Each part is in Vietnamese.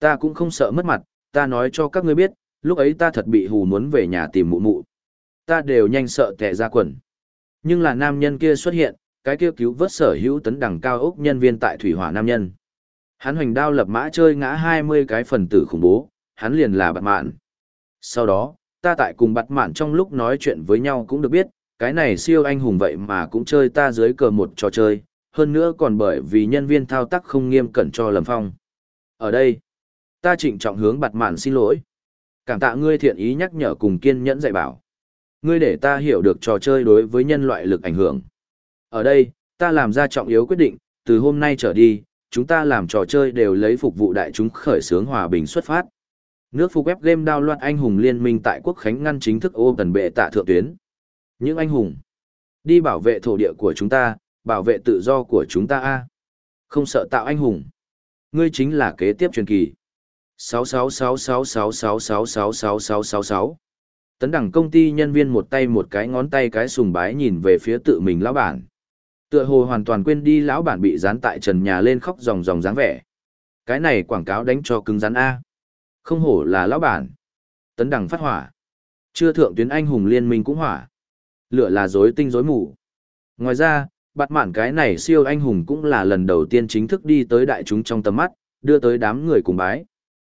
Ta cũng không sợ mất mặt, ta nói cho các ngươi biết, lúc ấy ta thật bị hù muốn về nhà tìm mụ mụ. Ta đều nhanh sợ tè ra quần. Nhưng là nam nhân kia xuất hiện, cái kia cứu vớt sở hữu tấn đẳng cao ốc nhân viên tại thủy hỏa nam nhân. Hắn hoành đao lập mã chơi ngã 20 cái phần tử khủng bố, hắn liền là bạt mạn. Sau đó, ta tại cùng bạt mạn trong lúc nói chuyện với nhau cũng được biết, cái này siêu anh hùng vậy mà cũng chơi ta dưới cờ một trò chơi, hơn nữa còn bởi vì nhân viên thao tác không nghiêm cẩn cho lầm phong. Ở đây, ta trịnh trọng hướng bạt mạn xin lỗi. Cảm tạ ngươi thiện ý nhắc nhở cùng kiên nhẫn dạy bảo. Ngươi để ta hiểu được trò chơi đối với nhân loại lực ảnh hưởng. Ở đây, ta làm ra trọng yếu quyết định, từ hôm nay trở đi, chúng ta làm trò chơi đều lấy phục vụ đại chúng khởi xướng hòa bình xuất phát. Nước phục web game đao loạn anh hùng liên minh tại quốc khánh ngăn chính thức ô tần bệ tạ thượng tuyến. Những anh hùng, đi bảo vệ thổ địa của chúng ta, bảo vệ tự do của chúng ta a Không sợ tạo anh hùng. Ngươi chính là kế tiếp truyền kỳ. 66666666666. Tấn đẳng công ty nhân viên một tay một cái ngón tay cái sùng bái nhìn về phía tự mình lão bản. Tựa hồ hoàn toàn quên đi lão bản bị dán tại trần nhà lên khóc ròng ròng dáng vẻ. Cái này quảng cáo đánh cho cứng rắn A. Không hổ là lão bản. Tấn đẳng phát hỏa. Chưa thượng tuyến anh hùng liên minh cũng hỏa. Lửa là dối tinh dối mù. Ngoài ra, bạt mạn cái này siêu anh hùng cũng là lần đầu tiên chính thức đi tới đại chúng trong tầm mắt, đưa tới đám người cùng bái.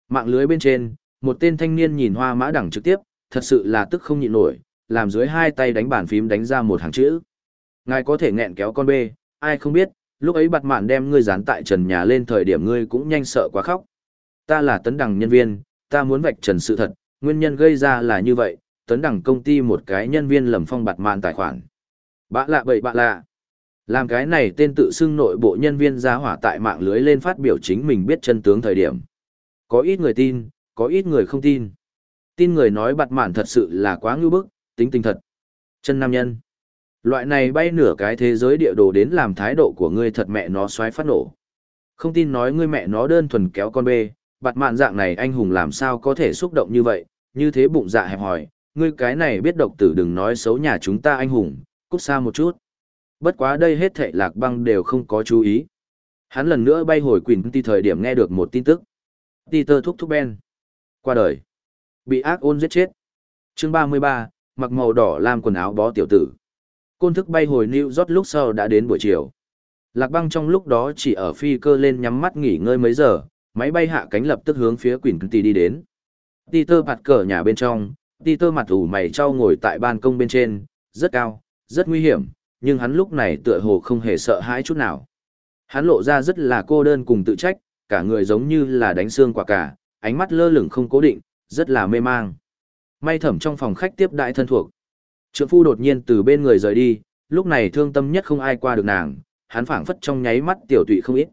Mạng lưới bên trên, một tên thanh niên nhìn hoa mã đẳng trực tiếp, thật sự là tức không nhịn nổi, làm dưới hai tay đánh bàn phím đánh ra một hàng chữ. Ngài có thể nghẹn kéo con bê, ai không biết, lúc ấy bạt mạn đem ngươi dán tại trần nhà lên thời điểm ngươi cũng nhanh sợ quá khóc. Ta là tấn đẳng nhân viên, ta muốn vạch trần sự thật, nguyên nhân gây ra là như vậy, tấn đẳng công ty một cái nhân viên lầm phong bạt mạn tài khoản. Bạ lạ bậy bạ lạ. Làm cái này tên tự xưng nội bộ nhân viên ra hỏa tại mạng lưới lên phát biểu chính mình biết chân tướng thời điểm. Có ít người tin, có ít người không tin. Tin người nói bạt mạn thật sự là quá ngưu bức, tính tình thật. Chân nam nhân. Loại này bay nửa cái thế giới địa đồ đến làm thái độ của ngươi thật mẹ nó xoáy phát nổ. Không tin nói ngươi mẹ nó đơn thuần kéo con bê, bạt mạn dạng này anh hùng làm sao có thể xúc động như vậy, như thế bụng dạ hẹp hòi, ngươi cái này biết độc tử đừng nói xấu nhà chúng ta anh hùng, cút xa một chút. Bất quá đây hết thệ lạc băng đều không có chú ý. Hắn lần nữa bay hồi Quỳnh Ti thời điểm nghe được một tin tức. Peter thúc thúc Ben. Qua đời. Bị ác ôn giết chết. chương 33, mặc màu đỏ làm quần áo bó tiểu tử. Côn thức bay hồi New York lúc sau đã đến buổi chiều. Lạc băng trong lúc đó chỉ ở phi cơ lên nhắm mắt nghỉ ngơi mấy giờ, máy bay hạ cánh lập tức hướng phía Quỳnh Tì đi đến. Peter mặt cờ nhà bên trong, Peter mặt ủ mày trao ngồi tại ban công bên trên, rất cao, rất nguy hiểm, nhưng hắn lúc này tựa hồ không hề sợ hãi chút nào. Hắn lộ ra rất là cô đơn cùng tự trách, cả người giống như là đánh xương quả cả, ánh mắt lơ lửng không cố định, rất là mê mang. May thẩm trong phòng khách tiếp đại thân thuộc. Trượng phu đột nhiên từ bên người rời đi, lúc này thương tâm nhất không ai qua được nàng, hắn phảng phất trong nháy mắt tiểu tụy không ít.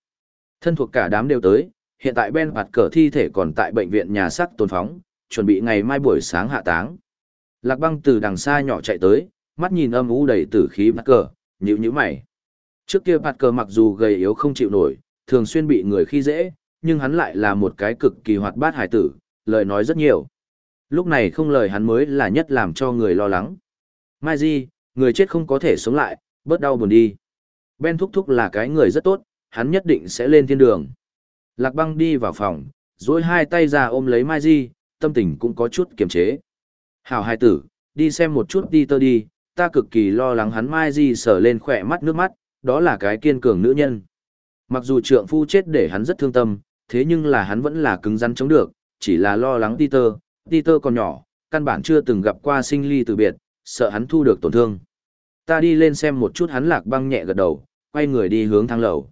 Thân thuộc cả đám đều tới, hiện tại Ben hoạt cờ thi thể còn tại bệnh viện nhà xác tồn phóng, chuẩn bị ngày mai buổi sáng hạ táng. Lạc băng từ đằng xa nhỏ chạy tới, mắt nhìn âm u đầy tử khí bắt cờ, nhíu nhíu mày. Trước kia Bạt cờ mặc dù gầy yếu không chịu nổi, thường xuyên bị người khi dễ, nhưng hắn lại là một cái cực kỳ hoạt bát hải tử, lời nói rất nhiều. Lúc này không lời hắn mới là nhất làm cho người lo lắng. Mai Di, người chết không có thể sống lại, bớt đau buồn đi. Ben Thúc Thúc là cái người rất tốt, hắn nhất định sẽ lên thiên đường. Lạc băng đi vào phòng, duỗi hai tay ra ôm lấy Mai Di, tâm tình cũng có chút kiềm chế. Hảo hai tử, đi xem một chút đi tơ đi, ta cực kỳ lo lắng hắn Mai Di sở lên khỏe mắt nước mắt, đó là cái kiên cường nữ nhân. Mặc dù trượng phu chết để hắn rất thương tâm, thế nhưng là hắn vẫn là cứng rắn chống được, chỉ là lo lắng Peter, Peter còn nhỏ, căn bản chưa từng gặp qua sinh ly từ biệt, sợ hắn thu được tổn thương. Ta đi lên xem một chút hắn lạc băng nhẹ gật đầu, quay người đi hướng thang lầu.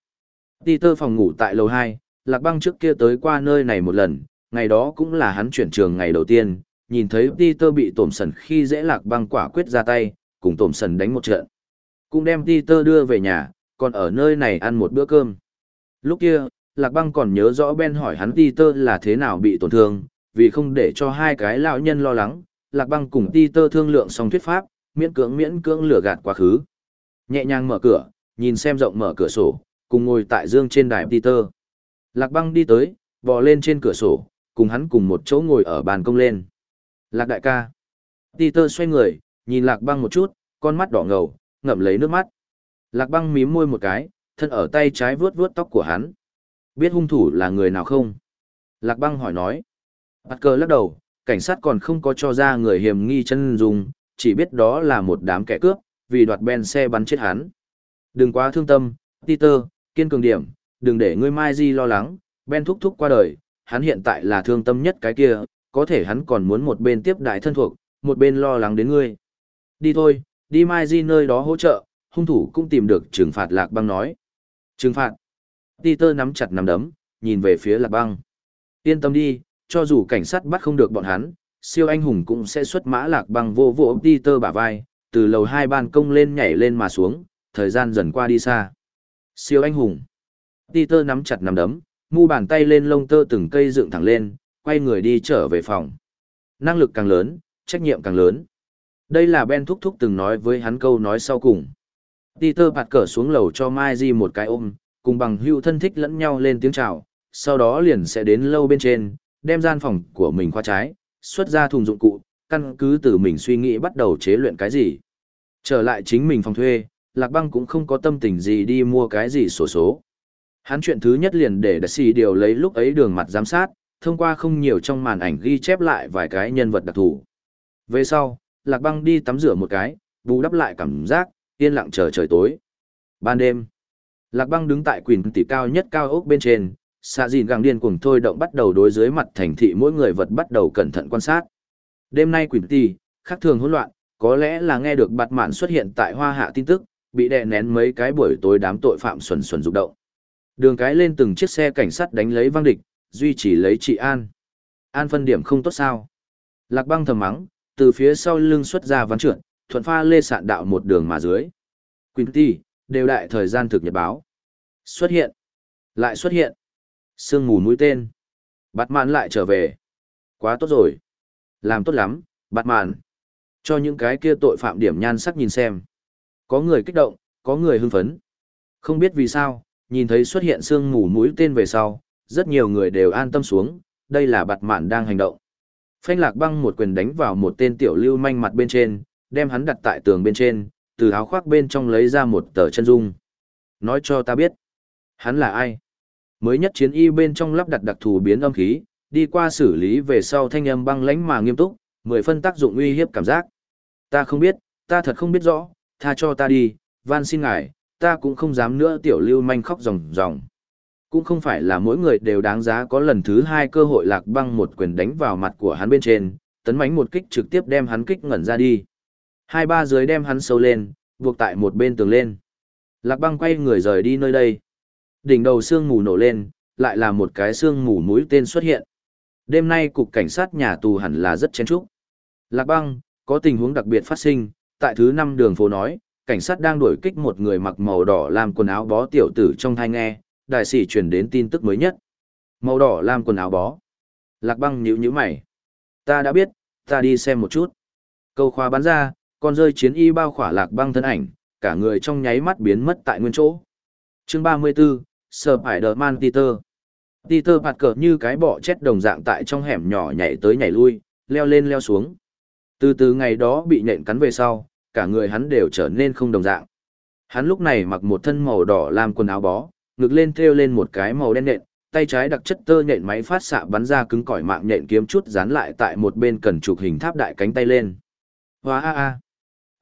Peter phòng ngủ tại lầu 2, lạc băng trước kia tới qua nơi này một lần, ngày đó cũng là hắn chuyển trường ngày đầu tiên, nhìn thấy Peter bị tổm sần khi dễ lạc băng quả quyết ra tay, cùng tổm sần đánh một trận. Cũng đem Peter đưa về nhà, còn ở nơi này ăn một bữa cơm. Lúc kia, Lạc Băng còn nhớ rõ Ben hỏi hắn Peter là thế nào bị tổn thương, vì không để cho hai cái lão nhân lo lắng, Lạc Băng cùng Peter thương lượng xong thuyết pháp, miễn cưỡng miễn cưỡng lừa gạt quá khứ. Nhẹ nhàng mở cửa, nhìn xem rộng mở cửa sổ, cùng ngồi tại dương trên đài Peter. Lạc Băng đi tới, bò lên trên cửa sổ, cùng hắn cùng một chỗ ngồi ở bàn công lên. Lạc đại ca. Peter xoay người, nhìn Lạc Băng một chút, con mắt đỏ ngầu, ngậm lấy nước mắt. Lạc Băng mím môi một cái, thân ở tay trái vuốt vuốt tóc của hắn. Biết hung thủ là người nào không? Lạc băng hỏi nói. Bắt cờ lắc đầu, cảnh sát còn không có cho ra người hiểm nghi chân dùng, chỉ biết đó là một đám kẻ cướp, vì đoạt ben xe bắn chết hắn. Đừng quá thương tâm, Peter, kiên cường điểm, đừng để ngươi Mai Di lo lắng, Ben thúc thúc qua đời, hắn hiện tại là thương tâm nhất cái kia, có thể hắn còn muốn một bên tiếp đại thân thuộc, một bên lo lắng đến ngươi. Đi thôi, đi Mai Di nơi đó hỗ trợ, hung thủ cũng tìm được trừng phạt lạc băng nói. Trừng phạt. Peter nắm chặt nắm đấm, nhìn về phía lạc băng. Yên tâm đi, cho dù cảnh sát bắt không được bọn hắn, siêu anh hùng cũng sẽ xuất mã lạc băng vô vô Peter bả vai, từ lầu hai ban công lên nhảy lên mà xuống, thời gian dần qua đi xa. Siêu anh hùng. Peter nắm chặt nắm đấm, mu bàn tay lên lông tơ từng cây dựng thẳng lên, quay người đi trở về phòng. Năng lực càng lớn, trách nhiệm càng lớn. Đây là Ben Thúc Thúc từng nói với hắn câu nói sau cùng. Peter bạt cờ xuống lầu cho Mai Di một cái ôm, cùng bằng hữu thân thích lẫn nhau lên tiếng chào, sau đó liền sẽ đến lâu bên trên, đem gian phòng của mình khoa trái, xuất ra thùng dụng cụ, căn cứ từ mình suy nghĩ bắt đầu chế luyện cái gì. Trở lại chính mình phòng thuê, Lạc Băng cũng không có tâm tình gì đi mua cái gì sổ số. Hắn chuyện thứ nhất liền để đặc sĩ điều lấy lúc ấy đường mặt giám sát, thông qua không nhiều trong màn ảnh ghi chép lại vài cái nhân vật đặc thù. Về sau, Lạc Băng đi tắm rửa một cái, bù đắp lại cảm giác, yên lặng chờ trời tối. Ban đêm, Lạc Băng đứng tại quỳnh tỷ cao nhất cao ốc bên trên, xạ dìn gàng điên cuồng thôi động bắt đầu đối dưới mặt thành thị mỗi người vật bắt đầu cẩn thận quan sát. Đêm nay quỳnh tỷ, khác thường hỗn loạn, có lẽ là nghe được bạt mạn xuất hiện tại hoa hạ tin tức, bị đè nén mấy cái buổi tối đám tội phạm xuẩn xuẩn rụng động. Đường cái lên từng chiếc xe cảnh sát đánh lấy vang địch, duy trì lấy trị an. An phân điểm không tốt sao. Lạc băng thầm mắng, từ phía sau lưng xuất ra ván trượt, thuận pha lê sạn đạo một đường mà dưới. Quinty, đều đại thời gian thực nhật báo. Xuất hiện. Lại xuất hiện. Sương mù mũi tên. Bạt mạn lại trở về. Quá tốt rồi. Làm tốt lắm, bạt mạn. Cho những cái kia tội phạm điểm nhan sắc nhìn xem. Có người kích động, có người hưng phấn. Không biết vì sao, nhìn thấy xuất hiện sương mù mũi tên về sau, rất nhiều người đều an tâm xuống, đây là bạt mạn đang hành động. Phanh lạc băng một quyền đánh vào một tên tiểu lưu manh mặt bên trên, đem hắn đặt tại tường bên trên, từ áo khoác bên trong lấy ra một tờ chân dung. Nói cho ta biết, hắn là ai? Mới nhất chiến y bên trong lắp đặt đặc thù biến âm khí, đi qua xử lý về sau thanh âm băng lãnh mà nghiêm túc, mười phân tác dụng uy hiếp cảm giác. Ta không biết, ta thật không biết rõ, tha cho ta đi, van xin ngài, ta cũng không dám nữa tiểu lưu manh khóc ròng ròng. Cũng không phải là mỗi người đều đáng giá có lần thứ hai cơ hội lạc băng một quyền đánh vào mặt của hắn bên trên, tấn mánh một kích trực tiếp đem hắn kích ngẩn ra đi. Hai ba dưới đem hắn sâu lên, buộc tại một bên tường lên. Lạc băng quay người rời đi nơi đây. Đỉnh đầu sương mù nổ lên, lại là một cái sương mù mũi tên xuất hiện. Đêm nay cục cảnh sát nhà tù hẳn là rất chén trúc. Lạc băng, có tình huống đặc biệt phát sinh, tại thứ năm đường phố nói, cảnh sát đang đuổi kích một người mặc màu đỏ làm quần áo bó tiểu tử trong thai nghe, đại sĩ truyền đến tin tức mới nhất. Màu đỏ làm quần áo bó. Lạc băng nhíu nhíu mày. Ta đã biết, ta đi xem một chút. Câu khóa bắn ra, con rơi chiến y bao khỏa lạc băng thân ảnh, cả người trong nháy mắt biến mất tại nguyên chỗ. Chương 34, Spider-Man Peter. Peter bạt cờ như cái bọ chết đồng dạng tại trong hẻm nhỏ nhảy tới nhảy lui, leo lên leo xuống. Từ từ ngày đó bị nện cắn về sau, cả người hắn đều trở nên không đồng dạng. Hắn lúc này mặc một thân màu đỏ làm quần áo bó, ngực lên thêu lên một cái màu đen nện, tay trái đặc chất tơ nện máy phát xạ bắn ra cứng cỏi mạng nện kiếm chút dán lại tại một bên cần trục hình tháp đại cánh tay lên. Hoa a a.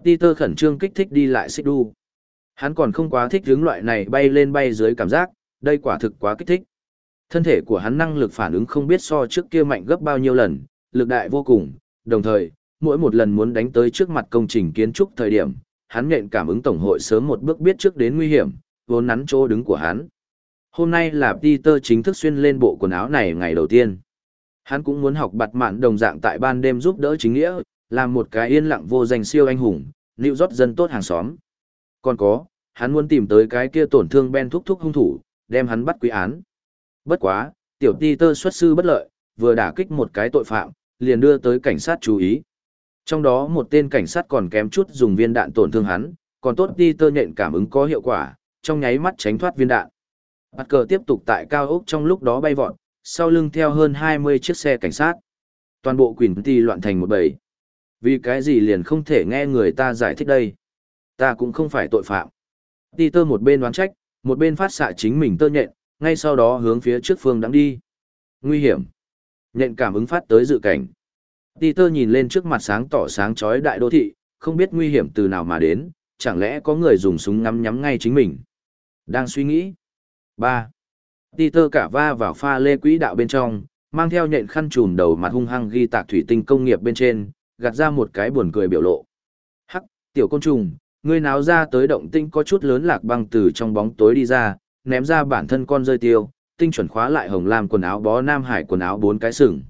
Peter khẩn trương kích thích đi lại xích đu. Hắn còn không quá thích hướng loại này bay lên bay dưới cảm giác, đây quả thực quá kích thích. Thân thể của hắn năng lực phản ứng không biết so trước kia mạnh gấp bao nhiêu lần, lực đại vô cùng, đồng thời, mỗi một lần muốn đánh tới trước mặt công trình kiến trúc thời điểm, hắn nhện cảm ứng tổng hội sớm một bước biết trước đến nguy hiểm, vốn nắn chỗ đứng của hắn. Hôm nay là Peter chính thức xuyên lên bộ quần áo này ngày đầu tiên. Hắn cũng muốn học bặt mạn đồng dạng tại ban đêm giúp đỡ chính nghĩa, làm một cái yên lặng vô danh siêu anh hùng, lưu rót dân tốt hàng xóm. Còn có, hắn muốn tìm tới cái kia tổn thương Ben thúc thúc hung thủ, đem hắn bắt quý án. Bất quá, tiểu ti tơ xuất sư bất lợi, vừa đả kích một cái tội phạm, liền đưa tới cảnh sát chú ý. Trong đó một tên cảnh sát còn kém chút dùng viên đạn tổn thương hắn, còn tốt ti tơ nhện cảm ứng có hiệu quả, trong nháy mắt tránh thoát viên đạn. Bắt cờ tiếp tục tại cao ốc trong lúc đó bay vọt, sau lưng theo hơn 20 chiếc xe cảnh sát. Toàn bộ quỷ ti loạn thành một bầy. Vì cái gì liền không thể nghe người ta giải thích đây? Ta cũng không phải tội phạm. Ti tơ một bên đoán trách, một bên phát xạ chính mình tơ nhện, ngay sau đó hướng phía trước phương đang đi. Nguy hiểm, Nhện cảm ứng phát tới dự cảnh. Peter nhìn lên trước mặt sáng tỏ sáng chói đại đô thị, không biết nguy hiểm từ nào mà đến, chẳng lẽ có người dùng súng ngắm nhắm ngay chính mình. Đang suy nghĩ. 3. tơ cả va vào pha lê quỹ đạo bên trong, mang theo nhện khăn trùm đầu mặt hung hăng ghi tạc thủy tinh công nghiệp bên trên, gạt ra một cái buồn cười biểu lộ. Hắc, tiểu côn trùng, ngươi náo ra tới động tinh có chút lớn lạc băng từ trong bóng tối đi ra, ném ra bản thân con rơi tiêu, tinh chuẩn khóa lại hồng lam quần áo bó nam hải quần áo bốn cái sừng.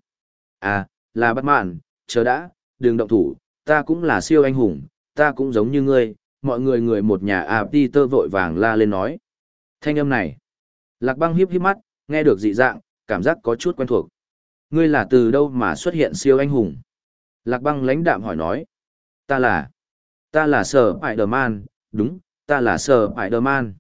À, là bắt mạn, chờ đã, đừng động thủ, ta cũng là siêu anh hùng, ta cũng giống như ngươi, mọi người người một nhà à Peter vội vàng la lên nói. Thanh âm này, lạc băng hiếp hiếp mắt, nghe được dị dạng, cảm giác có chút quen thuộc. Ngươi là từ đâu mà xuất hiện siêu anh hùng? Lạc băng lãnh đạm hỏi nói. Ta là, ta là sở Spider-Man, đúng, ta là sở Spider-Man.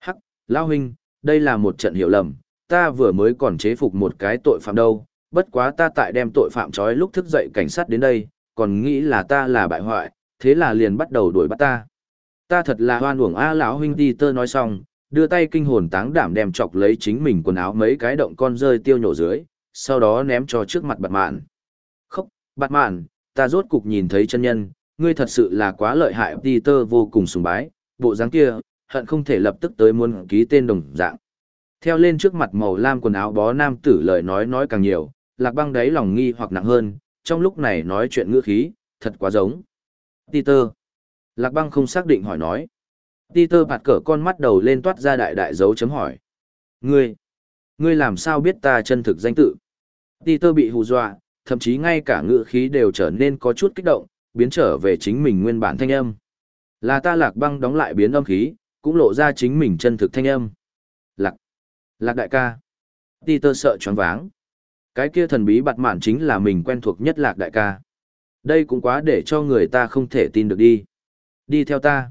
Hắc, Lao huynh, đây là một trận hiểu lầm, ta vừa mới còn chế phục một cái tội phạm đâu, bất quá ta tại đem tội phạm trói lúc thức dậy cảnh sát đến đây, còn nghĩ là ta là bại hoại, thế là liền bắt đầu đuổi bắt ta. Ta thật là hoan uổng a lão huynh đi tơ nói xong, đưa tay kinh hồn táng đảm đem chọc lấy chính mình quần áo mấy cái động con rơi tiêu nhổ dưới, sau đó ném cho trước mặt bạt mạn. Bạt mạn, ta rốt cục nhìn thấy chân nhân, ngươi thật sự là quá lợi hại Peter vô cùng sùng bái, bộ dáng kia, hận không thể lập tức tới muốn ký tên đồng dạng. Theo lên trước mặt màu lam quần áo bó nam tử lời nói nói càng nhiều, lạc băng đáy lòng nghi hoặc nặng hơn, trong lúc này nói chuyện ngữ khí, thật quá giống. Peter. Lạc băng không xác định hỏi nói. Peter bạt cỡ con mắt đầu lên toát ra đại đại dấu chấm hỏi. Ngươi, ngươi làm sao biết ta chân thực danh tự? Peter bị hù dọa, thậm chí ngay cả ngữ khí đều trở nên có chút kích động, biến trở về chính mình nguyên bản thanh âm. Là ta lạc băng đóng lại biến âm khí, cũng lộ ra chính mình chân thực thanh âm. Lạc, lạc đại ca. ti tơ sợ choáng váng. Cái kia thần bí bạt mạn chính là mình quen thuộc nhất lạc đại ca. Đây cũng quá để cho người ta không thể tin được đi. Đi theo ta.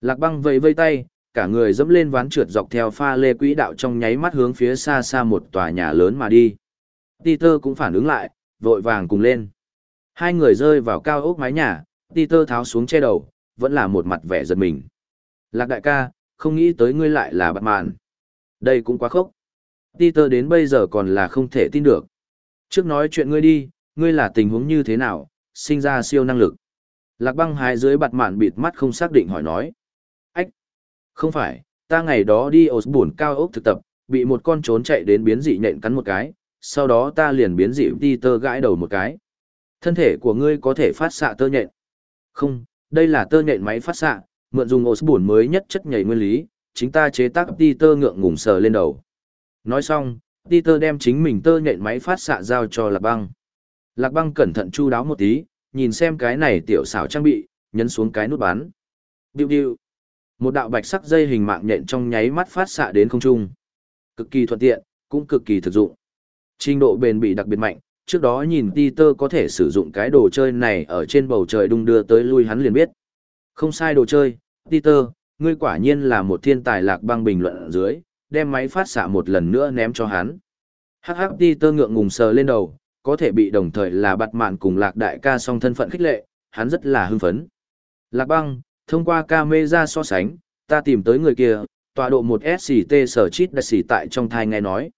Lạc băng vẫy vây tay, cả người dẫm lên ván trượt dọc theo pha lê quỹ đạo trong nháy mắt hướng phía xa xa một tòa nhà lớn mà đi. ti tơ cũng phản ứng lại, vội vàng cùng lên. Hai người rơi vào cao ốc mái nhà, Peter tháo xuống che đầu, vẫn là một mặt vẻ giật mình. Lạc đại ca, không nghĩ tới ngươi lại là bạn mạn. Đây cũng quá khốc. Peter đến bây giờ còn là không thể tin được. Trước nói chuyện ngươi đi, ngươi là tình huống như thế nào, sinh ra siêu năng lực. Lạc băng hái dưới bạt mạn bịt mắt không xác định hỏi nói. Ách! Không phải, ta ngày đó đi ổ buồn cao ốc thực tập, bị một con trốn chạy đến biến dị nhện cắn một cái, sau đó ta liền biến dị đi tơ gãi đầu một cái. Thân thể của ngươi có thể phát xạ tơ nhện. Không, đây là tơ nhện máy phát xạ, mượn dùng ổ buồn mới nhất chất nhảy nguyên lý, chính ta chế tác đi tơ ngượng ngùng sờ lên đầu. Nói xong, tơ đem chính mình tơ nhện máy phát xạ giao cho Lạc Băng. Lạc Băng cẩn thận chu đáo một tí, nhìn xem cái này tiểu xảo trang bị, nhấn xuống cái nút bắn. Điu điu. Một đạo bạch sắc dây hình mạng nhện trong nháy mắt phát xạ đến không trung. Cực kỳ thuận tiện, cũng cực kỳ thực dụng. Trình độ bền bỉ đặc biệt mạnh, trước đó nhìn Peter có thể sử dụng cái đồ chơi này ở trên bầu trời đung đưa tới lui hắn liền biết. Không sai đồ chơi, Peter, ngươi quả nhiên là một thiên tài lạc băng bình luận ở dưới, đem máy phát xạ một lần nữa ném cho hắn. Hắc hắc ngượng ngùng sờ lên đầu, có thể bị đồng thời là bạt mạn cùng lạc đại ca song thân phận khích lệ, hắn rất là hưng phấn. Lạc băng, thông qua camera so sánh, ta tìm tới người kia, tọa độ một SCT sở chít đặc xỉ tại trong thai nghe nói.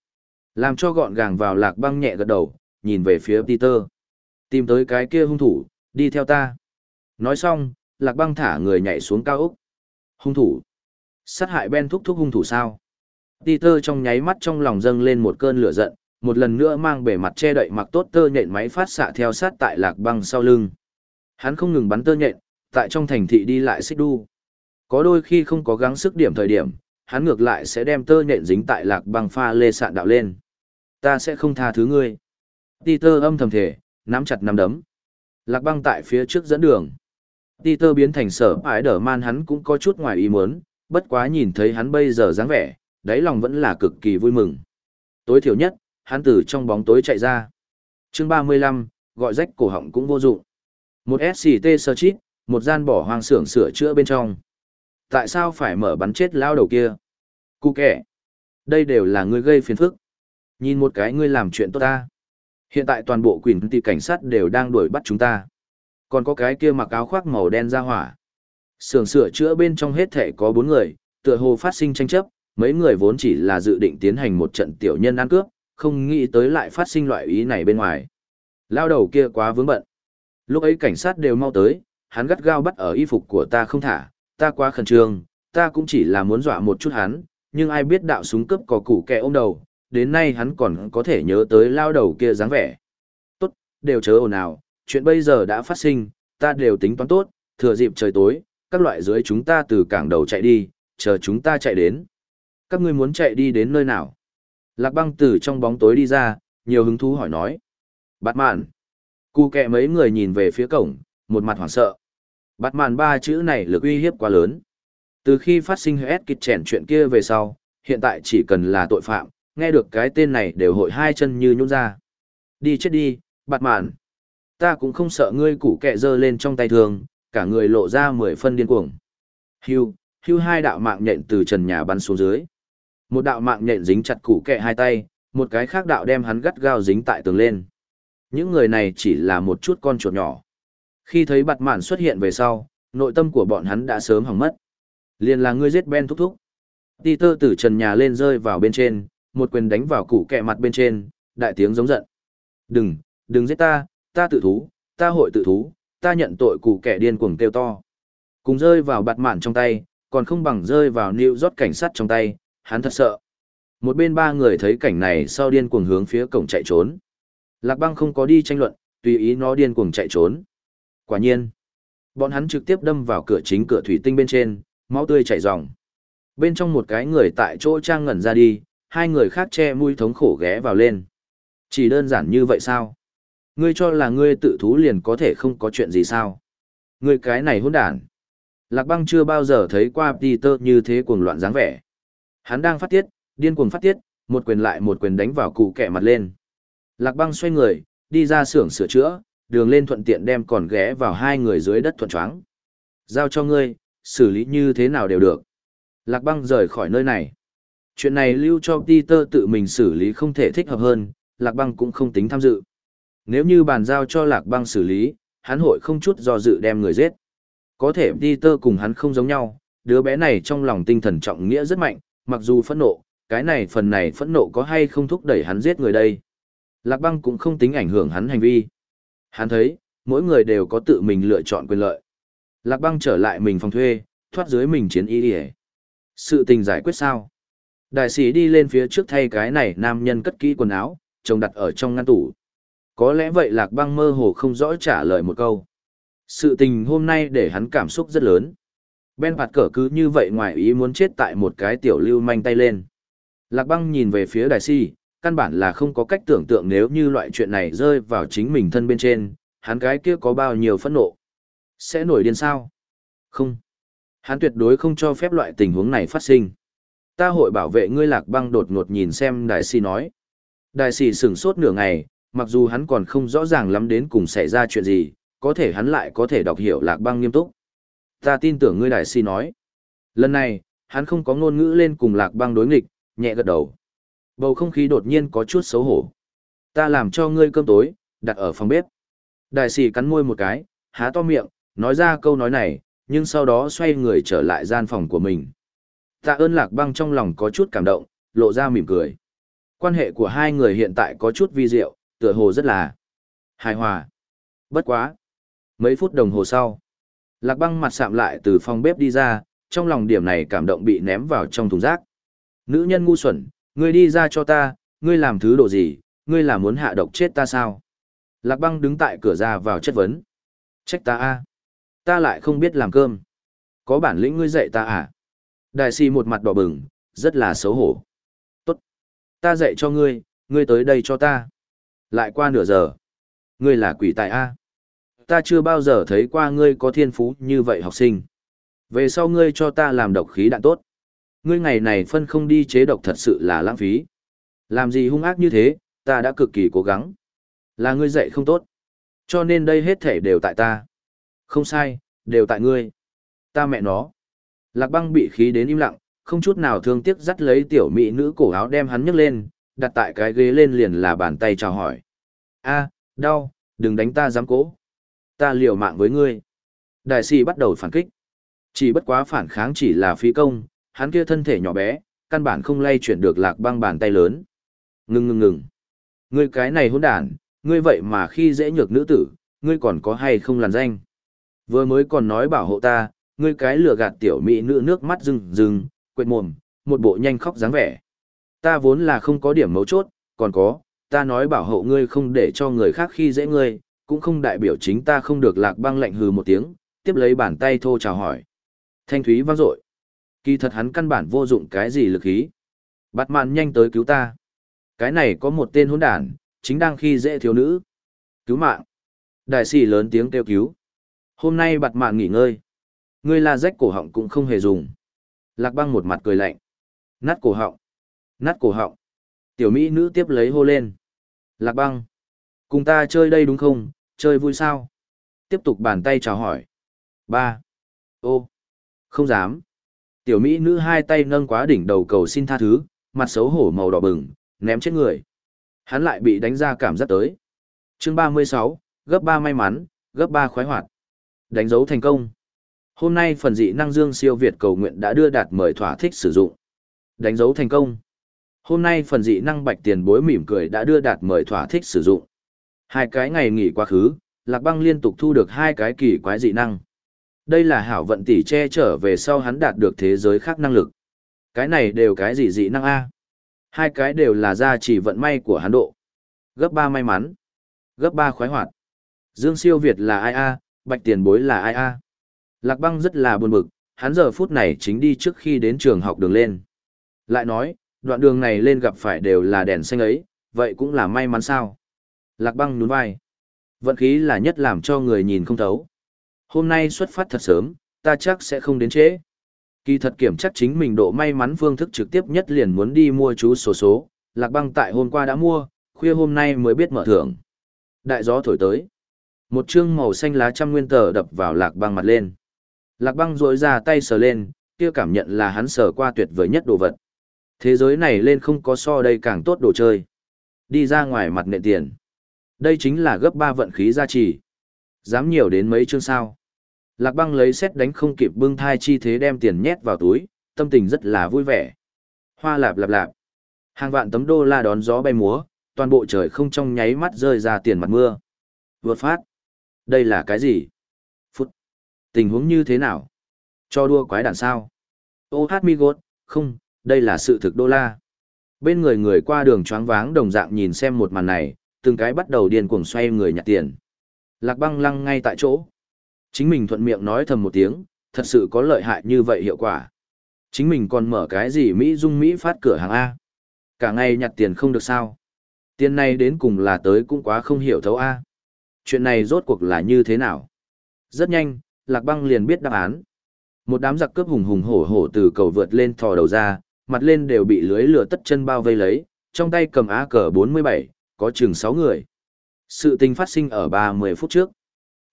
Làm cho gọn gàng vào lạc băng nhẹ gật đầu, nhìn về phía Peter. Tìm tới cái kia hung thủ, đi theo ta. Nói xong, lạc băng thả người nhảy xuống cao ốc. Hung thủ. Sát hại Ben thúc thúc hung thủ sao? Peter trong nháy mắt trong lòng dâng lên một cơn lửa giận, một lần nữa mang bề mặt che đậy mặc tốt tơ nhện máy phát xạ theo sát tại lạc băng sau lưng. Hắn không ngừng bắn tơ nhện, tại trong thành thị đi lại xích đu. Có đôi khi không có gắng sức điểm thời điểm, hắn ngược lại sẽ đem tơ nhện dính tại lạc băng pha lê sạn đạo lên. Ta sẽ không tha thứ ngươi. Peter âm thầm thể, nắm chặt nắm đấm. Lạc băng tại phía trước dẫn đường. Peter biến thành sở ái đở man hắn cũng có chút ngoài ý muốn, bất quá nhìn thấy hắn bây giờ dáng vẻ, đáy lòng vẫn là cực kỳ vui mừng. Tối thiểu nhất, hắn từ trong bóng tối chạy ra. chương 35, gọi rách cổ họng cũng vô dụng. Một SCT sơ chít, một gian bỏ hoang xưởng sửa chữa bên trong. Tại sao phải mở bắn chết lao đầu kia? Cụ kẻ. Đây đều là ngươi gây phiền phức. Nhìn một cái ngươi làm chuyện tốt ta. Hiện tại toàn bộ quỷ tỷ cảnh sát đều đang đuổi bắt chúng ta. Còn có cái kia mặc áo khoác màu đen ra hỏa. Sưởng sửa chữa bên trong hết thể có bốn người, tựa hồ phát sinh tranh chấp, mấy người vốn chỉ là dự định tiến hành một trận tiểu nhân ăn cướp, không nghĩ tới lại phát sinh loại ý này bên ngoài. Lao đầu kia quá vướng bận. Lúc ấy cảnh sát đều mau tới, hắn gắt gao bắt ở y phục của ta không thả, ta quá khẩn trương, ta cũng chỉ là muốn dọa một chút hắn, nhưng ai biết đạo súng cướp có củ kẹ ôm đầu, đến nay hắn còn có thể nhớ tới lao đầu kia dáng vẻ. Tốt, đều chớ ồn ào, chuyện bây giờ đã phát sinh, ta đều tính toán tốt, thừa dịp trời tối, các loại dưới chúng ta từ cảng đầu chạy đi, chờ chúng ta chạy đến. Các ngươi muốn chạy đi đến nơi nào? Lạc băng từ trong bóng tối đi ra, nhiều hứng thú hỏi nói. Bạt mạn. Cụ kẹ mấy người nhìn về phía cổng, một mặt hoảng sợ. Bạt màn ba chữ này lực uy hiếp quá lớn. Từ khi phát sinh hết kịch chèn chuyện kia về sau, hiện tại chỉ cần là tội phạm, nghe được cái tên này đều hội hai chân như nhún ra. Đi chết đi, bạt màn. Ta cũng không sợ ngươi củ kẹ giơ lên trong tay thường, cả người lộ ra mười phân điên cuồng. Hưu, hưu hai đạo mạng nhện từ trần nhà bắn xuống dưới. Một đạo mạng nhện dính chặt củ kẹ hai tay, một cái khác đạo đem hắn gắt gao dính tại tường lên. Những người này chỉ là một chút con chuột nhỏ. Khi thấy bạt mạn xuất hiện về sau, nội tâm của bọn hắn đã sớm hỏng mất. Liền là ngươi giết Ben thúc thúc. Peter từ trần nhà lên rơi vào bên trên, một quyền đánh vào củ kẹ mặt bên trên, đại tiếng giống giận. Đừng, đừng giết ta, ta tự thú, ta hội tự thú, ta nhận tội củ kẻ điên cuồng kêu to. Cùng rơi vào bạt mạn trong tay, còn không bằng rơi vào nịu rót cảnh sát trong tay, hắn thật sợ. Một bên ba người thấy cảnh này sau điên cuồng hướng phía cổng chạy trốn. Lạc băng không có đi tranh luận, tùy ý nó điên cuồng chạy trốn. Quả nhiên, bọn hắn trực tiếp đâm vào cửa chính cửa thủy tinh bên trên, máu tươi chảy ròng. Bên trong một cái người tại chỗ trang ngẩn ra đi, hai người khác che mũi thống khổ ghé vào lên. Chỉ đơn giản như vậy sao? Ngươi cho là ngươi tự thú liền có thể không có chuyện gì sao? Ngươi cái này hỗn đản. Lạc băng chưa bao giờ thấy qua Peter như thế cuồng loạn dáng vẻ. Hắn đang phát tiết, điên cuồng phát tiết, một quyền lại một quyền đánh vào cụ kẹ mặt lên. Lạc băng xoay người, đi ra xưởng sửa chữa, đường lên thuận tiện đem còn ghé vào hai người dưới đất thuận choáng. Giao cho ngươi, xử lý như thế nào đều được. Lạc băng rời khỏi nơi này. Chuyện này lưu cho Peter tự mình xử lý không thể thích hợp hơn, Lạc băng cũng không tính tham dự. Nếu như bàn giao cho Lạc băng xử lý, hắn hội không chút do dự đem người giết. Có thể Peter cùng hắn không giống nhau, đứa bé này trong lòng tinh thần trọng nghĩa rất mạnh, mặc dù phẫn nộ, cái này phần này phẫn nộ có hay không thúc đẩy hắn giết người đây. Lạc băng cũng không tính ảnh hưởng hắn hành vi. Hắn thấy, mỗi người đều có tự mình lựa chọn quyền lợi. Lạc băng trở lại mình phòng thuê, thoát dưới mình chiến y đi Sự tình giải quyết sao? Đại sĩ đi lên phía trước thay cái này nam nhân cất kỹ quần áo, chồng đặt ở trong ngăn tủ. Có lẽ vậy lạc băng mơ hồ không rõ trả lời một câu. Sự tình hôm nay để hắn cảm xúc rất lớn. Ben phạt cờ cứ như vậy ngoài ý muốn chết tại một cái tiểu lưu manh tay lên. Lạc băng nhìn về phía đại sĩ căn bản là không có cách tưởng tượng nếu như loại chuyện này rơi vào chính mình thân bên trên, hắn cái kia có bao nhiêu phẫn nộ. Sẽ nổi điên sao? Không. Hắn tuyệt đối không cho phép loại tình huống này phát sinh. Ta hội bảo vệ ngươi lạc băng đột ngột nhìn xem đại sĩ nói. Đại sĩ sửng sốt nửa ngày, mặc dù hắn còn không rõ ràng lắm đến cùng xảy ra chuyện gì, có thể hắn lại có thể đọc hiểu lạc băng nghiêm túc. Ta tin tưởng ngươi đại sĩ nói. Lần này, hắn không có ngôn ngữ lên cùng lạc băng đối nghịch, nhẹ gật đầu. Bầu không khí đột nhiên có chút xấu hổ. Ta làm cho ngươi cơm tối, đặt ở phòng bếp. Đại sĩ cắn môi một cái, há to miệng, nói ra câu nói này, nhưng sau đó xoay người trở lại gian phòng của mình. Tạ ơn lạc băng trong lòng có chút cảm động, lộ ra mỉm cười. Quan hệ của hai người hiện tại có chút vi diệu, tựa hồ rất là hài hòa. Bất quá. Mấy phút đồng hồ sau, Lạc băng mặt sạm lại từ phòng bếp đi ra, trong lòng điểm này cảm động bị ném vào trong thùng rác. Nữ nhân ngu xuẩn, ngươi đi ra cho ta, ngươi làm thứ độ gì, ngươi là muốn hạ độc chết ta sao? Lạc băng đứng tại cửa ra vào chất vấn. Trách ta a Ta lại không biết làm cơm. Có bản lĩnh ngươi dạy ta à? Đại si một mặt đỏ bừng, rất là xấu hổ. Tốt. Ta dạy cho ngươi, ngươi tới đây cho ta. Lại qua nửa giờ. Ngươi là quỷ tài a ta chưa bao giờ thấy qua ngươi có thiên phú như vậy học sinh. Về sau ngươi cho ta làm độc khí đạn tốt. Ngươi ngày này phân không đi chế độc thật sự là lãng phí. Làm gì hung ác như thế, ta đã cực kỳ cố gắng. Là ngươi dạy không tốt. Cho nên đây hết thể đều tại ta. Không sai, đều tại ngươi. Ta mẹ nó. Lạc băng bị khí đến im lặng, không chút nào thương tiếc dắt lấy tiểu mỹ nữ cổ áo đem hắn nhấc lên, đặt tại cái ghế lên liền là bàn tay chào hỏi. a đau, đừng đánh ta dám cố ta liều mạng với ngươi. Đại sĩ bắt đầu phản kích. Chỉ bất quá phản kháng chỉ là phí công, hắn kia thân thể nhỏ bé, căn bản không lay chuyển được lạc băng bàn tay lớn. Ngừng ngừng ngừng. Ngươi cái này hỗn đản, ngươi vậy mà khi dễ nhược nữ tử, ngươi còn có hay không làn danh. Vừa mới còn nói bảo hộ ta, ngươi cái lừa gạt tiểu mỹ nữ nước mắt rừng rừng, quệt mồm, một bộ nhanh khóc dáng vẻ. Ta vốn là không có điểm mấu chốt, còn có, ta nói bảo hộ ngươi không để cho người khác khi dễ ngươi, cũng không đại biểu chính ta không được lạc băng lạnh hừ một tiếng, tiếp lấy bàn tay thô chào hỏi. Thanh thúy vang dội. Kỳ thật hắn căn bản vô dụng cái gì lực khí. Bạt mạn nhanh tới cứu ta. Cái này có một tên hỗn đản, chính đang khi dễ thiếu nữ. Cứu mạng. Đại sĩ lớn tiếng kêu cứu. Hôm nay bạt mạn nghỉ ngơi. Ngươi là rách cổ họng cũng không hề dùng. Lạc băng một mặt cười lạnh. Nát cổ họng. Nát cổ họng. Tiểu Mỹ nữ tiếp lấy hô lên. Lạc băng. Cùng ta chơi đây đúng không, chơi vui sao? Tiếp tục bàn tay chào hỏi. ba Ô. Không dám. Tiểu Mỹ nữ hai tay nâng quá đỉnh đầu cầu xin tha thứ, mặt xấu hổ màu đỏ bừng, ném chết người. Hắn lại bị đánh ra cảm giác tới. chương ba mươi sáu gấp ba may mắn, gấp ba khoái hoạt. Đánh dấu thành công. Hôm nay phần dị năng dương siêu Việt cầu nguyện đã đưa đạt mời thỏa thích sử dụng. Đánh dấu thành công. Hôm nay phần dị năng bạch tiền bối mỉm cười đã đưa đạt mời thỏa thích sử dụng. Hai cái ngày nghỉ quá khứ, Lạc Băng liên tục thu được hai cái kỳ quái dị năng. Đây là hảo vận tỷ che trở về sau hắn đạt được thế giới khác năng lực. Cái này đều cái gì dị năng A? Hai cái đều là gia chỉ vận may của hắn độ. Gấp ba may mắn. Gấp ba khoái hoạt. Dương siêu Việt là ai A, bạch tiền bối là ai A. Lạc băng rất là buồn bực, hắn giờ phút này chính đi trước khi đến trường học đường lên. Lại nói, đoạn đường này lên gặp phải đều là đèn xanh ấy, vậy cũng là may mắn sao. Lạc băng nhún vai. Vận khí là nhất làm cho người nhìn không thấu. Hôm nay xuất phát thật sớm, ta chắc sẽ không đến trễ. Kỳ thật kiểm chắc chính mình độ may mắn phương thức trực tiếp nhất liền muốn đi mua chú sổ số, lạc băng tại hôm qua đã mua, khuya hôm nay mới biết mở thưởng. Đại gió thổi tới. Một chương màu xanh lá trăm nguyên tờ đập vào lạc băng mặt lên. Lạc băng rối ra tay sờ lên, kia cảm nhận là hắn sờ qua tuyệt vời nhất đồ vật. Thế giới này lên không có so đây càng tốt đồ chơi. Đi ra ngoài mặt nệ tiền. Đây chính là gấp ba vận khí gia trì. Dám nhiều đến mấy chương sao. Lạc băng lấy xét đánh không kịp bưng thai chi thế đem tiền nhét vào túi, tâm tình rất là vui vẻ. Hoa lạp lạp lạp. Hàng vạn tấm đô la đón gió bay múa, toàn bộ trời không trong nháy mắt rơi ra tiền mặt mưa. Vượt phát. Đây là cái gì? Phút. Tình huống như thế nào? Cho đua quái đản sao? Ô hát mi gốt, không, đây là sự thực đô la. Bên người người qua đường choáng váng đồng dạng nhìn xem một màn này, từng cái bắt đầu điên cuồng xoay người nhặt tiền. Lạc băng lăng ngay tại chỗ. Chính mình thuận miệng nói thầm một tiếng, thật sự có lợi hại như vậy hiệu quả. Chính mình còn mở cái gì Mỹ Dung Mỹ phát cửa hàng A. Cả ngày nhặt tiền không được sao. Tiền này đến cùng là tới cũng quá không hiểu thấu A. Chuyện này rốt cuộc là như thế nào? Rất nhanh, Lạc Băng liền biết đáp án. Một đám giặc cướp hùng hùng hổ hổ từ cầu vượt lên thò đầu ra, mặt lên đều bị lưới lửa tất chân bao vây lấy, trong tay cầm á cờ 47, có chừng 6 người. Sự tình phát sinh ở 30 phút trước.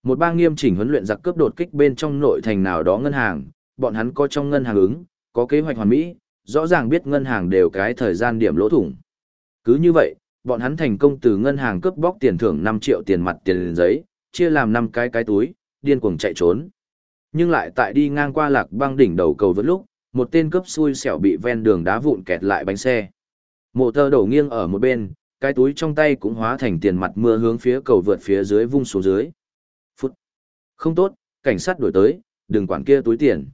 Một bang nghiêm chỉnh huấn luyện giặc cướp đột kích bên trong nội thành nào đó ngân hàng, bọn hắn có trong ngân hàng ứng, có kế hoạch hoàn mỹ, rõ ràng biết ngân hàng đều cái thời gian điểm lỗ thủng. Cứ như vậy, bọn hắn thành công từ ngân hàng cướp bóc tiền thưởng 5 triệu tiền mặt tiền giấy, chia làm 5 cái cái túi, điên cuồng chạy trốn. Nhưng lại tại đi ngang qua lạc băng đỉnh đầu cầu vẫn lúc, một tên cướp xui xẻo bị ven đường đá vụn kẹt lại bánh xe. Mộ tơ đổ nghiêng ở một bên, cái túi trong tay cũng hóa thành tiền mặt mưa hướng phía cầu vượt phía dưới vung xuống dưới. Không tốt, cảnh sát đuổi tới, đừng quản kia túi tiền.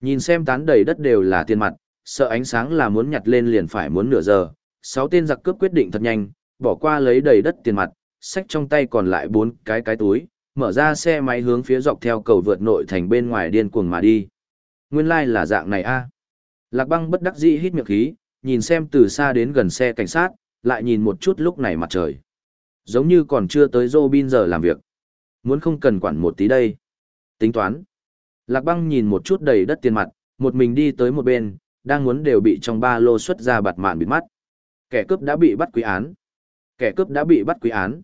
Nhìn xem tán đầy đất đều là tiền mặt, sợ ánh sáng là muốn nhặt lên liền phải muốn nửa giờ. Sáu tên giặc cướp quyết định thật nhanh, bỏ qua lấy đầy đất tiền mặt, xách trong tay còn lại bốn cái cái túi, mở ra xe máy hướng phía dọc theo cầu vượt nội thành bên ngoài điên cuồng mà đi. Nguyên lai like là dạng này a. Lạc băng bất đắc dĩ hít miệng khí, nhìn xem từ xa đến gần xe cảnh sát, lại nhìn một chút lúc này mặt trời. Giống như còn chưa tới Robin giờ làm việc. Muốn không cần quản một tí đây. Tính toán. Lạc băng nhìn một chút đầy đất tiền mặt, một mình đi tới một bên, đang muốn đều bị trong ba lô xuất ra bạt mạn bịt mắt. Kẻ cướp đã bị bắt quý án. Kẻ cướp đã bị bắt quý án.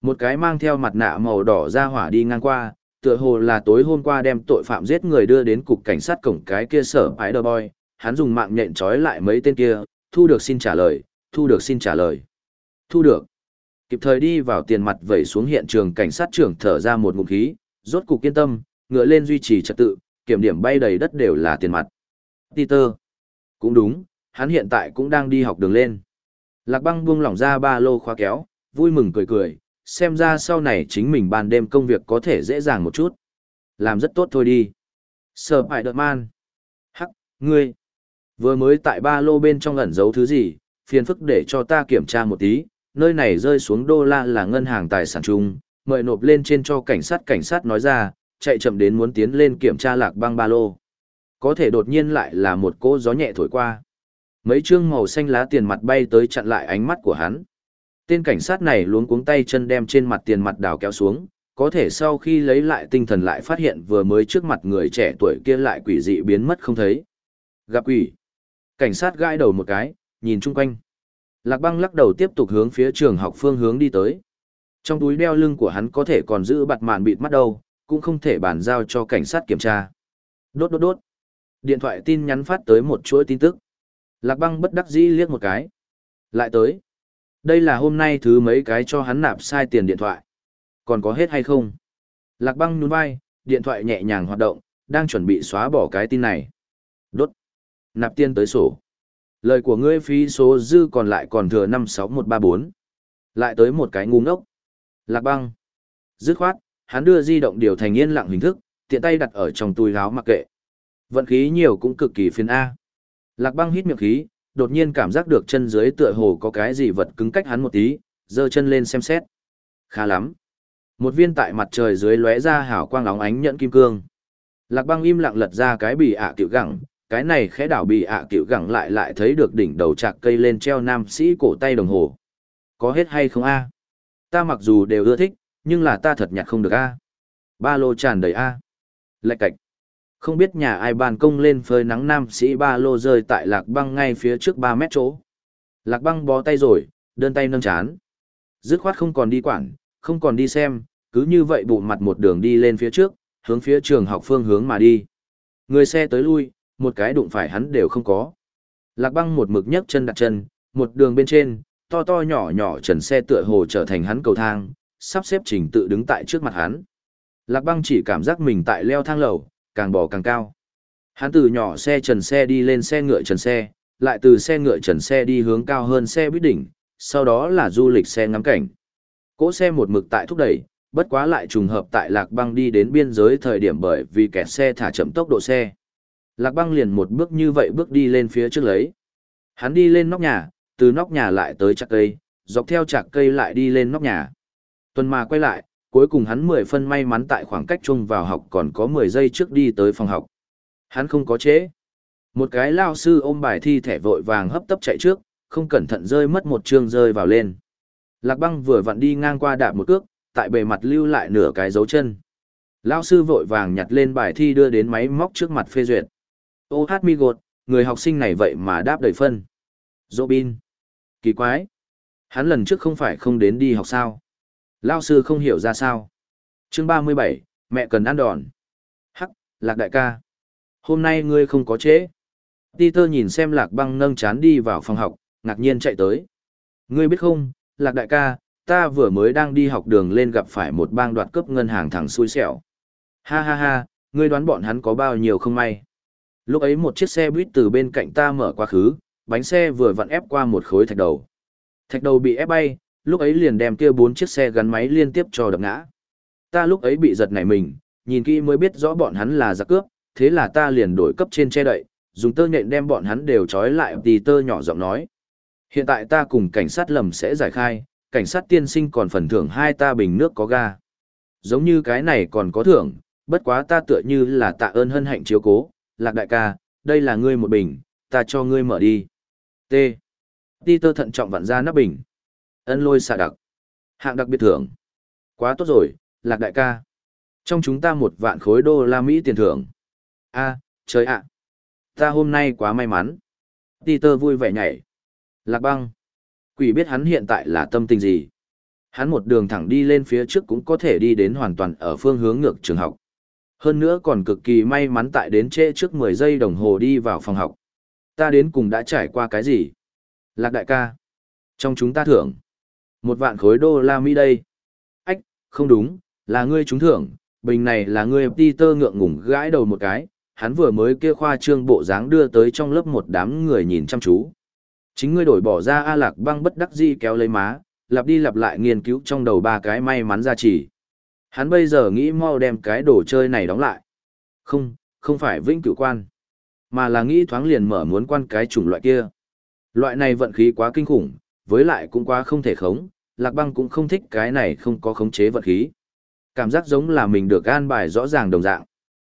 Một cái mang theo mặt nạ màu đỏ ra hỏa đi ngang qua, tựa hồ là tối hôm qua đem tội phạm giết người đưa đến cục cảnh sát cổng cái kia sở Spider Boy, hắn dùng mạng nhện trói lại mấy tên kia, thu được xin trả lời, thu được xin trả lời. Thu được. Kịp thời đi vào tiền mặt vẩy xuống hiện trường cảnh sát trưởng thở ra một ngụm khí, rốt cục kiên tâm, ngựa lên duy trì trật tự, kiểm điểm bay đầy đất đều là tiền mặt. Peter. Cũng đúng, hắn hiện tại cũng đang đi học đường lên. Lạc băng buông lỏng ra ba lô khóa kéo, vui mừng cười cười, xem ra sau này chính mình ban đêm công việc có thể dễ dàng một chút. Làm rất tốt thôi đi. Sở Hải đợt man. Hắc, ngươi. Vừa mới tại ba lô bên trong ẩn giấu thứ gì, phiền phức để cho ta kiểm tra một tí, nơi này rơi xuống đô la là ngân hàng tài sản chung, mời nộp lên trên cho cảnh sát cảnh sát nói ra, chạy chậm đến muốn tiến lên kiểm tra lạc băng ba lô. Có thể đột nhiên lại là một cỗ gió nhẹ thổi qua. Mấy chương màu xanh lá tiền mặt bay tới chặn lại ánh mắt của hắn. Tên cảnh sát này luống cuống tay chân đem trên mặt tiền mặt đào kéo xuống, có thể sau khi lấy lại tinh thần lại phát hiện vừa mới trước mặt người trẻ tuổi kia lại quỷ dị biến mất không thấy. Gặp quỷ. Cảnh sát gãi đầu một cái, nhìn chung quanh. Lạc băng lắc đầu tiếp tục hướng phía trường học phương hướng đi tới. Trong túi đeo lưng của hắn có thể còn giữ bạt mạn bịt mắt đâu, cũng không thể bàn giao cho cảnh sát kiểm tra. Đốt đốt đốt. Điện thoại tin nhắn phát tới một chuỗi tin tức. Lạc băng bất đắc dĩ liếc một cái. Lại tới. Đây là hôm nay thứ mấy cái cho hắn nạp sai tiền điện thoại. Còn có hết hay không? Lạc băng nhún vai, điện thoại nhẹ nhàng hoạt động, đang chuẩn bị xóa bỏ cái tin này. Đốt. Nạp tiền tới sổ. Lời của ngươi phí số dư còn lại còn thừa 56134. Lại tới một cái ngu ngốc. Lạc băng. Dứt khoát, hắn đưa di động điều thành yên lặng hình thức, tiện tay đặt ở trong túi áo mặc kệ. Vận khí nhiều cũng cực kỳ phiền A. Lạc băng hít miệng khí, đột nhiên cảm giác được chân dưới tựa hồ có cái gì vật cứng cách hắn một tí, giơ chân lên xem xét. Khá lắm. Một viên tại mặt trời dưới lóe ra hào quang óng ánh nhẫn kim cương. Lạc băng im lặng lật ra cái bì ạ à tiểu gẳng, cái này khẽ đảo bị ạ à tiểu gẳng lại lại thấy được đỉnh đầu chạc cây lên treo nam sĩ cổ tay đồng hồ. Có hết hay không a? Ta mặc dù đều ưa thích, nhưng là ta thật nhặt không được a. Ba lô tràn đầy a. Lạch cạch. Không biết nhà ai bàn công lên phơi nắng nam sĩ ba lô rơi tại lạc băng ngay phía trước ba mét chỗ. Lạc băng bó tay rồi, đơn tay nâng chán. Dứt khoát không còn đi quản, không còn đi xem, cứ như vậy bụ mặt một đường đi lên phía trước, hướng phía trường học phương hướng mà đi. Người xe tới lui, một cái đụng phải hắn đều không có. Lạc băng một mực nhấc chân đặt chân, một đường bên trên, to to nhỏ nhỏ trần xe tựa hồ trở thành hắn cầu thang, sắp xếp trình tự đứng tại trước mặt hắn. Lạc băng chỉ cảm giác mình tại leo thang lầu, càng bò càng cao. Hắn từ nhỏ xe trần xe đi lên xe ngựa trần xe, lại từ xe ngựa trần xe đi hướng cao hơn xe buýt đỉnh, sau đó là du lịch xe ngắm cảnh. Cỗ xe một mực tại thúc đẩy, bất quá lại trùng hợp tại Lạc Băng đi đến biên giới thời điểm bởi vì kẹt xe thả chậm tốc độ xe. Lạc Băng liền một bước như vậy bước đi lên phía trước lấy. Hắn đi lên nóc nhà, từ nóc nhà lại tới chạc cây, dọc theo chạc cây lại đi lên nóc nhà. Tuần mà quay lại, cuối cùng hắn mười phân may mắn tại khoảng cách chung vào học còn có mười giây trước đi tới phòng học. Hắn không có chế. Một cái lao sư ôm bài thi thẻ vội vàng hấp tấp chạy trước, không cẩn thận rơi mất một chương rơi vào lên. Lạc băng vừa vặn đi ngang qua đạp một cước, tại bề mặt lưu lại nửa cái dấu chân. Lao sư vội vàng nhặt lên bài thi đưa đến máy móc trước mặt phê duyệt. Ô hát mi gột, người học sinh này vậy mà đáp đầy phân. Robin. Kỳ quái. Hắn lần trước không phải không đến đi học sao. Lao sư không hiểu ra sao. chương ba mươi bảy, mẹ cần ăn đòn. Hắc, lạc đại ca. Hôm nay ngươi không có trễ. Peter nhìn xem lạc băng nâng chán đi vào phòng học, ngạc nhiên chạy tới. Ngươi biết không, lạc đại ca, ta vừa mới đang đi học đường lên gặp phải một bang đoạt cướp ngân hàng thẳng xui xẻo. Ha ha ha, ngươi đoán bọn hắn có bao nhiêu không may. Lúc ấy một chiếc xe buýt từ bên cạnh ta mở quá khứ, bánh xe vừa vặn ép qua một khối thạch đầu. Thạch đầu bị ép bay, lúc ấy liền đem kia bốn chiếc xe gắn máy liên tiếp cho đập ngã. Ta lúc ấy bị giật nảy mình, nhìn kỹ mới biết rõ bọn hắn là giặc cướp, thế là ta liền đổi cấp trên che đậy, dùng tơ nhện đem bọn hắn đều trói lại tì tơ nhỏ giọng nói. Hiện tại ta cùng cảnh sát lầm sẽ giải khai, cảnh sát tiên sinh còn phần thưởng hai ta bình nước có ga. Giống như cái này còn có thưởng, bất quá ta tựa như là tạ ơn hân hạnh chiếu cố, lạc đại ca, đây là ngươi một bình, ta cho ngươi mở đi. T. Ti tơ thận trọng vặn ra nắp bình. Ân lôi xạ đặc. Hạng đặc biệt thưởng. Quá tốt rồi, lạc đại ca. Trong chúng ta một vạn khối đô la Mỹ tiền thưởng. a trời ạ. Ta hôm nay quá may mắn. Peter vui vẻ nhảy. Lạc băng. Quỷ biết hắn hiện tại là tâm tình gì. Hắn một đường thẳng đi lên phía trước cũng có thể đi đến hoàn toàn ở phương hướng ngược trường học. Hơn nữa còn cực kỳ may mắn tại đến trễ trước 10 giây đồng hồ đi vào phòng học. Ta đến cùng đã trải qua cái gì? Lạc đại ca. Trong chúng ta thưởng. Một vạn khối đô la Mỹ đây. Ách, không đúng, là ngươi trúng thưởng, bình này là ngươi Peter ngượng ngủng gãi đầu một cái, hắn vừa mới kia khoa trương bộ dáng đưa tới trong lớp một đám người nhìn chăm chú. Chính ngươi đổi bỏ ra A Lạc băng bất đắc dĩ kéo lấy má, lặp đi lặp lại nghiên cứu trong đầu ba cái may mắn ra chỉ. Hắn bây giờ nghĩ mau đem cái đồ chơi này đóng lại. Không, không phải vĩnh cửu quan, mà là nghĩ thoáng liền mở muốn quan cái chủng loại kia. Loại này vận khí quá kinh khủng, với lại cũng quá không thể khống, Lạc Băng cũng không thích cái này không có khống chế vận khí. Cảm giác giống là mình được an bài rõ ràng đồng dạng.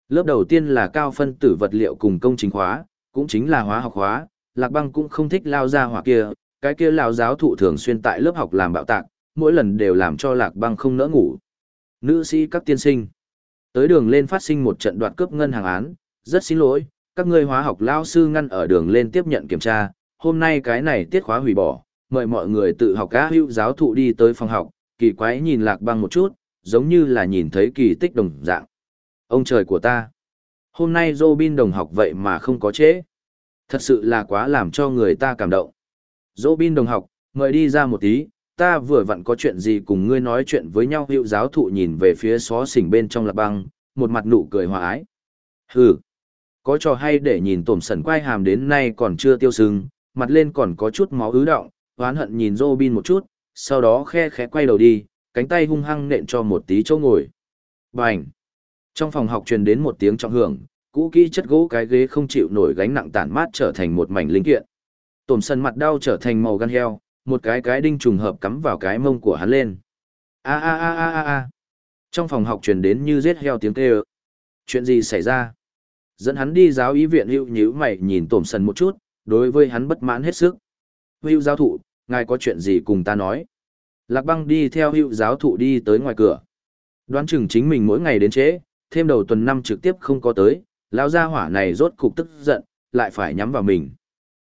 Lớp đầu tiên là cao phân tử vật liệu cùng công trình khóa, cũng chính là hóa học hóa, Lạc Băng cũng không thích lao ra hỏa kia, cái kia lão giáo thụ thường xuyên tại lớp học làm bạo tạc, mỗi lần đều làm cho Lạc Băng không nỡ ngủ. Nữ sĩ các tiên sinh. Tới đường lên phát sinh một trận đoạt cướp ngân hàng án, rất xin lỗi, các ngươi hóa học lao sư ngăn ở đường lên tiếp nhận kiểm tra, hôm nay cái này tiết khóa hủy bỏ, mời mọi người tự học cá hữu giáo thụ đi tới phòng học, kỳ quái nhìn lạc băng một chút, giống như là nhìn thấy kỳ tích đồng dạng. Ông trời của ta! Hôm nay Robin đồng học vậy mà không có chế. Thật sự là quá làm cho người ta cảm động. Robin đồng học, mời đi ra một tí, ta vừa vặn có chuyện gì cùng ngươi nói chuyện với nhau hiệu giáo thụ nhìn về phía xó xỉnh bên trong lạc băng, một mặt nụ cười hòa ái. Hừ! Có trò hay để nhìn tổm sẩn quai hàm đến nay còn chưa tiêu sưng, mặt lên còn có chút máu ứ động, oán hận nhìn Robin một chút, sau đó khe khẽ quay đầu đi, cánh tay hung hăng nện cho một tí chỗ ngồi. Bành! Trong phòng học truyền đến một tiếng trọng hưởng, cũ kỹ chất gỗ cái ghế không chịu nổi gánh nặng tản mát trở thành một mảnh linh kiện. Tổm sần mặt đau trở thành màu gan heo, một cái cái đinh trùng hợp cắm vào cái mông của hắn lên. A a a a a a. Trong phòng học truyền đến như giết heo tiếng kêu. Chuyện gì xảy ra? Dẫn hắn đi giáo ý viện hữu nhíu mày nhìn tổm Sần một chút, đối với hắn bất mãn hết sức. Hữu giáo thụ, ngài có chuyện gì cùng ta nói? Lạc băng đi theo hữu giáo thụ đi tới ngoài cửa. Đoán chừng chính mình mỗi ngày đến trễ, thêm đầu tuần năm trực tiếp không có tới, lão gia hỏa này rốt cục tức giận, lại phải nhắm vào mình.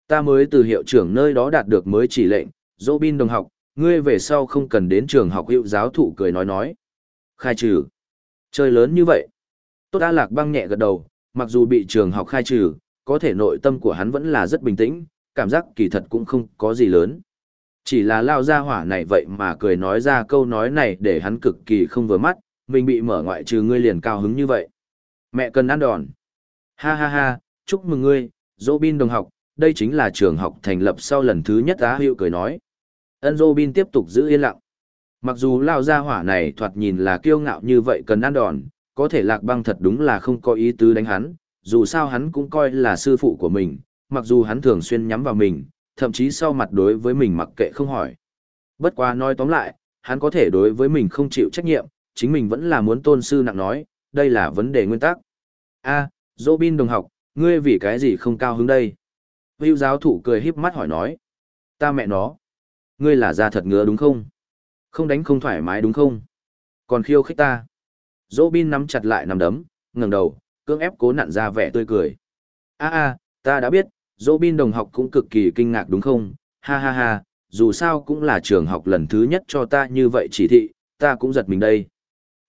Ta mới từ hiệu trưởng nơi đó đạt được mới chỉ lệnh, dỗ bin đồng học, ngươi về sau không cần đến trường học hữu giáo thụ cười nói nói. Khai trừ. Chơi lớn như vậy. Tốt đã lạc băng nhẹ gật đầu, mặc dù bị trường học khai trừ, có thể nội tâm của hắn vẫn là rất bình tĩnh, cảm giác kỳ thật cũng không có gì lớn. Chỉ là lao ra hỏa này vậy mà cười nói ra câu nói này để hắn cực kỳ không vừa mắt, mình bị mở ngoại trừ ngươi liền cao hứng như vậy. Mẹ cần ăn đòn. Ha ha ha, chúc mừng ngươi, Robin đồng học, đây chính là trường học thành lập sau lần thứ nhất á hiệu cười nói. Ân Robin tiếp tục giữ yên lặng. Mặc dù lao gia hỏa này thoạt nhìn là kiêu ngạo như vậy cần ăn đòn, có thể lạc băng thật đúng là không có ý tứ đánh hắn, dù sao hắn cũng coi là sư phụ của mình, mặc dù hắn thường xuyên nhắm vào mình, thậm chí sau mặt đối với mình mặc kệ không hỏi. Bất quá nói tóm lại, hắn có thể đối với mình không chịu trách nhiệm, chính mình vẫn là muốn tôn sư nặng nói, đây là vấn đề nguyên tắc. A, à, Robin đồng học, ngươi vì cái gì không cao hứng đây? Hữu giáo thủ cười híp mắt hỏi nói. Ta mẹ nó. Ngươi là ra thật ngứa đúng không? Không đánh không thoải mái đúng không? Còn khiêu khích ta. Dỗ Bin nắm chặt lại nằm đấm, ngẩng đầu, cưỡng ép cố nặn ra vẻ tươi cười. A a, ta đã biết, Dỗ Bin đồng học cũng cực kỳ kinh ngạc đúng không? Ha ha ha, dù sao cũng là trường học lần thứ nhất cho ta như vậy chỉ thị, ta cũng giật mình đây.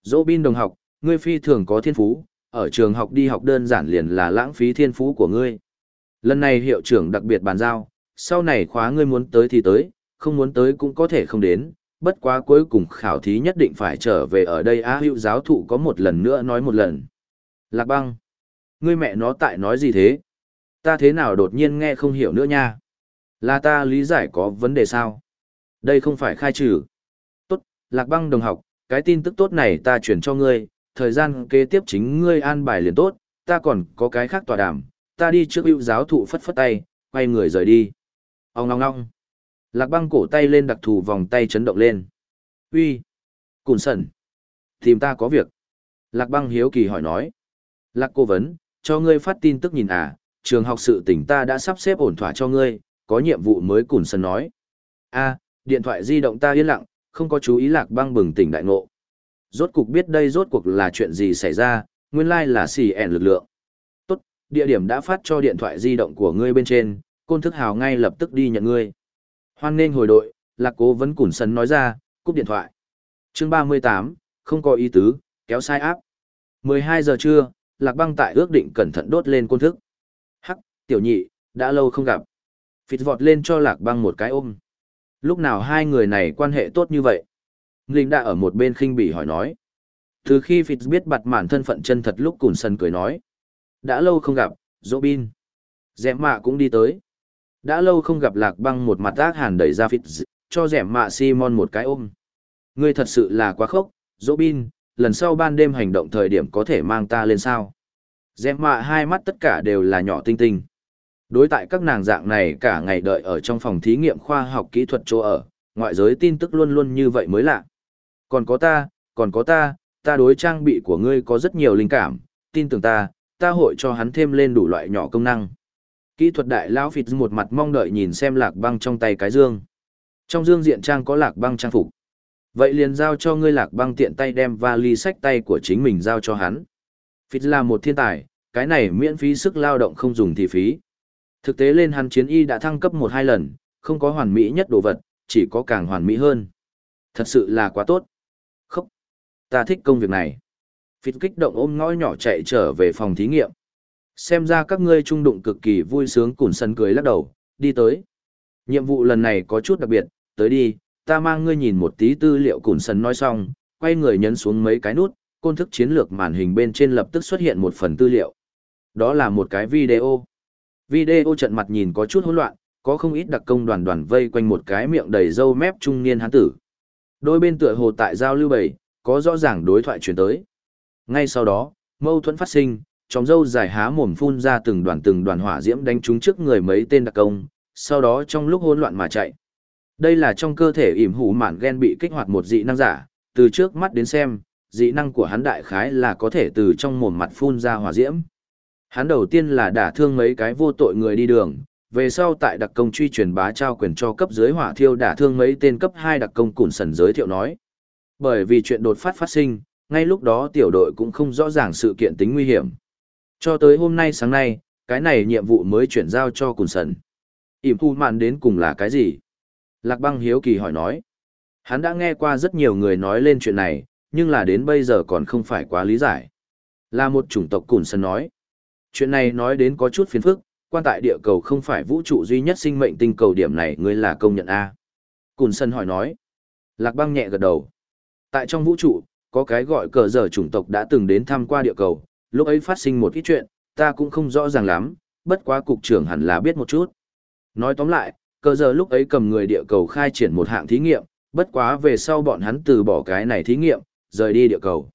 Dỗ Bin đồng học, ngươi phi thường có thiên phú, ở trường học đi học đơn giản liền là lãng phí thiên phú của ngươi. Lần này hiệu trưởng đặc biệt bàn giao, sau này khóa ngươi muốn tới thì tới, không muốn tới cũng có thể không đến, bất quá cuối cùng khảo thí nhất định phải trở về ở đây á hữu giáo thụ có một lần nữa nói một lần. Lạc băng, ngươi mẹ nó tại nói gì thế? Ta thế nào đột nhiên nghe không hiểu nữa nha? Là ta lý giải có vấn đề sao? Đây không phải khai trừ. Tốt, lạc băng đồng học, cái tin tức tốt này ta chuyển cho ngươi, thời gian kế tiếp chính ngươi an bài liền tốt, ta còn có cái khác tòa đàm, ta đi trước hữu giáo thụ phất phất tay, quay người rời đi. Ông ngong ngong. Lạc băng cổ tay lên đặc thù vòng tay chấn động lên. Uy, Cùn sẩn. Tìm ta có việc. Lạc băng hiếu kỳ hỏi nói. Lạc cô vấn, cho ngươi phát tin tức nhìn à, trường học sự tỉnh ta đã sắp xếp ổn thỏa cho ngươi, có nhiệm vụ mới cùn sẩn nói. a điện thoại di động ta yên lặng, không có chú ý lạc băng bừng tỉnh đại ngộ. Rốt cuộc biết đây rốt cuộc là chuyện gì xảy ra, nguyên lai là xì ẻn lực lượng. Tốt, địa điểm đã phát cho điện thoại di động của ngươi bên trên, côn thức hào ngay lập tức đi nhận ngươi. Hoan nên hồi đội, lạc cố vấn cùn sân nói ra, cúp điện thoại. chương 38, không có ý tứ, kéo sai áp. 12 giờ trưa, lạc băng tại ước định cẩn thận đốt lên côn thức. Hắc, tiểu nhị, đã lâu không gặp. Phịt vọt lên cho lạc băng một cái ôm. Lúc nào hai người này quan hệ tốt như vậy? Linh đã ở một bên khinh bỉ hỏi nói. Từ khi Phịt biết bặt mản thân phận chân thật lúc cùn sân cười nói. Đã lâu không gặp, Robin. Dẹm mạ cũng đi tới. Đã lâu không gặp lạc băng một mặt ác hàn đẩy ra phít cho rẻm mạ Simon một cái ôm. Ngươi thật sự là quá khốc, Robin, lần sau ban đêm hành động thời điểm có thể mang ta lên sao. Rẻm mạ hai mắt tất cả đều là nhỏ tinh tinh. Đối tại các nàng dạng này cả ngày đợi ở trong phòng thí nghiệm khoa học kỹ thuật chỗ ở, ngoại giới tin tức luôn luôn như vậy mới lạ. Còn có ta, còn có ta, ta đối trang bị của ngươi có rất nhiều linh cảm, tin tưởng ta, ta hội cho hắn thêm lên đủ loại nhỏ công năng. Kỹ thuật đại lão phịt một mặt mong đợi nhìn xem lạc băng trong tay cái dương. Trong dương diện trang có lạc băng trang phục. Vậy liền giao cho ngươi lạc băng tiện tay đem vali sách tay của chính mình giao cho hắn. Phịt là một thiên tài, cái này miễn phí sức lao động không dùng thì phí. Thực tế lên hắn chiến y đã thăng cấp một hai lần, không có hoàn mỹ nhất đồ vật, chỉ có càng hoàn mỹ hơn. Thật sự là quá tốt. Khóc. Ta thích công việc này. Phịt kích động ôm ngõ nhỏ chạy trở về phòng thí nghiệm. Xem ra các ngươi trung đụng cực kỳ vui sướng củn sân cười lắc đầu, đi tới. Nhiệm vụ lần này có chút đặc biệt, tới đi, ta mang ngươi nhìn một tí tư liệu củn sân nói xong, quay người nhấn xuống mấy cái nút, côn thức chiến lược màn hình bên trên lập tức xuất hiện một phần tư liệu. Đó là một cái video. Video trận mặt nhìn có chút hỗn loạn, có không ít đặc công đoàn đoàn vây quanh một cái miệng đầy râu mép trung niên hán tử. Đôi bên tựa hồ tại giao lưu bầy, có rõ ràng đối thoại truyền tới. Ngay sau đó, mâu thuẫn phát sinh, trong dâu dài há mồm phun ra từng đoàn từng đoàn hỏa diễm đánh trúng trước người mấy tên đặc công, sau đó trong lúc hỗn loạn mà chạy. Đây là trong cơ thể ỉm hủ mạn gen bị kích hoạt một dị năng giả, từ trước mắt đến xem, dị năng của hắn đại khái là có thể từ trong mồm mặt phun ra hỏa diễm. Hắn đầu tiên là đả thương mấy cái vô tội người đi đường, về sau tại đặc công truy truyền bá trao quyền cho cấp dưới hỏa thiêu đả thương mấy tên cấp 2 đặc công củn sần giới thiệu nói. Bởi vì chuyện đột phát phát sinh, ngay lúc đó tiểu đội cũng không rõ ràng sự kiện tính nguy hiểm. Cho tới hôm nay sáng nay, cái này nhiệm vụ mới chuyển giao cho Cùn sần. Ỉm thu mạn đến cùng là cái gì? Lạc băng hiếu kỳ hỏi nói. Hắn đã nghe qua rất nhiều người nói lên chuyện này, nhưng là đến bây giờ còn không phải quá lý giải. Là một chủng tộc Cùn sần nói. Chuyện này nói đến có chút phiền phức, quan tại địa cầu không phải vũ trụ duy nhất sinh mệnh tinh cầu điểm này ngươi là công nhận A. Cùn sân hỏi nói. Lạc băng nhẹ gật đầu. Tại trong vũ trụ, có cái gọi cờ dở chủng tộc đã từng đến thăm qua địa cầu, lúc ấy phát sinh một ít chuyện, ta cũng không rõ ràng lắm, bất quá cục trưởng hẳn là biết một chút. Nói tóm lại, cơ giờ lúc ấy cầm người địa cầu khai triển một hạng thí nghiệm, bất quá về sau bọn hắn từ bỏ cái này thí nghiệm, rời đi địa cầu.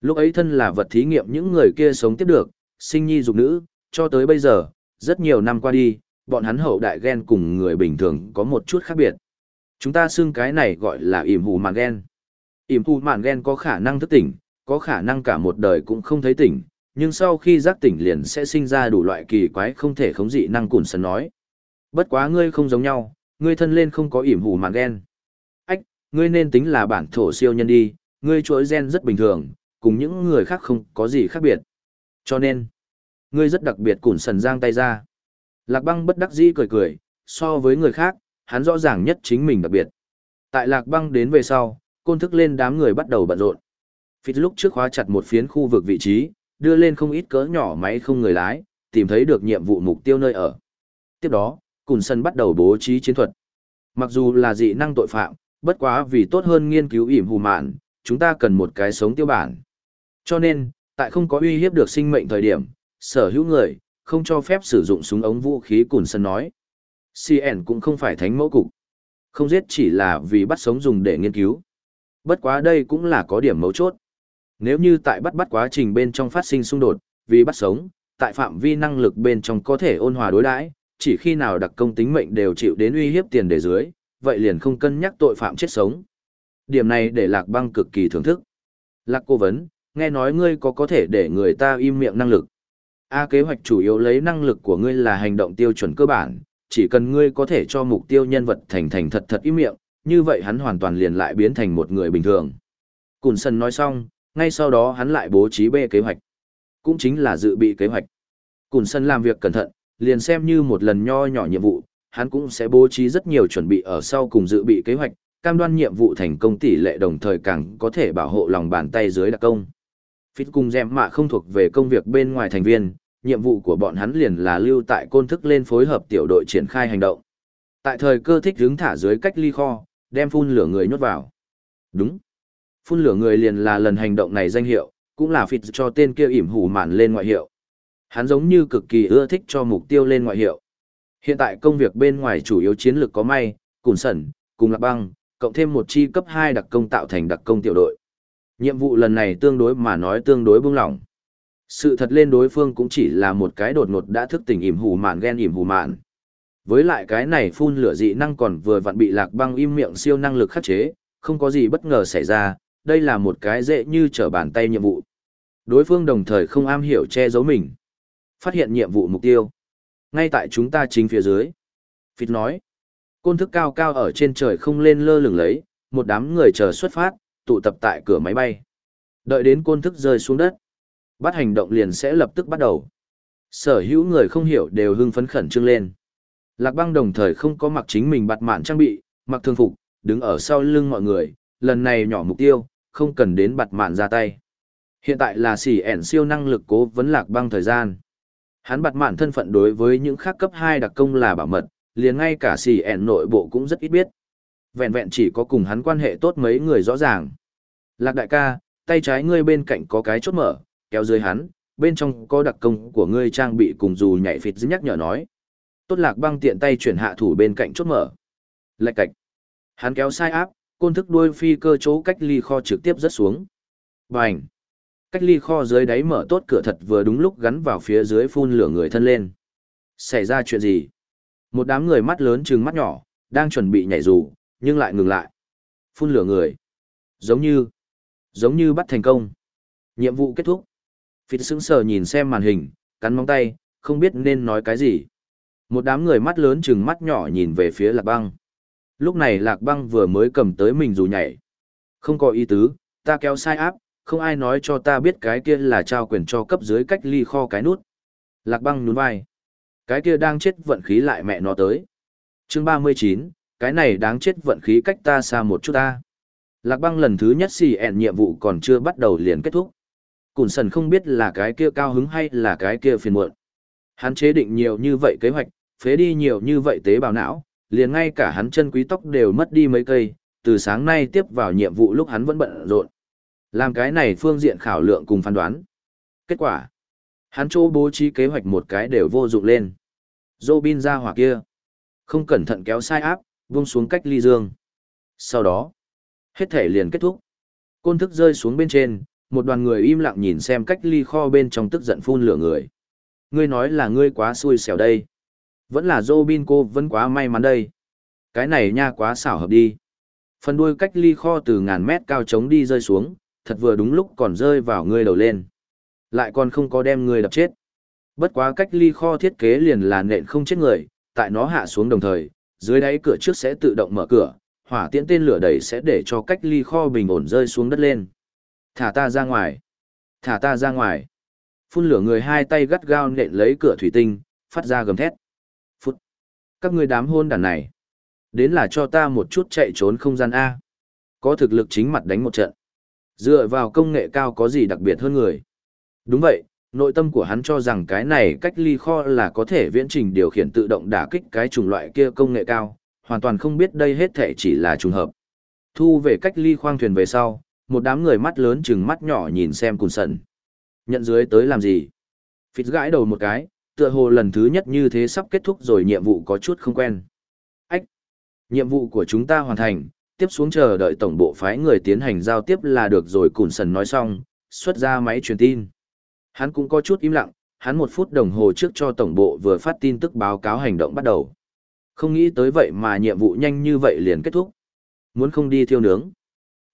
Lúc ấy thân là vật thí nghiệm những người kia sống tiếp được, sinh nhi dục nữ, cho tới bây giờ, rất nhiều năm qua đi, bọn hắn hậu đại gen cùng người bình thường có một chút khác biệt. Chúng ta xưng cái này gọi là ỉm hù mạn gen. ỉm hù mạn gen có khả năng thức tỉnh, có khả năng cả một đời cũng không thấy tỉnh, nhưng sau khi giác tỉnh liền sẽ sinh ra đủ loại kỳ quái không thể khống dị năng cùn sần nói. Bất quá ngươi không giống nhau, ngươi thân lên không có ỉm hù mạn gen. Ách, ngươi nên tính là bản thổ siêu nhân đi, ngươi chuỗi gen rất bình thường, cùng những người khác không có gì khác biệt. Cho nên, ngươi rất đặc biệt cùn sần giang tay ra. Lạc băng bất đắc dĩ cười cười, so với người khác, hắn rõ ràng nhất chính mình đặc biệt. Tại lạc băng đến về sau, côn thức lên đám người bắt đầu bận rộn. Phít lúc trước khóa chặt một phiến khu vực vị trí, đưa lên không ít cỡ nhỏ máy không người lái, tìm thấy được nhiệm vụ mục tiêu nơi ở. Tiếp đó, Cùn Sân bắt đầu bố trí chiến thuật. Mặc dù là dị năng tội phạm, bất quá vì tốt hơn nghiên cứu ỉm hù mạn, chúng ta cần một cái sống tiêu bản. Cho nên, tại không có uy hiếp được sinh mệnh thời điểm, sở hữu người, không cho phép sử dụng súng ống vũ khí cùn sân nói. CN cũng không phải thánh mẫu cục. Không giết chỉ là vì bắt sống dùng để nghiên cứu. Bất quá đây cũng là có điểm mấu chốt. Nếu như tại bắt bắt quá trình bên trong phát sinh xung đột, vì bắt sống, tại phạm vi năng lực bên trong có thể ôn hòa đối đãi, chỉ khi nào đặc công tính mệnh đều chịu đến uy hiếp tiền đề dưới, vậy liền không cân nhắc tội phạm chết sống. Điểm này để Lạc Băng cực kỳ thưởng thức. Lạc Cô Vấn, nghe nói ngươi có có thể để người ta im miệng năng lực. A kế hoạch chủ yếu lấy năng lực của ngươi là hành động tiêu chuẩn cơ bản, chỉ cần ngươi có thể cho mục tiêu nhân vật thành thành thật thật im miệng, như vậy hắn hoàn toàn liền lại biến thành một người bình thường. Cùn Sân nói xong, ngay sau đó hắn lại bố trí B kế hoạch. Cũng chính là dự bị kế hoạch. Cùn Sân làm việc cẩn thận, liền xem như một lần nho nhỏ nhiệm vụ, hắn cũng sẽ bố trí rất nhiều chuẩn bị ở sau cùng dự bị kế hoạch, cam đoan nhiệm vụ thành công tỷ lệ đồng thời càng có thể bảo hộ lòng bàn tay dưới đặc công. Phít cùng dẹm mạ không thuộc về công việc bên ngoài thành viên, nhiệm vụ của bọn hắn liền là lưu tại côn thức lên phối hợp tiểu đội triển khai hành động. Tại thời cơ thích hướng thả dưới cách ly kho, đem phun lửa người nhốt vào. Đúng. Phun lửa người liền là lần hành động này danh hiệu, cũng là phịt cho tên kia ỉm hủ mạn lên ngoại hiệu. Hắn giống như cực kỳ ưa thích cho mục tiêu lên ngoại hiệu. Hiện tại công việc bên ngoài chủ yếu chiến lược có may, cùng sẩn, cùng lạc băng, cộng thêm một chi cấp 2 đặc công tạo thành đặc công tiểu đội. Nhiệm vụ lần này tương đối mà nói tương đối buông lỏng. Sự thật lên đối phương cũng chỉ là một cái đột ngột đã thức tỉnh ỉm hủ mạn ghen ỉm hủ mạn. Với lại cái này phun lửa dị năng còn vừa vặn bị lạc băng im miệng siêu năng lực khắc chế, không có gì bất ngờ xảy ra, đây là một cái dễ như trở bàn tay nhiệm vụ. Đối phương đồng thời không am hiểu che giấu mình. Phát hiện nhiệm vụ mục tiêu. Ngay tại chúng ta chính phía dưới. Phít nói. Côn thức cao cao ở trên trời không lên lơ lửng lấy, một đám người chờ xuất phát, tụ tập tại cửa máy bay. Đợi đến côn thức rơi xuống đất. Bắt hành động liền sẽ lập tức bắt đầu. Sở hữu người không hiểu đều hưng phấn khẩn trương lên. Lạc băng đồng thời không có mặc chính mình bạt mạn trang bị, mặc thường phục, đứng ở sau lưng mọi người, lần này nhỏ mục tiêu, không cần đến bặt mạn ra tay. Hiện tại là xỉ ẻn siêu năng lực cố vấn lạc băng thời gian. Hắn bặt mạn thân phận đối với những khác cấp 2 đặc công là bảo mật, liền ngay cả xỉ ẻn nội bộ cũng rất ít biết. Vẹn vẹn chỉ có cùng hắn quan hệ tốt mấy người rõ ràng. Lạc đại ca, tay trái ngươi bên cạnh có cái chốt mở, kéo dưới hắn, bên trong có đặc công của ngươi trang bị cùng dù nhảy phịt nhắc nhở nói. Tốt lạc băng tiện tay chuyển hạ thủ bên cạnh chốt mở. Lạch cạch. Hắn kéo sai áp, côn thức đuôi phi cơ chỗ cách ly kho trực tiếp rớt xuống. Bành. Cách ly kho dưới đáy mở tốt cửa thật vừa đúng lúc gắn vào phía dưới phun lửa người thân lên. Xảy ra chuyện gì? Một đám người mắt lớn trừng mắt nhỏ, đang chuẩn bị nhảy dù, nhưng lại ngừng lại. Phun lửa người. Giống như, giống như bắt thành công. Nhiệm vụ kết thúc. Phịt sững sờ nhìn xem màn hình, cắn móng tay, không biết nên nói cái gì. Một đám người mắt lớn trừng mắt nhỏ nhìn về phía lạc băng. Lúc này lạc băng vừa mới cầm tới mình dù nhảy. Không có ý tứ, ta kéo sai áp, không ai nói cho ta biết cái kia là trao quyền cho cấp dưới cách ly kho cái nút. Lạc băng nhún vai. Cái kia đang chết vận khí lại mẹ nó tới. chương ba mươi chín, cái này đáng chết vận khí cách ta xa một chút ta. Lạc băng lần thứ nhất xì ẹn nhiệm vụ còn chưa bắt đầu liền kết thúc. Cùn sần không biết là cái kia cao hứng hay là cái kia phiền muộn. Hắn chế định nhiều như vậy kế hoạch, phế đi nhiều như vậy tế bào não, liền ngay cả hắn chân quý tóc đều mất đi mấy cây, từ sáng nay tiếp vào nhiệm vụ lúc hắn vẫn bận rộn. Làm cái này phương diện khảo lượng cùng phán đoán. Kết quả, hắn chỗ bố trí kế hoạch một cái đều vô dụng lên. Robin ra hỏa kia, không cẩn thận kéo sai áp, vung xuống cách ly dương. Sau đó, hết thể liền kết thúc. Côn thức rơi xuống bên trên, một đoàn người im lặng nhìn xem cách ly kho bên trong tức giận phun lửa người. Ngươi nói là ngươi quá xui xẻo đây. Vẫn là Robin cô vẫn quá may mắn đây. Cái này nha quá xảo hợp đi. Phần đuôi cách ly kho từ ngàn mét cao trống đi rơi xuống, thật vừa đúng lúc còn rơi vào ngươi đầu lên. Lại còn không có đem ngươi đập chết. Bất quá cách ly kho thiết kế liền là nện không chết người, tại nó hạ xuống đồng thời, dưới đáy cửa trước sẽ tự động mở cửa, hỏa tiễn tên lửa đẩy sẽ để cho cách ly kho bình ổn rơi xuống đất lên. Thả ta ra ngoài. Thả ta ra ngoài. Phun lửa người hai tay gắt gao nện lấy cửa thủy tinh, phát ra gầm thét. Các người đám hôn đàn này. Đến là cho ta một chút chạy trốn không gian A. Có thực lực chính mặt đánh một trận. Dựa vào công nghệ cao có gì đặc biệt hơn người. Đúng vậy, nội tâm của hắn cho rằng cái này cách ly kho là có thể viễn trình điều khiển tự động đả kích cái chủng loại kia công nghệ cao, hoàn toàn không biết đây hết thể chỉ là trùng hợp. Thu về cách ly khoang thuyền về sau, một đám người mắt lớn chừng mắt nhỏ nhìn xem cùn sần. Nhận dưới tới làm gì? Phịt gãi đầu một cái, tựa hồ lần thứ nhất như thế sắp kết thúc rồi nhiệm vụ có chút không quen. Ách! Nhiệm vụ của chúng ta hoàn thành, tiếp xuống chờ đợi tổng bộ phái người tiến hành giao tiếp là được rồi cùn sần nói xong, xuất ra máy truyền tin. Hắn cũng có chút im lặng, hắn một phút đồng hồ trước cho tổng bộ vừa phát tin tức báo cáo hành động bắt đầu. Không nghĩ tới vậy mà nhiệm vụ nhanh như vậy liền kết thúc. Muốn không đi thiêu nướng.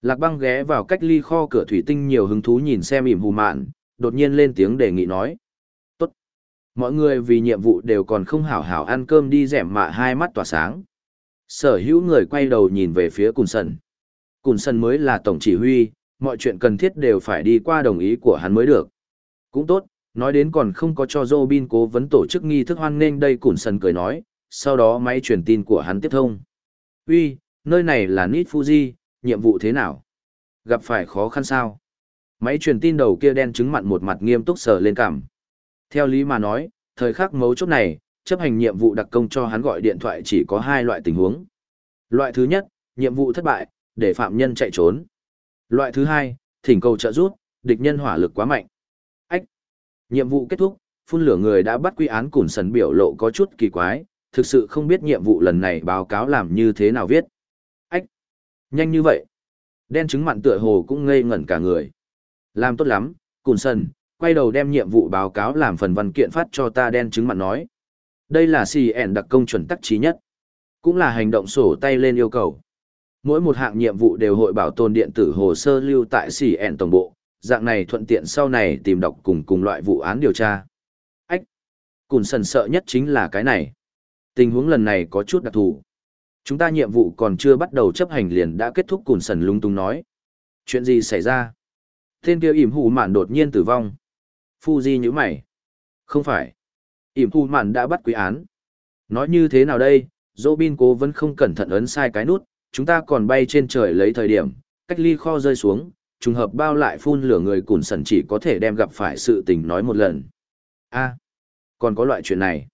Lạc băng ghé vào cách ly kho cửa thủy tinh nhiều hứng thú nhìn xem ỉm hù mạn, đột nhiên lên tiếng đề nghị nói. Mọi người vì nhiệm vụ đều còn không hảo hảo ăn cơm đi rẻm mạ hai mắt tỏa sáng. Sở hữu người quay đầu nhìn về phía Cùn Sần. Cùn Sần mới là tổng chỉ huy, mọi chuyện cần thiết đều phải đi qua đồng ý của hắn mới được. Cũng tốt, nói đến còn không có cho Robin cố vấn tổ chức nghi thức hoan nghênh đây Cùn Sần cười nói, sau đó máy truyền tin của hắn tiếp thông. Uy, nơi này là Nít Fuji, nhiệm vụ thế nào? Gặp phải khó khăn sao? Máy truyền tin đầu kia đen chứng mặn một mặt nghiêm túc sờ lên cảm. Theo lý mà nói, thời khắc mấu chốt này, chấp hành nhiệm vụ đặc công cho hắn gọi điện thoại chỉ có hai loại tình huống. Loại thứ nhất, nhiệm vụ thất bại, để phạm nhân chạy trốn. Loại thứ hai, thỉnh cầu trợ giúp, địch nhân hỏa lực quá mạnh. Ách! Nhiệm vụ kết thúc, phun lửa người đã bắt quy án củn sần biểu lộ có chút kỳ quái, thực sự không biết nhiệm vụ lần này báo cáo làm như thế nào viết. Ách! Nhanh như vậy! Đen trứng mặn tựa hồ cũng ngây ngẩn cả người. Làm tốt lắm, Cùn Sần quay đầu đem nhiệm vụ báo cáo làm phần văn kiện phát cho ta đen chứng mặn nói. Đây là CN đặc công chuẩn tắc trí nhất. Cũng là hành động sổ tay lên yêu cầu. Mỗi một hạng nhiệm vụ đều hội bảo tồn điện tử hồ sơ lưu tại CN tổng bộ, dạng này thuận tiện sau này tìm đọc cùng cùng loại vụ án điều tra. Ách! Cùng sần sợ nhất chính là cái này. Tình huống lần này có chút đặc thù. Chúng ta nhiệm vụ còn chưa bắt đầu chấp hành liền đã kết thúc cùng Sần lung tung nói. Chuyện gì xảy ra? Tên kia ỉm hù mạn đột nhiên tử vong. Fuji như mày. Không phải. ỉm thu mạn đã bắt quý án. Nói như thế nào đây, Robin cố vẫn không cẩn thận ấn sai cái nút, chúng ta còn bay trên trời lấy thời điểm, cách ly kho rơi xuống, trùng hợp bao lại phun lửa người cùn sần chỉ có thể đem gặp phải sự tình nói một lần. a còn có loại chuyện này.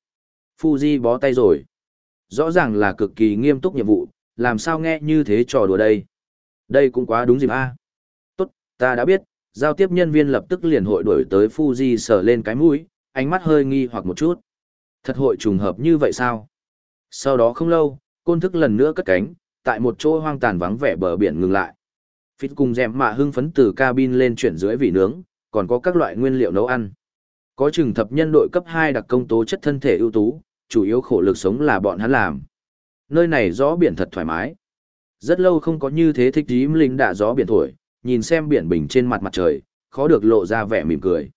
Fuji bó tay rồi. Rõ ràng là cực kỳ nghiêm túc nhiệm vụ, làm sao nghe như thế trò đùa đây. Đây cũng quá đúng dịp a. Tốt, ta đã biết, giao tiếp nhân viên lập tức liền hội đổi tới Fuji sờ lên cái mũi, ánh mắt hơi nghi hoặc một chút. Thật hội trùng hợp như vậy sao? Sau đó không lâu, côn thức lần nữa cất cánh, tại một chỗ hoang tàn vắng vẻ bờ biển ngừng lại. Phít cùng dèm mạ hưng phấn từ cabin lên chuyển dưới vị nướng, còn có các loại nguyên liệu nấu ăn. Có chừng thập nhân đội cấp 2 đặc công tố chất thân thể ưu tú, chủ yếu khổ lực sống là bọn hắn làm. Nơi này gió biển thật thoải mái. Rất lâu không có như thế thích dím linh đạ gió biển thổi, nhìn xem biển bình trên mặt mặt trời, khó được lộ ra vẻ mỉm cười.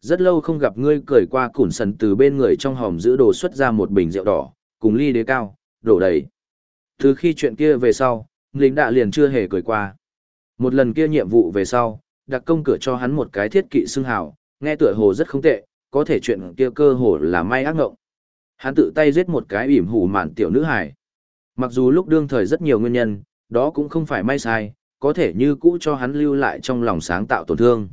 Rất lâu không gặp ngươi cười qua củn sần từ bên người trong hòm giữ đồ xuất ra một bình rượu đỏ, cùng ly đế cao, đổ đầy. Từ khi chuyện kia về sau, lính đạ liền chưa hề cười qua. Một lần kia nhiệm vụ về sau, đặc công cửa cho hắn một cái thiết kỵ xưng hào, nghe tựa hồ rất không tệ, có thể chuyện kia cơ hồ là may ác ngộng. Hắn tự tay giết một cái ỉm hủ mạn tiểu nữ hải. Mặc dù lúc đương thời rất nhiều nguyên nhân, đó cũng không phải may sai, có thể như cũ cho hắn lưu lại trong lòng sáng tạo tổn thương.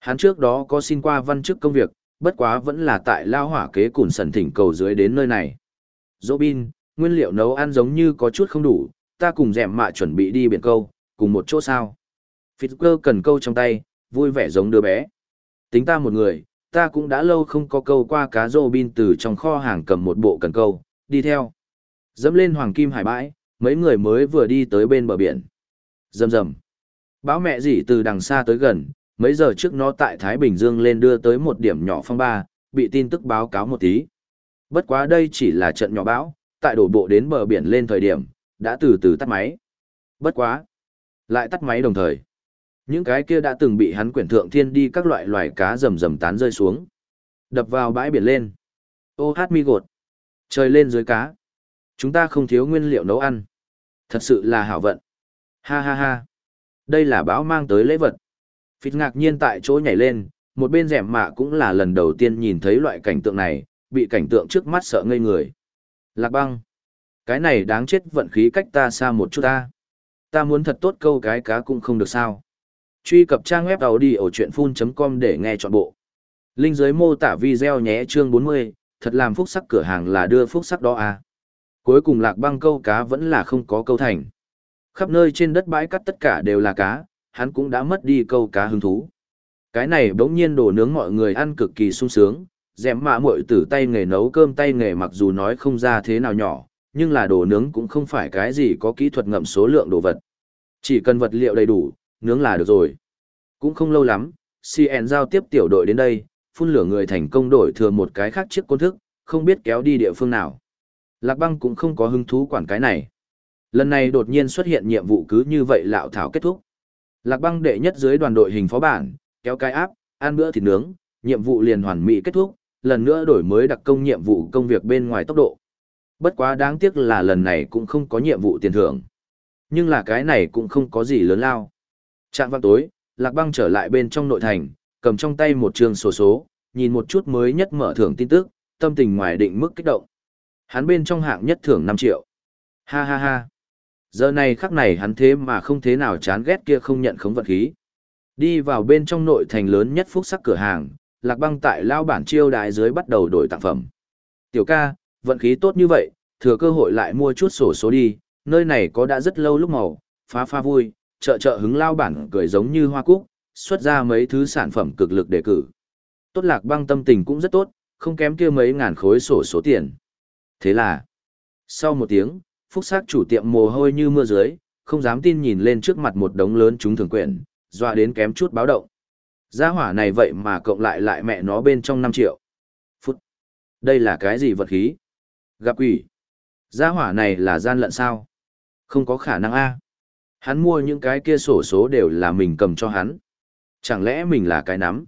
Hắn trước đó có xin qua văn chức công việc, bất quá vẫn là tại lao hỏa kế củn sần thỉnh cầu dưới đến nơi này. Robin, nguyên liệu nấu ăn giống như có chút không đủ, ta cùng dẹm mạ chuẩn bị đi biển câu, cùng một chỗ sao. Fitzgerald cần câu trong tay, vui vẻ giống đứa bé. Tính ta một người, ta cũng đã lâu không có câu qua cá rô bin từ trong kho hàng cầm một bộ cần câu, đi theo. Dẫm lên hoàng kim hải bãi, mấy người mới vừa đi tới bên bờ biển. Rầm rầm. Báo mẹ gì từ đằng xa tới gần, mấy giờ trước nó tại Thái Bình Dương lên đưa tới một điểm nhỏ phong ba, bị tin tức báo cáo một tí. Bất quá đây chỉ là trận nhỏ bão, tại đổ bộ đến bờ biển lên thời điểm, đã từ từ tắt máy. Bất quá. Lại tắt máy đồng thời. Những cái kia đã từng bị hắn quyển thượng thiên đi các loại loài cá rầm rầm tán rơi xuống. Đập vào bãi biển lên. Ô hát mi gột. Trời lên dưới cá. Chúng ta không thiếu nguyên liệu nấu ăn. Thật sự là hảo vận. Ha ha ha. Đây là báo mang tới lễ vật. Phịt ngạc nhiên tại chỗ nhảy lên, một bên rẻm mạ cũng là lần đầu tiên nhìn thấy loại cảnh tượng này, bị cảnh tượng trước mắt sợ ngây người. Lạc băng. Cái này đáng chết vận khí cách ta xa một chút ta. Ta muốn thật tốt câu cái cá cũng không được sao. Truy cập trang web đầu đi ở chuyện full.com để nghe trọn bộ. Linh dưới mô tả video nhé chương 40, thật làm phúc sắc cửa hàng là đưa phúc sắc đó à. Cuối cùng lạc băng câu cá vẫn là không có câu thành. Khắp nơi trên đất bãi cắt tất cả đều là cá, hắn cũng đã mất đi câu cá hứng thú. Cái này bỗng nhiên đổ nướng mọi người ăn cực kỳ sung sướng, dẻm mạ muội tử tay nghề nấu cơm tay nghề mặc dù nói không ra thế nào nhỏ, nhưng là đồ nướng cũng không phải cái gì có kỹ thuật ngậm số lượng đồ vật. Chỉ cần vật liệu đầy đủ, nướng là được rồi. Cũng không lâu lắm, CN giao tiếp tiểu đội đến đây, phun lửa người thành công đổi thừa một cái khác chiếc côn thức, không biết kéo đi địa phương nào. Lạc băng cũng không có hứng thú quản cái này. Lần này đột nhiên xuất hiện nhiệm vụ cứ như vậy lạo thảo kết thúc. Lạc băng đệ nhất dưới đoàn đội hình phó bản, kéo cái áp, ăn bữa thịt nướng, nhiệm vụ liền hoàn mỹ kết thúc, lần nữa đổi mới đặc công nhiệm vụ công việc bên ngoài tốc độ. Bất quá đáng tiếc là lần này cũng không có nhiệm vụ tiền thưởng. Nhưng là cái này cũng không có gì lớn lao. Trạng vang tối, Lạc băng trở lại bên trong nội thành, cầm trong tay một trường sổ số, nhìn một chút mới nhất mở thưởng tin tức, tâm tình ngoài định mức kích động. Hắn bên trong hạng nhất thưởng 5 triệu. Ha ha ha. Giờ này khắc này hắn thế mà không thế nào chán ghét kia không nhận khống vật khí. Đi vào bên trong nội thành lớn nhất phúc sắc cửa hàng, lạc băng tại lao bản chiêu đại dưới bắt đầu đổi tặng phẩm. Tiểu ca, vận khí tốt như vậy, thừa cơ hội lại mua chút sổ số đi, nơi này có đã rất lâu lúc màu, phá phá vui, chợ chợ hứng lao bản cười giống như hoa cúc, xuất ra mấy thứ sản phẩm cực lực đề cử. Tốt lạc băng tâm tình cũng rất tốt, không kém kia mấy ngàn khối sổ số tiền. Thế là, sau một tiếng, phúc sát chủ tiệm mồ hôi như mưa dưới, không dám tin nhìn lên trước mặt một đống lớn chúng thường quyển, dọa đến kém chút báo động. Gia hỏa này vậy mà cộng lại lại mẹ nó bên trong 5 triệu. Phút. Đây là cái gì vật khí? Gặp quỷ. Gia hỏa này là gian lận sao? Không có khả năng a. Hắn mua những cái kia sổ số đều là mình cầm cho hắn. Chẳng lẽ mình là cái nắm?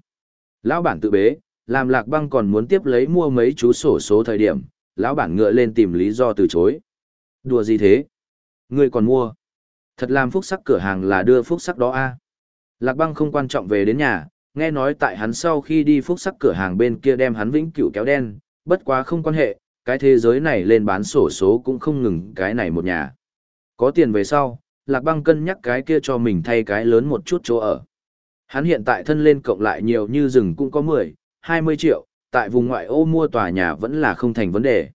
Lão bản tự bế, làm lạc băng còn muốn tiếp lấy mua mấy chú sổ số thời điểm, lão bản ngựa lên tìm lý do từ chối. Đùa gì thế? Ngươi còn mua? Thật làm phúc sắc cửa hàng là đưa phúc sắc đó a. Lạc băng không quan trọng về đến nhà, nghe nói tại hắn sau khi đi phúc sắc cửa hàng bên kia đem hắn vĩnh cửu kéo đen, bất quá không quan hệ, cái thế giới này lên bán sổ số cũng không ngừng cái này một nhà. Có tiền về sau, Lạc băng cân nhắc cái kia cho mình thay cái lớn một chút chỗ ở. Hắn hiện tại thân lên cộng lại nhiều như rừng cũng có 10, 20 triệu, tại vùng ngoại ô mua tòa nhà vẫn là không thành vấn đề.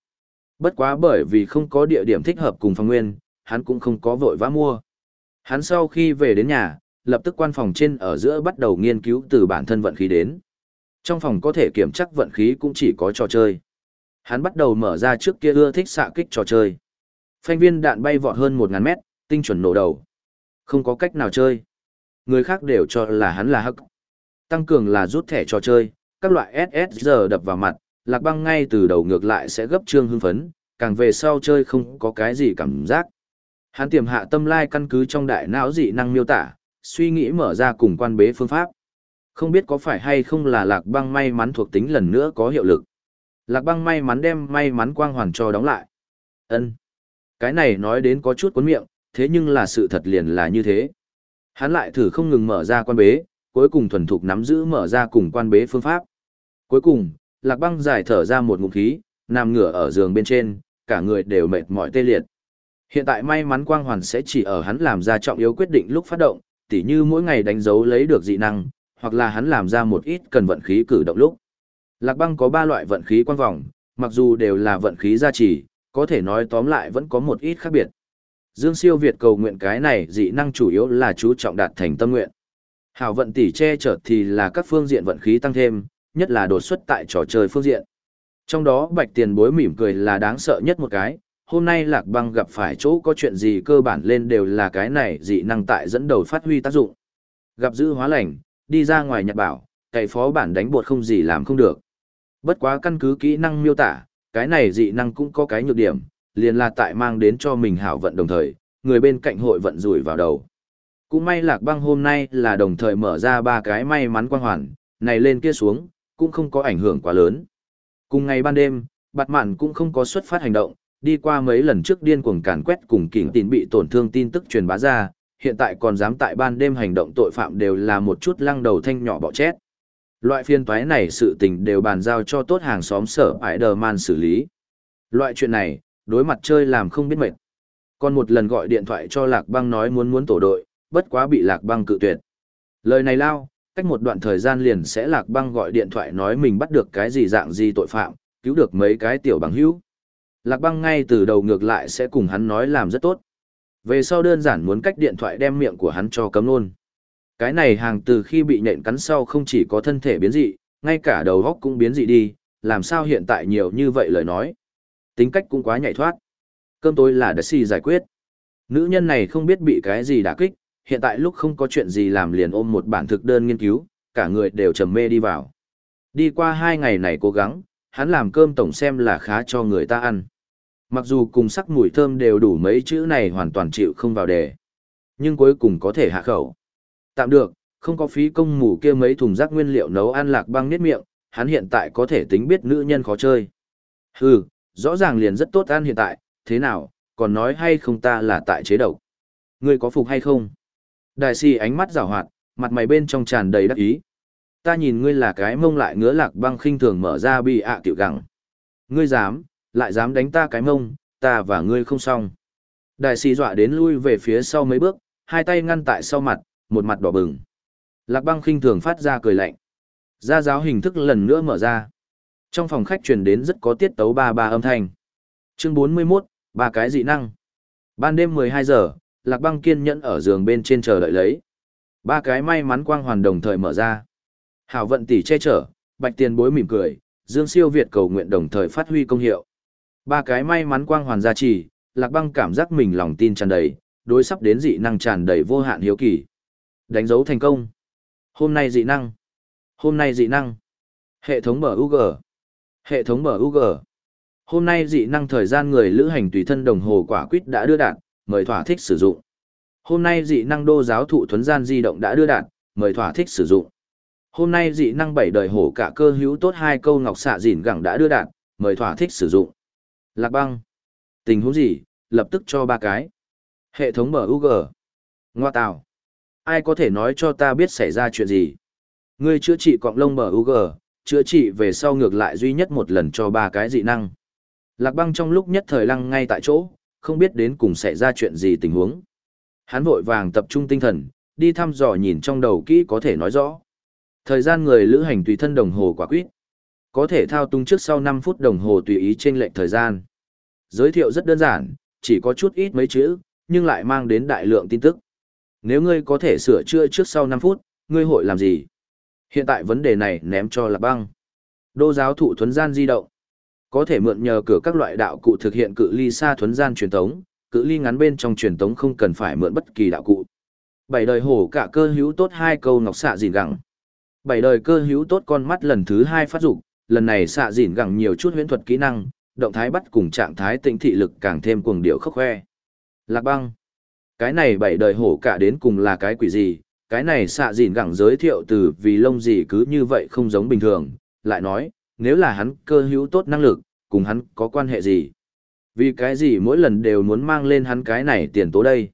Bất quá bởi vì không có địa điểm thích hợp cùng phòng nguyên, hắn cũng không có vội vã mua. Hắn sau khi về đến nhà, lập tức quan phòng trên ở giữa bắt đầu nghiên cứu từ bản thân vận khí đến. Trong phòng có thể kiểm chắc vận khí cũng chỉ có trò chơi. Hắn bắt đầu mở ra trước kia ưa thích xạ kích trò chơi. Phanh viên đạn bay vọt hơn một ngàn mét, tinh chuẩn nổ đầu. Không có cách nào chơi. Người khác đều cho là hắn là hắc. Tăng cường là rút thẻ trò chơi, các loại SSR đập vào mặt, lạc băng ngay từ đầu ngược lại sẽ gấp trương hưng phấn, càng về sau chơi không có cái gì cảm giác. Hắn tiềm hạ tâm lai căn cứ trong đại não dị năng miêu tả, suy nghĩ mở ra cùng quan bế phương pháp. Không biết có phải hay không là lạc băng may mắn thuộc tính lần nữa có hiệu lực. Lạc băng may mắn đem may mắn quang hoàn cho đóng lại. ân Cái này nói đến có chút cuốn miệng, thế nhưng là sự thật liền là như thế. Hắn lại thử không ngừng mở ra quan bế, cuối cùng thuần thục nắm giữ mở ra cùng quan bế phương pháp. Cuối cùng, lạc băng giải thở ra một ngụm khí, nằm ngửa ở giường bên trên, cả người đều mệt mỏi tê liệt. Hiện tại may mắn quang hoàn sẽ chỉ ở hắn làm ra trọng yếu quyết định lúc phát động, tỉ như mỗi ngày đánh dấu lấy được dị năng, hoặc là hắn làm ra một ít cần vận khí cử động lúc. Lạc băng có ba loại vận khí quang vòng, mặc dù đều là vận khí gia trì, có thể nói tóm lại vẫn có một ít khác biệt. Dương siêu Việt cầu nguyện cái này dị năng chủ yếu là chú trọng đạt thành tâm nguyện. Hảo vận tỷ che chở thì là các phương diện vận khí tăng thêm, nhất là đột xuất tại trò chơi phương diện. Trong đó bạch tiền bối mỉm cười là đáng sợ nhất một cái, hôm nay lạc băng gặp phải chỗ có chuyện gì cơ bản lên đều là cái này dị năng tại dẫn đầu phát huy tác dụng. Gặp giữ hóa lành, đi ra ngoài nhặt bảo, cậy phó bản đánh bột không gì làm không được. Bất quá căn cứ kỹ năng miêu tả, cái này dị năng cũng có cái nhược điểm, liền là tại mang đến cho mình hảo vận đồng thời, người bên cạnh hội vận rủi vào đầu. Cũng may lạc băng hôm nay là đồng thời mở ra ba cái may mắn quang hoàn, này lên kia xuống, cũng không có ảnh hưởng quá lớn. Cùng ngày ban đêm, bạt mạn cũng không có xuất phát hành động, đi qua mấy lần trước điên cuồng càn quét cùng kỉnh tín bị tổn thương tin tức truyền bá ra, hiện tại còn dám tại ban đêm hành động tội phạm đều là một chút lăng đầu thanh nhỏ bọ chết. Loại phiên toái này sự tình đều bàn giao cho tốt hàng xóm sở Spider-Man xử lý. Loại chuyện này, đối mặt chơi làm không biết mệt. Còn một lần gọi điện thoại cho Lạc Băng nói muốn muốn tổ đội, bất quá bị Lạc Băng cự tuyệt. Lời này lao, cách một đoạn thời gian liền sẽ Lạc Băng gọi điện thoại nói mình bắt được cái gì dạng gì tội phạm, cứu được mấy cái tiểu bằng hữu. Lạc Băng ngay từ đầu ngược lại sẽ cùng hắn nói làm rất tốt. Về sau đơn giản muốn cách điện thoại đem miệng của hắn cho cấm luôn. Cái này hàng từ khi bị nhện cắn sau không chỉ có thân thể biến dị, ngay cả đầu góc cũng biến dị đi, làm sao hiện tại nhiều như vậy lời nói. Tính cách cũng quá nhảy thoát. Cơm tối là đã xì giải quyết. Nữ nhân này không biết bị cái gì đả kích, hiện tại lúc không có chuyện gì làm liền ôm một bản thực đơn nghiên cứu, cả người đều trầm mê đi vào. Đi qua hai ngày này cố gắng, hắn làm cơm tổng xem là khá cho người ta ăn. Mặc dù cùng sắc mùi thơm đều đủ mấy chữ này hoàn toàn chịu không vào đề. Nhưng cuối cùng có thể hạ khẩu. Tạm được, không có phí công mù kia mấy thùng rác nguyên liệu nấu ăn lạc băng niết miệng, hắn hiện tại có thể tính biết nữ nhân khó chơi. Hừ, rõ ràng liền rất tốt ăn hiện tại, thế nào, còn nói hay không ta là tại chế độc. Ngươi có phục hay không? Đại sĩ ánh mắt rào hoạt, mặt mày bên trong tràn đầy đắc ý. Ta nhìn ngươi là cái mông lại ngứa lạc băng khinh thường mở ra bị ạ tiểu gẳng. Ngươi dám, lại dám đánh ta cái mông, ta và ngươi không xong. Đại sĩ dọa đến lui về phía sau mấy bước, hai tay ngăn tại sau mặt, một mặt đỏ bừng. Lạc băng khinh thường phát ra cười lạnh. Ra giáo hình thức lần nữa mở ra. Trong phòng khách truyền đến rất có tiết tấu ba ba âm thanh. Chương 41, ba cái dị năng. Ban đêm 12 giờ, Lạc băng kiên nhẫn ở giường bên trên chờ đợi lấy. Ba cái may mắn quang hoàn đồng thời mở ra. Hảo vận tỷ che chở, bạch tiền bối mỉm cười, Dương siêu Việt cầu nguyện đồng thời phát huy công hiệu. Ba cái may mắn quang hoàn gia trì, Lạc Băng cảm giác mình lòng tin tràn đầy, đối sắp đến dị năng tràn đầy vô hạn hiếu kỳ. Đánh dấu thành công. Hôm nay dị năng. Hôm nay dị năng. Hệ thống mở UG. Hệ thống mở UG. Hôm nay dị năng thời gian người lữ hành tùy thân đồng hồ quả quýt đã đưa đạt mời thỏa thích sử dụng. Hôm nay dị năng đô giáo thụ thuấn gian di động đã đưa đạt, mời thỏa thích sử dụng. Hôm nay dị năng bảy đời hổ cả cơ hữu tốt hai câu ngọc xạ dịn gẳng đã đưa đạt, mời thỏa thích sử dụng. Lạc băng. Tình huống gì, lập tức cho ba cái. Hệ thống mở UG. Ngoa tào. Ai có thể nói cho ta biết xảy ra chuyện gì? Ngươi chữa trị cọng lông mở UG, chữa trị về sau ngược lại duy nhất một lần cho ba cái dị năng. Lạc băng trong lúc nhất thời lăng ngay tại chỗ, không biết đến cùng xảy ra chuyện gì tình huống. Hắn vội vàng tập trung tinh thần, đi thăm dò nhìn trong đầu kỹ có thể nói rõ. Thời gian người lữ hành tùy thân đồng hồ quả quyết. Có thể thao túng trước sau 5 phút đồng hồ tùy ý trên lệnh thời gian. Giới thiệu rất đơn giản, chỉ có chút ít mấy chữ, nhưng lại mang đến đại lượng tin tức. Nếu ngươi có thể sửa chữa trước sau 5 phút, ngươi hội làm gì? Hiện tại vấn đề này ném cho là băng. Đô giáo thụ thuấn gian di động. Có thể mượn nhờ cửa các loại đạo cụ thực hiện cự ly xa thuấn gian truyền tống, cự ly ngắn bên trong truyền tống không cần phải mượn bất kỳ đạo cụ. Bảy đời hổ cả cơ hữu tốt hai câu ngọc xạ dìn gẳng. Bảy đời cơ hữu tốt con mắt lần thứ hai phát dục, lần này xạ dìn gẳng nhiều chút huyễn thuật kỹ năng, động thái bắt cùng trạng thái tĩnh thị lực càng thêm cuồng điệu khốc khoe. Lạc băng. Cái này bảy đời hổ cả đến cùng là cái quỷ gì, cái này xạ dìn gẳng giới thiệu từ vì lông gì cứ như vậy không giống bình thường, lại nói, nếu là hắn cơ hữu tốt năng lực, cùng hắn có quan hệ gì? Vì cái gì mỗi lần đều muốn mang lên hắn cái này tiền tố đây?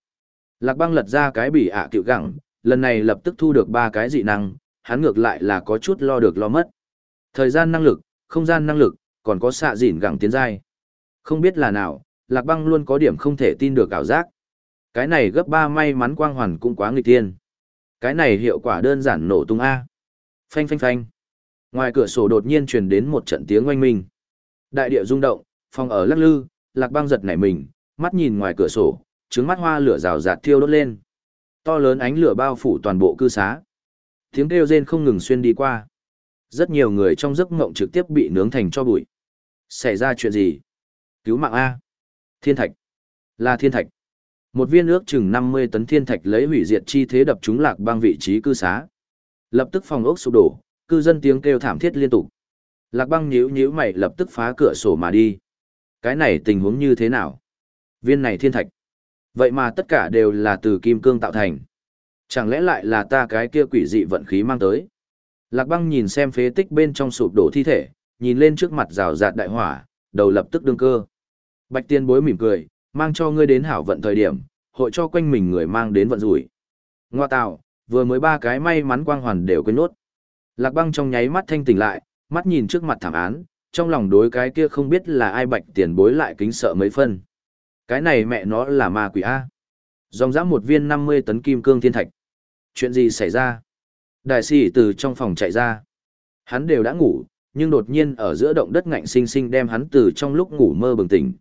Lạc băng lật ra cái bỉ ạ à cựu gẳng, lần này lập tức thu được ba cái dị năng, hắn ngược lại là có chút lo được lo mất. Thời gian năng lực, không gian năng lực, còn có xạ dịn gẳng tiến giai. Không biết là nào, Lạc băng luôn có điểm không thể tin được ảo giác. Cái này gấp ba may mắn quang hoàn cũng quá nghịch tiên. Cái này hiệu quả đơn giản nổ tung A. Phanh phanh phanh. Ngoài cửa sổ đột nhiên truyền đến một trận tiếng oanh minh. Đại địa rung động, phòng ở lắc lư, lạc băng giật nảy mình, mắt nhìn ngoài cửa sổ, trứng mắt hoa lửa rào rạt thiêu đốt lên. To lớn ánh lửa bao phủ toàn bộ cư xá. Tiếng kêu rên không ngừng xuyên đi qua. Rất nhiều người trong giấc ngộng trực tiếp bị nướng thành cho bụi. Xảy ra chuyện gì? Cứu mạng A. Thiên thạch. Là thiên thạch. Một viên ước chừng 50 tấn thiên thạch lấy hủy diệt chi thế đập trúng lạc băng vị trí cư xá. Lập tức phòng ốc sụp đổ, cư dân tiếng kêu thảm thiết liên tục. Lạc băng nhíu nhíu mày lập tức phá cửa sổ mà đi. Cái này tình huống như thế nào? Viên này thiên thạch. Vậy mà tất cả đều là từ kim cương tạo thành. Chẳng lẽ lại là ta cái kia quỷ dị vận khí mang tới? Lạc băng nhìn xem phế tích bên trong sụp đổ thi thể, nhìn lên trước mặt rào rạt đại hỏa, đầu lập tức đương cơ. Bạch tiên bối mỉm cười, mang cho ngươi đến hảo vận thời điểm, hội cho quanh mình người mang đến vận rủi. Ngoa tạo, vừa mới ba cái may mắn quang hoàn đều quên nốt. Lạc băng trong nháy mắt thanh tỉnh lại, mắt nhìn trước mặt thảm án, trong lòng đối cái kia không biết là ai bạch tiền bối lại kính sợ mấy phân. Cái này mẹ nó là ma quỷ A. Dòng dã một viên 50 tấn kim cương thiên thạch. Chuyện gì xảy ra? Đại sĩ từ trong phòng chạy ra. Hắn đều đã ngủ, nhưng đột nhiên ở giữa động đất ngạnh sinh sinh đem hắn từ trong lúc ngủ mơ bừng tỉnh.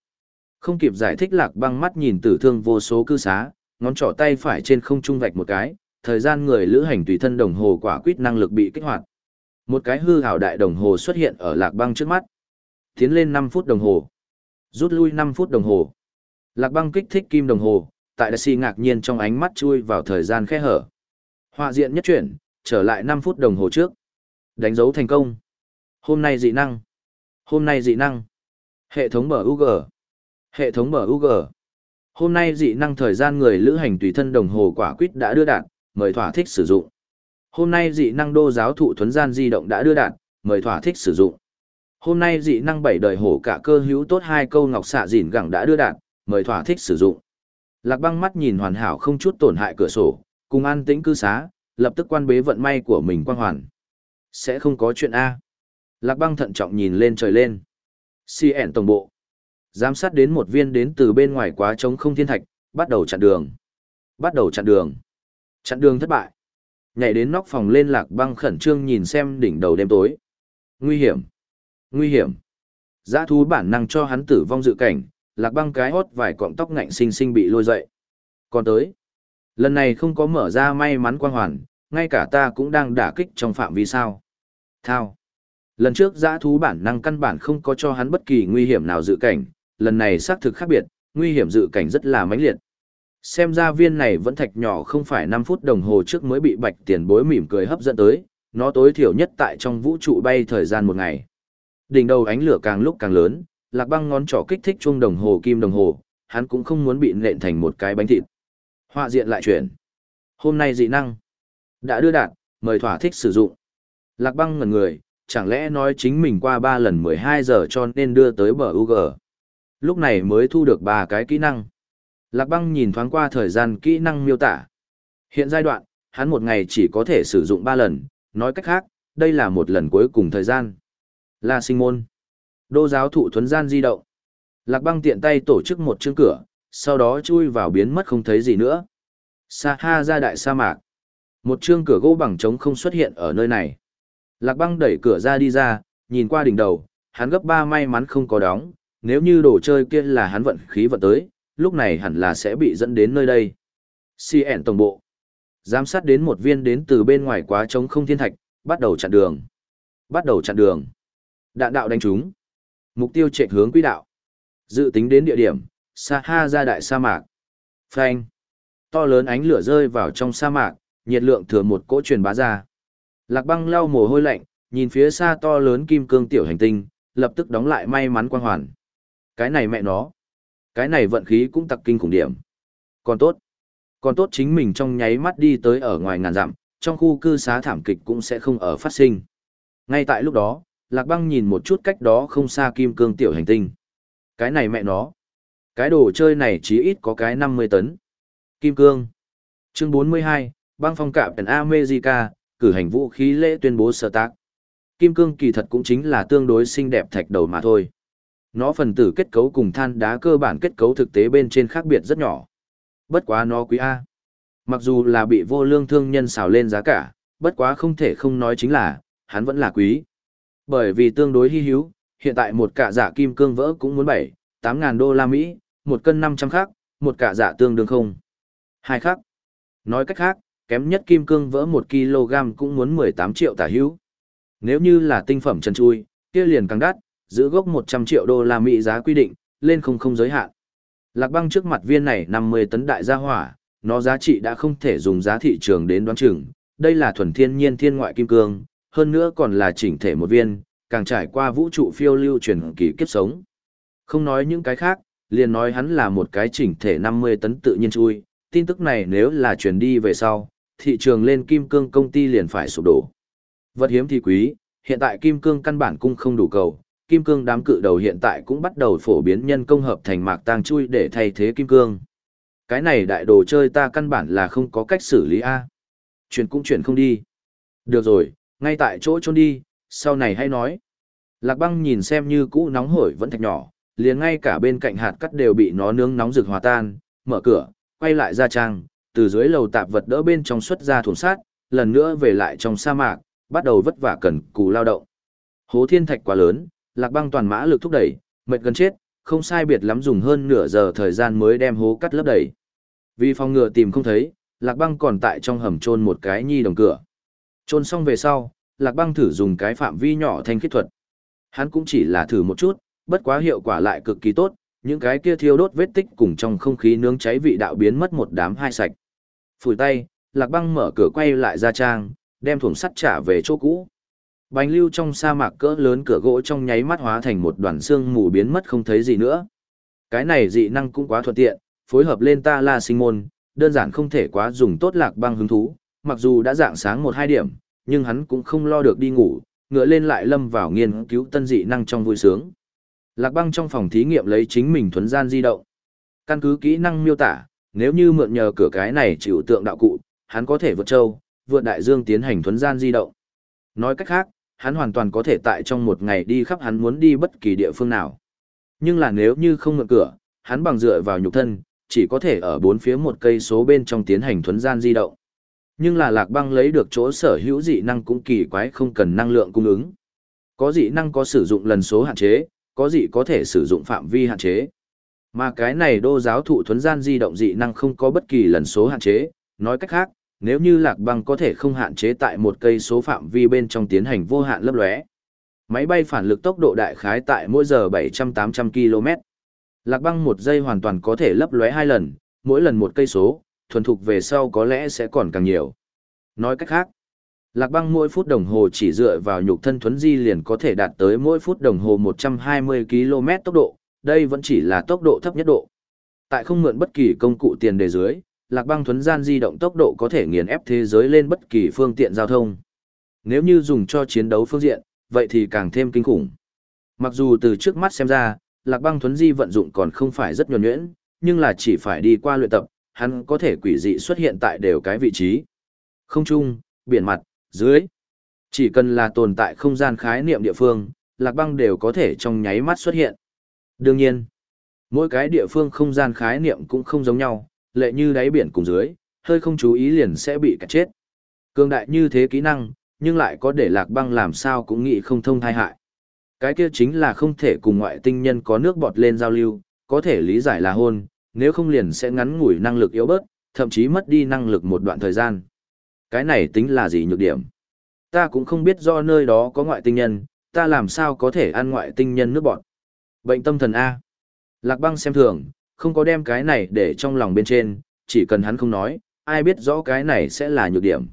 Không kịp giải thích lạc băng mắt nhìn tử thương vô số cư xá, ngón trỏ tay phải trên không trung vạch một cái, thời gian người lữ hành tùy thân đồng hồ quả quyết năng lực bị kích hoạt. Một cái hư hảo đại đồng hồ xuất hiện ở lạc băng trước mắt. Tiến lên 5 phút đồng hồ. Rút lui 5 phút đồng hồ. Lạc băng kích thích kim đồng hồ, tại đại si ngạc nhiên trong ánh mắt chui vào thời gian khe hở. Họa diện nhất chuyển, trở lại 5 phút đồng hồ trước. Đánh dấu thành công. Hôm nay dị năng. Hôm nay dị năng. Hệ thống mở UG. Hệ thống mở UG. Hôm nay dị năng thời gian người lữ hành tùy thân đồng hồ quả quýt đã đưa đạt mời thỏa thích sử dụng. Hôm nay dị năng đô giáo thụ thuấn gian di động đã đưa đạn, mời thỏa thích sử dụng. Hôm nay dị năng bảy đời hổ cả cơ hữu tốt hai câu ngọc xạ dịn gẳng đã đưa đạn, mời thỏa thích sử dụng. Lạc băng mắt nhìn hoàn hảo không chút tổn hại cửa sổ, cùng an tĩnh cư xá, lập tức quan bế vận may của mình quan hoàn. Sẽ không có chuyện A. Lạc băng thận trọng nhìn lên trời lên. CN tổng bộ. Giám sát đến một viên đến từ bên ngoài quá trống không thiên thạch, bắt đầu chặn đường. Bắt đầu chặn đường. Chặn đường thất bại. Nhảy đến nóc phòng lên lạc băng khẩn trương nhìn xem đỉnh đầu đêm tối. Nguy hiểm. Nguy hiểm. Giã thú bản năng cho hắn tử vong dự cảnh, lạc băng cái hót vài cọng tóc ngạnh xinh xinh bị lôi dậy. Còn tới. Lần này không có mở ra may mắn quang hoàn, ngay cả ta cũng đang đả kích trong phạm vi sao. Thao. Lần trước giã thú bản năng căn bản không có cho hắn bất kỳ nguy hiểm nào dự cảnh, lần này xác thực khác biệt, nguy hiểm dự cảnh rất là mãnh liệt. Xem ra viên này vẫn thạch nhỏ không phải 5 phút đồng hồ trước mới bị bạch tiền bối mỉm cười hấp dẫn tới, nó tối thiểu nhất tại trong vũ trụ bay thời gian một ngày. Đỉnh đầu ánh lửa càng lúc càng lớn, lạc băng ngón trỏ kích thích chuông đồng hồ kim đồng hồ, hắn cũng không muốn bị nện thành một cái bánh thịt. Họa diện lại chuyển. Hôm nay dị năng. Đã đưa đạt, mời thỏa thích sử dụng. Lạc băng ngần người, chẳng lẽ nói chính mình qua 3 lần 12 giờ cho nên đưa tới bờ UG. Lúc này mới thu được ba cái kỹ năng. Lạc băng nhìn thoáng qua thời gian kỹ năng miêu tả. Hiện giai đoạn, hắn một ngày chỉ có thể sử dụng 3 lần, nói cách khác, đây là một lần cuối cùng thời gian. Là sinh môn. Đô giáo thụ thuấn gian di động. Lạc băng tiện tay tổ chức một chương cửa, sau đó chui vào biến mất không thấy gì nữa. Sa ha ra đại sa mạc. Một chương cửa gỗ bằng trống không xuất hiện ở nơi này. Lạc băng đẩy cửa ra đi ra, nhìn qua đỉnh đầu, hắn gấp ba may mắn không có đóng, nếu như đồ chơi kia là hắn vận khí vận tới, lúc này hẳn là sẽ bị dẫn đến nơi đây. CN tổng bộ. Giám sát đến một viên đến từ bên ngoài quá trống không thiên thạch, bắt đầu chặn đường. Bắt đầu chặn đường. Đạn đạo đánh trúng. Mục tiêu chạy hướng quỹ đạo. Dự tính đến địa điểm, Sa Ha ra đại sa mạc. Phanh. To lớn ánh lửa rơi vào trong sa mạc, nhiệt lượng thừa một cỗ truyền bá ra. Lạc băng lau mồ hôi lạnh, nhìn phía xa to lớn kim cương tiểu hành tinh, lập tức đóng lại may mắn quang hoàn. Cái này mẹ nó. Cái này vận khí cũng tặc kinh khủng điểm. Còn tốt. Còn tốt chính mình trong nháy mắt đi tới ở ngoài ngàn dặm, trong khu cư xá thảm kịch cũng sẽ không ở phát sinh. Ngay tại lúc đó, Lạc băng nhìn một chút cách đó không xa kim cương tiểu hành tinh. Cái này mẹ nó. Cái đồ chơi này chí ít có cái 50 tấn. Kim cương. Chương 42, băng phong cạm Pen America, cử hành vũ khí lễ tuyên bố sở tác. Kim cương kỳ thật cũng chính là tương đối xinh đẹp thạch đầu mà thôi. Nó phần tử kết cấu cùng than đá cơ bản kết cấu thực tế bên trên khác biệt rất nhỏ. Bất quá nó quý A. Mặc dù là bị vô lương thương nhân xào lên giá cả, bất quá không thể không nói chính là, hắn vẫn là quý. Bởi vì tương đối hy hữu, hiện tại một cả giả dạ kim cương vỡ cũng muốn 7, 8 ngàn đô la Mỹ, một cân 500 khác, một cả giả dạ tương đương không. Hai khác. Nói cách khác, kém nhất kim cương vỡ 1 kg cũng muốn 18 triệu tả hữu. Nếu như là tinh phẩm chân chui, kia liền càng đắt, giữ gốc 100 triệu đô la Mỹ giá quy định, lên không không giới hạn. Lạc băng trước mặt viên này 50 tấn đại gia hỏa, nó giá trị đã không thể dùng giá thị trường đến đoán chừng, đây là thuần thiên nhiên thiên ngoại kim cương, hơn nữa còn là chỉnh thể một viên, càng trải qua vũ trụ phiêu lưu truyền kỳ kiếp sống. Không nói những cái khác, liền nói hắn là một cái chỉnh thể 50 tấn tự nhiên chui, tin tức này nếu là truyền đi về sau, thị trường lên kim cương công ty liền phải sụp đổ. Vật hiếm thì quý, hiện tại kim cương căn bản cung không đủ cầu, kim cương đám cự đầu hiện tại cũng bắt đầu phổ biến nhân công hợp thành mạc tang chui để thay thế kim cương. Cái này đại đồ chơi ta căn bản là không có cách xử lý A. Chuyển cũng chuyển không đi. Được rồi, ngay tại chỗ trốn đi, sau này hay nói. Lạc băng nhìn xem như cũ nóng hổi vẫn thạch nhỏ, liền ngay cả bên cạnh hạt cắt đều bị nó nướng nóng rực hòa tan, mở cửa, quay lại ra trang, từ dưới lầu tạp vật đỡ bên trong xuất ra thùng sát, lần nữa về lại trong sa mạc, bắt đầu vất vả cần cù lao động. Hố thiên thạch quá lớn, lạc băng toàn mã lực thúc đẩy, mệt gần chết, không sai biệt lắm dùng hơn nửa giờ thời gian mới đem hố cắt lấp đầy. Vì phòng ngừa tìm không thấy, lạc băng còn tại trong hầm trôn một cái nhi đồng cửa. Trôn xong về sau, lạc băng thử dùng cái phạm vi nhỏ thanh khiết thuật. Hắn cũng chỉ là thử một chút, bất quá hiệu quả lại cực kỳ tốt, những cái kia thiêu đốt vết tích cùng trong không khí nướng cháy vị đạo biến mất một đám hai sạch. Phủi tay, lạc băng mở cửa quay lại ra trang, đem thùng sắt trả về chỗ cũ. Bánh lưu trong sa mạc cỡ lớn cửa gỗ trong nháy mắt hóa thành một đoàn xương mù biến mất không thấy gì nữa. Cái này dị năng cũng quá thuận tiện, phối hợp lên ta la sinh môn, đơn giản không thể quá dùng tốt lạc băng hứng thú, mặc dù đã dạng sáng một hai điểm, nhưng hắn cũng không lo được đi ngủ, ngựa lên lại lâm vào nghiên cứu tân dị năng trong vui sướng. Lạc băng trong phòng thí nghiệm lấy chính mình thuấn gian di động. Căn cứ kỹ năng miêu tả, nếu như mượn nhờ cửa cái này chịu tượng đạo cụ, hắn có thể vượt châu, vượt đại dương tiến hành thuấn gian di động. Nói cách khác, hắn hoàn toàn có thể tại trong một ngày đi khắp hắn muốn đi bất kỳ địa phương nào. Nhưng là nếu như không ngược cửa, hắn bằng dựa vào nhục thân, chỉ có thể ở bốn phía một cây số bên trong tiến hành thuấn gian di động. Nhưng là lạc băng lấy được chỗ sở hữu dị năng cũng kỳ quái không cần năng lượng cung ứng. Có dị năng có sử dụng lần số hạn chế, có dị có thể sử dụng phạm vi hạn chế. Mà cái này đô giáo thụ thuấn gian di động dị năng không có bất kỳ lần số hạn chế, nói cách khác, nếu như lạc băng có thể không hạn chế tại một cây số phạm vi bên trong tiến hành vô hạn lấp lóe. Máy bay phản lực tốc độ đại khái tại mỗi giờ 700-800 km. Lạc băng một giây hoàn toàn có thể lấp lóe hai lần, mỗi lần một cây số, thuần thục về sau có lẽ sẽ còn càng nhiều. Nói cách khác, Lạc băng mỗi phút đồng hồ chỉ dựa vào nhục thân thuấn di liền có thể đạt tới mỗi phút đồng hồ 120 km tốc độ, đây vẫn chỉ là tốc độ thấp nhất độ. Tại không mượn bất kỳ công cụ tiền đề dưới, Lạc băng thuấn gian di động tốc độ có thể nghiền ép thế giới lên bất kỳ phương tiện giao thông. Nếu như dùng cho chiến đấu phương diện, vậy thì càng thêm kinh khủng. Mặc dù từ trước mắt xem ra, Lạc băng thuấn di vận dụng còn không phải rất nhuần nhuyễn, nhưng là chỉ phải đi qua luyện tập, hắn có thể quỷ dị xuất hiện tại đều cái vị trí. Không trung, biển mặt, dưới. Chỉ cần là tồn tại không gian khái niệm địa phương, lạc băng đều có thể trong nháy mắt xuất hiện. Đương nhiên, mỗi cái địa phương không gian khái niệm cũng không giống nhau, lệ như đáy biển cùng dưới, hơi không chú ý liền sẽ bị cắt chết. Cường đại như thế kỹ năng, nhưng lại có để lạc băng làm sao cũng nghĩ không thông thai hại. Cái kia chính là không thể cùng ngoại tinh nhân có nước bọt lên giao lưu, có thể lý giải là hôn, nếu không liền sẽ ngắn ngủi năng lực yếu bớt, thậm chí mất đi năng lực một đoạn thời gian. Cái này tính là gì nhược điểm? Ta cũng không biết do nơi đó có ngoại tinh nhân, ta làm sao có thể ăn ngoại tinh nhân nước bọt. Bệnh tâm thần A. Lạc băng xem thường, không có đem cái này để trong lòng bên trên, chỉ cần hắn không nói, ai biết rõ cái này sẽ là nhược điểm.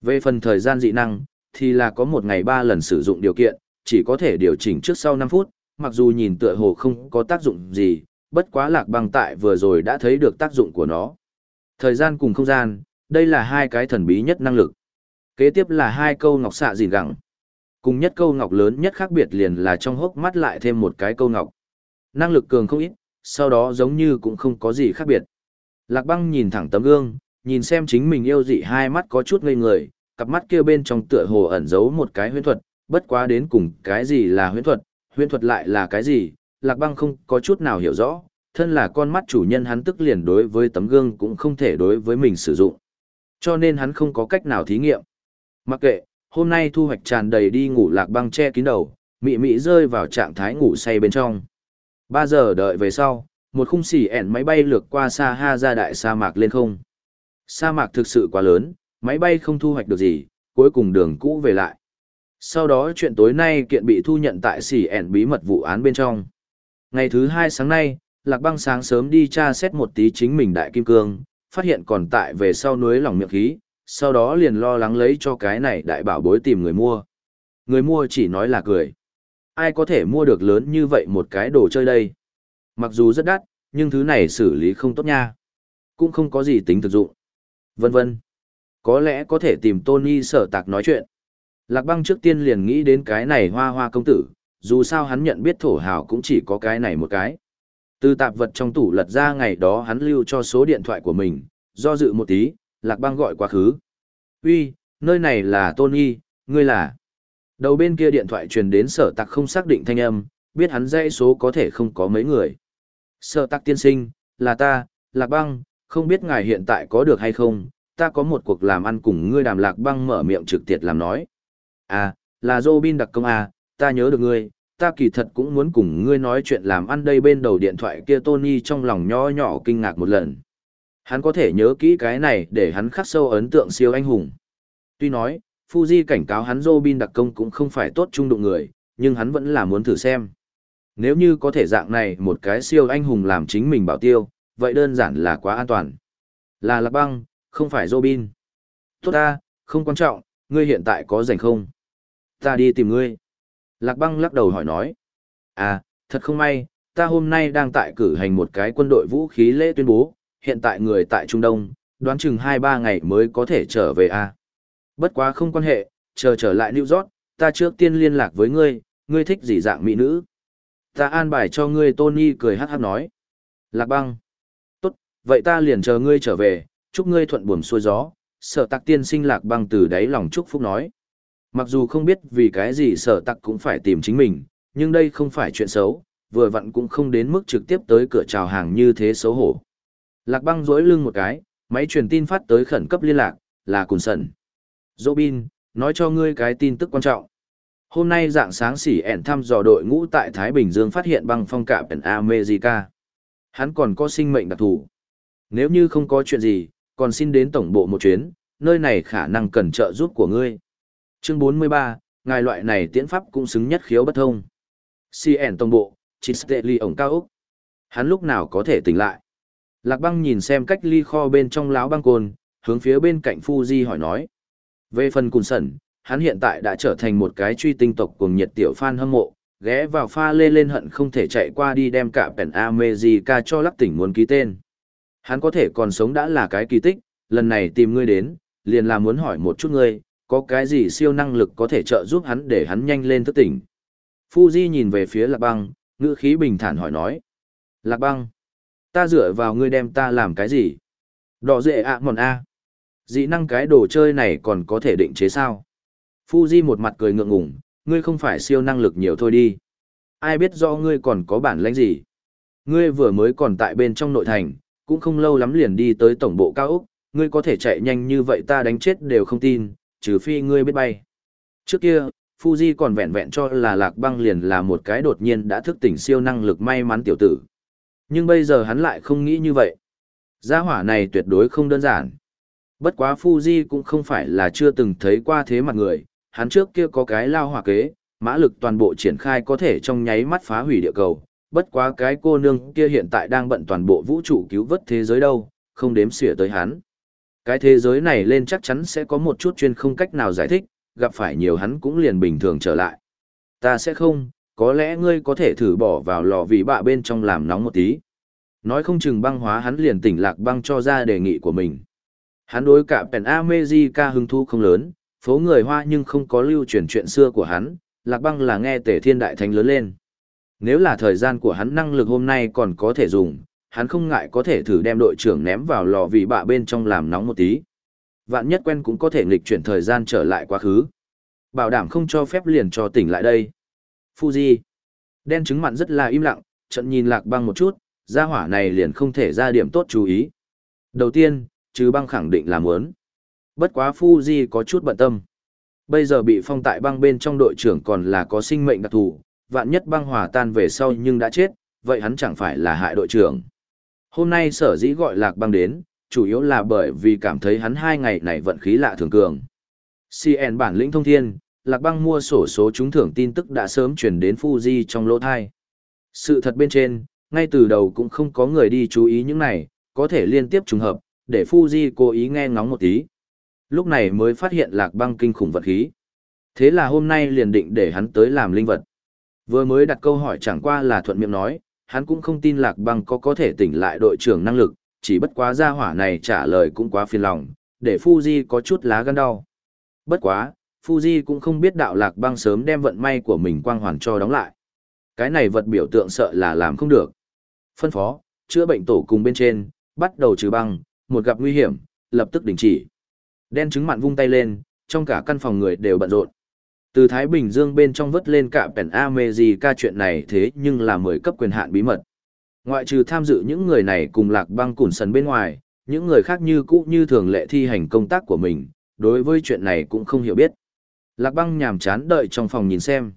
Về phần thời gian dị năng, thì là có một ngày ba lần sử dụng điều kiện, chỉ có thể điều chỉnh trước sau 5 phút, mặc dù nhìn tựa hồ không có tác dụng gì, bất quá lạc băng tại vừa rồi đã thấy được tác dụng của nó. Thời gian cùng không gian, đây là hai cái thần bí nhất năng lực. Kế tiếp là hai câu ngọc xạ gìn gẳng. Cùng nhất câu ngọc lớn nhất khác biệt liền là trong hốc mắt lại thêm một cái câu ngọc. Năng lực cường không ít, sau đó giống như cũng không có gì khác biệt. Lạc băng nhìn thẳng tấm gương, nhìn xem chính mình yêu dị hai mắt có chút ngây người, cặp mắt kia bên trong tựa hồ ẩn giấu một cái huyễn thuật, bất quá đến cùng cái gì là huyễn thuật, huyễn thuật lại là cái gì, lạc băng không có chút nào hiểu rõ, thân là con mắt chủ nhân hắn tức liền đối với tấm gương cũng không thể đối với mình sử dụng. Cho nên hắn không có cách nào thí nghiệm. Mặc kệ, hôm nay thu hoạch tràn đầy đi ngủ lạc băng che kín đầu, mị mị rơi vào trạng thái ngủ say bên trong. Ba giờ đợi về sau, một khung xỉ ẻn máy bay lược qua xa ha ra đại sa mạc lên không. Sa mạc thực sự quá lớn, máy bay không thu hoạch được gì, cuối cùng đường cũ về lại. Sau đó chuyện tối nay kiện bị thu nhận tại xỉ ẻn bí mật vụ án bên trong. Ngày thứ hai sáng nay, Lạc Băng sáng sớm đi tra xét một tí chính mình đại kim cương, phát hiện còn tại về sau núi lòng miệng khí, sau đó liền lo lắng lấy cho cái này đại bảo bối tìm người mua. Người mua chỉ nói là cười. Ai có thể mua được lớn như vậy một cái đồ chơi đây? Mặc dù rất đắt, nhưng thứ này xử lý không tốt nha. Cũng không có gì tính thực dụng. Vân vân. Có lẽ có thể tìm Tony sở tạc nói chuyện. Lạc băng trước tiên liền nghĩ đến cái này hoa hoa công tử, dù sao hắn nhận biết thổ hào cũng chỉ có cái này một cái. Từ tạp vật trong tủ lật ra ngày đó hắn lưu cho số điện thoại của mình, do dự một tí, lạc băng gọi quá khứ. Uy, nơi này là Tony, ngươi là... Đầu bên kia điện thoại truyền đến sở tạc không xác định thanh âm, biết hắn dãy số có thể không có mấy người. Sở tạc tiên sinh, là ta, lạc băng, không biết ngài hiện tại có được hay không, ta có một cuộc làm ăn cùng ngươi đàm lạc băng mở miệng trực tiệt làm nói. À, là Robin đặc công à, ta nhớ được ngươi, ta kỳ thật cũng muốn cùng ngươi nói chuyện làm ăn đây bên đầu điện thoại kia Tony trong lòng nho nhỏ kinh ngạc một lần. Hắn có thể nhớ kỹ cái này để hắn khắc sâu ấn tượng siêu anh hùng. Tuy nói, Fuji cảnh cáo hắn Robin đặc công cũng không phải tốt trung đụng người, nhưng hắn vẫn là muốn thử xem. Nếu như có thể dạng này một cái siêu anh hùng làm chính mình bảo tiêu, vậy đơn giản là quá an toàn. Là Lạc Băng, không phải Robin. Tốt ta, không quan trọng, ngươi hiện tại có rảnh không? Ta đi tìm ngươi. Lạc băng lắc đầu hỏi nói. À, thật không may, ta hôm nay đang tại cử hành một cái quân đội vũ khí lễ tuyên bố, hiện tại người tại Trung Đông, đoán chừng 2-3 ngày mới có thể trở về à. Bất quá không quan hệ, chờ trở lại New York, ta trước tiên liên lạc với ngươi, ngươi thích gì dạng mỹ nữ. Ta an bài cho ngươi Tony cười hát hát nói. Lạc băng. Tốt, vậy ta liền chờ ngươi trở về, chúc ngươi thuận buồm xuôi gió. Sở tạc tiên sinh lạc băng từ đáy lòng chúc phúc nói. Mặc dù không biết vì cái gì sở tặc cũng phải tìm chính mình, nhưng đây không phải chuyện xấu, vừa vặn cũng không đến mức trực tiếp tới cửa chào hàng như thế xấu hổ. Lạc băng dối lưng một cái, máy truyền tin phát tới khẩn cấp liên lạc, là Cùn Sần. Robin, nói cho ngươi cái tin tức quan trọng. Hôm nay dạng sáng xỉ ẻn thăm dò đội ngũ tại Thái Bình Dương phát hiện băng phong cạm ở America. Hắn còn có sinh mệnh đặc thù. Nếu như không có chuyện gì, còn xin đến tổng bộ một chuyến, nơi này khả năng cần trợ giúp của ngươi. Chương 43, ngài loại này tiễn pháp cũng xứng nhất khiếu bất thông. CN tổng bộ, Chisteli ổng cao Úc. Hắn lúc nào có thể tỉnh lại? Lạc băng nhìn xem cách ly kho bên trong láo băng côn, hướng phía bên cạnh Fuji hỏi nói. Về phần cùn sẩn, hắn hiện tại đã trở thành một cái truy tinh tộc cùng nhiệt tiểu fan hâm mộ, ghé vào pha lê lên hận không thể chạy qua đi đem cả pèn America cho lắc tỉnh muốn ký tên. Hắn có thể còn sống đã là cái kỳ tích, lần này tìm ngươi đến, liền là muốn hỏi một chút ngươi, có cái gì siêu năng lực có thể trợ giúp hắn để hắn nhanh lên thức tỉnh. Fuji nhìn về phía Lạc Băng, ngữ khí bình thản hỏi nói. Lạc Băng, ta dựa vào ngươi đem ta làm cái gì? Đỏ dệ ạ mòn A. Dị năng cái đồ chơi này còn có thể định chế sao? Fuji một mặt cười ngượng ngùng, ngươi không phải siêu năng lực nhiều thôi đi. Ai biết do ngươi còn có bản lãnh gì? Ngươi vừa mới còn tại bên trong nội thành, cũng không lâu lắm liền đi tới tổng bộ cao Úc, ngươi có thể chạy nhanh như vậy ta đánh chết đều không tin, trừ phi ngươi biết bay. Trước kia, Fuji còn vẹn vẹn cho là lạc băng liền là một cái đột nhiên đã thức tỉnh siêu năng lực may mắn tiểu tử. Nhưng bây giờ hắn lại không nghĩ như vậy. Gia hỏa này tuyệt đối không đơn giản. Bất quá Fuji cũng không phải là chưa từng thấy qua thế mặt người, hắn trước kia có cái lao hỏa kế, mã lực toàn bộ triển khai có thể trong nháy mắt phá hủy địa cầu. Bất quá cái cô nương kia hiện tại đang bận toàn bộ vũ trụ cứu vớt thế giới đâu, không đếm xỉa tới hắn. Cái thế giới này lên chắc chắn sẽ có một chút chuyên không cách nào giải thích, gặp phải nhiều hắn cũng liền bình thường trở lại. Ta sẽ không, có lẽ ngươi có thể thử bỏ vào lò vì bạ bên trong làm nóng một tí. Nói không chừng băng hóa hắn liền tỉnh lạc băng cho ra đề nghị của mình. Hắn đối cả Pen America hứng thú không lớn, phố người Hoa nhưng không có lưu truyền chuyện xưa của hắn, lạc băng là nghe tể thiên đại thánh lớn lên. Nếu là thời gian của hắn năng lực hôm nay còn có thể dùng, hắn không ngại có thể thử đem đội trưởng ném vào lò vì bạ bên trong làm nóng một tí. Vạn nhất quen cũng có thể nghịch chuyển thời gian trở lại quá khứ. Bảo đảm không cho phép liền cho tỉnh lại đây. Fuji. Đen trứng mặn rất là im lặng, trận nhìn lạc băng một chút, gia hỏa này liền không thể ra điểm tốt chú ý. Đầu tiên, chứ băng khẳng định là muốn. Bất quá Fuji có chút bận tâm. Bây giờ bị phong tại băng bên trong đội trưởng còn là có sinh mệnh đặc thù, vạn nhất băng hòa tan về sau nhưng đã chết, vậy hắn chẳng phải là hại đội trưởng. Hôm nay sở dĩ gọi lạc băng đến, chủ yếu là bởi vì cảm thấy hắn hai ngày này vận khí lạ thường cường. CN bản lĩnh thông thiên, lạc băng mua sổ số trúng thưởng tin tức đã sớm chuyển đến Fuji trong lỗ thai. Sự thật bên trên, ngay từ đầu cũng không có người đi chú ý những này, có thể liên tiếp trùng hợp, để Fuji cố ý nghe ngóng một tí. Lúc này mới phát hiện lạc băng kinh khủng vật khí. Thế là hôm nay liền định để hắn tới làm linh vật. Vừa mới đặt câu hỏi chẳng qua là thuận miệng nói, hắn cũng không tin lạc băng có có thể tỉnh lại đội trưởng năng lực, chỉ bất quá gia hỏa này trả lời cũng quá phiền lòng, để Fuji có chút lá gan đau. Bất quá, Fuji cũng không biết đạo lạc băng sớm đem vận may của mình quang hoàn cho đóng lại. Cái này vật biểu tượng sợ là làm không được. Phân phó, chữa bệnh tổ cùng bên trên, bắt đầu trừ băng, một gặp nguy hiểm, lập tức đình chỉ. Đen trứng mặn vung tay lên, trong cả căn phòng người đều bận rộn. Từ Thái Bình Dương bên trong vớt lên cả pèn America chuyện này thế nhưng là mười cấp quyền hạn bí mật. Ngoại trừ tham dự những người này cùng lạc băng củn sần bên ngoài, những người khác như cũ như thường lệ thi hành công tác của mình, đối với chuyện này cũng không hiểu biết. Lạc băng nhàm chán đợi trong phòng nhìn xem.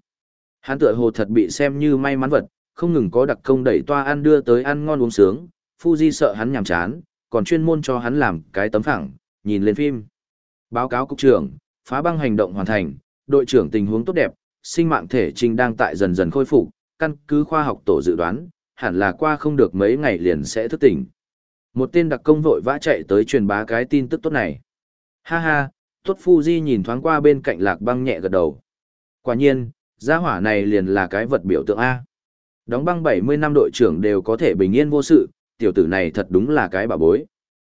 Hắn tựa hồ thật bị xem như may mắn vật, không ngừng có đặc công đẩy toa ăn đưa tới ăn ngon uống sướng, Fuji sợ hắn nhàm chán, còn chuyên môn cho hắn làm cái tấm phẳng, nhìn lên phim. Báo cáo cục trưởng, phá băng hành động hoàn thành, đội trưởng tình huống tốt đẹp, sinh mạng thể trình đang tại dần dần khôi phục, căn cứ khoa học tổ dự đoán, hẳn là qua không được mấy ngày liền sẽ thức tỉnh. Một tên đặc công vội vã chạy tới truyền bá cái tin tức tốt này. Ha ha, tốt Fuji nhìn thoáng qua bên cạnh lạc băng nhẹ gật đầu. Quả nhiên, gia hỏa này liền là cái vật biểu tượng A. Đóng băng 70 năm đội trưởng đều có thể bình yên vô sự, tiểu tử này thật đúng là cái bà bối.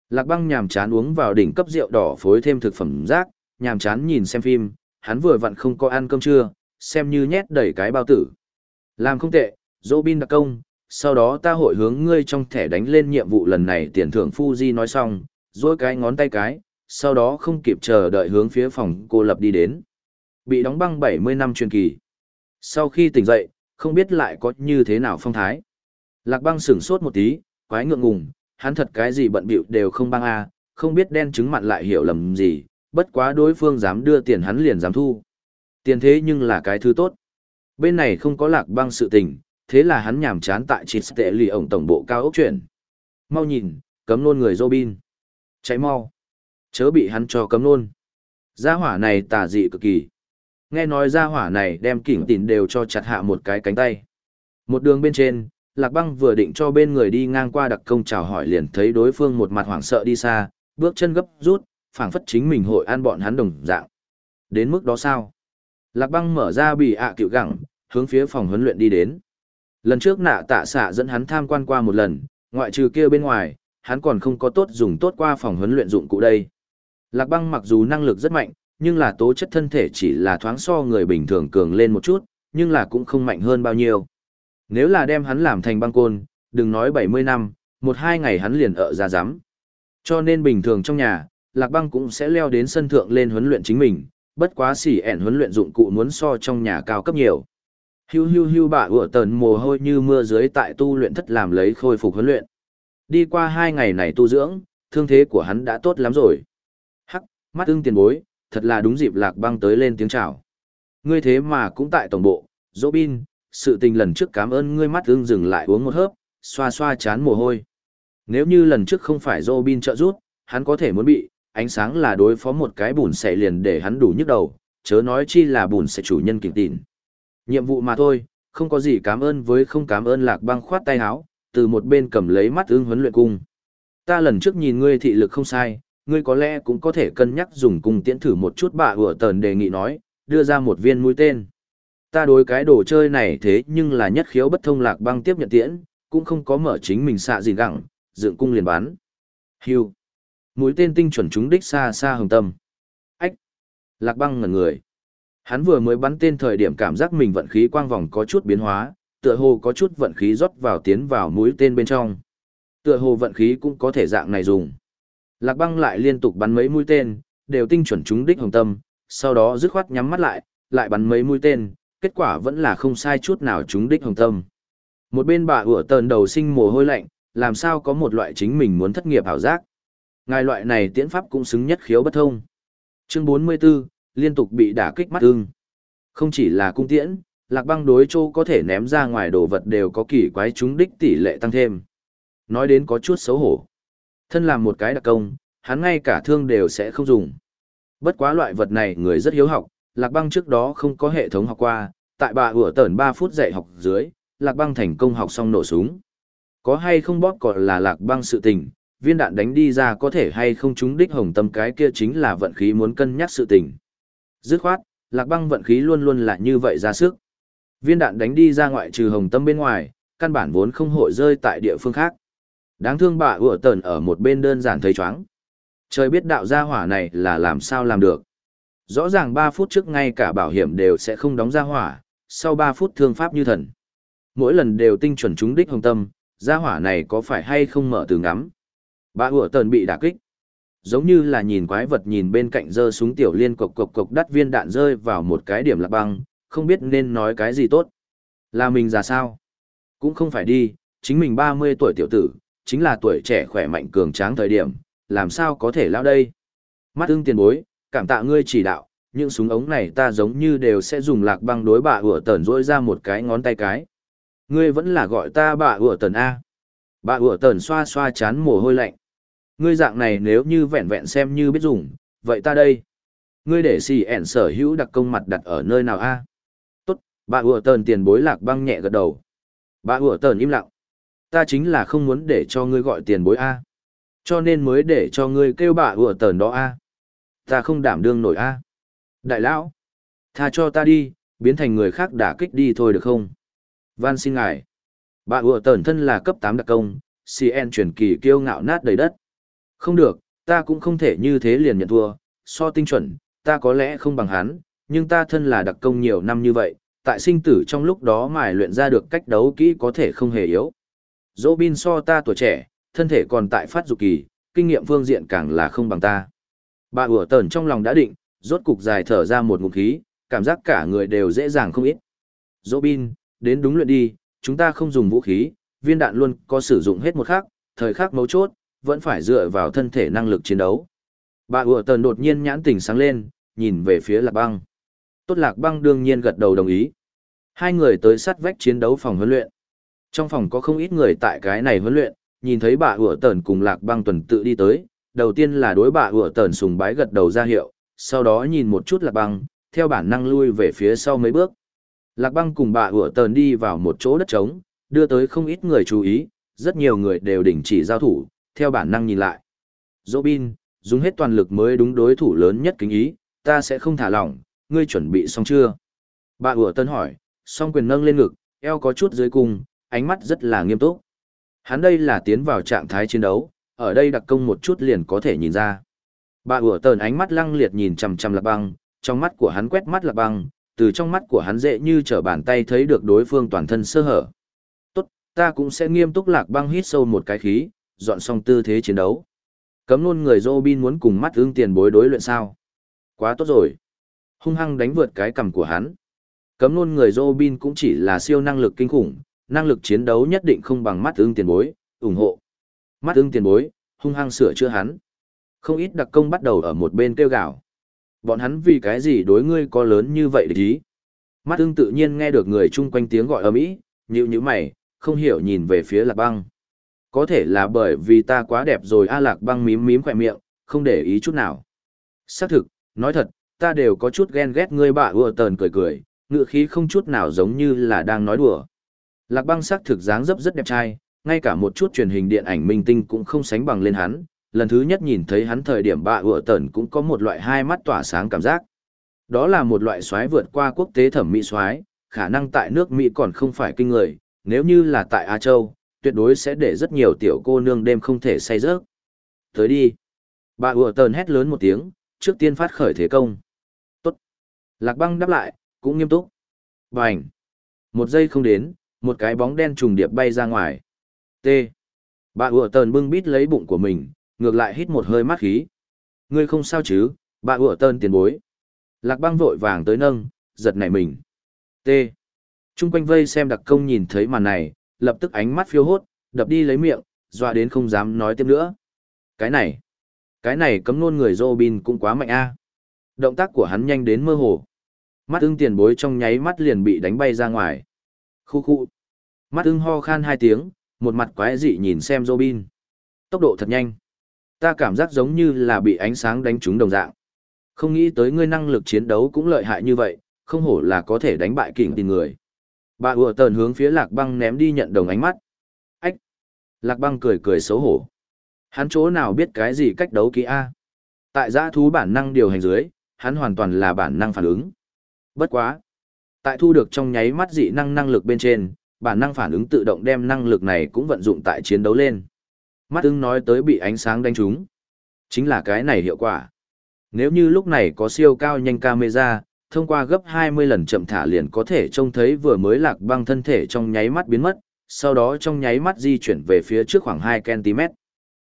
Lạc băng nhàm chán uống vào đỉnh cấp rượu đỏ phối thêm thực phẩm rác, nhàm chán nhìn xem phim, hắn vừa vặn không có ăn cơm trưa, xem như nhét đầy cái bao tử. Làm không tệ, dỗ bin đặc công, sau đó ta hội hướng ngươi trong thẻ đánh lên nhiệm vụ lần này tiền thưởng Fuji nói xong, dối cái ngón tay cái, sau đó không kịp chờ đợi hướng phía phòng cô lập đi đến. Bị đóng băng 70 năm truyền kỳ. Sau khi tỉnh dậy, không biết lại có như thế nào phong thái. Lạc băng sửng sốt một tí, quái ngượng ngùng, hắn thật cái gì bận bịu đều không băng a, không biết đen chứng mặn lại hiểu lầm gì, bất quá đối phương dám đưa tiền hắn liền dám thu. Tiền thế nhưng là cái thứ tốt. Bên này không có lạc băng sự tình, thế là hắn nhàm chán tại chỉ tệ lì ổng tổng bộ cao ốc chuyển. Mau nhìn, cấm nôn người Robin. Cháy mau. Chớ bị hắn cho cấm nôn. Gia hỏa này tà dị cực kỳ. Nghe nói gia hỏa này đem kỉnh tín đều cho chặt hạ một cái cánh tay. Một đường bên trên, Lạc Băng vừa định cho bên người đi ngang qua đặc công chào hỏi liền thấy đối phương một mặt hoảng sợ đi xa, bước chân gấp rút, phảng phất chính mình hội ăn bọn hắn đồng dạng. Đến mức đó sao? Lạc Băng mở ra bị ạ à cựu gẳng, hướng phía phòng huấn luyện đi đến. Lần trước nạ tạ xạ dẫn hắn tham quan qua một lần, ngoại trừ kia bên ngoài, hắn còn không có tốt dùng tốt qua phòng huấn luyện dụng cụ đây. Lạc băng mặc dù năng lực rất mạnh, nhưng là tố chất thân thể chỉ là thoáng so người bình thường cường lên một chút, nhưng là cũng không mạnh hơn bao nhiêu. Nếu là đem hắn làm thành băng côn, đừng nói 70 năm, một hai ngày hắn liền ở ra giám. Cho nên bình thường trong nhà, Lạc băng cũng sẽ leo đến sân thượng lên huấn luyện chính mình, bất quá xỉ ẻn huấn luyện dụng cụ muốn so trong nhà cao cấp nhiều. Hiu hiu hiu bà ủa tờn mồ hôi như mưa dưới tại tu luyện thất làm lấy khôi phục huấn luyện. Đi qua hai ngày này tu dưỡng, thương thế của hắn đã tốt lắm rồi. Hắc, mắt ưng tiền bối, thật là đúng dịp lạc băng tới lên tiếng chào. Ngươi thế mà cũng tại tổng bộ, dỗ bin, sự tình lần trước cảm ơn ngươi mắt ưng dừng lại uống một hớp, xoa xoa chán mồ hôi. Nếu như lần trước không phải Robin trợ giúp, hắn có thể muốn bị, ánh sáng là đối phó một cái bùn xẻ liền để hắn đủ nhức đầu, chớ nói chi là bùn xẻ chủ nhân kịp tịn. Nhiệm vụ mà thôi, không có gì cảm ơn với không cảm ơn lạc băng khoát tay áo, từ một bên cầm lấy mắt ưng huấn luyện cung. Ta lần trước nhìn ngươi thị lực không sai, ngươi có lẽ cũng có thể cân nhắc dùng cung tiễn thử một chút bạ vừa tờn đề nghị nói, đưa ra một viên mũi tên. Ta đối cái đồ chơi này thế nhưng là nhất khiếu bất thông lạc băng tiếp nhận tiễn, cũng không có mở chính mình xạ gì gặng, dựng cung liền bắn. Hưu. Mũi tên tinh chuẩn trúng đích xa xa hồng tâm. Ách. Lạc băng ngẩn người. Hắn vừa mới bắn tên thời điểm cảm giác mình vận khí quang vòng có chút biến hóa, tựa hồ có chút vận khí rót vào tiến vào mũi tên bên trong. Tựa hồ vận khí cũng có thể dạng này dùng. Lạc băng lại liên tục bắn mấy mũi tên, đều tinh chuẩn trúng đích hồng tâm, sau đó dứt khoát nhắm mắt lại, lại bắn mấy mũi tên, kết quả vẫn là không sai chút nào trúng đích hồng tâm. Một bên bà ủa tờn đầu sinh mồ hôi lạnh, làm sao có một loại chính mình muốn thất nghiệp hảo giác. Ngài loại này tiễn pháp cũng xứng nhất khiếu bất thông. Chương 44, liên tục bị đả kích mắt ưng. Không chỉ là cung tiễn, lạc băng đối châu có thể ném ra ngoài đồ vật đều có kỳ quái chúng đích tỷ lệ tăng thêm. Nói đến có chút xấu hổ. Thân làm một cái đặc công, hắn ngay cả thương đều sẽ không dùng. Bất quá loại vật này người rất hiếu học, lạc băng trước đó không có hệ thống học qua, tại bà ủa tởn 3 phút dạy học dưới, lạc băng thành công học xong nổ súng. Có hay không bóp còn là lạc băng sự tình, viên đạn đánh đi ra có thể hay không trúng đích hồng tâm cái kia chính là vận khí muốn cân nhắc sự tình. Dứt khoát, lạc băng vận khí luôn luôn là như vậy ra sức. Viên đạn đánh đi ra ngoại trừ hồng tâm bên ngoài, căn bản vốn không hội rơi tại địa phương khác. Đáng thương bà ủa tởn ở một bên đơn giản thấy chóng. Trời biết đạo gia hỏa này là làm sao làm được. Rõ ràng 3 phút trước ngay cả bảo hiểm đều sẽ không đóng ra hỏa, sau 3 phút thương pháp như thần. Mỗi lần đều tinh chuẩn trúng đích hồng tâm, Ra hỏa này có phải hay không mở từ ngắm. Bà ủa tờn bị đả kích giống như là nhìn quái vật nhìn bên cạnh giơ súng tiểu liên cộc cộc cộc đắt viên đạn rơi vào một cái điểm lạc băng, không biết nên nói cái gì tốt. Là mình già sao? Cũng không phải đi, chính mình 30 tuổi tiểu tử, chính là tuổi trẻ khỏe mạnh cường tráng thời điểm, làm sao có thể lao đây? Mắt ưng tiền bối, cảm tạ ngươi chỉ đạo, những súng ống này ta giống như đều sẽ dùng lạc băng đối bà ủa tần rỗi ra một cái ngón tay cái. Ngươi vẫn là gọi ta bà ủa tần A. Bà ủa tần xoa xoa chán mồ hôi lạnh. Ngươi dạng này nếu như vẹn vẹn xem như biết dùng, vậy ta đây. Ngươi để xì ẻn sở hữu đặc công mặt đặt ở nơi nào a? Tốt, bà ủa tần tiền bối lạc băng nhẹ gật đầu. Bà ủa tần im lặng. Ta chính là không muốn để cho ngươi gọi tiền bối a. Cho nên mới để cho ngươi kêu bà ủa tần đó a. Ta không đảm đương nổi a. Đại lão, tha cho ta đi, biến thành người khác đả kích đi thôi được không? Van xin ngài. Bà ủa tởn thân là cấp tám đặc công, CN truyền kỳ kiêu ngạo nát đầy đất. Không được, ta cũng không thể như thế liền nhận thua, so tinh chuẩn, ta có lẽ không bằng hắn, nhưng ta thân là đặc công nhiều năm như vậy, tại sinh tử trong lúc đó mài luyện ra được cách đấu kỹ có thể không hề yếu. Dỗ bin so ta tuổi trẻ, thân thể còn tại phát dục kỳ, kinh nghiệm phương diện càng là không bằng ta. Bà ủa tờn trong lòng đã định, rốt cục dài thở ra một ngụm khí, cảm giác cả người đều dễ dàng không ít. Dỗ bin, đến đúng luyện đi, chúng ta không dùng vũ khí, viên đạn luôn có sử dụng hết một khắc, thời khắc mấu chốt, vẫn phải dựa vào thân thể năng lực chiến đấu. Bà ủa tần đột nhiên nhãn tỉnh sáng lên, nhìn về phía lạc băng. Tốt lạc băng đương nhiên gật đầu đồng ý. Hai người tới sát vách chiến đấu phòng huấn luyện. Trong phòng có không ít người tại cái này huấn luyện, nhìn thấy bà ủa tần cùng lạc băng tuần tự đi tới. Đầu tiên là đối bà ủa tần sùng bái gật đầu ra hiệu, sau đó nhìn một chút lạc băng, theo bản năng lui về phía sau mấy bước. Lạc băng cùng bà ủa tần đi vào một chỗ đất trống, đưa tới không ít người chú ý, rất nhiều người đều đình chỉ giao thủ, theo bản năng nhìn lại. Robin, dùng hết toàn lực mới đúng đối thủ lớn nhất kính ý, ta sẽ không thả lỏng, ngươi chuẩn bị xong chưa? Bà ủa tân hỏi, song quyền nâng lên ngực, eo có chút dưới cung, ánh mắt rất là nghiêm túc. Hắn đây là tiến vào trạng thái chiến đấu, ở đây đặc công một chút liền có thể nhìn ra. Bà ủa tờn ánh mắt lăng liệt nhìn chằm chằm lạc băng, trong mắt của hắn quét mắt lạc băng, từ trong mắt của hắn dễ như trở bàn tay thấy được đối phương toàn thân sơ hở. Tốt, ta cũng sẽ nghiêm túc lạc băng hít sâu một cái khí, dọn xong tư thế chiến đấu. Cấm luôn người Robin muốn cùng mắt ương tiền bối đối luyện sao. Quá tốt rồi. Hung hăng đánh vượt cái cầm của hắn. Cấm luôn người Robin cũng chỉ là siêu năng lực kinh khủng, năng lực chiến đấu nhất định không bằng mắt ương tiền bối, ủng hộ. Mắt ưng tiền bối, hung hăng sửa chữa hắn. Không ít đặc công bắt đầu ở một bên kêu gào. Bọn hắn vì cái gì đối ngươi có lớn như vậy để ý. Mắt ưng tự nhiên nghe được người chung quanh tiếng gọi ở mỹ, nhíu nhữ mày, không hiểu nhìn về phía Lạc Băng. Có thể là bởi vì ta quá đẹp rồi A Lạc Băng mím mím khỏe miệng, không để ý chút nào. Xác thực, nói thật, ta đều có chút ghen ghét ngươi bạ ùa tờn cười cười, ngựa khí không chút nào giống như là đang nói đùa. Lạc Băng xác thực dáng dấp rất đẹp trai, ngay cả một chút truyền hình điện ảnh minh tinh cũng không sánh bằng lên hắn, lần thứ nhất nhìn thấy hắn thời điểm bạ ủa tần cũng có một loại hai mắt tỏa sáng cảm giác. Đó là một loại xoái vượt qua quốc tế thẩm mỹ xoái, khả năng tại nước Mỹ còn không phải kinh người, nếu như là tại Á Châu, tuyệt đối sẽ để rất nhiều tiểu cô nương đêm không thể say rớt. Tới đi. Bà ủa tần hét lớn một tiếng, trước tiên phát khởi thế công. Tốt. Lạc băng đáp lại, cũng nghiêm túc. Bành. Một giây không đến, một cái bóng đen trùng điệp bay ra ngoài. T. Bà ủa tần bưng bít lấy bụng của mình, ngược lại hít một hơi mát khí. Ngươi không sao chứ, bà ủa tần tiền bối. Lạc băng vội vàng tới nâng, giật nảy mình. T. Trung quanh vây xem đặc công nhìn thấy màn này, lập tức ánh mắt phiêu hốt, đập đi lấy miệng, dọa đến không dám nói tiếp nữa. Cái này, cái này cấm nôn người Robin cũng quá mạnh a. Động tác của hắn nhanh đến mơ hồ. Mắt ưng tiền bối trong nháy mắt liền bị đánh bay ra ngoài. Khu khu. Mắt ưng ho khan hai tiếng, một mặt quái dị nhìn xem Robin. Tốc độ thật nhanh. Ta cảm giác giống như là bị ánh sáng đánh trúng đồng dạng. Không nghĩ tới ngươi năng lực chiến đấu cũng lợi hại như vậy, không hổ là có thể đánh bại kỉnh tình người. Bà ùa tờn hướng phía lạc băng ném đi nhận đồng ánh mắt. Ách! Lạc băng cười cười xấu hổ. Hắn chỗ nào biết cái gì cách đấu kỹ A. Tại giã thú bản năng điều hành dưới, hắn hoàn toàn là bản năng phản ứng. Bất quá! Tại thu được trong nháy mắt dị năng năng lực bên trên, bản năng phản ứng tự động đem năng lực này cũng vận dụng tại chiến đấu lên. Mắt ưng nói tới bị ánh sáng đánh trúng. Chính là cái này hiệu quả. Nếu như lúc này có siêu cao nhanh camera, thông qua gấp 20 lần chậm thả liền có thể trông thấy vừa mới lạc băng thân thể trong nháy mắt biến mất, sau đó trong nháy mắt di chuyển về phía trước khoảng 2cm.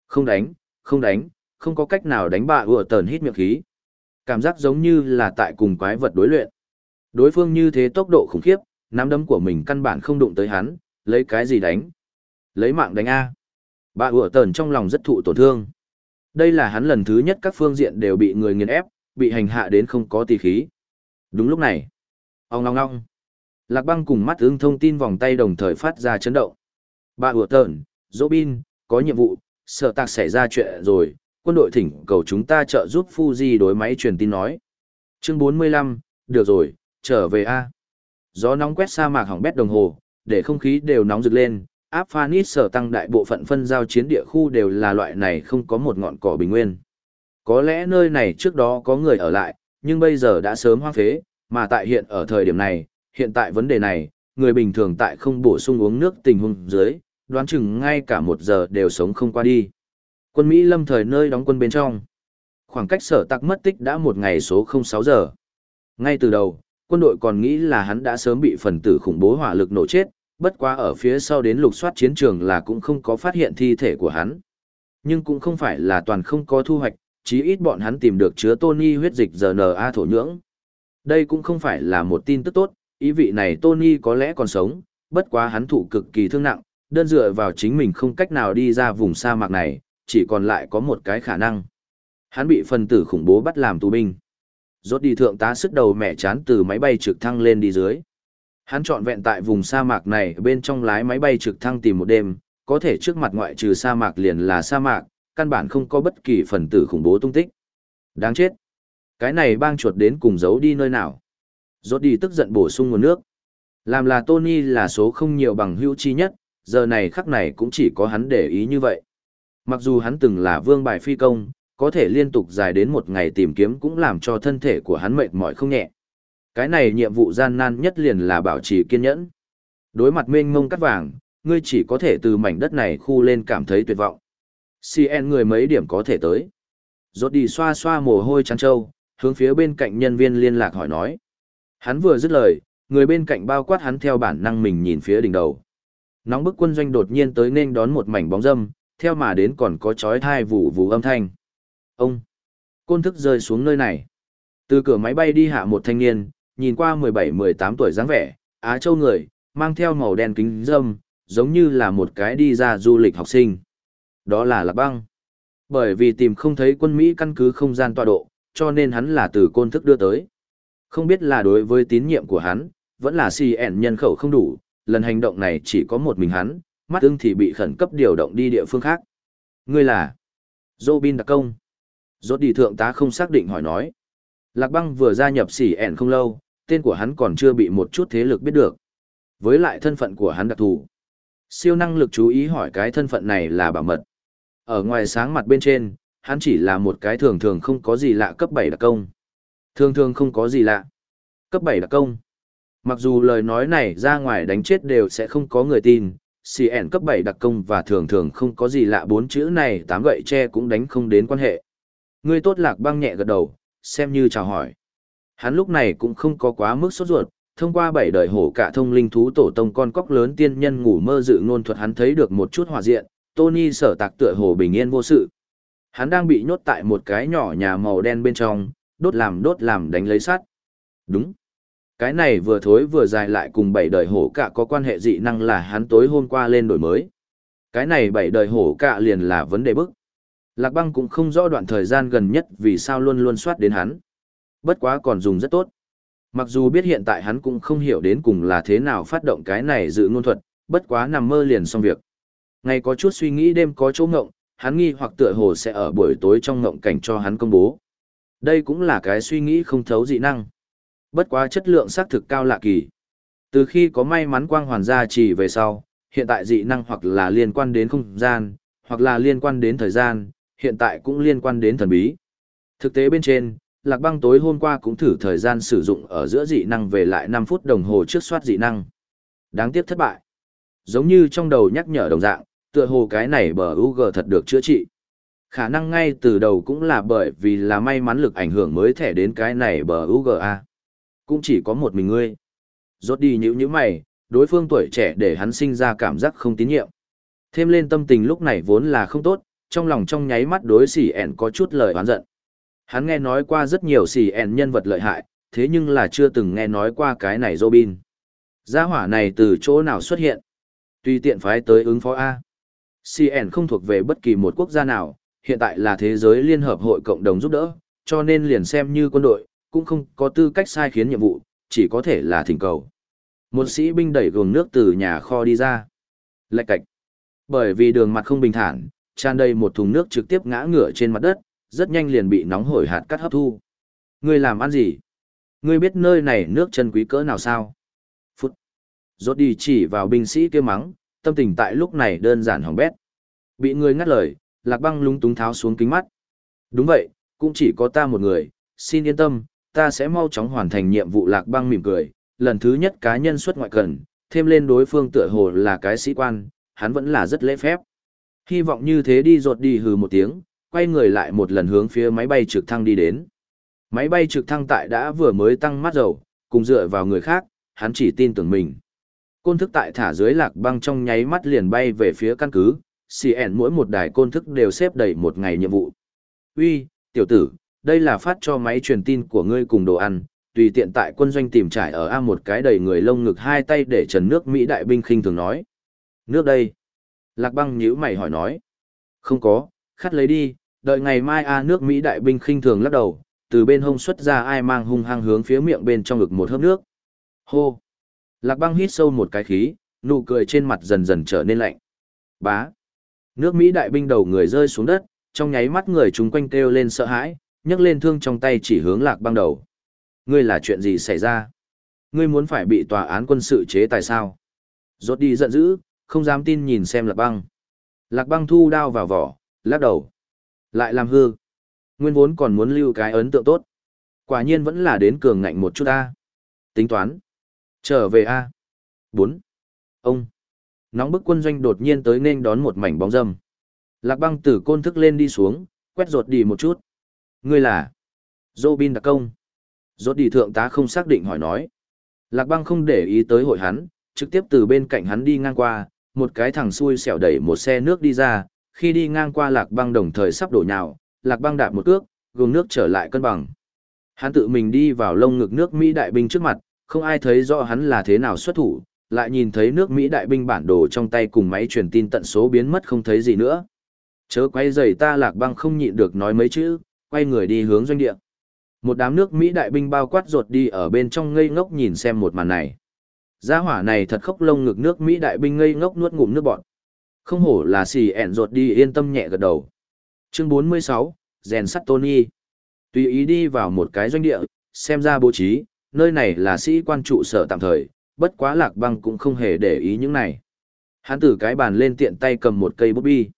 Không đánh, không đánh, không có cách nào đánh bạ vừa tờn hít miệng khí. Cảm giác giống như là tại cùng quái vật đối luyện. Đối phương như thế tốc độ khủng khiếp, nắm đấm của mình căn bản không đụng tới hắn, lấy cái gì đánh? Lấy mạng đánh A. Bà ủa tờn trong lòng rất thụ tổn thương. Đây là hắn lần thứ nhất các phương diện đều bị người nghiền ép, bị hành hạ đến không có tì khí. Đúng lúc này, ông ngong ngong. Lạc băng cùng mắt ứng thông tin vòng tay đồng thời phát ra chấn động. Bà ủa tờn, bin, có nhiệm vụ, sợ tạc xảy ra chuyện rồi, quân đội thỉnh cầu chúng ta trợ giúp Fuji đối máy truyền tin nói. Chương 45, được rồi, trở về A. Gió nóng quét sa mạc hỏng bét đồng hồ, để không khí đều nóng rực lên, áp phanit sở tăng đại bộ phận phân giao chiến địa khu đều là loại này không có một ngọn cỏ bình nguyên. Có lẽ nơi này trước đó có người ở lại, nhưng bây giờ đã sớm hoang phế, mà tại hiện ở thời điểm này, hiện tại vấn đề này, người bình thường tại không bổ sung uống nước tình huống dưới, đoán chừng ngay cả một giờ đều sống không qua đi. Quân Mỹ lâm thời nơi đóng quân bên trong. Khoảng cách sở tắc mất tích đã một ngày số 06 giờ. Ngay từ đầu, quân đội còn nghĩ là hắn đã sớm bị phần tử khủng bố hỏa lực nổ chết, bất quá ở phía sau đến lục soát chiến trường là cũng không có phát hiện thi thể của hắn. Nhưng cũng không phải là toàn không có thu hoạch, chí ít bọn hắn tìm được chứa Tony huyết dịch RNA thổ nhưỡng. Đây cũng không phải là một tin tức tốt, ý vị này Tony có lẽ còn sống, bất quá hắn thụ cực kỳ thương nặng, đơn dựa vào chính mình không cách nào đi ra vùng sa mạc này, chỉ còn lại có một cái khả năng. Hắn bị phần tử khủng bố bắt làm tù binh. Rốt đi thượng tá sức đầu mẹ chán từ máy bay trực thăng lên đi dưới. Hắn chọn vẹn tại vùng sa mạc này bên trong lái máy bay trực thăng tìm một đêm, có thể trước mặt ngoại trừ sa mạc liền là sa mạc, căn bản không có bất kỳ phần tử khủng bố tung tích. Đáng chết. Cái này bang chuột đến cùng giấu đi nơi nào. Rốt đi tức giận bổ sung nguồn nước. Làm là Tony là số không nhiều bằng hữu chi nhất, giờ này khắc này cũng chỉ có hắn để ý như vậy. Mặc dù hắn từng là vương bài phi công, có thể liên tục dài đến một ngày tìm kiếm cũng làm cho thân thể của hắn mệt mỏi không nhẹ. Cái này nhiệm vụ gian nan nhất liền là bảo trì kiên nhẫn. Đối mặt mênh mông cắt vàng, ngươi chỉ có thể từ mảnh đất này khu lên cảm thấy tuyệt vọng. CN người mấy điểm có thể tới. Rốt đi xoa xoa mồ hôi trắng trâu, hướng phía bên cạnh nhân viên liên lạc hỏi nói. Hắn vừa dứt lời, người bên cạnh bao quát hắn theo bản năng mình nhìn phía đỉnh đầu. Nóng bức quân doanh đột nhiên tới nên đón một mảnh bóng dâm, theo mà đến còn có chói thai vụ vụ âm thanh. Ông! Côn thức rơi xuống nơi này. Từ cửa máy bay đi hạ một thanh niên, nhìn qua 17-18 tuổi dáng vẻ, Á Châu người, mang theo màu đen kính dâm, giống như là một cái đi ra du lịch học sinh. Đó là Lạc Băng. Bởi vì tìm không thấy quân Mỹ căn cứ không gian tọa độ, cho nên hắn là từ côn thức đưa tới. Không biết là đối với tín nhiệm của hắn, vẫn là CN nhân khẩu không đủ, lần hành động này chỉ có một mình hắn, mắt ưng thì bị khẩn cấp điều động đi địa phương khác. Ngươi là Robin đặc công. Rốt đi thượng tá không xác định hỏi nói. Lạc băng vừa gia nhập CN không lâu, tên của hắn còn chưa bị một chút thế lực biết được. Với lại thân phận của hắn đặc thù. Siêu năng lực chú ý hỏi cái thân phận này là bảo mật. Ở ngoài sáng mặt bên trên, hắn chỉ là một cái thường thường không có gì lạ cấp 7 đặc công. Thường thường không có gì lạ. Cấp 7 đặc công. Mặc dù lời nói này ra ngoài đánh chết đều sẽ không có người tin, CN cấp 7 đặc công và thường thường không có gì lạ bốn chữ này tám gậy tre cũng đánh không đến quan hệ. Ngươi tốt lạc băng nhẹ gật đầu, xem như chào hỏi. Hắn lúc này cũng không có quá mức sốt ruột, thông qua bảy đời hổ cả thông linh thú tổ tông con cóc lớn tiên nhân ngủ mơ dự ngôn thuật hắn thấy được một chút hòa diện, Tony sở tạc tựa hồ bình yên vô sự. Hắn đang bị nhốt tại một cái nhỏ nhà màu đen bên trong, đốt làm đốt làm đánh lấy sắt. Đúng. Cái này vừa thối vừa dài lại cùng bảy đời hổ cạ có quan hệ dị năng là hắn tối hôm qua lên đổi mới. Cái này bảy đời hổ cạ liền là vấn đề bức. Lạc băng cũng không rõ đoạn thời gian gần nhất vì sao luôn luôn soát đến hắn. Bất quá còn dùng rất tốt. Mặc dù biết hiện tại hắn cũng không hiểu đến cùng là thế nào phát động cái này dự ngôn thuật, bất quá nằm mơ liền xong việc. Ngày có chút suy nghĩ đêm có chỗ ngộng, hắn nghi hoặc tựa hồ sẽ ở buổi tối trong ngộng cảnh cho hắn công bố. Đây cũng là cái suy nghĩ không thấu dị năng. Bất quá chất lượng xác thực cao lạ kỳ. Từ khi có may mắn quang hoàn gia trì về sau, hiện tại dị năng hoặc là liên quan đến không gian, hoặc là liên quan đến thời gian, hiện tại cũng liên quan đến thần bí. Thực tế bên trên, Lạc Băng tối hôm qua cũng thử thời gian sử dụng ở giữa dị năng về lại 5 phút đồng hồ trước soát dị năng. Đáng tiếc thất bại. Giống như trong đầu nhắc nhở đồng dạng, tựa hồ cái này bờ UG thật được chữa trị. Khả năng ngay từ đầu cũng là bởi vì là may mắn lực ảnh hưởng mới thẻ đến cái này bờ UGA. Cũng chỉ có một mình ngươi. Rốt đi nhữ như mày, đối phương tuổi trẻ để hắn sinh ra cảm giác không tín nhiệm. Thêm lên tâm tình lúc này vốn là không tốt, trong lòng trong nháy mắt đối xỉ ẻn có chút lời oán giận. Hắn nghe nói qua rất nhiều xỉ ẻn nhân vật lợi hại, thế nhưng là chưa từng nghe nói qua cái này Robin. Gia hỏa này từ chỗ nào xuất hiện? Tùy tiện phái tới ứng phó A. CN không thuộc về bất kỳ một quốc gia nào, hiện tại là thế giới liên hợp hội cộng đồng giúp đỡ, cho nên liền xem như quân đội, cũng không có tư cách sai khiến nhiệm vụ, chỉ có thể là thỉnh cầu. Một sĩ binh đẩy gồm nước từ nhà kho đi ra. Lạch cạch. Bởi vì đường mặt không bình thản, tràn đầy một thùng nước trực tiếp ngã ngửa trên mặt đất, rất nhanh liền bị nóng hổi hạt cắt hấp thu. Ngươi làm ăn gì? Ngươi biết nơi này nước chân quý cỡ nào sao? Phút. Rốt đi chỉ vào binh sĩ kia mắng, tâm tình tại lúc này đơn giản hỏng bét. Bị người ngắt lời, lạc băng lúng túng tháo xuống kính mắt. Đúng vậy, cũng chỉ có ta một người, xin yên tâm, ta sẽ mau chóng hoàn thành nhiệm vụ lạc băng mỉm cười. Lần thứ nhất cá nhân xuất ngoại cần, thêm lên đối phương tựa hồ là cái sĩ quan, hắn vẫn là rất lễ phép. Hy vọng như thế đi rột đi hừ một tiếng, quay người lại một lần hướng phía máy bay trực thăng đi đến. Máy bay trực thăng tại đã vừa mới tăng mắt dầu, cùng dựa vào người khác, hắn chỉ tin tưởng mình. Côn thức tại thả dưới lạc băng trong nháy mắt liền bay về phía căn cứ, CN mỗi một đài côn thức đều xếp đầy một ngày nhiệm vụ. Uy, tiểu tử, đây là phát cho máy truyền tin của ngươi cùng đồ ăn, tùy tiện tại quân doanh tìm trải ở A một cái đầy người lông ngực hai tay để trần nước Mỹ đại binh khinh thường nói. Nước đây. Lạc băng nhíu mày hỏi nói. Không có, khát lấy đi, đợi ngày mai A nước Mỹ đại binh khinh thường lắc đầu, từ bên hông xuất ra ai mang hung hăng hướng phía miệng bên trong ngực một hớp nước. Hô. Lạc băng hít sâu một cái khí, nụ cười trên mặt dần dần trở nên lạnh. Bá. Nước Mỹ đại binh đầu người rơi xuống đất, trong nháy mắt người chúng quanh kêu lên sợ hãi, nhấc lên thương trong tay chỉ hướng lạc băng đầu. Ngươi là chuyện gì xảy ra? Ngươi muốn phải bị tòa án quân sự chế tài sao? Rốt đi giận dữ, không dám tin nhìn xem lạc băng. Lạc băng thu đao vào vỏ, lắc đầu. Lại làm hư. Nguyên vốn còn muốn lưu cái ấn tượng tốt. Quả nhiên vẫn là đến cường ngạnh một chút a. Tính toán. Trở về a. Bốn. Ông. Nóng bức quân doanh đột nhiên tới nên đón một mảnh bóng dâm. Lạc băng từ côn thức lên đi xuống, quét rột đi một chút. Ngươi là? Robin đặc công. Rốt đi thượng tá không xác định hỏi nói. Lạc băng không để ý tới hội hắn, trực tiếp từ bên cạnh hắn đi ngang qua, một cái thằng xui xẻo đẩy một xe nước đi ra, khi đi ngang qua lạc băng đồng thời sắp đổ nhào, lạc băng đạp một cước, gồm nước trở lại cân bằng. Hắn tự mình đi vào lông ngực nước Mỹ đại binh trước mặt, không ai thấy rõ hắn là thế nào xuất thủ, lại nhìn thấy nước Mỹ đại binh bản đồ trong tay cùng máy truyền tin tận số biến mất không thấy gì nữa. Chớ quay giày ta lạc băng không nhịn được nói mấy chữ, quay người đi hướng doanh địa. Một đám nước Mỹ đại binh bao quát ruột đi ở bên trong ngây ngốc nhìn xem một màn này. Gia hỏa này thật khốc lông ngực nước Mỹ đại binh ngây ngốc nuốt ngụm nước bọn. Không hổ là xì ẻn ruột đi yên tâm nhẹ gật đầu. Chương 46, rèn sắt Tony. Tùy ý đi vào một cái doanh địa, xem ra bố trí, nơi này là sĩ quan trụ sở tạm thời, bất quá lạc băng cũng không hề để ý những này. Hắn từ cái bàn lên tiện tay cầm một cây bút bi.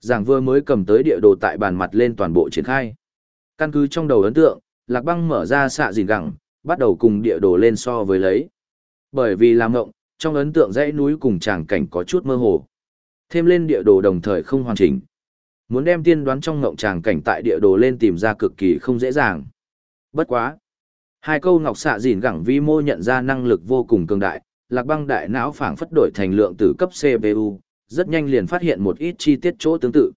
Giảng vừa mới cầm tới địa đồ tại bàn mặt lên toàn bộ triển khai. Căn cứ trong đầu ấn tượng, lạc băng mở ra xạ dìn gẳng, bắt đầu cùng địa đồ lên so với lấy. Bởi vì làm ngộng, trong ấn tượng dãy núi cùng tràng cảnh có chút mơ hồ. Thêm lên địa đồ đồng thời không hoàn chỉnh. Muốn đem tiên đoán trong ngộng tràng cảnh tại địa đồ lên tìm ra cực kỳ không dễ dàng. Bất quá. Hai câu ngọc xạ dìn gẳng vi mô nhận ra năng lực vô cùng cường đại, lạc băng đại não phảng phất đổi thành lượng tử cấp CPU, rất nhanh liền phát hiện một ít chi tiết chỗ tương tự.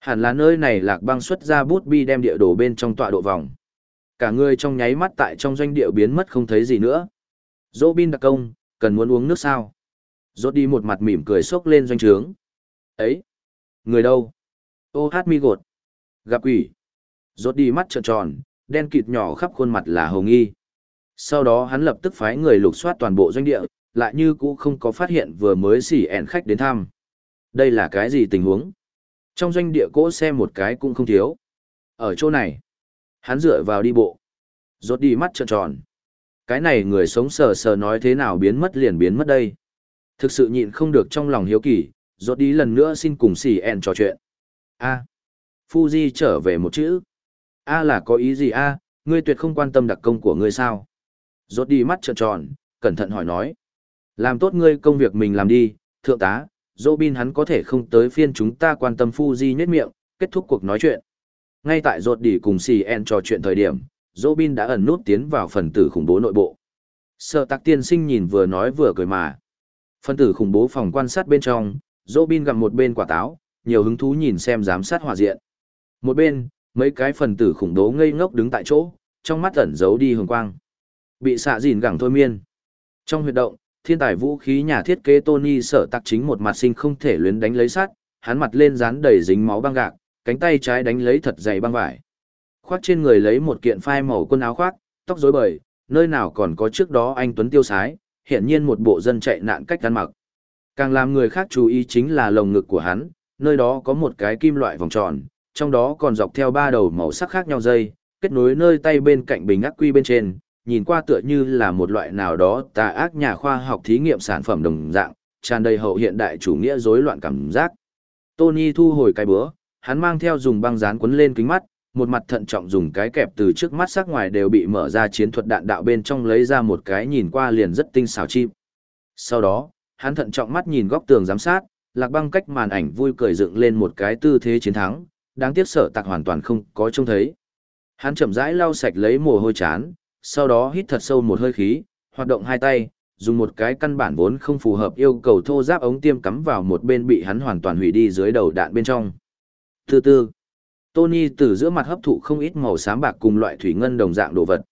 Hẳn là nơi này lạc băng xuất ra bút bi đem địa đồ bên trong tọa độ vòng. Cả người trong nháy mắt tại trong doanh địa biến mất không thấy gì nữa. Dỗ bin đặc công, cần muốn uống nước sao? Rốt đi một mặt mỉm cười sốc lên doanh trướng. Ấy! Người đâu? Ô hát mi gột. Gặp quỷ. Rốt đi mắt trợn tròn, đen kịt nhỏ khắp khuôn mặt là hồng nghi. Sau đó hắn lập tức phái người lục soát toàn bộ doanh địa, lại như cũ không có phát hiện vừa mới xỉ ẻn khách đến thăm. Đây là cái gì tình huống? Trong doanh địa cỗ xe một cái cũng không thiếu. Ở chỗ này, hắn dựa vào đi bộ. Rốt đi mắt trợn tròn. Cái này người sống sờ sờ nói thế nào biến mất liền biến mất đây. Thực sự nhịn không được trong lòng hiếu kỳ, rốt đi lần nữa xin cùng xì ẹn trò chuyện. A. Fuji trở về một chữ. A là có ý gì A, ngươi tuyệt không quan tâm đặc công của ngươi sao? Rốt đi mắt trợn tròn, cẩn thận hỏi nói. Làm tốt ngươi công việc mình làm đi, thượng tá, Robin hắn có thể không tới phiên chúng ta quan tâm Fuji nhất miệng, kết thúc cuộc nói chuyện. Ngay tại rột đi cùng CN trò chuyện thời điểm, Robin đã ẩn nút tiến vào phần tử khủng bố nội bộ. Sở tạc tiên sinh nhìn vừa nói vừa cười mà. Phần tử khủng bố phòng quan sát bên trong, Robin gặm một bên quả táo, nhiều hứng thú nhìn xem giám sát hòa diện. Một bên, mấy cái phần tử khủng bố ngây ngốc đứng tại chỗ, trong mắt ẩn giấu đi hồng quang. Bị xạ dìn gẳng thôi miên. Trong huyệt động, thiên tài vũ khí nhà thiết kế Tony sở tạc chính một mặt sinh không thể luyến đánh lấy sát, hắn mặt lên dán đầy dính máu băng gạc, cánh tay trái đánh lấy thật dày băng vải. Khoác trên người lấy một kiện phai màu quần áo khoác, tóc rối bời, nơi nào còn có trước đó anh Tuấn tiêu sái, hiện nhiên một bộ dân chạy nạn cách ăn mặc. Càng làm người khác chú ý chính là lồng ngực của hắn, nơi đó có một cái kim loại vòng tròn, trong đó còn dọc theo ba đầu màu sắc khác nhau dây, kết nối nơi tay bên cạnh bình ác quy bên trên, nhìn qua tựa như là một loại nào đó tà ác nhà khoa học thí nghiệm sản phẩm đồng dạng, tràn đầy hậu hiện đại chủ nghĩa rối loạn cảm giác. Tony thu hồi cái bữa, hắn mang theo dùng băng dán quấn lên kính mắt, một mặt thận trọng dùng cái kẹp từ trước mắt sắc ngoài đều bị mở ra chiến thuật đạn đạo bên trong lấy ra một cái nhìn qua liền rất tinh xảo chim. Sau đó, hắn thận trọng mắt nhìn góc tường giám sát, lạc băng cách màn ảnh vui cười dựng lên một cái tư thế chiến thắng, đáng tiếc sở tạc hoàn toàn không có trông thấy. Hắn chậm rãi lau sạch lấy mồ hôi chán, sau đó hít thật sâu một hơi khí, hoạt động hai tay, dùng một cái căn bản vốn không phù hợp yêu cầu thô giáp ống tiêm cắm vào một bên bị hắn hoàn toàn hủy đi dưới đầu đạn bên trong. Từ từ, Tony từ giữa mặt hấp thụ không ít màu xám bạc cùng loại thủy ngân đồng dạng đồ vật.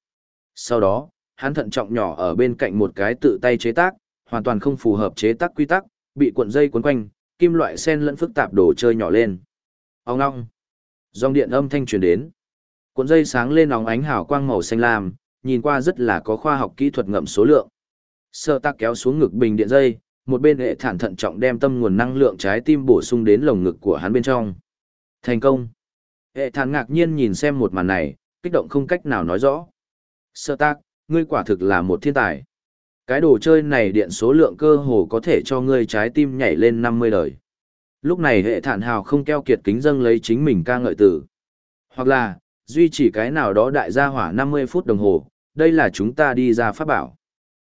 Sau đó, hắn thận trọng nhỏ ở bên cạnh một cái tự tay chế tác, hoàn toàn không phù hợp chế tác quy tắc, bị cuộn dây cuốn quanh, kim loại sen lẫn phức tạp đồ chơi nhỏ lên. Ông ngong. Dòng điện âm thanh truyền đến. Cuộn dây sáng lên óng ánh hào quang màu xanh lam, nhìn qua rất là có khoa học kỹ thuật ngậm số lượng. Sơ tác kéo xuống ngực bình điện dây, một bên hệ thản thận trọng đem tâm nguồn năng lượng trái tim bổ sung đến lồng ngực của hắn bên trong. Thành công. Hệ thản ngạc nhiên nhìn xem một màn này, kích động không cách nào nói rõ. Sơ tác, ngươi quả thực là một thiên tài. Cái đồ chơi này điện số lượng cơ hồ có thể cho ngươi trái tim nhảy lên 50 đời. Lúc này hệ thản hào không keo kiệt kính dâng lấy chính mình ca ngợi tử. Hoặc là, duy trì cái nào đó đại gia hỏa 50 phút đồng hồ, đây là chúng ta đi ra pháp bảo.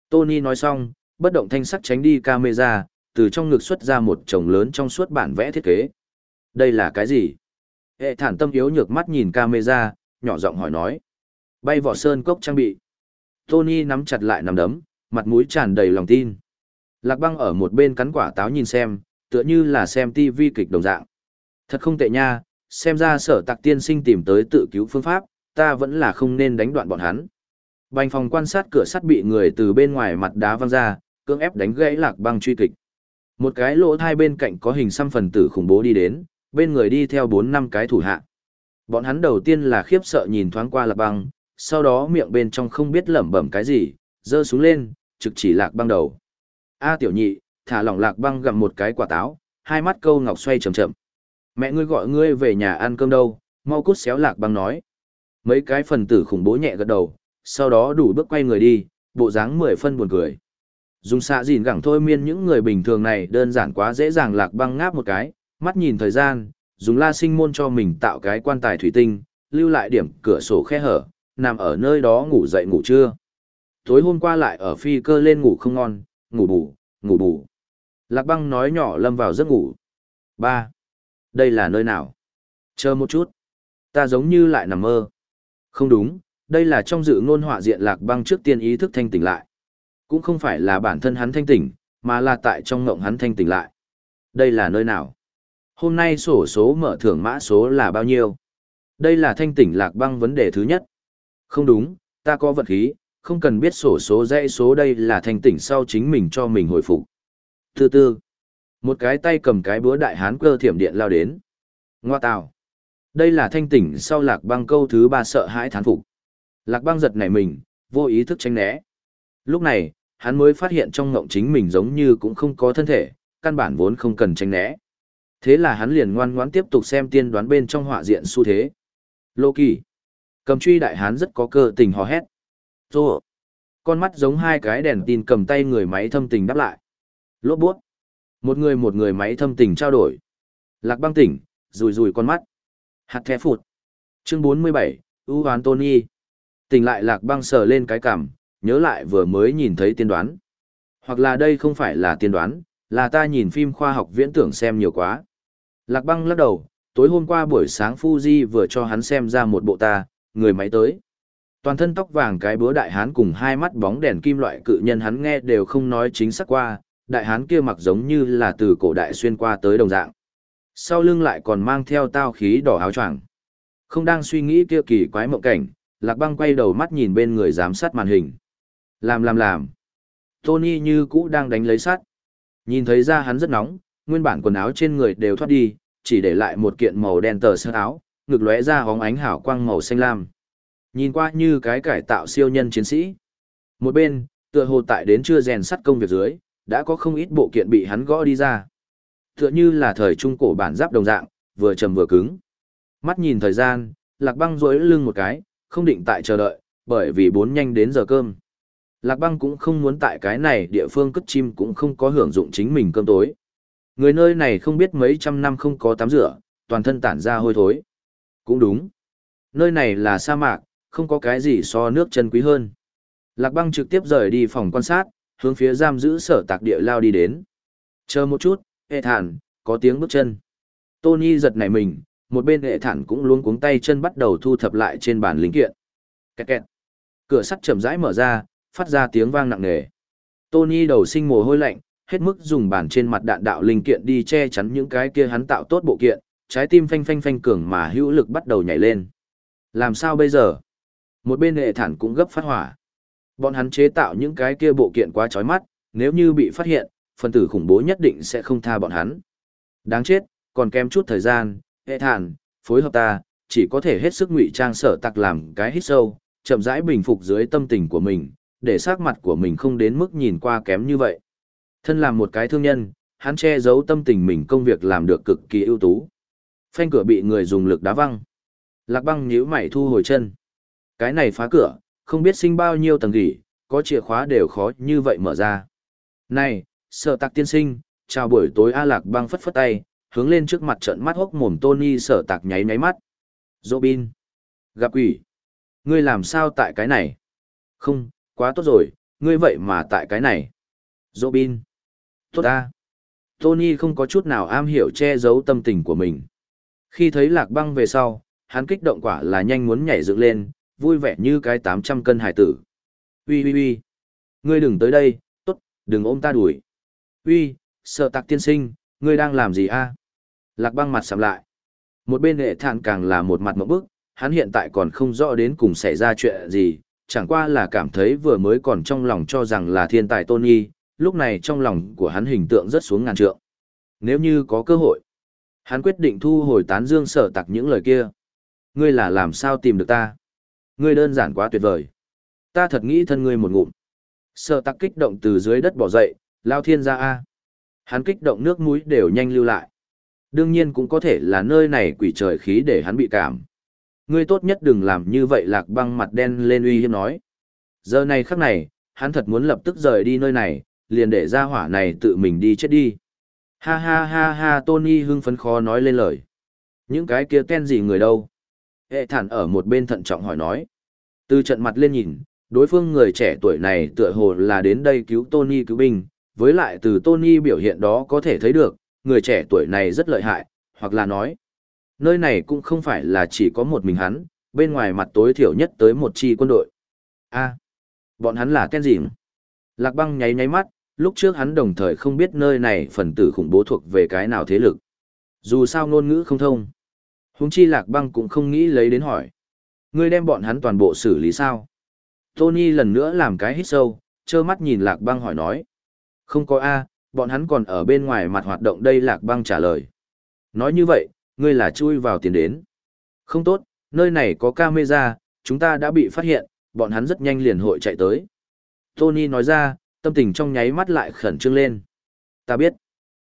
Tony nói xong, bất động thanh sắc tránh đi camera, từ trong ngực xuất ra một chồng lớn trong suốt bản vẽ thiết kế. Đây là cái gì? Hệ thản tâm yếu nhược mắt nhìn camera, nhỏ giọng hỏi nói. Bay vỏ sơn cốc trang bị. Tony nắm chặt lại nắm đấm, mặt mũi tràn đầy lòng tin. Lạc băng ở một bên cắn quả táo nhìn xem, tựa như là xem TV kịch đồng dạng. Thật không tệ nha, xem ra sở tạc tiên sinh tìm tới tự cứu phương pháp, ta vẫn là không nên đánh đoạn bọn hắn. Bành phòng quan sát cửa sắt bị người từ bên ngoài mặt đá văng ra, cưỡng ép đánh gãy lạc băng truy kịch. Một cái lỗ thai bên cạnh có hình xăm phần tử khủng bố đi đến, bên người đi theo bốn năm cái thủ hạ. Bọn hắn đầu tiên là khiếp sợ nhìn thoáng qua lạc băng, sau đó miệng bên trong không biết lẩm bẩm cái gì, giơ xuống lên, trực chỉ lạc băng đầu. A tiểu nhị, thả lỏng lạc băng gặm một cái quả táo, hai mắt câu ngọc xoay chậm chậm. Mẹ ngươi gọi ngươi về nhà ăn cơm đâu, mau cút xéo lạc băng nói. Mấy cái phần tử khủng bố nhẹ gật đầu, sau đó đủ bước quay người đi, bộ dáng mười phân buồn cười. Dùng xạ dìn gẳng thôi miên những người bình thường này đơn giản quá dễ dàng lạc băng ngáp một cái, mắt nhìn thời gian, dùng la sinh môn cho mình tạo cái quan tài thủy tinh, lưu lại điểm cửa sổ khe hở, nằm ở nơi đó ngủ dậy ngủ trưa. Tối hôm qua lại ở phi cơ lên ngủ không ngon, ngủ bù, ngủ bù. Lạc băng nói nhỏ lâm vào giấc ngủ. ba Đây là nơi nào? Chờ một chút. Ta giống như lại nằm mơ. Không đúng, đây là trong dự ngôn họa diện lạc băng trước tiên ý thức thanh tỉnh lại. Cũng không phải là bản thân hắn thanh tỉnh, mà là tại trong ngộng hắn thanh tỉnh lại. Đây là nơi nào? Hôm nay sổ số mở thưởng mã số là bao nhiêu? Đây là thanh tỉnh lạc băng vấn đề thứ nhất. Không đúng, ta có vật khí, không cần biết sổ số dãy số đây là thanh tỉnh sau chính mình cho mình hồi phục. Thứ tư, một cái tay cầm cái búa đại hán cơ thiểm điện lao đến. Ngoa tào. Đây là thanh tỉnh sau lạc băng câu thứ ba sợ hãi thán phục. Lạc băng giật nảy mình, vô ý thức tránh né. Lúc này, hắn mới phát hiện trong ngộng chính mình giống như cũng không có thân thể, căn bản vốn không cần tránh né. Thế là hắn liền ngoan ngoãn tiếp tục xem tiên đoán bên trong họa diện xu thế. Lô kỳ. Cầm truy đại hán rất có cơ tình hò hét. Tô. Con mắt giống hai cái đèn tin cầm tay người máy thâm tình đáp lại. Lốt buốt. Một người một người máy thâm tình trao đổi. Lạc băng tỉnh, rùi rùi con mắt. Hạt thẻ phụt. Chương 47, U Hoán Tony. Tỉnh lại lạc băng sờ lên cái cằm, nhớ lại vừa mới nhìn thấy tiên đoán. Hoặc là đây không phải là tiên đoán, là ta nhìn phim khoa học viễn tưởng xem nhiều quá. Lạc băng lắc đầu, tối hôm qua buổi sáng Fuji vừa cho hắn xem ra một bộ ta, người máy tới. Toàn thân tóc vàng cái búa đại hán cùng hai mắt bóng đèn kim loại cự nhân hắn nghe đều không nói chính xác qua, đại hán kia mặc giống như là từ cổ đại xuyên qua tới đồng dạng. Sau lưng lại còn mang theo tao khí đỏ áo choàng. Không đang suy nghĩ kia kỳ quái mộng cảnh, Lạc Băng quay đầu mắt nhìn bên người giám sát màn hình. Làm làm làm. Tony như cũ đang đánh lấy sắt. Nhìn thấy ra hắn rất nóng, nguyên bản quần áo trên người đều thoát đi, chỉ để lại một kiện màu đen tờ sơ áo, ngực lóe ra hóng ánh hảo quang màu xanh lam. Nhìn qua như cái cải tạo siêu nhân chiến sĩ. Một bên, tựa hồ tại đến chưa rèn sắt công việc dưới, đã có không ít bộ kiện bị hắn gõ đi ra. Tựa như là thời trung cổ bản giáp đồng dạng, vừa trầm vừa cứng. Mắt nhìn thời gian, lạc băng duỗi lưng một cái, không định tại chờ đợi, bởi vì bốn nhanh đến giờ cơm. Lạc băng cũng không muốn tại cái này địa phương cất chim cũng không có hưởng dụng chính mình cơm tối. Người nơi này không biết mấy trăm năm không có tắm rửa, toàn thân tản ra hôi thối. Cũng đúng. Nơi này là sa mạc, không có cái gì so nước chân quý hơn. Lạc băng trực tiếp rời đi phòng quan sát, hướng phía giam giữ sở tạc địa lao đi đến. Chờ một chút, hệ thản, có tiếng bước chân. Tony giật nảy mình, một bên hệ thản cũng luôn cuống tay chân bắt đầu thu thập lại trên bàn linh kiện. Kẹt kẹt. Cửa sắt chậm rãi mở ra, phát ra tiếng vang nặng nề. Tony đầu sinh mồ hôi lạnh, hết mức dùng bàn trên mặt đạn đạo linh kiện đi che chắn những cái kia hắn tạo tốt bộ kiện, trái tim phanh phanh phanh cường mà hữu lực bắt đầu nhảy lên. Làm sao bây giờ? Một bên hệ thản cũng gấp phát hỏa. Bọn hắn chế tạo những cái kia bộ kiện quá chói mắt, nếu như bị phát hiện, phần tử khủng bố nhất định sẽ không tha bọn hắn. Đáng chết, còn kém chút thời gian, hệ thản, phối hợp ta, chỉ có thể hết sức ngụy trang sở tặc làm cái hít sâu, chậm rãi bình phục dưới tâm tình của mình, để sắc mặt của mình không đến mức nhìn qua kém như vậy. Thân làm một cái thương nhân, hắn che giấu tâm tình mình công việc làm được cực kỳ ưu tú. Phanh cửa bị người dùng lực đá văng. Lạc băng nhíu mày thu hồi chân. Cái này phá cửa, không biết sinh bao nhiêu tầng gỉ, có chìa khóa đều khó như vậy mở ra. Này, sở tạc tiên sinh, chào buổi tối A Lạc băng phất phất tay, hướng lên trước mặt trận mắt hốc mồm Tony sở tạc nháy nháy mắt. Robin. Gặp quỷ. Ngươi làm sao tại cái này? Không, quá tốt rồi, ngươi vậy mà tại cái này. Robin. Tốt ta. Tony không có chút nào am hiểu che giấu tâm tình của mình. Khi thấy lạc băng về sau, hắn kích động quả là nhanh muốn nhảy dựng lên, vui vẻ như cái 800 cân hải tử. Ui ui ui. Ngươi đừng tới đây, tốt, đừng ôm ta đuổi. Ui, sợ tạc tiên sinh, ngươi đang làm gì a? Lạc băng mặt sầm lại. Một bên hệ thản càng là một mặt mẫu bức, hắn hiện tại còn không rõ đến cùng xảy ra chuyện gì, chẳng qua là cảm thấy vừa mới còn trong lòng cho rằng là thiên tài Tony, lúc này trong lòng của hắn hình tượng rất xuống ngàn trượng. Nếu như có cơ hội, hắn quyết định thu hồi tán dương sở tặc những lời kia. Ngươi là làm sao tìm được ta? Ngươi đơn giản quá tuyệt vời. Ta thật nghĩ thân ngươi một ngụm. Sở tặc kích động từ dưới đất bỏ dậy, lao thiên ra A. Hắn kích động nước mũi đều nhanh lưu lại. Đương nhiên cũng có thể là nơi này quỷ trời khí để hắn bị cảm. Ngươi tốt nhất đừng làm như vậy lạc băng mặt đen lên uy hiếp nói. Giờ này khắc này, hắn thật muốn lập tức rời đi nơi này, liền để ra hỏa này tự mình đi chết đi. Ha ha ha ha Tony hưng phấn khó nói lên lời. Những cái kia ken gì người đâu? Hệ thản ở một bên thận trọng hỏi nói. Từ trận mặt lên nhìn, đối phương người trẻ tuổi này tựa hồ là đến đây cứu Tony cứu binh, với lại từ Tony biểu hiện đó có thể thấy được, người trẻ tuổi này rất lợi hại, hoặc là nói, nơi này cũng không phải là chỉ có một mình hắn, bên ngoài mặt tối thiểu nhất tới một chi quân đội. a bọn hắn là ken gì? Lạc băng nháy nháy mắt, lúc trước hắn đồng thời không biết nơi này phần tử khủng bố thuộc về cái nào thế lực. Dù sao ngôn ngữ không thông. Húng chi lạc băng cũng không nghĩ lấy đến hỏi. Ngươi đem bọn hắn toàn bộ xử lý sao? Tony lần nữa làm cái hít sâu, trơ mắt nhìn lạc băng hỏi nói. Không có A, bọn hắn còn ở bên ngoài mặt hoạt động đây lạc băng trả lời. Nói như vậy, ngươi là chui vào tiền đến. Không tốt, nơi này có camera, chúng ta đã bị phát hiện, bọn hắn rất nhanh liền hội chạy tới. Tony nói ra, tâm tình trong nháy mắt lại khẩn trương lên. Ta biết,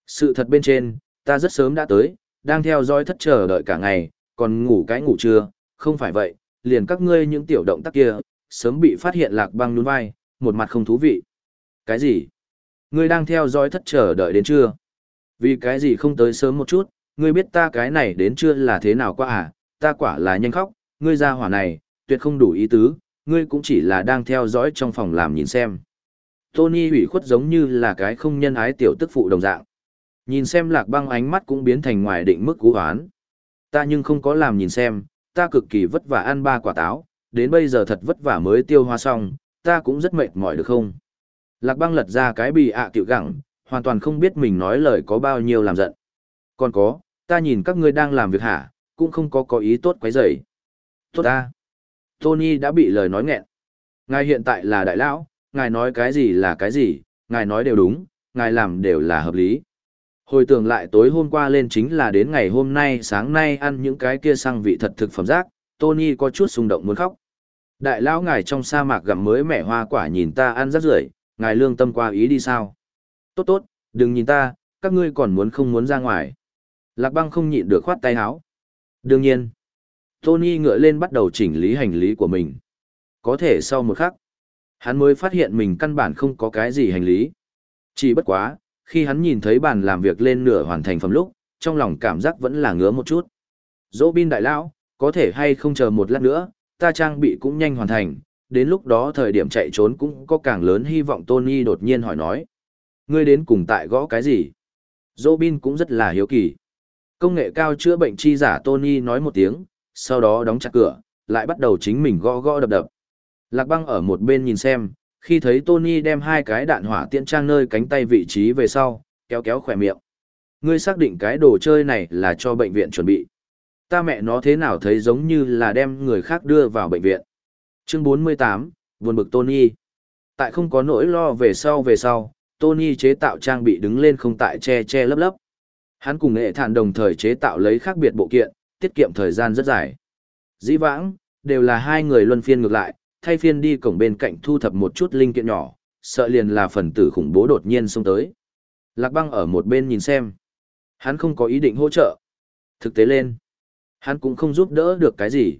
sự thật bên trên, ta rất sớm đã tới, đang theo dõi thất chờ đợi cả ngày, còn ngủ cái ngủ trưa, không phải vậy, liền các ngươi những tiểu động tác kia, sớm bị phát hiện lạc băng nhún vai, một mặt không thú vị. Cái gì? Ngươi đang theo dõi thất chờ đợi đến chưa? Vì cái gì không tới sớm một chút, ngươi biết ta cái này đến chưa là thế nào quá à? Ta quả là nhanh khóc, ngươi ra hỏa này, tuyệt không đủ ý tứ, ngươi cũng chỉ là đang theo dõi trong phòng làm nhìn xem. Tony ủy khuất giống như là cái không nhân ái tiểu tức phụ đồng dạng. Nhìn xem lạc băng ánh mắt cũng biến thành ngoài định mức cú hoán. Ta nhưng không có làm nhìn xem, ta cực kỳ vất vả ăn ba quả táo, đến bây giờ thật vất vả mới tiêu hoa xong, ta cũng rất mệt mỏi được không? Lạc băng lật ra cái bì ạ à tiểu gẳng, hoàn toàn không biết mình nói lời có bao nhiêu làm giận. Còn có, ta nhìn các ngươi đang làm việc hả, cũng không có có ý tốt quấy rầy. Tốt ta. Tony đã bị lời nói nghẹn. Ngài hiện tại là đại lão, ngài nói cái gì là cái gì, ngài nói đều đúng, ngài làm đều là hợp lý. Hồi tưởng lại tối hôm qua lên chính là đến ngày hôm nay sáng nay ăn những cái kia sang vị thật thực phẩm rác, Tony có chút xung động muốn khóc. Đại lão ngài trong sa mạc gặm mới mẻ hoa quả nhìn ta ăn rác rưởi, ngài lương tâm qua ý đi sao? Tốt tốt, đừng nhìn ta, các ngươi còn muốn không muốn ra ngoài. Lạc băng không nhịn được khoát tay áo. Đương nhiên, Tony ngựa lên bắt đầu chỉnh lý hành lý của mình. Có thể sau một khắc, hắn mới phát hiện mình căn bản không có cái gì hành lý. Chỉ bất quá, khi hắn nhìn thấy bàn làm việc lên nửa hoàn thành phẩm lúc, trong lòng cảm giác vẫn là ngứa một chút. Dỗ bin đại lão, có thể hay không chờ một lát nữa, ta trang bị cũng nhanh hoàn thành, đến lúc đó thời điểm chạy trốn cũng có càng lớn hy vọng Tony đột nhiên hỏi nói. Ngươi đến cùng tại gõ cái gì? Dỗ bin cũng rất là hiếu kỳ. Công nghệ cao chữa bệnh chi giả Tony nói một tiếng, sau đó đóng chặt cửa, lại bắt đầu chính mình gõ gõ đập đập. Lạc băng ở một bên nhìn xem, khi thấy Tony đem hai cái đạn hỏa tiễn trang nơi cánh tay vị trí về sau, kéo kéo khỏe miệng. Ngươi xác định cái đồ chơi này là cho bệnh viện chuẩn bị. Ta mẹ nó thế nào thấy giống như là đem người khác đưa vào bệnh viện. Chương 48, buồn bực Tony. Tại không có nỗi lo về sau về sau, Tony chế tạo trang bị đứng lên không tại che che lấp lấp. Hắn cùng nghệ thản đồng thời chế tạo lấy khác biệt bộ kiện, tiết kiệm thời gian rất dài. Dĩ vãng, đều là hai người luân phiên ngược lại, thay phiên đi cổng bên cạnh thu thập một chút linh kiện nhỏ, sợ liền là phần tử khủng bố đột nhiên xông tới. Lạc băng ở một bên nhìn xem. Hắn không có ý định hỗ trợ. Thực tế lên, hắn cũng không giúp đỡ được cái gì.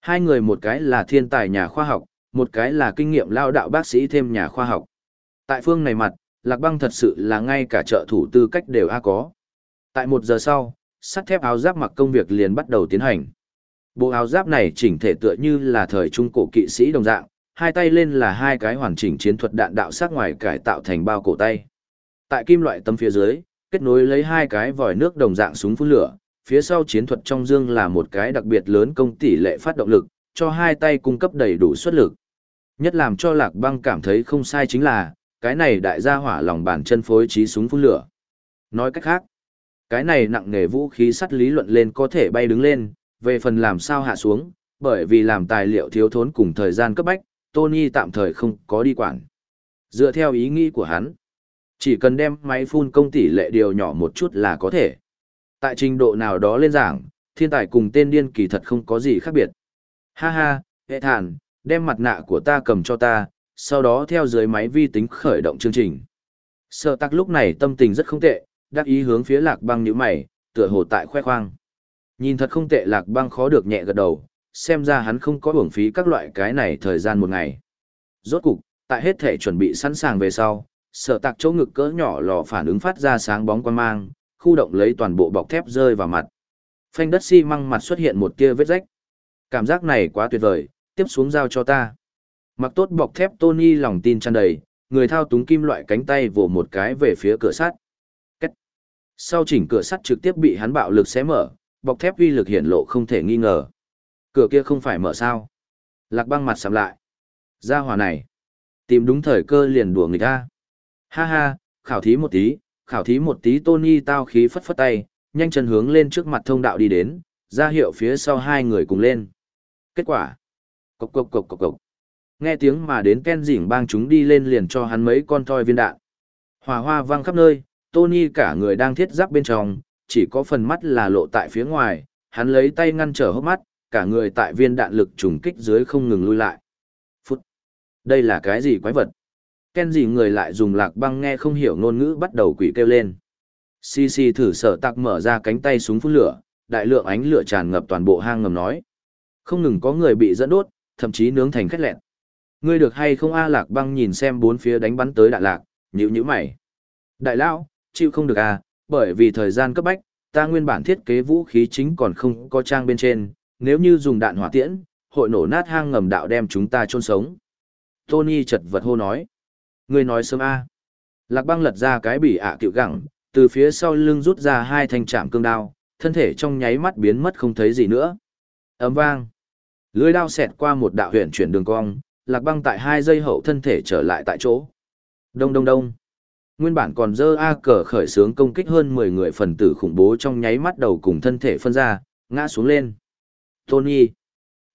Hai người một cái là thiên tài nhà khoa học, một cái là kinh nghiệm lao đạo bác sĩ thêm nhà khoa học. Tại phương này mặt, Lạc Băng thật sự là ngay cả trợ thủ tư cách đều a có. Tại một giờ sau, sắt thép áo giáp mặc công việc liền bắt đầu tiến hành. Bộ áo giáp này chỉnh thể tựa như là thời trung cổ kỵ sĩ đồng dạng, hai tay lên là hai cái hoàn chỉnh chiến thuật đạn đạo sát ngoài cải tạo thành bao cổ tay. Tại kim loại tấm phía dưới, kết nối lấy hai cái vòi nước đồng dạng súng phun lửa, phía sau chiến thuật trong dương là một cái đặc biệt lớn công tỷ lệ phát động lực, cho hai tay cung cấp đầy đủ suất lực. Nhất làm cho Lạc Băng cảm thấy không sai chính là, cái này đại gia hỏa lòng bàn chân phối trí súng phun lửa. Nói cách khác, cái này nặng nghề vũ khí sắt lý luận lên có thể bay đứng lên, về phần làm sao hạ xuống, bởi vì làm tài liệu thiếu thốn cùng thời gian cấp bách, Tony tạm thời không có đi quản. Dựa theo ý nghĩ của hắn, chỉ cần đem máy phun công tỷ lệ điều nhỏ một chút là có thể. Tại trình độ nào đó lên giảng, thiên tài cùng tên điên kỳ thật không có gì khác biệt. Ha ha, hệ thản, đem mặt nạ của ta cầm cho ta, sau đó theo dưới máy vi tính khởi động chương trình. Sợ tắc lúc này tâm tình rất không tệ, đắc ý hướng phía lạc băng như mày, tựa hồ tại khoe khoang. Nhìn thật không tệ lạc băng khó được nhẹ gật đầu, xem ra hắn không có hưởng phí các loại cái này thời gian một ngày. Rốt cục, tại hết thể chuẩn bị sẵn sàng về sau, sở tạc chỗ ngực cỡ nhỏ lò phản ứng phát ra sáng bóng quan mang, khu động lấy toàn bộ bọc thép rơi vào mặt. Phanh đất xi măng mặt xuất hiện một tia vết rách. Cảm giác này quá tuyệt vời, tiếp xuống giao cho ta. Mặc tốt bọc thép Tony lòng tin tràn đầy, người thao túng kim loại cánh tay vồ một cái về phía cửa sắt. Cách. Sau chỉnh cửa sắt trực tiếp bị hắn bạo lực xé mở, bọc thép uy lực hiển lộ không thể nghi ngờ. Cửa kia không phải mở sao? Lạc băng mặt sầm lại. gia hỏa này. Tìm đúng thời cơ liền đùa người ta. Ha ha, khảo thí một tí, khảo thí một tí Tony tao khí phất phất tay, nhanh chân hướng lên trước mặt thông đạo đi đến, ra hiệu phía sau hai người cùng lên. Kết quả. Cộc cộc cộc cộc cộc. Nghe tiếng mà đến Ken dỉng bang chúng đi lên liền cho hắn mấy con thoi viên đạn. Hòa hoa vang khắp nơi, Tony cả người đang thiết giáp bên trong, chỉ có phần mắt là lộ tại phía ngoài, hắn lấy tay ngăn trở hốc mắt, cả người tại viên đạn lực trùng kích dưới không ngừng lui lại. Phút. Đây là cái gì quái vật? Ken gì người lại dùng lạc băng nghe không hiểu ngôn ngữ bắt đầu quỷ kêu lên. Xì xì thử sở tạc mở ra cánh tay súng phun lửa, đại lượng ánh lửa tràn ngập toàn bộ hang ngầm nói. Không ngừng có người bị dẫn đốt, thậm chí nướng thành khét lẹn. Ngươi được hay không a lạc băng nhìn xem bốn phía đánh bắn tới đạn lạc, nhữ nhữ mày. Đại lão, chịu không được à, bởi vì thời gian cấp bách, ta nguyên bản thiết kế vũ khí chính còn không có trang bên trên, nếu như dùng đạn hỏa tiễn, hội nổ nát hang ngầm đạo đem chúng ta chôn sống. Tony chật vật hô nói. Ngươi nói sớm a. Lạc băng lật ra cái bỉ ạ à cựu gẳng, từ phía sau lưng rút ra hai thanh trạm cương đao, thân thể trong nháy mắt biến mất không thấy gì nữa. Ấm vang. Lưới đao xẹt qua một đạo huyền chuyển đường cong, lạc băng tại hai giây hậu thân thể trở lại tại chỗ. Đông đông đông. Nguyên bản còn dơ A cờ khởi sướng công kích hơn 10 người phần tử khủng bố trong nháy mắt đầu cùng thân thể phân ra, ngã xuống lên. Tony.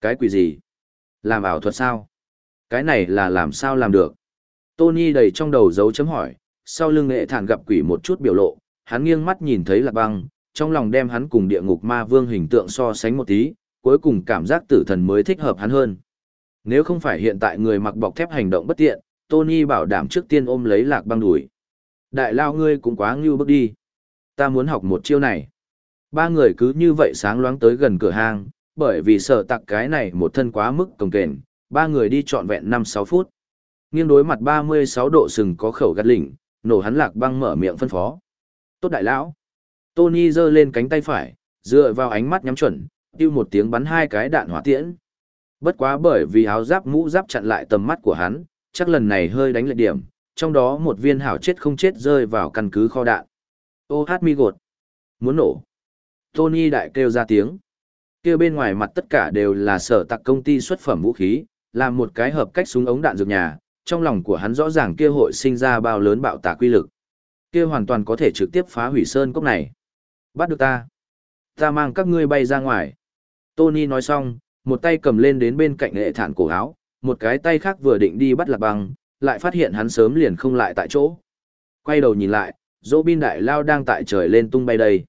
Cái quỷ gì? Làm ảo thuật sao? Cái này là làm sao làm được? Tony đầy trong đầu dấu chấm hỏi, sau lưng nghệ thản gặp quỷ một chút biểu lộ, hắn nghiêng mắt nhìn thấy lạc băng, trong lòng đem hắn cùng địa ngục ma vương hình tượng so sánh một tí, cuối cùng cảm giác tử thần mới thích hợp hắn hơn. Nếu không phải hiện tại người mặc bọc thép hành động bất tiện, Tony bảo đảm trước tiên ôm lấy lạc băng đuổi. Đại lao ngươi cũng quá ngưu bước đi. Ta muốn học một chiêu này. Ba người cứ như vậy sáng loáng tới gần cửa hàng, bởi vì sợ tặc cái này một thân quá mức cồng kềnh, ba người đi trọn vẹn 5-6 phút. Nghiêng đối mặt 36 độ sừng có khẩu gắt lỉnh, nổ hắn lạc băng mở miệng phân phó. Tốt đại lão. Tony giơ lên cánh tay phải, dựa vào ánh mắt nhắm chuẩn, tiêu một tiếng bắn hai cái đạn hỏa tiễn. Bất quá bởi vì áo giáp mũ giáp chặn lại tầm mắt của hắn, chắc lần này hơi đánh lệch điểm, trong đó một viên hảo chết không chết rơi vào căn cứ kho đạn. Ô hát mi gột. Muốn nổ. Tony đại kêu ra tiếng. kia bên ngoài mặt tất cả đều là sở tặc công ty xuất phẩm vũ khí, làm một cái hợp cách súng ống đạn dược nhà, trong lòng của hắn rõ ràng kia hội sinh ra bao lớn bạo tà quy lực. Kia hoàn toàn có thể trực tiếp phá hủy sơn cốc này. Bắt được ta. Ta mang các ngươi bay ra ngoài. Tony nói xong, một tay cầm lên đến bên cạnh hệ thản cổ áo, một cái tay khác vừa định đi bắt lạc băng, lại phát hiện hắn sớm liền không lại tại chỗ. Quay đầu nhìn lại, dỗ bin đại lao đang tại trời lên tung bay đây.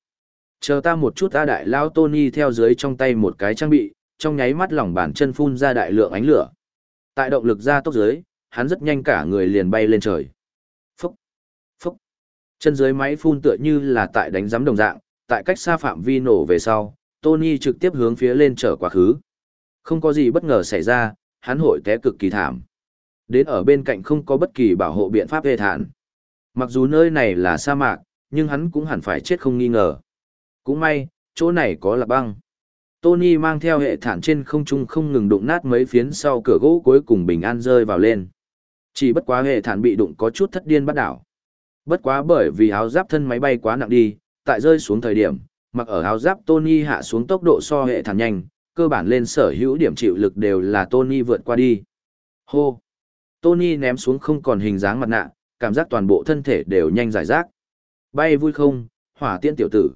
Chờ ta một chút ta đại lao Tony theo dưới trong tay một cái trang bị, trong nháy mắt lỏng bàn chân phun ra đại lượng ánh lửa. Tại động lực ra tốc dưới, hắn rất nhanh cả người liền bay lên trời. Phúc! Phúc! Chân dưới máy phun tựa như là tại đánh giám đồng dạng, tại cách xa phạm vi nổ về sau, Tony trực tiếp hướng phía lên trở quá khứ. Không có gì bất ngờ xảy ra, hắn hội té cực kỳ thảm. Đến ở bên cạnh không có bất kỳ bảo hộ biện pháp hề thản. Mặc dù nơi này là sa mạc, nhưng hắn cũng hẳn phải chết không nghi ngờ. Cũng may, chỗ này có lạc băng. Tony mang theo hệ thản trên không trung không ngừng đụng nát mấy phiến sau cửa gỗ cuối cùng bình an rơi vào lên. Chỉ bất quá hệ thản bị đụng có chút thất điên bắt đảo. Bất quá bởi vì áo giáp thân máy bay quá nặng đi, tại rơi xuống thời điểm, mặc ở áo giáp Tony hạ xuống tốc độ so hệ thản nhanh, cơ bản lên sở hữu điểm chịu lực đều là Tony vượt qua đi. Hô! Tony ném xuống không còn hình dáng mặt nạ, cảm giác toàn bộ thân thể đều nhanh giải rác. Bay vui không, hỏa tiễn tiểu tử.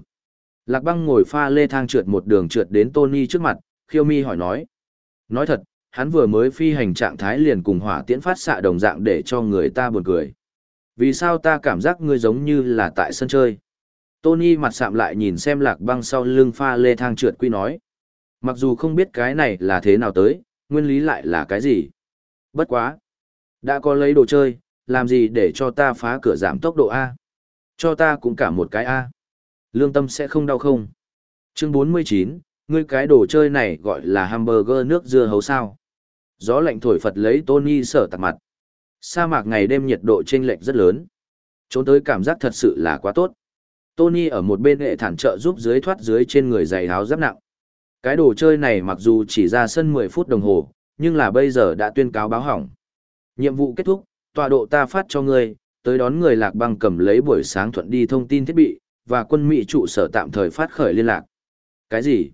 Lạc băng ngồi pha lê thang trượt một đường trượt đến Tony trước mặt, khiêu mi hỏi nói. Nói thật, hắn vừa mới phi hành trạng thái liền cùng hỏa tiễn phát xạ đồng dạng để cho người ta buồn cười. Vì sao ta cảm giác ngươi giống như là tại sân chơi? Tony mặt sạm lại nhìn xem lạc băng sau lưng pha lê thang trượt quy nói. Mặc dù không biết cái này là thế nào tới, nguyên lý lại là cái gì. Bất quá. Đã có lấy đồ chơi, làm gì để cho ta phá cửa giảm tốc độ A? Cho ta cũng cả một cái A. Lương tâm sẽ không đau không? Chương 49, ngươi cái đồ chơi này gọi là hamburger nước dưa hấu sao. Gió lạnh thổi phật lấy Tony sở tạc mặt. Sa mạc ngày đêm nhiệt độ chênh lệch rất lớn. Trốn tới cảm giác thật sự là quá tốt. Tony ở một bên hệ thản trợ giúp dưới thoát dưới trên người giày áo giáp nặng. Cái đồ chơi này mặc dù chỉ ra sân 10 phút đồng hồ, nhưng là bây giờ đã tuyên cáo báo hỏng. Nhiệm vụ kết thúc, tọa độ ta phát cho ngươi, tới đón người lạc băng cầm lấy buổi sáng thuận đi thông tin thiết bị, và quân Mỹ trụ sở tạm thời phát khởi liên lạc. Cái gì?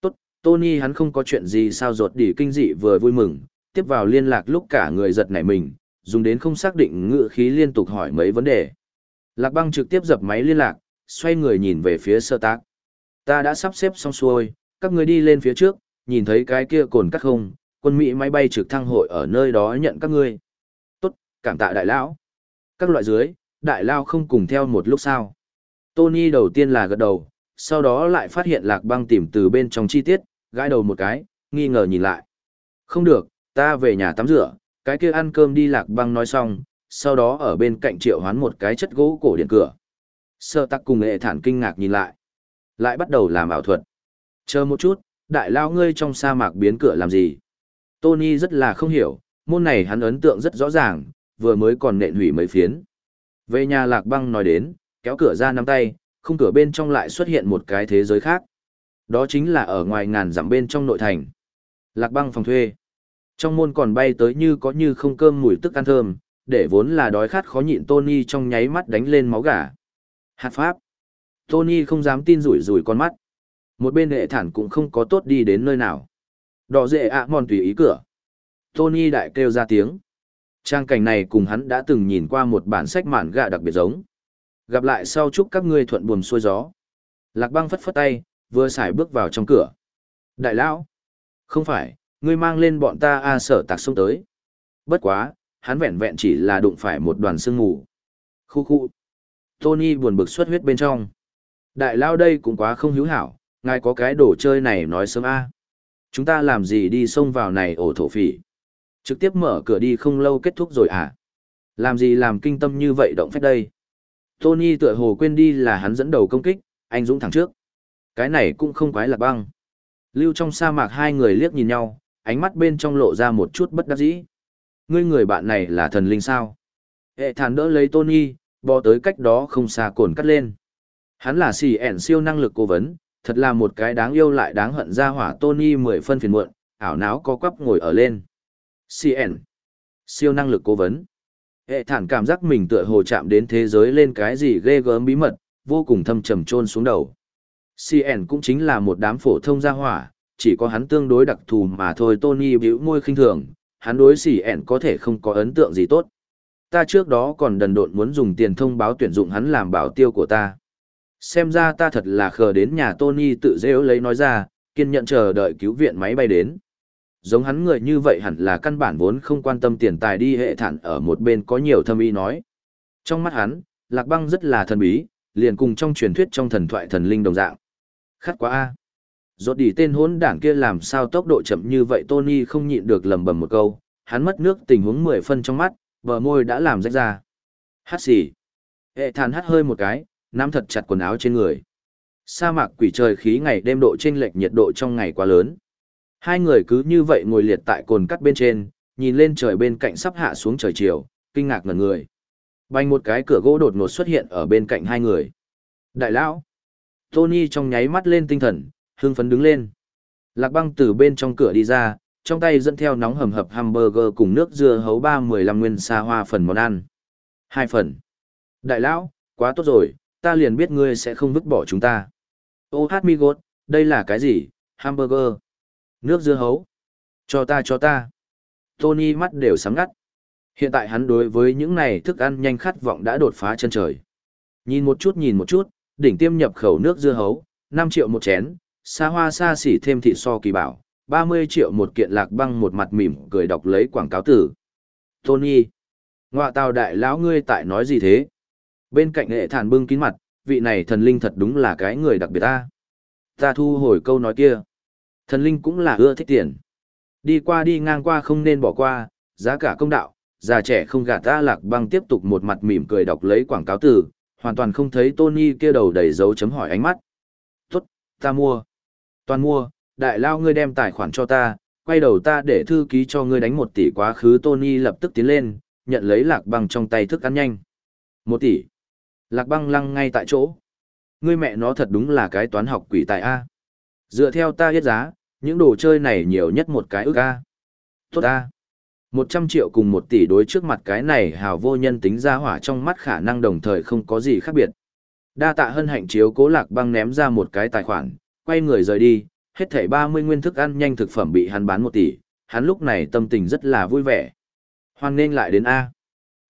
Tốt, Tony hắn không có chuyện gì sao ruột đỉ kinh dị vừa vui mừng, tiếp vào liên lạc lúc cả người giật nảy mình, dùng đến không xác định ngựa khí liên tục hỏi mấy vấn đề. Lạc băng trực tiếp dập máy liên lạc, xoay người nhìn về phía sơ tác. Ta đã sắp xếp xong xuôi, các người đi lên phía trước, nhìn thấy cái kia cồn cắt không, quân Mỹ máy bay trực thăng hội ở nơi đó nhận các ngươi. Tốt, cảm tạ đại lão. Các loại dưới, đại lao không cùng theo một lúc sao. Tony đầu tiên là gật đầu, sau đó lại phát hiện lạc băng tìm từ bên trong chi tiết, gãi đầu một cái, nghi ngờ nhìn lại. Không được, ta về nhà tắm rửa, cái kia ăn cơm đi lạc băng nói xong, sau đó ở bên cạnh triệu hoán một cái chất gỗ cổ điện cửa. Sơ tắc cùng nghệ thản kinh ngạc nhìn lại. Lại bắt đầu làm ảo thuật. Chờ một chút, đại lao ngươi trong sa mạc biến cửa làm gì? Tony rất là không hiểu, môn này hắn ấn tượng rất rõ ràng, vừa mới còn nện hủy mấy phiến. Về nhà lạc băng nói đến, kéo cửa ra nắm tay, khung cửa bên trong lại xuất hiện một cái thế giới khác. Đó chính là ở ngoài ngàn dặm bên trong nội thành. Lạc băng phòng thuê. Trong môn còn bay tới như có như không cơm mùi tức ăn thơm, để vốn là đói khát khó nhịn Tony trong nháy mắt đánh lên máu gà. Hạt pháp. Tony không dám tin rủi rủi con mắt. Một bên hệ thản cũng không có tốt đi đến nơi nào. Đỏ dệ ạ mòn tùy ý cửa. Tony đại kêu ra tiếng. Trang cảnh này cùng hắn đã từng nhìn qua một bản sách mạn gạ đặc biệt giống. Gặp lại sau chúc các ngươi thuận buồm xuôi gió. Lạc băng phất phất tay, vừa xài bước vào trong cửa. Đại lão, không phải, ngươi mang lên bọn ta a sở tạc sông tới. Bất quá, hắn vẹn vẹn chỉ là đụng phải một đoàn sương mù. Khu khu. Tony buồn bực xuất huyết bên trong. Đại lao đây cũng quá không hữu hảo, ngài có cái đồ chơi này nói sớm a. Chúng ta làm gì đi xông vào này ổ thổ phỉ. Trực tiếp mở cửa đi không lâu kết thúc rồi à. Làm gì làm kinh tâm như vậy động phép đây. Tony tựa hồ quên đi là hắn dẫn đầu công kích, anh dũng thẳng trước. Cái này cũng không quái lạc băng. Lưu trong sa mạc hai người liếc nhìn nhau, ánh mắt bên trong lộ ra một chút bất đắc dĩ. Ngươi người bạn này là thần linh sao? Hệ thản đỡ lấy Tony, bò tới cách đó không xa cồn cắt lên. Hắn là xì ẻn siêu năng lực cố vấn, thật là một cái đáng yêu lại đáng hận ra hỏa Tony mười phân phiền muộn, ảo não có quắp ngồi ở lên. CN. Siêu năng lực cố vấn. Hệ thản cảm giác mình tựa hồ chạm đến thế giới lên cái gì ghê gớm bí mật, vô cùng thâm trầm trôn xuống đầu. CN cũng chính là một đám phổ thông gia hỏa, chỉ có hắn tương đối đặc thù mà thôi Tony bĩu môi khinh thường, hắn đối CN có thể không có ấn tượng gì tốt. Ta trước đó còn đần độn muốn dùng tiền thông báo tuyển dụng hắn làm bảo tiêu của ta. Xem ra ta thật là khờ đến nhà Tony tự dễ lấy nói ra, kiên nhận chờ đợi cứu viện máy bay đến. Giống hắn người như vậy hẳn là căn bản vốn không quan tâm tiền tài đi hệ thản ở một bên có nhiều thâm ý nói. Trong mắt hắn, Lạc Băng rất là thần bí, liền cùng trong truyền thuyết trong thần thoại thần linh đồng dạng. Khát quá a. Rốt đi tên hỗn đảng kia làm sao tốc độ chậm như vậy Tony không nhịn được lầm bầm một câu, hắn mất nước tình huống mười phân trong mắt, bờ môi đã làm rách ra. Hát xỉ. Hệ thản hát hơi một cái, nắm thật chặt quần áo trên người. Sa mạc quỷ trời khí ngày đêm độ chênh lệch nhiệt độ trong ngày quá lớn. Hai người cứ như vậy ngồi liệt tại cồn cắt bên trên, nhìn lên trời bên cạnh sắp hạ xuống trời chiều, kinh ngạc ngẩn người. Bành một cái cửa gỗ đột ngột xuất hiện ở bên cạnh hai người. Đại lão! Tony trong nháy mắt lên tinh thần, hưng phấn đứng lên. Lạc băng từ bên trong cửa đi ra, trong tay dẫn theo nóng hầm hập hamburger cùng nước dưa hấu ba mười lăm nguyên xa hoa phần món ăn. Hai phần. Đại lão, quá tốt rồi, ta liền biết ngươi sẽ không vứt bỏ chúng ta. Ô hát mi gốt, đây là cái gì, hamburger, nước dưa hấu. Cho ta cho ta. Tony mắt đều sáng ngắt. Hiện tại hắn đối với những này thức ăn nhanh khát vọng đã đột phá chân trời. Nhìn một chút nhìn một chút, đỉnh tiêm nhập khẩu nước dưa hấu, 5 triệu một chén, xa hoa xa xỉ thêm thịt so kỳ bảo, 30 triệu một kiện lạc băng một mặt mỉm cười đọc lấy quảng cáo tử. Tony, ngọa tào đại lão ngươi tại nói gì thế? Bên cạnh hệ thản bưng kín mặt, vị này thần linh thật đúng là cái người đặc biệt ta. Ta thu hồi câu nói kia. Thần linh cũng là ưa thích tiền. Đi qua đi ngang qua không nên bỏ qua, giá cả công đạo, già trẻ không gạt ta lạc băng tiếp tục một mặt mỉm cười đọc lấy quảng cáo từ hoàn toàn không thấy Tony kia đầu đầy dấu chấm hỏi ánh mắt. Tốt, ta mua. Toàn mua, đại lao ngươi đem tài khoản cho ta, quay đầu ta để thư ký cho ngươi đánh một tỷ quá khứ Tony lập tức tiến lên, nhận lấy lạc băng trong tay thức ăn nhanh. Một tỷ. Lạc băng lăng ngay tại chỗ. Ngươi mẹ nó thật đúng là cái toán học quỷ tài A. Dựa theo ta hết giá, những đồ chơi này nhiều nhất một cái ước A. Tốt A. Một trăm triệu cùng một tỷ đối trước mặt cái này hào vô nhân tính ra hỏa trong mắt khả năng đồng thời không có gì khác biệt. Đa tạ hân hạnh chiếu cố lạc băng ném ra một cái tài khoản, quay người rời đi, hết thảy mươi nguyên thức ăn nhanh thực phẩm bị hắn bán một tỷ, hắn lúc này tâm tình rất là vui vẻ. Hoan nên lại đến A.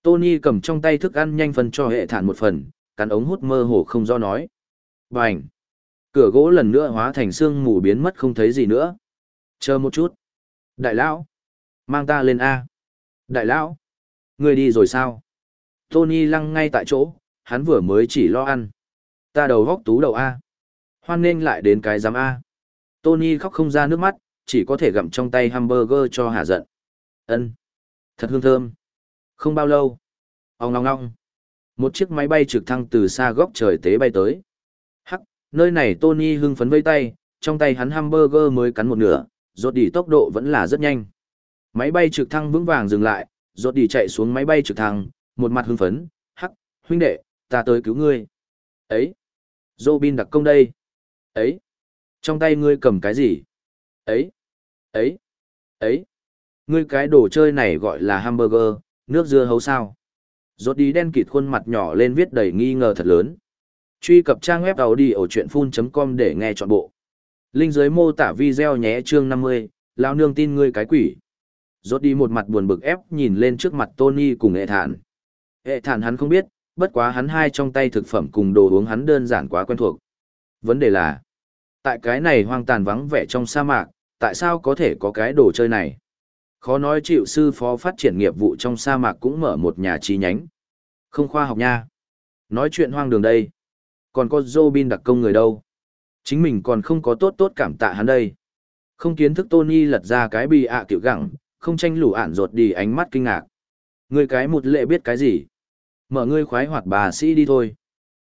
Tony cầm trong tay thức ăn nhanh phân cho hệ thản một phần, cắn ống hút mơ hồ không do nói. Bành! Cửa gỗ lần nữa hóa thành xương mù biến mất không thấy gì nữa. Chờ một chút. Đại lão! Mang ta lên A. Đại lão! Người đi rồi sao? Tony lăng ngay tại chỗ, hắn vừa mới chỉ lo ăn. Ta đầu góc tú đầu A. Hoan nên lại đến cái giám A. Tony khóc không ra nước mắt, chỉ có thể gặm trong tay hamburger cho hà giận. Ân, Thật hương thơm. Không bao lâu. Ông ngong ngong. Một chiếc máy bay trực thăng từ xa góc trời tế bay tới. Hắc, nơi này Tony hưng phấn vây tay, trong tay hắn hamburger mới cắn một nửa, rốt đi tốc độ vẫn là rất nhanh. Máy bay trực thăng vững vàng dừng lại, rốt đi chạy xuống máy bay trực thăng, một mặt hưng phấn, hắc, huynh đệ, ta tới cứu ngươi. Ấy, Robin đặc công đây. Ấy, trong tay ngươi cầm cái gì? Ấy, ấy, ấy, ngươi cái đồ chơi này gọi là hamburger, nước dưa hấu sao? Rốt đi đen kịt khuôn mặt nhỏ lên viết đầy nghi ngờ thật lớn. Truy cập trang web đầu đi ở chuyện full.com để nghe trọn bộ. Linh dưới mô tả video nhé chương 50, lao nương tin ngươi cái quỷ. Rốt đi một mặt buồn bực ép nhìn lên trước mặt Tony cùng hệ thản. Hệ thản hắn không biết, bất quá hắn hai trong tay thực phẩm cùng đồ uống hắn đơn giản quá quen thuộc. Vấn đề là, tại cái này hoang tàn vắng vẻ trong sa mạc, tại sao có thể có cái đồ chơi này? Khó nói chịu sư phó phát triển nghiệp vụ trong sa mạc cũng mở một nhà chi nhánh. Không khoa học nha. Nói chuyện hoang đường đây. Còn có Robin đặc công người đâu. Chính mình còn không có tốt tốt cảm tạ hắn đây. Không kiến thức Tony lật ra cái bì ạ à kiểu gẳng, không tranh lủ ản rột đi ánh mắt kinh ngạc. Người cái một lệ biết cái gì. Mở ngươi khoái hoạt bà sĩ đi thôi.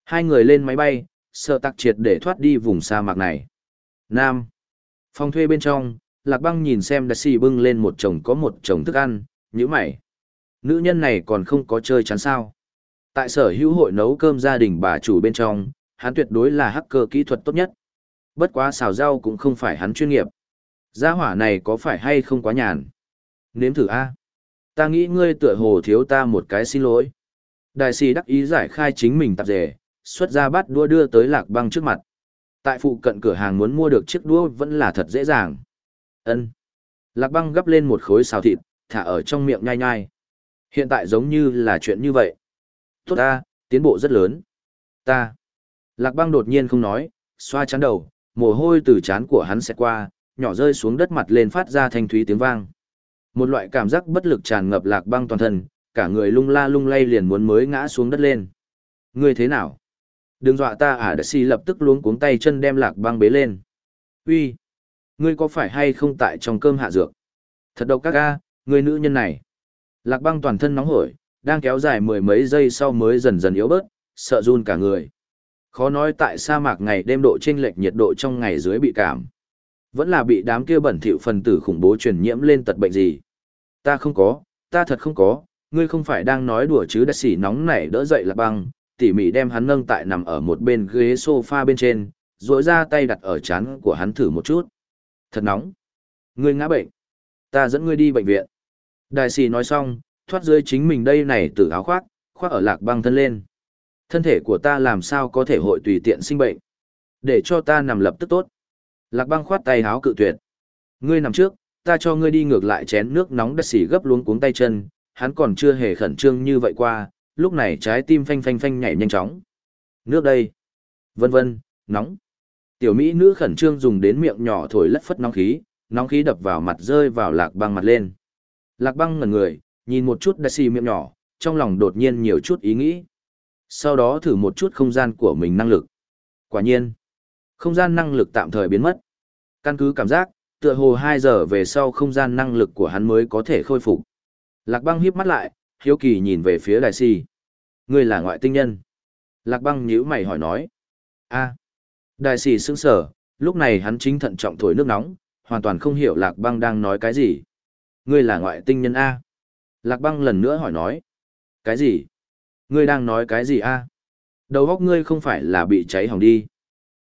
Hai người lên máy bay, sợ tặc triệt để thoát đi vùng sa mạc này. Nam. Phòng thuê bên trong, Lạc Băng nhìn xem Đại Sĩ bưng lên một chồng có một chồng thức ăn, như mày. Nữ nhân này còn không có chơi chán sao. Tại sở hữu hội nấu cơm gia đình bà chủ bên trong, hắn tuyệt đối là hacker kỹ thuật tốt nhất. Bất quá xào rau cũng không phải hắn chuyên nghiệp. Gia hỏa này có phải hay không quá nhàn? Nếm thử a. Ta nghĩ ngươi tựa hồ thiếu ta một cái xin lỗi. Đại sĩ đắc ý giải khai chính mình tạp dề, xuất ra bát đua đưa tới lạc băng trước mặt. Tại phụ cận cửa hàng muốn mua được chiếc đũa vẫn là thật dễ dàng. Ân. Lạc băng gấp lên một khối xào thịt, thả ở trong miệng nhai nhai. Hiện tại giống như là chuyện như vậy. Tốt ta, tiến bộ rất lớn. Ta. Lạc băng đột nhiên không nói, xoa chán đầu, mồ hôi từ chán của hắn sẽ qua, nhỏ rơi xuống đất mặt lên phát ra thanh thúy tiếng vang. Một loại cảm giác bất lực tràn ngập lạc băng toàn thân, cả người lung la lung lay liền muốn mới ngã xuống đất lên. Ngươi thế nào? Đừng dọa ta à đại si lập tức luống cuống tay chân đem lạc băng bế lên. Uy, Ngươi có phải hay không tại trong cơm hạ dược? Thật độc các ga, người nữ nhân này. Lạc băng toàn thân nóng hổi, đang kéo dài mười mấy giây sau mới dần dần yếu bớt, sợ run cả người. Khó nói tại sa mạc ngày đêm độ chênh lệch nhiệt độ trong ngày dưới bị cảm. Vẫn là bị đám kia bẩn thỉu phần tử khủng bố truyền nhiễm lên tật bệnh gì. Ta không có, ta thật không có, ngươi không phải đang nói đùa chứ đã sỉ nóng nảy đỡ dậy lạc băng, tỉ mỉ đem hắn nâng tại nằm ở một bên ghế sofa bên trên, rỗi ra tay đặt ở chán của hắn thử một chút. Thật nóng. Ngươi ngã bệnh. Ta dẫn ngươi đi bệnh viện. Đại sĩ nói xong, thoát dưới chính mình đây này từ áo khoác, khoác ở lạc băng thân lên. Thân thể của ta làm sao có thể hội tùy tiện sinh bệnh. Để cho ta nằm lập tức tốt. Lạc băng khoát tay háo cự tuyệt. Ngươi nằm trước, ta cho ngươi đi ngược lại chén nước nóng đất xỉ gấp luống cuống tay chân, hắn còn chưa hề khẩn trương như vậy qua, lúc này trái tim phanh phanh phanh nhảy nhanh chóng. Nước đây. Vân vân, nóng. Tiểu Mỹ nữ khẩn trương dùng đến miệng nhỏ thổi lất phất nóng khí, nóng khí đập vào mặt rơi vào lạc băng mặt lên. Lạc băng ngẩn người, nhìn một chút đại xì miệng nhỏ, trong lòng đột nhiên nhiều chút ý nghĩ. Sau đó thử một chút không gian của mình năng lực. Quả nhiên, không gian năng lực tạm thời biến mất. Căn cứ cảm giác, tựa hồ 2 giờ về sau không gian năng lực của hắn mới có thể khôi phục. Lạc băng híp mắt lại, hiếu kỳ nhìn về phía đại xì. Ngươi là ngoại tinh nhân. Lạc băng nhíu mày hỏi nói. a Đại sĩ sững sở, lúc này hắn chính thận trọng thổi nước nóng, hoàn toàn không hiểu Lạc băng đang nói cái gì. Ngươi là ngoại tinh nhân A. Lạc băng lần nữa hỏi nói. Cái gì? Ngươi đang nói cái gì A? Đầu óc ngươi không phải là bị cháy hỏng đi.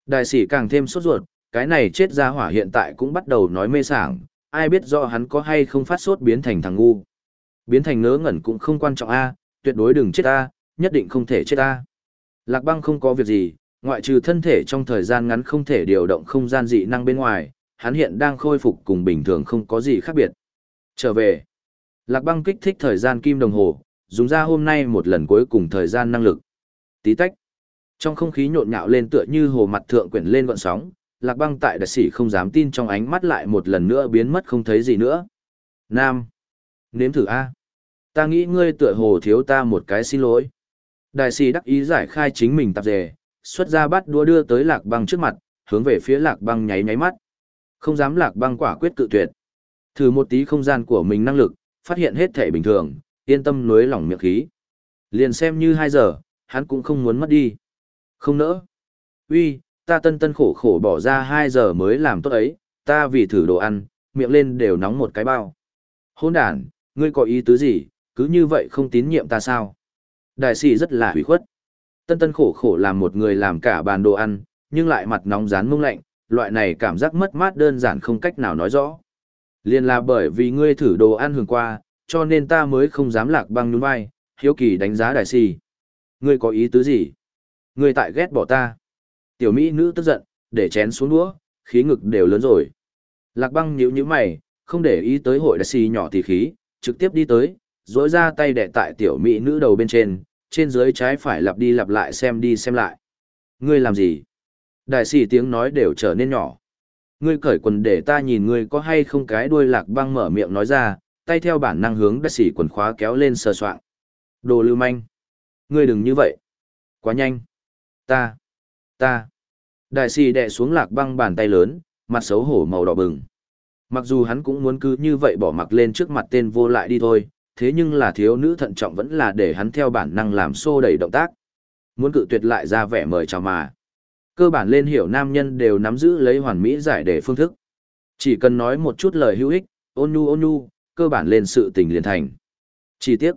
Đại sĩ càng thêm sốt ruột, cái này chết ra hỏa hiện tại cũng bắt đầu nói mê sảng, ai biết rõ hắn có hay không phát sốt biến thành thằng ngu. Biến thành ngớ ngẩn cũng không quan trọng A, tuyệt đối đừng chết A, nhất định không thể chết A. Lạc băng không có việc gì, ngoại trừ thân thể trong thời gian ngắn không thể điều động không gian dị năng bên ngoài, hắn hiện đang khôi phục cùng bình thường không có gì khác biệt. Trở về, Lạc băng kích thích thời gian kim đồng hồ, dùng ra hôm nay một lần cuối cùng thời gian năng lực. Tí tách. Trong không khí nhộn nhạo lên tựa như hồ mặt thượng quyển lên gọn sóng, Lạc băng tại đặc sĩ không dám tin trong ánh mắt lại một lần nữa biến mất không thấy gì nữa. Nam. Nếm thử A. Ta nghĩ ngươi tựa hồ thiếu ta một cái xin lỗi. Đại sĩ đắc ý giải khai chính mình tạp dề, xuất ra bắt đua đưa tới lạc băng trước mặt, hướng về phía lạc băng nháy nháy mắt. Không dám lạc băng quả quyết cự tuyệt. Thử một tí không gian của mình năng lực, phát hiện hết thể bình thường, yên tâm nuối lỏng miệng khí. Liền xem như hai giờ, hắn cũng không muốn mất đi. Không nỡ. Uy, ta tân tân khổ khổ bỏ ra hai giờ mới làm tốt ấy, ta vì thử đồ ăn, miệng lên đều nóng một cái bao. Hôn đàn, ngươi có ý tứ gì, cứ như vậy không tín nhiệm ta sao? Đại sĩ rất là hủy khuất. Tân tân khổ khổ làm một người làm cả bàn đồ ăn, nhưng lại mặt nóng rán mông lạnh, loại này cảm giác mất mát đơn giản không cách nào nói rõ. Liên là bởi vì ngươi thử đồ ăn hưởng qua, cho nên ta mới không dám lạc băng nhún vai, hiếu kỳ đánh giá đại si Ngươi có ý tứ gì? Ngươi tại ghét bỏ ta. Tiểu Mỹ nữ tức giận, để chén xuống đũa, khí ngực đều lớn rồi. Lạc băng nhíu nhíu mày, không để ý tới hội đại si nhỏ tỷ khí, trực tiếp đi tới, dối ra tay đẻ tại tiểu Mỹ nữ đầu bên trên, trên dưới trái phải lặp đi lặp lại xem đi xem lại. Ngươi làm gì? Đại sĩ tiếng nói đều trở nên nhỏ. Ngươi cởi quần để ta nhìn ngươi có hay không cái đuôi lạc băng mở miệng nói ra, tay theo bản năng hướng đại sĩ quần khóa kéo lên sờ soạng. Đồ lưu manh. Ngươi đừng như vậy. Quá nhanh. Ta. Ta. Đại sĩ đè xuống lạc băng bàn tay lớn, mặt xấu hổ màu đỏ bừng. Mặc dù hắn cũng muốn cứ như vậy bỏ mặc lên trước mặt tên vô lại đi thôi, thế nhưng là thiếu nữ thận trọng vẫn là để hắn theo bản năng làm xô đẩy động tác. Muốn cự tuyệt lại ra vẻ mời chào mà. Cơ bản lên hiểu nam nhân đều nắm giữ lấy hoàn mỹ giải để phương thức. Chỉ cần nói một chút lời hữu ích, ôn nhu ôn nhu, cơ bản lên sự tình liền thành. Chi tiết.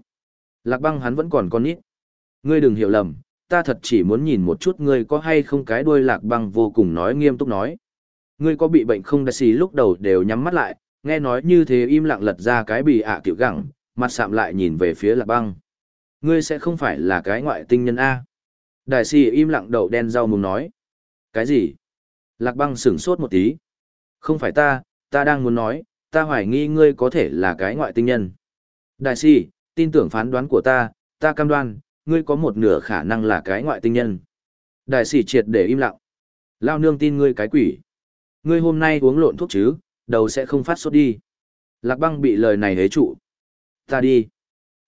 Lạc băng hắn vẫn còn con ít. Ngươi đừng hiểu lầm, ta thật chỉ muốn nhìn một chút ngươi có hay không cái đuôi lạc băng vô cùng nói nghiêm túc nói. Ngươi có bị bệnh không đại xì lúc đầu đều nhắm mắt lại, nghe nói như thế im lặng lật ra cái bì ạ à tiểu gẳng, mặt sạm lại nhìn về phía lạc băng. Ngươi sẽ không phải là cái ngoại tinh nhân A. Đại sĩ im lặng đầu đen rau mùng nói. Cái gì? Lạc băng sửng sốt một tí. Không phải ta, ta đang muốn nói, ta hoài nghi ngươi có thể là cái ngoại tinh nhân. Đại sĩ, tin tưởng phán đoán của ta, ta cam đoan, ngươi có một nửa khả năng là cái ngoại tinh nhân. Đại sĩ triệt để im lặng. Lao nương tin ngươi cái quỷ. Ngươi hôm nay uống lộn thuốc chứ, đầu sẽ không phát sốt đi. Lạc băng bị lời này hế trụ. Ta đi.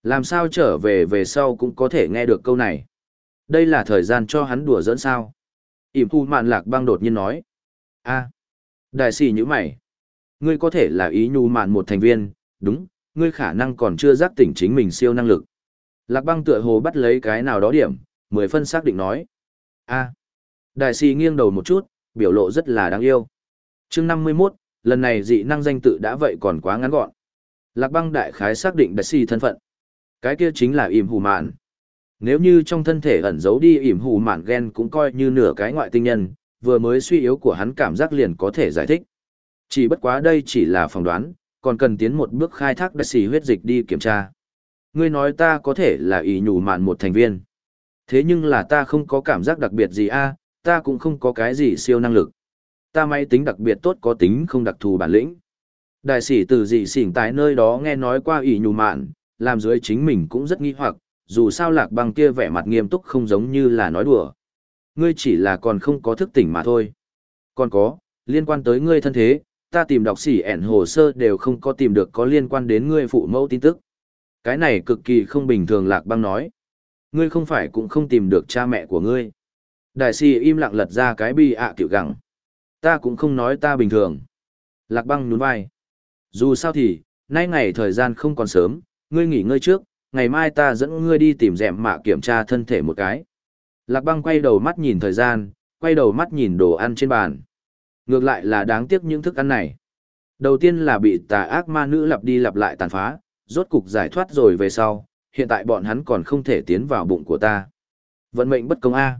Làm sao trở về về sau cũng có thể nghe được câu này. Đây là thời gian cho hắn đùa dẫn sao. ỉm thu mạn lạc băng đột nhiên nói. a đại sĩ như mày. Ngươi có thể là ý nhu mạn một thành viên, đúng, ngươi khả năng còn chưa giác tỉnh chính mình siêu năng lực. Lạc băng tựa hồ bắt lấy cái nào đó điểm, mười phân xác định nói. a đại sĩ nghiêng đầu một chút, biểu lộ rất là đáng yêu. chương 51, lần này dị năng danh tự đã vậy còn quá ngắn gọn. Lạc băng đại khái xác định đại si thân phận. Cái kia chính là ỉm hù mạn. Nếu như trong thân thể ẩn giấu đi ỉm hù mạn gen cũng coi như nửa cái ngoại tinh nhân, vừa mới suy yếu của hắn cảm giác liền có thể giải thích. Chỉ bất quá đây chỉ là phỏng đoán, còn cần tiến một bước khai thác đại sĩ huyết dịch đi kiểm tra. Ngươi nói ta có thể là ỷ nhủ mạn một thành viên. Thế nhưng là ta không có cảm giác đặc biệt gì a, ta cũng không có cái gì siêu năng lực. Ta máy tính đặc biệt tốt có tính không đặc thù bản lĩnh. Đại sĩ từ dị xỉn tại nơi đó nghe nói qua ỷ nhù mạn, làm dưới chính mình cũng rất nghi hoặc, dù sao lạc băng kia vẻ mặt nghiêm túc không giống như là nói đùa. Ngươi chỉ là còn không có thức tỉnh mà thôi. Còn có, liên quan tới ngươi thân thế, ta tìm đọc xỉ ẻn hồ sơ đều không có tìm được có liên quan đến ngươi phụ mẫu tin tức. Cái này cực kỳ không bình thường lạc băng nói. Ngươi không phải cũng không tìm được cha mẹ của ngươi. Đại sĩ im lặng lật ra cái bi ạ à tiểu. Ta cũng không nói ta bình thường. Lạc băng nhún vai. Dù sao thì, nay ngày thời gian không còn sớm, ngươi nghỉ ngơi trước, ngày mai ta dẫn ngươi đi tìm dẹm mạ kiểm tra thân thể một cái. Lạc băng quay đầu mắt nhìn thời gian, quay đầu mắt nhìn đồ ăn trên bàn. Ngược lại là đáng tiếc những thức ăn này. Đầu tiên là bị tà ác ma nữ lặp đi lặp lại tàn phá, rốt cục giải thoát rồi về sau, hiện tại bọn hắn còn không thể tiến vào bụng của ta. Vận mệnh bất công A.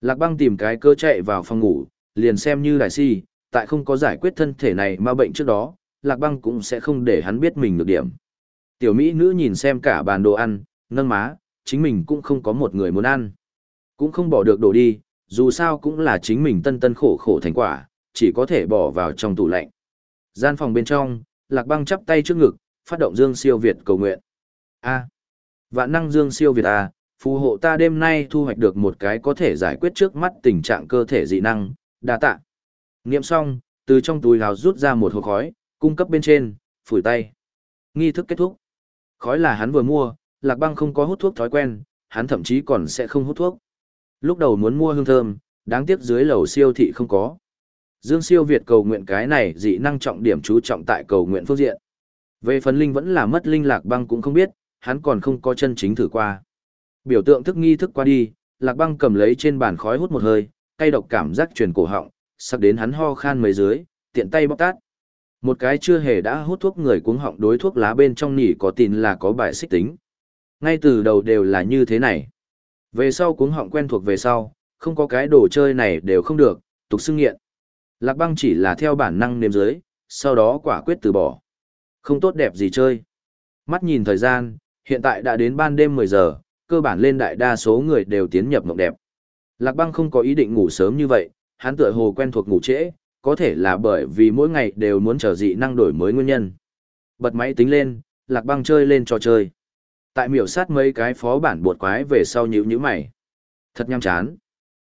Lạc băng tìm cái cơ chạy vào phòng ngủ, liền xem như đại si, tại không có giải quyết thân thể này ma bệnh trước đó, Lạc băng cũng sẽ không để hắn biết mình được điểm. Tiểu Mỹ nữ nhìn xem cả bàn đồ ăn, nâng má, chính mình cũng không có một người muốn ăn. Cũng không bỏ được đồ đi, dù sao cũng là chính mình tân tân khổ khổ thành quả, chỉ có thể bỏ vào trong tủ lạnh. Gian phòng bên trong, Lạc băng chắp tay trước ngực, phát động Dương siêu Việt cầu nguyện. A. Vạn năng Dương siêu Việt A, phù hộ ta đêm nay thu hoạch được một cái có thể giải quyết trước mắt tình trạng cơ thể dị năng, đa tạ. Nghiệm xong, từ trong túi hào rút ra một hộp khói, cung cấp bên trên, phủi tay. Nghi thức kết thúc. Khói là hắn vừa mua, Lạc Băng không có hút thuốc thói quen, hắn thậm chí còn sẽ không hút thuốc. Lúc đầu muốn mua hương thơm, đáng tiếc dưới lầu siêu thị không có. Dương siêu Việt cầu nguyện cái này dị năng trọng điểm chú trọng tại cầu nguyện phương diện. Về phần linh vẫn là mất linh Lạc Băng cũng không biết, hắn còn không có chân chính thử qua. Biểu tượng thức nghi thức qua đi, Lạc Băng cầm lấy trên bàn khói hút một hơi, cay độc cảm giác truyền cổ họng, sắp đến hắn ho khan mấy dưới, tiện tay bóc tát. Một cái chưa hề đã hút thuốc người cuống họng đối thuốc lá bên trong nỉ có tin là có bài xích tính. Ngay từ đầu đều là như thế này. Về sau cuống họng quen thuộc về sau, không có cái đồ chơi này đều không được, tục xưng nghiện. Lạc băng chỉ là theo bản năng nếm dưới, sau đó quả quyết từ bỏ. Không tốt đẹp gì chơi. Mắt nhìn thời gian, hiện tại đã đến ban đêm 10 giờ, cơ bản lên đại đa số người đều tiến nhập mộng đẹp. Lạc băng không có ý định ngủ sớm như vậy, hắn tựa hồ quen thuộc ngủ trễ, có thể là bởi vì mỗi ngày đều muốn trở dị năng đổi mới nguyên nhân. Bật máy tính lên, lạc băng chơi lên trò chơi. Tại miểu sát mấy cái phó bản bột quái về sau nhữ nhữ mày. Thật nhăm chán.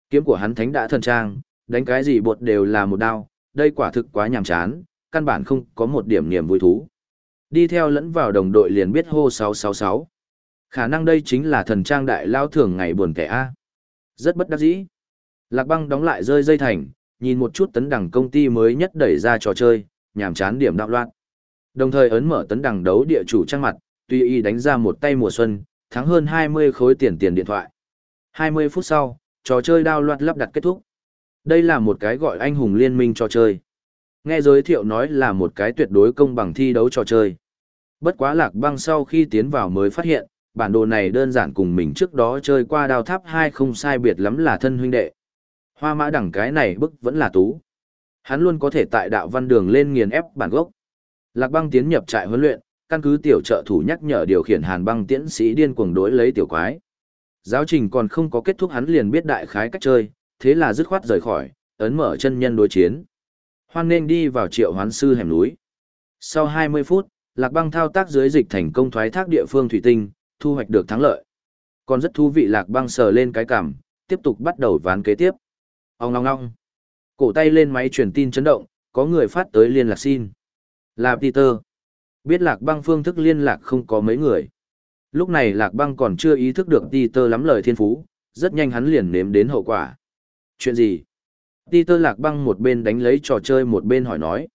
Kiếm của hắn thánh đã thần trang, đánh cái gì bột đều là một đao, đây quả thực quá nhàm chán, căn bản không có một điểm niềm vui thú. Đi theo lẫn vào đồng đội liền biết hô 666. Khả năng đây chính là thần trang đại lao thường ngày buồn kẻ A. Rất bất đắc dĩ. Lạc băng đóng lại rơi dây thành, nhìn một chút tấn đẳng công ty mới nhất đẩy ra trò chơi, nhàm chán điểm đạo loạn. Đồng thời ấn mở tấn đẳng đấu địa chủ trang mặt, tuy y đánh ra một tay mùa xuân, thắng hơn 20 khối tiền tiền điện thoại. 20 phút sau, trò chơi đao loạt lắp đặt kết thúc. Đây là một cái gọi anh hùng liên minh trò chơi. Nghe giới thiệu nói là một cái tuyệt đối công bằng thi đấu trò chơi. Bất quá lạc băng sau khi tiến vào mới phát hiện, bản đồ này đơn giản cùng mình trước đó chơi qua đao tháp hai không sai biệt lắm là thân huynh đệ. Hoa mã đẳng cái này bức vẫn là tú. Hắn luôn có thể tại đạo văn đường lên nghiền ép bản gốc. Lạc băng tiến nhập trại huấn luyện, căn cứ tiểu trợ thủ nhắc nhở điều khiển hàn băng tiễn sĩ điên cuồng đối lấy tiểu quái. Giáo trình còn không có kết thúc hắn liền biết đại khái cách chơi, thế là dứt khoát rời khỏi, ấn mở chân nhân đối chiến. Hoan nên đi vào triệu hoán sư hẻm núi. Sau 20 phút, Lạc băng thao tác dưới dịch thành công thoái thác địa phương thủy tinh, thu hoạch được thắng lợi. Còn rất thú vị Lạc băng sờ lên cái cằm, tiếp tục bắt đầu ván kế tiếp. Ông ngong ngong. Cổ tay lên máy truyền tin chấn động, có người phát tới liên lạc xin. Là Peter. Biết lạc băng phương thức liên lạc không có mấy người. Lúc này lạc băng còn chưa ý thức được Peter lắm lời thiên phú, rất nhanh hắn liền nếm đến hậu quả. Chuyện gì? Peter lạc băng một bên đánh lấy trò chơi một bên hỏi nói.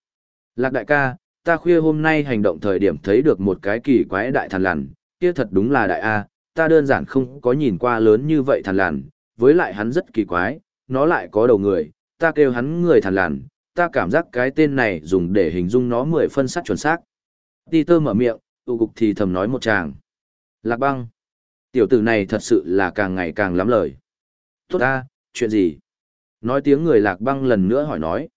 Lạc đại ca, ta khuya hôm nay hành động thời điểm thấy được một cái kỳ quái đại thần lằn, kia thật đúng là đại A, ta đơn giản không có nhìn qua lớn như vậy thần lằn, với lại hắn rất kỳ quái, nó lại có đầu người, ta kêu hắn người thằn lằn, ta cảm giác cái tên này dùng để hình dung nó mười phân sắc chuẩn xác. Peter mở miệng, tụ cục thì thầm nói một tràng. Lạc băng. Tiểu tử này thật sự là càng ngày càng lắm lời. Tốt ta, chuyện gì? Nói tiếng người lạc băng lần nữa hỏi nói.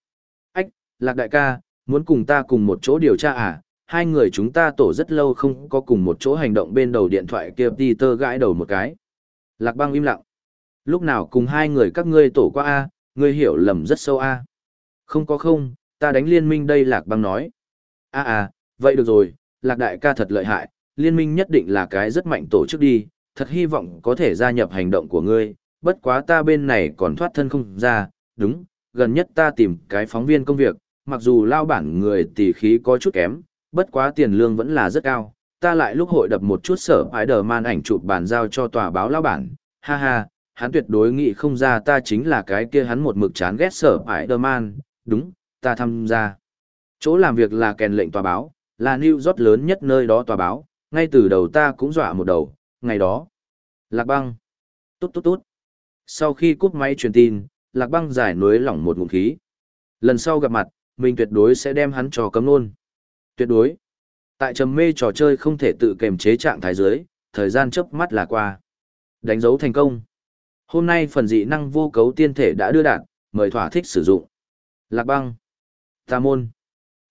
Ách, lạc đại ca, muốn cùng ta cùng một chỗ điều tra à? Hai người chúng ta tổ rất lâu không có cùng một chỗ hành động bên đầu điện thoại kia Peter gãi đầu một cái. Lạc băng im lặng. Lúc nào cùng hai người các ngươi tổ qua a ngươi hiểu lầm rất sâu a Không có không, ta đánh liên minh đây lạc băng nói. a à, vậy được rồi, lạc đại ca thật lợi hại, liên minh nhất định là cái rất mạnh tổ chức đi, thật hy vọng có thể gia nhập hành động của ngươi, bất quá ta bên này còn thoát thân không ra, đúng, gần nhất ta tìm cái phóng viên công việc, mặc dù lao bản người tỷ khí có chút kém, bất quá tiền lương vẫn là rất cao, ta lại lúc hội đập một chút sở Spider-Man ảnh chụp bàn giao cho tòa báo lao bản, ha ha, hắn tuyệt đối nghĩ không ra ta chính là cái kia hắn một mực chán ghét sở Spider-Man, đúng, ta tham gia. Chỗ làm việc là kèn lệnh tòa báo, là New York lớn nhất nơi đó tòa báo, ngay từ đầu ta cũng dọa một đầu, ngày đó. Lạc băng. Tốt tốt tốt. Sau khi cúp máy truyền tin, Lạc băng giải núi lỏng một ngụm khí. Lần sau gặp mặt, mình tuyệt đối sẽ đem hắn trò cấm luôn. Tuyệt đối. Tại trầm mê trò chơi không thể tự kềm chế trạng thái dưới, thời gian chớp mắt là qua. Đánh dấu thành công. Hôm nay phần dị năng vô cấu tiên thể đã đưa đạt, mời thỏa thích sử dụng. Lạc băng. Tà môn.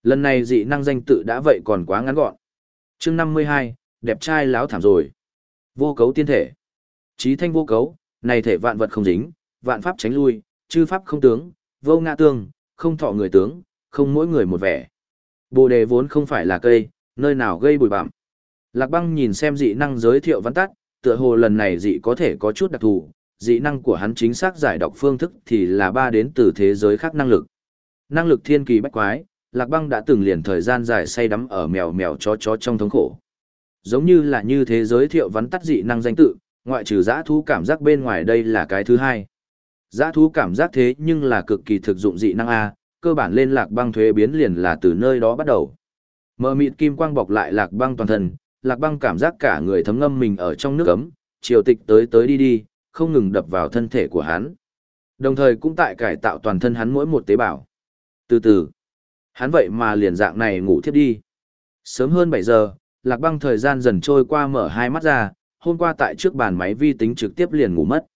Lần này dị năng danh tự đã vậy còn quá ngắn gọn. chương 52, đẹp trai láo thảm rồi. Vô cấu tiên thể. Trí thanh vô cấu, này thể vạn vật không dính, vạn pháp tránh lui, chư pháp không tướng, vô ngã tương, không thọ người tướng, không mỗi người một vẻ. Bồ đề vốn không phải là cây, nơi nào gây bụi bặm. Lạc băng nhìn xem dị năng giới thiệu văn tắt, tựa hồ lần này dị có thể có chút đặc thù, dị năng của hắn chính xác giải đọc phương thức thì là ba đến từ thế giới khác năng lực. Năng lực thiên kỳ bách quái, Lạc Băng đã từng liền thời gian dài say đắm ở mèo mèo chó chó trong thống khổ. Giống như là như thế giới thiệu vắn tắt dị năng danh tự, ngoại trừ giã thú cảm giác bên ngoài đây là cái thứ hai. Giã thú cảm giác thế nhưng là cực kỳ thực dụng dị năng A, cơ bản lên Lạc Băng thuế biến liền là từ nơi đó bắt đầu. Mờ mịt kim quang bọc lại Lạc Băng toàn thân, Lạc Băng cảm giác cả người thấm ngâm mình ở trong nước ấm, triều tịch tới tới đi đi, không ngừng đập vào thân thể của hắn. Đồng thời cũng tại cải tạo toàn thân hắn mỗi một tế bào. Từ từ, hắn vậy mà liền dạng này ngủ thiếp đi. Sớm hơn 7 giờ, lạc băng thời gian dần trôi qua mở hai mắt ra, hôm qua tại trước bàn máy vi tính trực tiếp liền ngủ mất.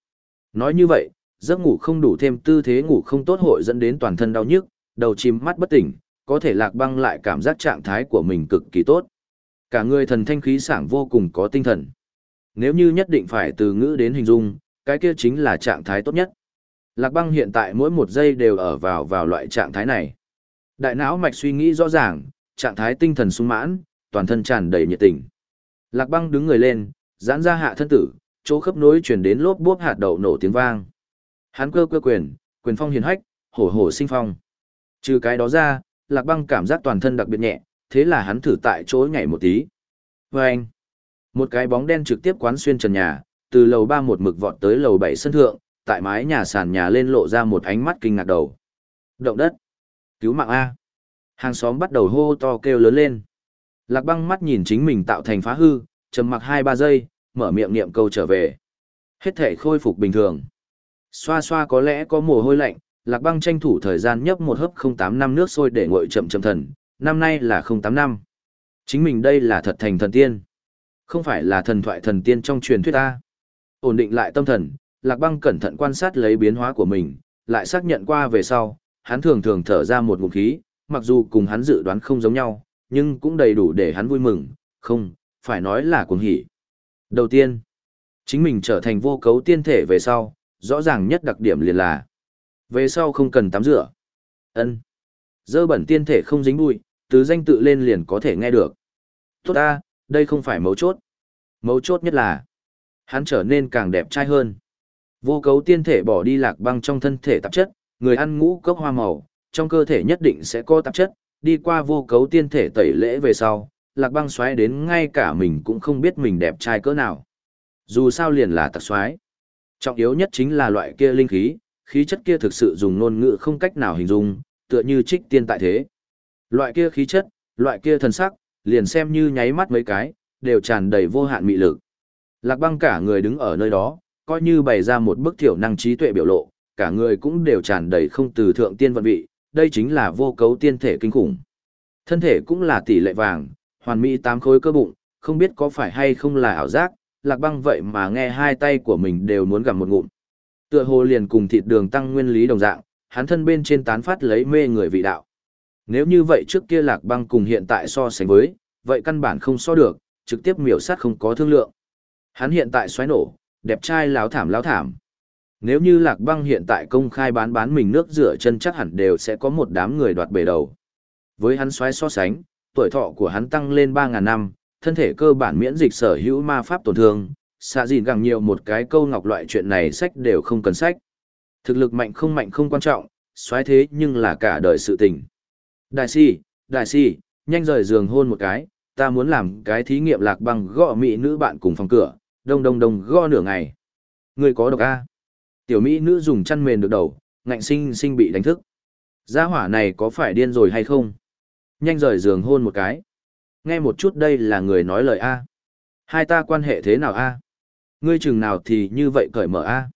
Nói như vậy, giấc ngủ không đủ thêm tư thế ngủ không tốt hội dẫn đến toàn thân đau nhức, đầu chìm mắt bất tỉnh, có thể lạc băng lại cảm giác trạng thái của mình cực kỳ tốt. Cả người thần thanh khí sảng vô cùng có tinh thần. Nếu như nhất định phải từ ngữ đến hình dung, cái kia chính là trạng thái tốt nhất. Lạc băng hiện tại mỗi một giây đều ở vào vào loại trạng thái này. Đại não mạch suy nghĩ rõ ràng, trạng thái tinh thần sung mãn, toàn thân tràn đầy nhiệt tình. Lạc băng đứng người lên, giãn ra hạ thân tử, chỗ khớp nối chuyển đến lốp bốp hạt đậu nổ tiếng vang. Hắn cơ cơ quyền, quyền phong hiền hách, hổ hổ sinh phong. Trừ cái đó ra, lạc băng cảm giác toàn thân đặc biệt nhẹ, thế là hắn thử tại chỗ nhảy một tí. Và anh, một cái bóng đen trực tiếp quán xuyên trần nhà, từ lầu ba một mực vọt tới lầu bảy sân thượng, tại mái nhà sàn nhà lên lộ ra một ánh mắt kinh ngạc đầu. Động đất. Cứu mạng A. Hàng xóm bắt đầu hô to kêu lớn lên. Lạc băng mắt nhìn chính mình tạo thành phá hư, trầm mặc hai ba giây, mở miệng niệm câu trở về. Hết thể khôi phục bình thường. Xoa xoa có lẽ có mồ hôi lạnh, lạc băng tranh thủ thời gian nhấp một hớp 08 năm nước sôi để nguội chậm chậm thần, năm nay là 08 năm. Chính mình đây là thật thành thần tiên. Không phải là thần thoại thần tiên trong truyền thuyết ta. Ổn định lại tâm thần, lạc băng cẩn thận quan sát lấy biến hóa của mình, lại xác nhận qua về sau, hắn thường thường thở ra một ngụm khí, mặc dù cùng hắn dự đoán không giống nhau, nhưng cũng đầy đủ để hắn vui mừng, không, phải nói là cuồng hỉ. Đầu tiên, chính mình trở thành vô cấu tiên thể về sau, rõ ràng nhất đặc điểm liền là về sau không cần tắm rửa. Ân. Dơ bẩn tiên thể không dính bụi, từ danh tự lên liền có thể nghe được. Tốt ta, đây không phải mấu chốt. Mấu chốt nhất là hắn trở nên càng đẹp trai hơn. Vô cấu tiên thể bỏ đi lạc băng trong thân thể tạp chất, người ăn ngũ cốc hoa màu, trong cơ thể nhất định sẽ có tạp chất, đi qua vô cấu tiên thể tẩy lễ về sau, lạc băng xoáy đến ngay cả mình cũng không biết mình đẹp trai cỡ nào. Dù sao liền là tạc xoáy. Trọng yếu nhất chính là loại kia linh khí, khí chất kia thực sự dùng ngôn ngữ không cách nào hình dung, tựa như trích tiên tại thế. Loại kia khí chất, loại kia thần sắc, liền xem như nháy mắt mấy cái, đều tràn đầy vô hạn mị lực. Lạc băng cả người đứng ở nơi đó, coi như bày ra một bức thiểu năng trí tuệ biểu lộ, cả người cũng đều tràn đầy không từ thượng tiên vận vị, đây chính là vô cấu tiên thể kinh khủng. Thân thể cũng là tỷ lệ vàng, hoàn mỹ tám khối cơ bụng, không biết có phải hay không là ảo giác, lạc băng vậy mà nghe hai tay của mình đều muốn gặm một ngụm. Tựa hồ liền cùng thịt đường tăng nguyên lý đồng dạng, hắn thân bên trên tán phát lấy mê người vị đạo. Nếu như vậy trước kia lạc băng cùng hiện tại so sánh với, vậy căn bản không so được, trực tiếp miểu sát không có thương lượng. Hắn hiện tại xoáy nổ, đẹp trai láo thảm láo thảm. Nếu như lạc băng hiện tại công khai bán bán mình nước rửa chân chắc hẳn đều sẽ có một đám người đoạt bể đầu. Với hắn xoáy so sánh, tuổi thọ của hắn tăng lên 3.000 năm, thân thể cơ bản miễn dịch sở hữu ma pháp tổn thương, xạ dìn gẳng nhiều một cái câu ngọc loại chuyện này sách đều không cần sách. Thực lực mạnh không mạnh không quan trọng, xoáy thế nhưng là cả đời sự tình. Đại si, đại si, nhanh rời giường hôn một cái, ta muốn làm cái thí nghiệm lạc băng gõ mỹ nữ bạn cùng phòng cửa, đông đông đông gõ nửa ngày. Người có độc A. Tiểu mỹ nữ dùng chăn mền được đầu, ngạnh sinh sinh bị đánh thức. Gia hỏa này có phải điên rồi hay không? Nhanh rời giường hôn một cái. Nghe một chút đây là người nói lời A. Hai ta quan hệ thế nào A? Ngươi chừng nào thì như vậy cởi mở A.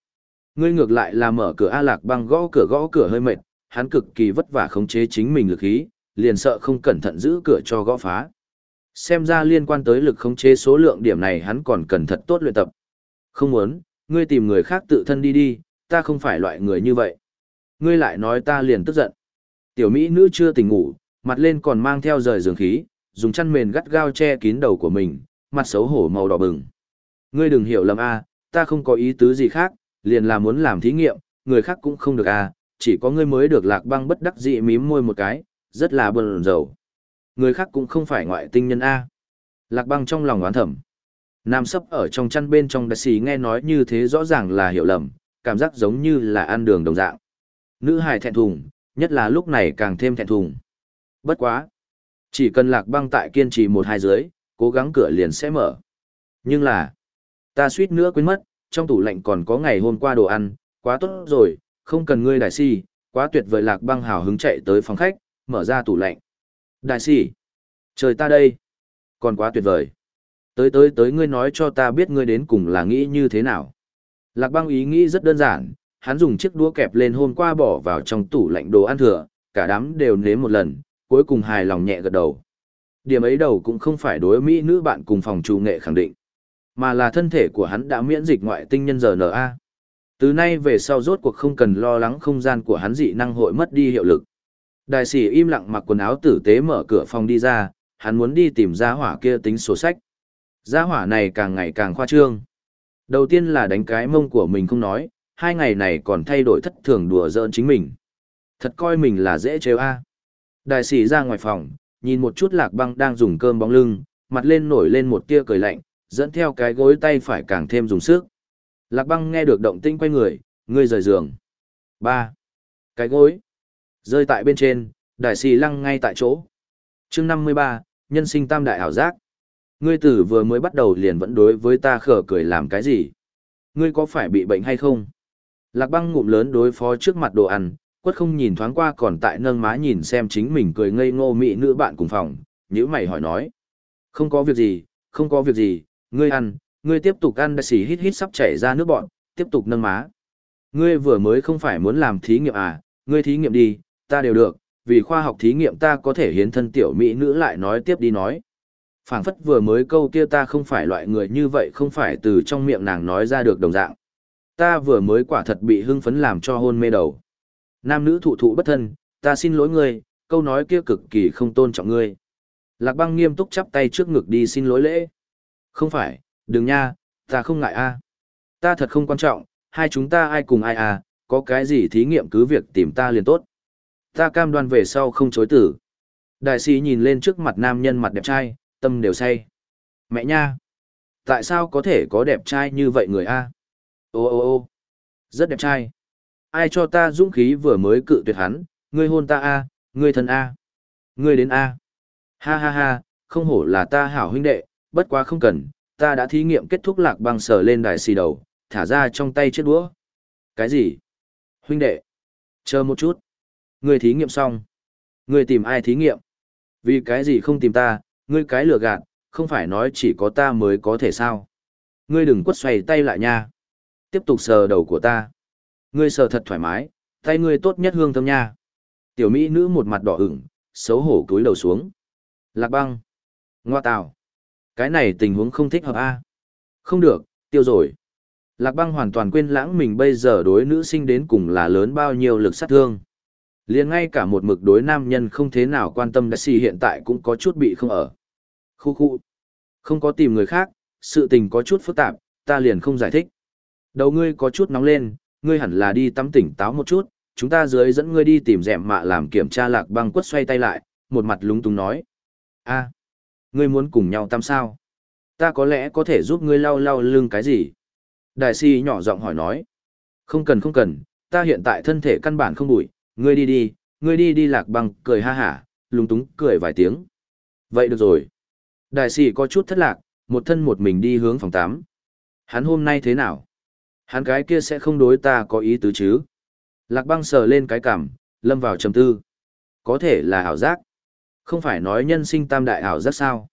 Ngươi ngược lại là mở cửa A lạc băng gõ cửa gõ cửa hơi mệt, hắn cực kỳ vất vả khống chế chính mình lực khí, liền sợ không cẩn thận giữ cửa cho gõ phá. Xem ra liên quan tới lực khống chế số lượng điểm này hắn còn cần thật tốt luyện tập. Không muốn, ngươi tìm người khác tự thân đi đi, ta không phải loại người như vậy. Ngươi lại nói ta liền tức giận. Tiểu Mỹ nữ chưa tỉnh ngủ, mặt lên còn mang theo rời giường khí, dùng chăn mền gắt gao che kín đầu của mình, mặt xấu hổ màu đỏ bừng. Ngươi đừng hiểu lầm a, ta không có ý tứ gì khác, liền là muốn làm thí nghiệm, người khác cũng không được a, chỉ có ngươi mới được lạc băng bất đắc dĩ mím môi một cái, rất là buồn rầu. Người khác cũng không phải ngoại tinh nhân a. Lạc băng trong lòng oán thầm. Nam sấp ở trong chăn bên trong đại sĩ nghe nói như thế rõ ràng là hiểu lầm, cảm giác giống như là ăn đường đồng dạng. Nữ hài thẹn thùng, nhất là lúc này càng thêm thẹn thùng. Bất quá. Chỉ cần lạc băng tại kiên trì một hai dưới, cố gắng cửa liền sẽ mở. Nhưng là, ta suýt nữa quên mất, trong tủ lạnh còn có ngày hôm qua đồ ăn, quá tốt rồi, không cần ngươi đại si, quá tuyệt vời lạc băng hào hứng chạy tới phòng khách, mở ra tủ lạnh. Đại sĩ, trời ta đây, còn quá tuyệt vời. Tới tới tới ngươi nói cho ta biết ngươi đến cùng là nghĩ như thế nào. Lạc băng ý nghĩ rất đơn giản, hắn dùng chiếc đũa kẹp lên hôm qua bỏ vào trong tủ lạnh đồ ăn thừa, cả đám đều nếm một lần, cuối cùng hài lòng nhẹ gật đầu. Điểm ấy đầu cũng không phải đối mỹ nữ bạn cùng phòng chủ nghệ khẳng định, mà là thân thể của hắn đã miễn dịch ngoại tinh nhân RNA. Từ nay về sau rốt cuộc không cần lo lắng không gian của hắn dị năng hội mất đi hiệu lực. Đại sĩ im lặng mặc quần áo tử tế mở cửa phòng đi ra, hắn muốn đi tìm gia hỏa kia tính sổ sách. Gia hỏa này càng ngày càng khoa trương. Đầu tiên là đánh cái mông của mình không nói, hai ngày này còn thay đổi thất thường đùa giỡn chính mình. Thật coi mình là dễ trêu a. Đại sĩ ra ngoài phòng, nhìn một chút lạc băng đang dùng cơm bóng lưng, mặt lên nổi lên một tia cười lạnh, dẫn theo cái gối tay phải càng thêm dùng sức. Lạc băng nghe được động tinh quay người, ngươi rời giường. ba Cái gối. Rơi tại bên trên, đại xì lăng ngay tại chỗ. chương năm mươi ba nhân sinh tam đại ảo giác. Ngươi tử vừa mới bắt đầu liền vẫn đối với ta khở cười làm cái gì? Ngươi có phải bị bệnh hay không? Lạc băng ngụm lớn đối phó trước mặt đồ ăn, quất không nhìn thoáng qua còn tại nâng má nhìn xem chính mình cười ngây ngô mị nữ bạn cùng phòng, nhữ mày hỏi nói. Không có việc gì, không có việc gì, ngươi ăn, ngươi tiếp tục ăn đại xì hít hít sắp chảy ra nước bọn, tiếp tục nâng má. Ngươi vừa mới không phải muốn làm thí nghiệm à, ngươi thí nghiệm đi, ta đều được, vì khoa học thí nghiệm ta có thể hiến thân tiểu mỹ nữ lại nói tiếp đi nói. phảng phất vừa mới câu kia ta không phải loại người như vậy không phải từ trong miệng nàng nói ra được đồng dạng. Ta vừa mới quả thật bị hưng phấn làm cho hôn mê đầu. Nam nữ thụ thụ bất thân, ta xin lỗi ngươi, câu nói kia cực kỳ không tôn trọng ngươi. Lạc băng nghiêm túc chắp tay trước ngực đi xin lỗi lễ. Không phải, đừng nha, ta không ngại a. Ta thật không quan trọng, hai chúng ta ai cùng ai à, có cái gì thí nghiệm cứ việc tìm ta liền tốt. Ta cam đoan về sau không chối tử. Đại sĩ nhìn lên trước mặt nam nhân mặt đẹp trai, tâm đều say. Mẹ nha! Tại sao có thể có đẹp trai như vậy người a? Ô ô ô! Rất đẹp trai. Ai cho ta dũng khí vừa mới cự tuyệt hắn, ngươi hôn ta a, ngươi thân a. Ngươi đến a. Ha ha ha, không hổ là ta hảo huynh đệ, bất quá không cần, ta đã thí nghiệm kết thúc lạc băng sờ lên đài xì đầu, thả ra trong tay chiếc đũa. Cái gì? Huynh đệ, chờ một chút. Ngươi thí nghiệm xong. Ngươi tìm ai thí nghiệm? Vì cái gì không tìm ta, ngươi cái lừa gạt, không phải nói chỉ có ta mới có thể sao? Ngươi đừng quất xoay tay lại nha. Tiếp tục sờ đầu của ta. Ngươi sờ thật thoải mái, tay ngươi tốt nhất hương thơm nha. Tiểu Mỹ nữ một mặt đỏ ửng, xấu hổ cúi đầu xuống. Lạc băng. Ngoa tào. Cái này tình huống không thích hợp a Không được, tiêu rồi. Lạc băng hoàn toàn quên lãng mình bây giờ đối nữ sinh đến cùng là lớn bao nhiêu lực sát thương liền ngay cả một mực đối nam nhân không thế nào quan tâm đại xì hiện tại cũng có chút bị không ở. Khu khu. Không có tìm người khác, sự tình có chút phức tạp, ta liền không giải thích. Đầu ngươi có chút nóng lên, ngươi hẳn là đi tắm tỉnh táo một chút, chúng ta dưới dẫn ngươi đi tìm dẹm mạ làm kiểm tra lạc băng quất xoay tay lại, một mặt lúng túng nói. a ngươi muốn cùng nhau tắm sao? Ta có lẽ có thể giúp ngươi lau lau lưng cái gì? Đại si nhỏ giọng hỏi nói. Không cần không cần, ta hiện tại thân thể căn bản không bụi, ngươi đi đi, ngươi đi đi lạc băng, cười ha hả, lúng túng cười vài tiếng. Vậy được rồi. Đại sĩ có chút thất lạc, một thân một mình đi hướng phòng 8. Hắn hôm nay thế nào? Hắn cái kia sẽ không đối ta có ý tứ chứ? Lạc băng sờ lên cái cằm, lâm vào trầm tư. Có thể là ảo giác. Không phải nói nhân sinh tam đại ảo giác sao?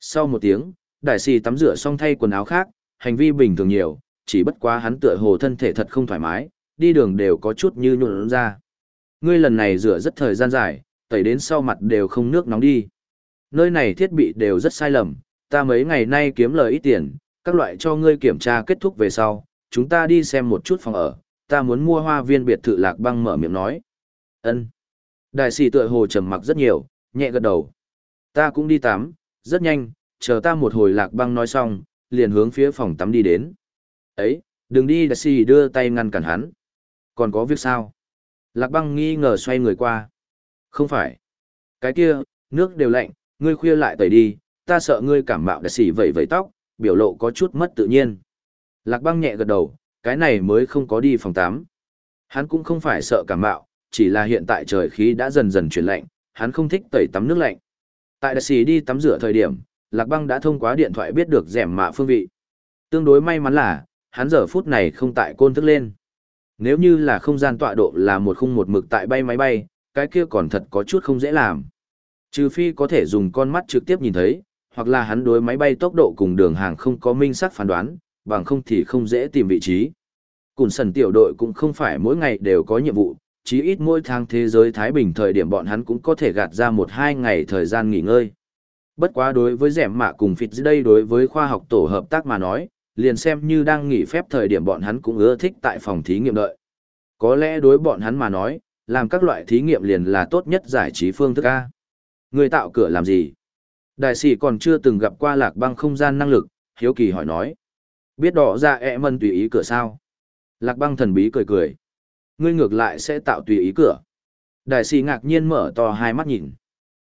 Sau một tiếng, đại sĩ tắm rửa xong thay quần áo khác, hành vi bình thường nhiều, chỉ bất quá hắn tựa hồ thân thể thật không thoải mái, đi đường đều có chút như nhuộn ra. Ngươi lần này rửa rất thời gian dài, tẩy đến sau mặt đều không nước nóng đi. Nơi này thiết bị đều rất sai lầm, ta mấy ngày nay kiếm lời ít tiền, các loại cho ngươi kiểm tra kết thúc về sau, chúng ta đi xem một chút phòng ở, ta muốn mua hoa viên biệt thự lạc băng mở miệng nói. ân Đại sĩ tựa hồ trầm mặc rất nhiều, nhẹ gật đầu. Ta cũng đi tắm, rất nhanh, chờ ta một hồi lạc băng nói xong, liền hướng phía phòng tắm đi đến. Ấy, đừng đi đại sĩ đưa tay ngăn cản hắn. Còn có việc sao? Lạc băng nghi ngờ xoay người qua. Không phải. Cái kia, nước đều lạnh, ngươi khuya lại tẩy đi, ta sợ ngươi cảm mạo đại sĩ vẩy vẩy tóc, biểu lộ có chút mất tự nhiên. Lạc băng nhẹ gật đầu, cái này mới không có đi phòng tắm. Hắn cũng không phải sợ cảm mạo, chỉ là hiện tại trời khí đã dần dần chuyển lạnh, hắn không thích tẩy tắm nước lạnh. Tại đại sĩ đi tắm rửa thời điểm, Lạc băng đã thông qua điện thoại biết được rẻm mạ phương vị. Tương đối may mắn là, hắn giờ phút này không tại côn thức lên. Nếu như là không gian tọa độ là một khung một mực tại bay máy bay, cái kia còn thật có chút không dễ làm. Trừ phi có thể dùng con mắt trực tiếp nhìn thấy, hoặc là hắn đối máy bay tốc độ cùng đường hàng không có minh xác phán đoán, bằng không thì không dễ tìm vị trí. Cùn sần tiểu đội cũng không phải mỗi ngày đều có nhiệm vụ, chí ít mỗi tháng thế giới Thái Bình thời điểm bọn hắn cũng có thể gạt ra một hai ngày thời gian nghỉ ngơi. Bất quá đối với rẻm mạ cùng phịt đây đối với khoa học tổ hợp tác mà nói, liền xem như đang nghỉ phép thời điểm bọn hắn cũng ưa thích tại phòng thí nghiệm đợi. Có lẽ đối bọn hắn mà nói, làm các loại thí nghiệm liền là tốt nhất giải trí phương thức A. Người tạo cửa làm gì? Đại sĩ còn chưa từng gặp qua lạc băng không gian năng lực, hiếu kỳ hỏi nói. Biết đỏ ra ẹ mân tùy ý cửa sao? Lạc băng thần bí cười cười. Ngươi ngược lại sẽ tạo tùy ý cửa. Đại sĩ ngạc nhiên mở to hai mắt nhìn.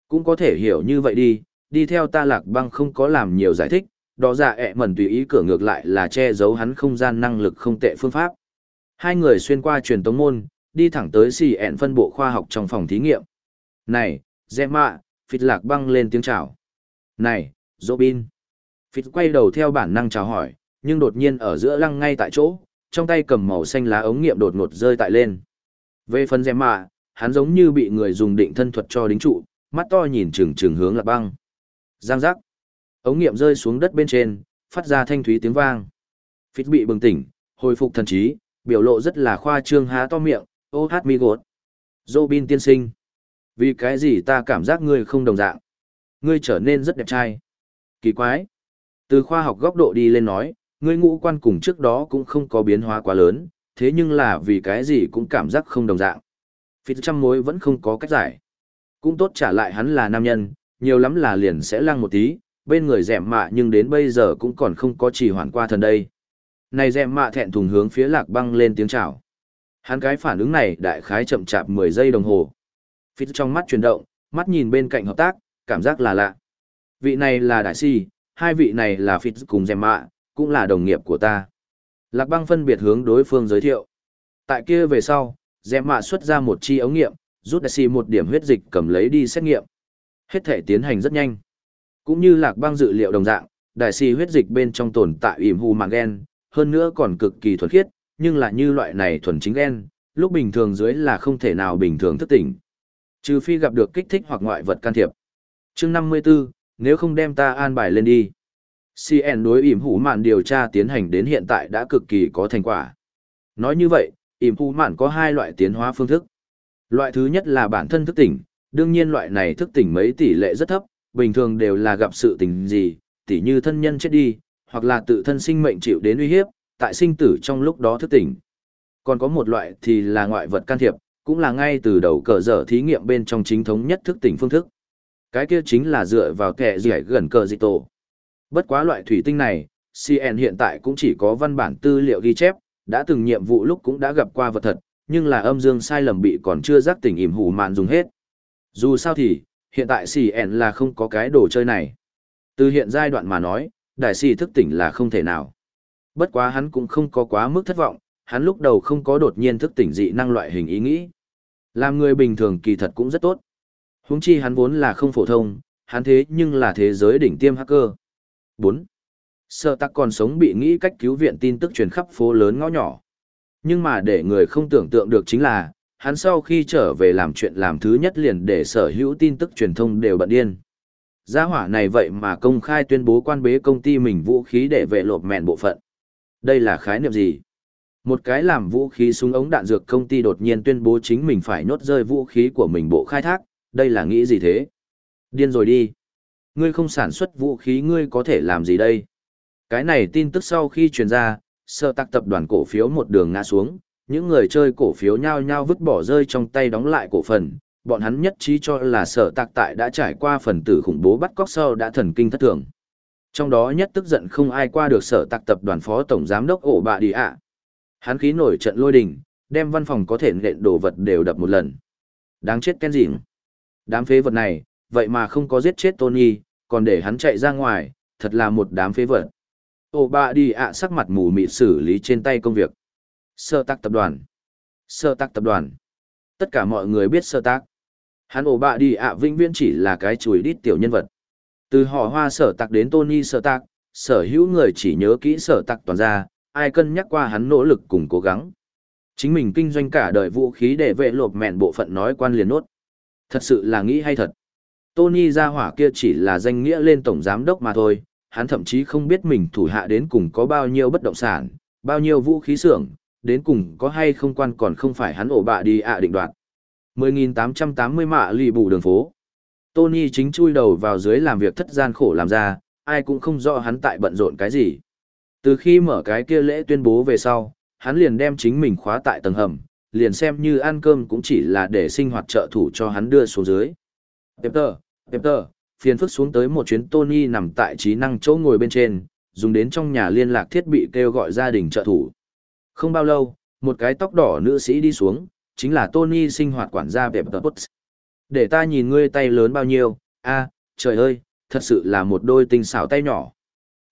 Cũng có thể hiểu như vậy đi, đi theo ta lạc băng không có làm nhiều giải thích, đó ra ẹ mẩn tùy ý cửa ngược lại là che giấu hắn không gian năng lực không tệ phương pháp. Hai người xuyên qua truyền tống môn, đi thẳng tới xì ẹn phân bộ khoa học trong phòng thí nghiệm. Này, Gemma, Phịt lạc băng lên tiếng chào. Này, Robin. Phịt quay đầu theo bản năng chào hỏi, nhưng đột nhiên ở giữa lăng ngay tại chỗ, trong tay cầm màu xanh lá ống nghiệm đột ngột rơi tại lên. Về phần Gemma, hắn giống như bị người dùng định thân thuật cho đính trụ, mắt to nhìn chừng chừng hướng lạc băng. Giang giác. Ống nghiệm rơi xuống đất bên trên, phát ra thanh thúy tiếng vang. Phít bị bừng tỉnh, hồi phục thần trí, biểu lộ rất là khoa trương há to miệng, ô hát mi gột. Robin tiên sinh. Vì cái gì ta cảm giác ngươi không đồng dạng? Ngươi trở nên rất đẹp trai. Kỳ quái. Từ khoa học góc độ đi lên nói, ngươi ngũ quan cùng trước đó cũng không có biến hóa quá lớn, thế nhưng là vì cái gì cũng cảm giác không đồng dạng. Phít trăm mối vẫn không có cách giải. Cũng tốt trả lại hắn là nam nhân, nhiều lắm là liền sẽ lăng một tí, bên người dẹm mạ nhưng đến bây giờ cũng còn không có chỉ hoàn qua thần đây. Này dẹm mạ thẹn thùng hướng phía lạc băng lên tiếng chào. Hắn cái phản ứng này đại khái chậm chạp 10 giây đồng hồ. Phít trong mắt chuyển động, mắt nhìn bên cạnh hợp tác, cảm giác là lạ. Vị này là đại si, hai vị này là Phít cùng dẹm mạ, cũng là đồng nghiệp của ta. Lạc băng phân biệt hướng đối phương giới thiệu. Tại kia về sau, dẹm mạ xuất ra một chi ống nghiệm, rút đại si một điểm huyết dịch cầm lấy đi xét nghiệm. Hết thể tiến hành rất nhanh. Cũng như lạc băng dự liệu đồng dạng, đại si huyết dịch bên trong tồn tại ỉm hù mạng gen, hơn nữa còn cực kỳ thuần khiết, nhưng là như loại này thuần chính gen, lúc bình thường dưới là không thể nào bình thường thức tỉnh. Trừ phi gặp được kích thích hoặc ngoại vật can thiệp. chương 54, nếu không đem ta an bài lên đi. CN đối ỉm hủ mạn điều tra tiến hành đến hiện tại đã cực kỳ có thành quả. Nói như vậy, ỉm hủ mạn có hai loại tiến hóa phương thức. Loại thứ nhất là bản thân thức tỉnh, đương nhiên loại này thức tỉnh mấy tỷ lệ rất thấp, bình thường đều là gặp sự tình gì, tỉ như thân nhân chết đi, hoặc là tự thân sinh mệnh chịu đến uy hiếp, tại sinh tử trong lúc đó thức tỉnh. Còn có một loại thì là ngoại vật can thiệp, cũng là ngay từ đầu cờ dở thí nghiệm bên trong chính thống nhất thức tỉnh phương thức. Cái kia chính là dựa vào kẻ gì gần cờ dị tổ. Bất quá loại thủy tinh này, CN hiện tại cũng chỉ có văn bản tư liệu ghi chép, đã từng nhiệm vụ lúc cũng đã gặp qua vật thật, nhưng là âm dương sai lầm bị còn chưa giác tỉnh ỉm hủ mạn dùng hết. Dù sao thì, hiện tại CN là không có cái đồ chơi này. Từ hiện giai đoạn mà nói, đại xì thức tỉnh là không thể nào. Bất quá hắn cũng không có quá mức thất vọng, hắn lúc đầu không có đột nhiên thức tỉnh dị năng loại hình ý nghĩ. Làm người bình thường kỳ thật cũng rất tốt. Huống chi hắn vốn là không phổ thông, hắn thế nhưng là thế giới đỉnh tiêm hacker. 4. Sợ tắc còn sống bị nghĩ cách cứu viện tin tức truyền khắp phố lớn ngõ nhỏ. Nhưng mà để người không tưởng tượng được chính là, hắn sau khi trở về làm chuyện làm thứ nhất liền để sở hữu tin tức truyền thông đều bận điên. Gia hỏa này vậy mà công khai tuyên bố quan bế công ty mình vũ khí để vệ lộp mẹn bộ phận. Đây là khái niệm gì? Một cái làm vũ khí súng ống đạn dược công ty đột nhiên tuyên bố chính mình phải nhốt rơi vũ khí của mình bộ khai thác, đây là nghĩ gì thế? Điên rồi đi. Ngươi không sản xuất vũ khí ngươi có thể làm gì đây? Cái này tin tức sau khi truyền ra, sợ tạc tập đoàn cổ phiếu một đường ngã xuống, những người chơi cổ phiếu nhao nhao vứt bỏ rơi trong tay đóng lại cổ phần, bọn hắn nhất trí cho là sở tạc tại đã trải qua phần tử khủng bố bắt cóc sau đã thần kinh thất thường. Trong đó nhất tức giận không ai qua được sở tạc tập đoàn phó tổng giám đốc ổ bạ đi ạ. Hắn khí nổi trận lôi đình, đem văn phòng có thể nện đồ vật đều đập một lần. Đáng chết ken dịnh. Đám phế vật này, vậy mà không có giết chết Tony, còn để hắn chạy ra ngoài, thật là một đám phế vật. Ổ bạ đi ạ sắc mặt mù mịt xử lý trên tay công việc. Sơ tác tập đoàn. Sơ tác tập đoàn. Tất cả mọi người biết sơ tác. Hắn ổ bạ đi ạ vĩnh viễn chỉ là cái chùi đít tiểu nhân vật. Từ họ hoa sở tạc đến Tony sở tạc, sở hữu người chỉ nhớ kỹ sở tạc toàn ra, ai cân nhắc qua hắn nỗ lực cùng cố gắng. Chính mình kinh doanh cả đời vũ khí để vệ lộp mẹn bộ phận nói quan liền nốt. Thật sự là nghĩ hay thật. Tony ra hỏa kia chỉ là danh nghĩa lên tổng giám đốc mà thôi, hắn thậm chí không biết mình thủ hạ đến cùng có bao nhiêu bất động sản, bao nhiêu vũ khí xưởng, đến cùng có hay không quan còn không phải hắn ổ bạ đi ạ định đoạt. 10.880 mạ lì bù đường phố. Tony chính chui đầu vào dưới làm việc thất gian khổ làm ra, ai cũng không rõ hắn tại bận rộn cái gì. Từ khi mở cái kia lễ tuyên bố về sau, hắn liền đem chính mình khóa tại tầng hầm, liền xem như ăn cơm cũng chỉ là để sinh hoạt trợ thủ cho hắn đưa xuống dưới. Pepper, Pepper, phiền phức xuống tới một chuyến Tony nằm tại trí năng chỗ ngồi bên trên, dùng đến trong nhà liên lạc thiết bị kêu gọi gia đình trợ thủ. Không bao lâu, một cái tóc đỏ nữ sĩ đi xuống, chính là Tony sinh hoạt quản gia Pepper Potts. Để ta nhìn ngươi tay lớn bao nhiêu, a, trời ơi, thật sự là một đôi tinh xảo tay nhỏ.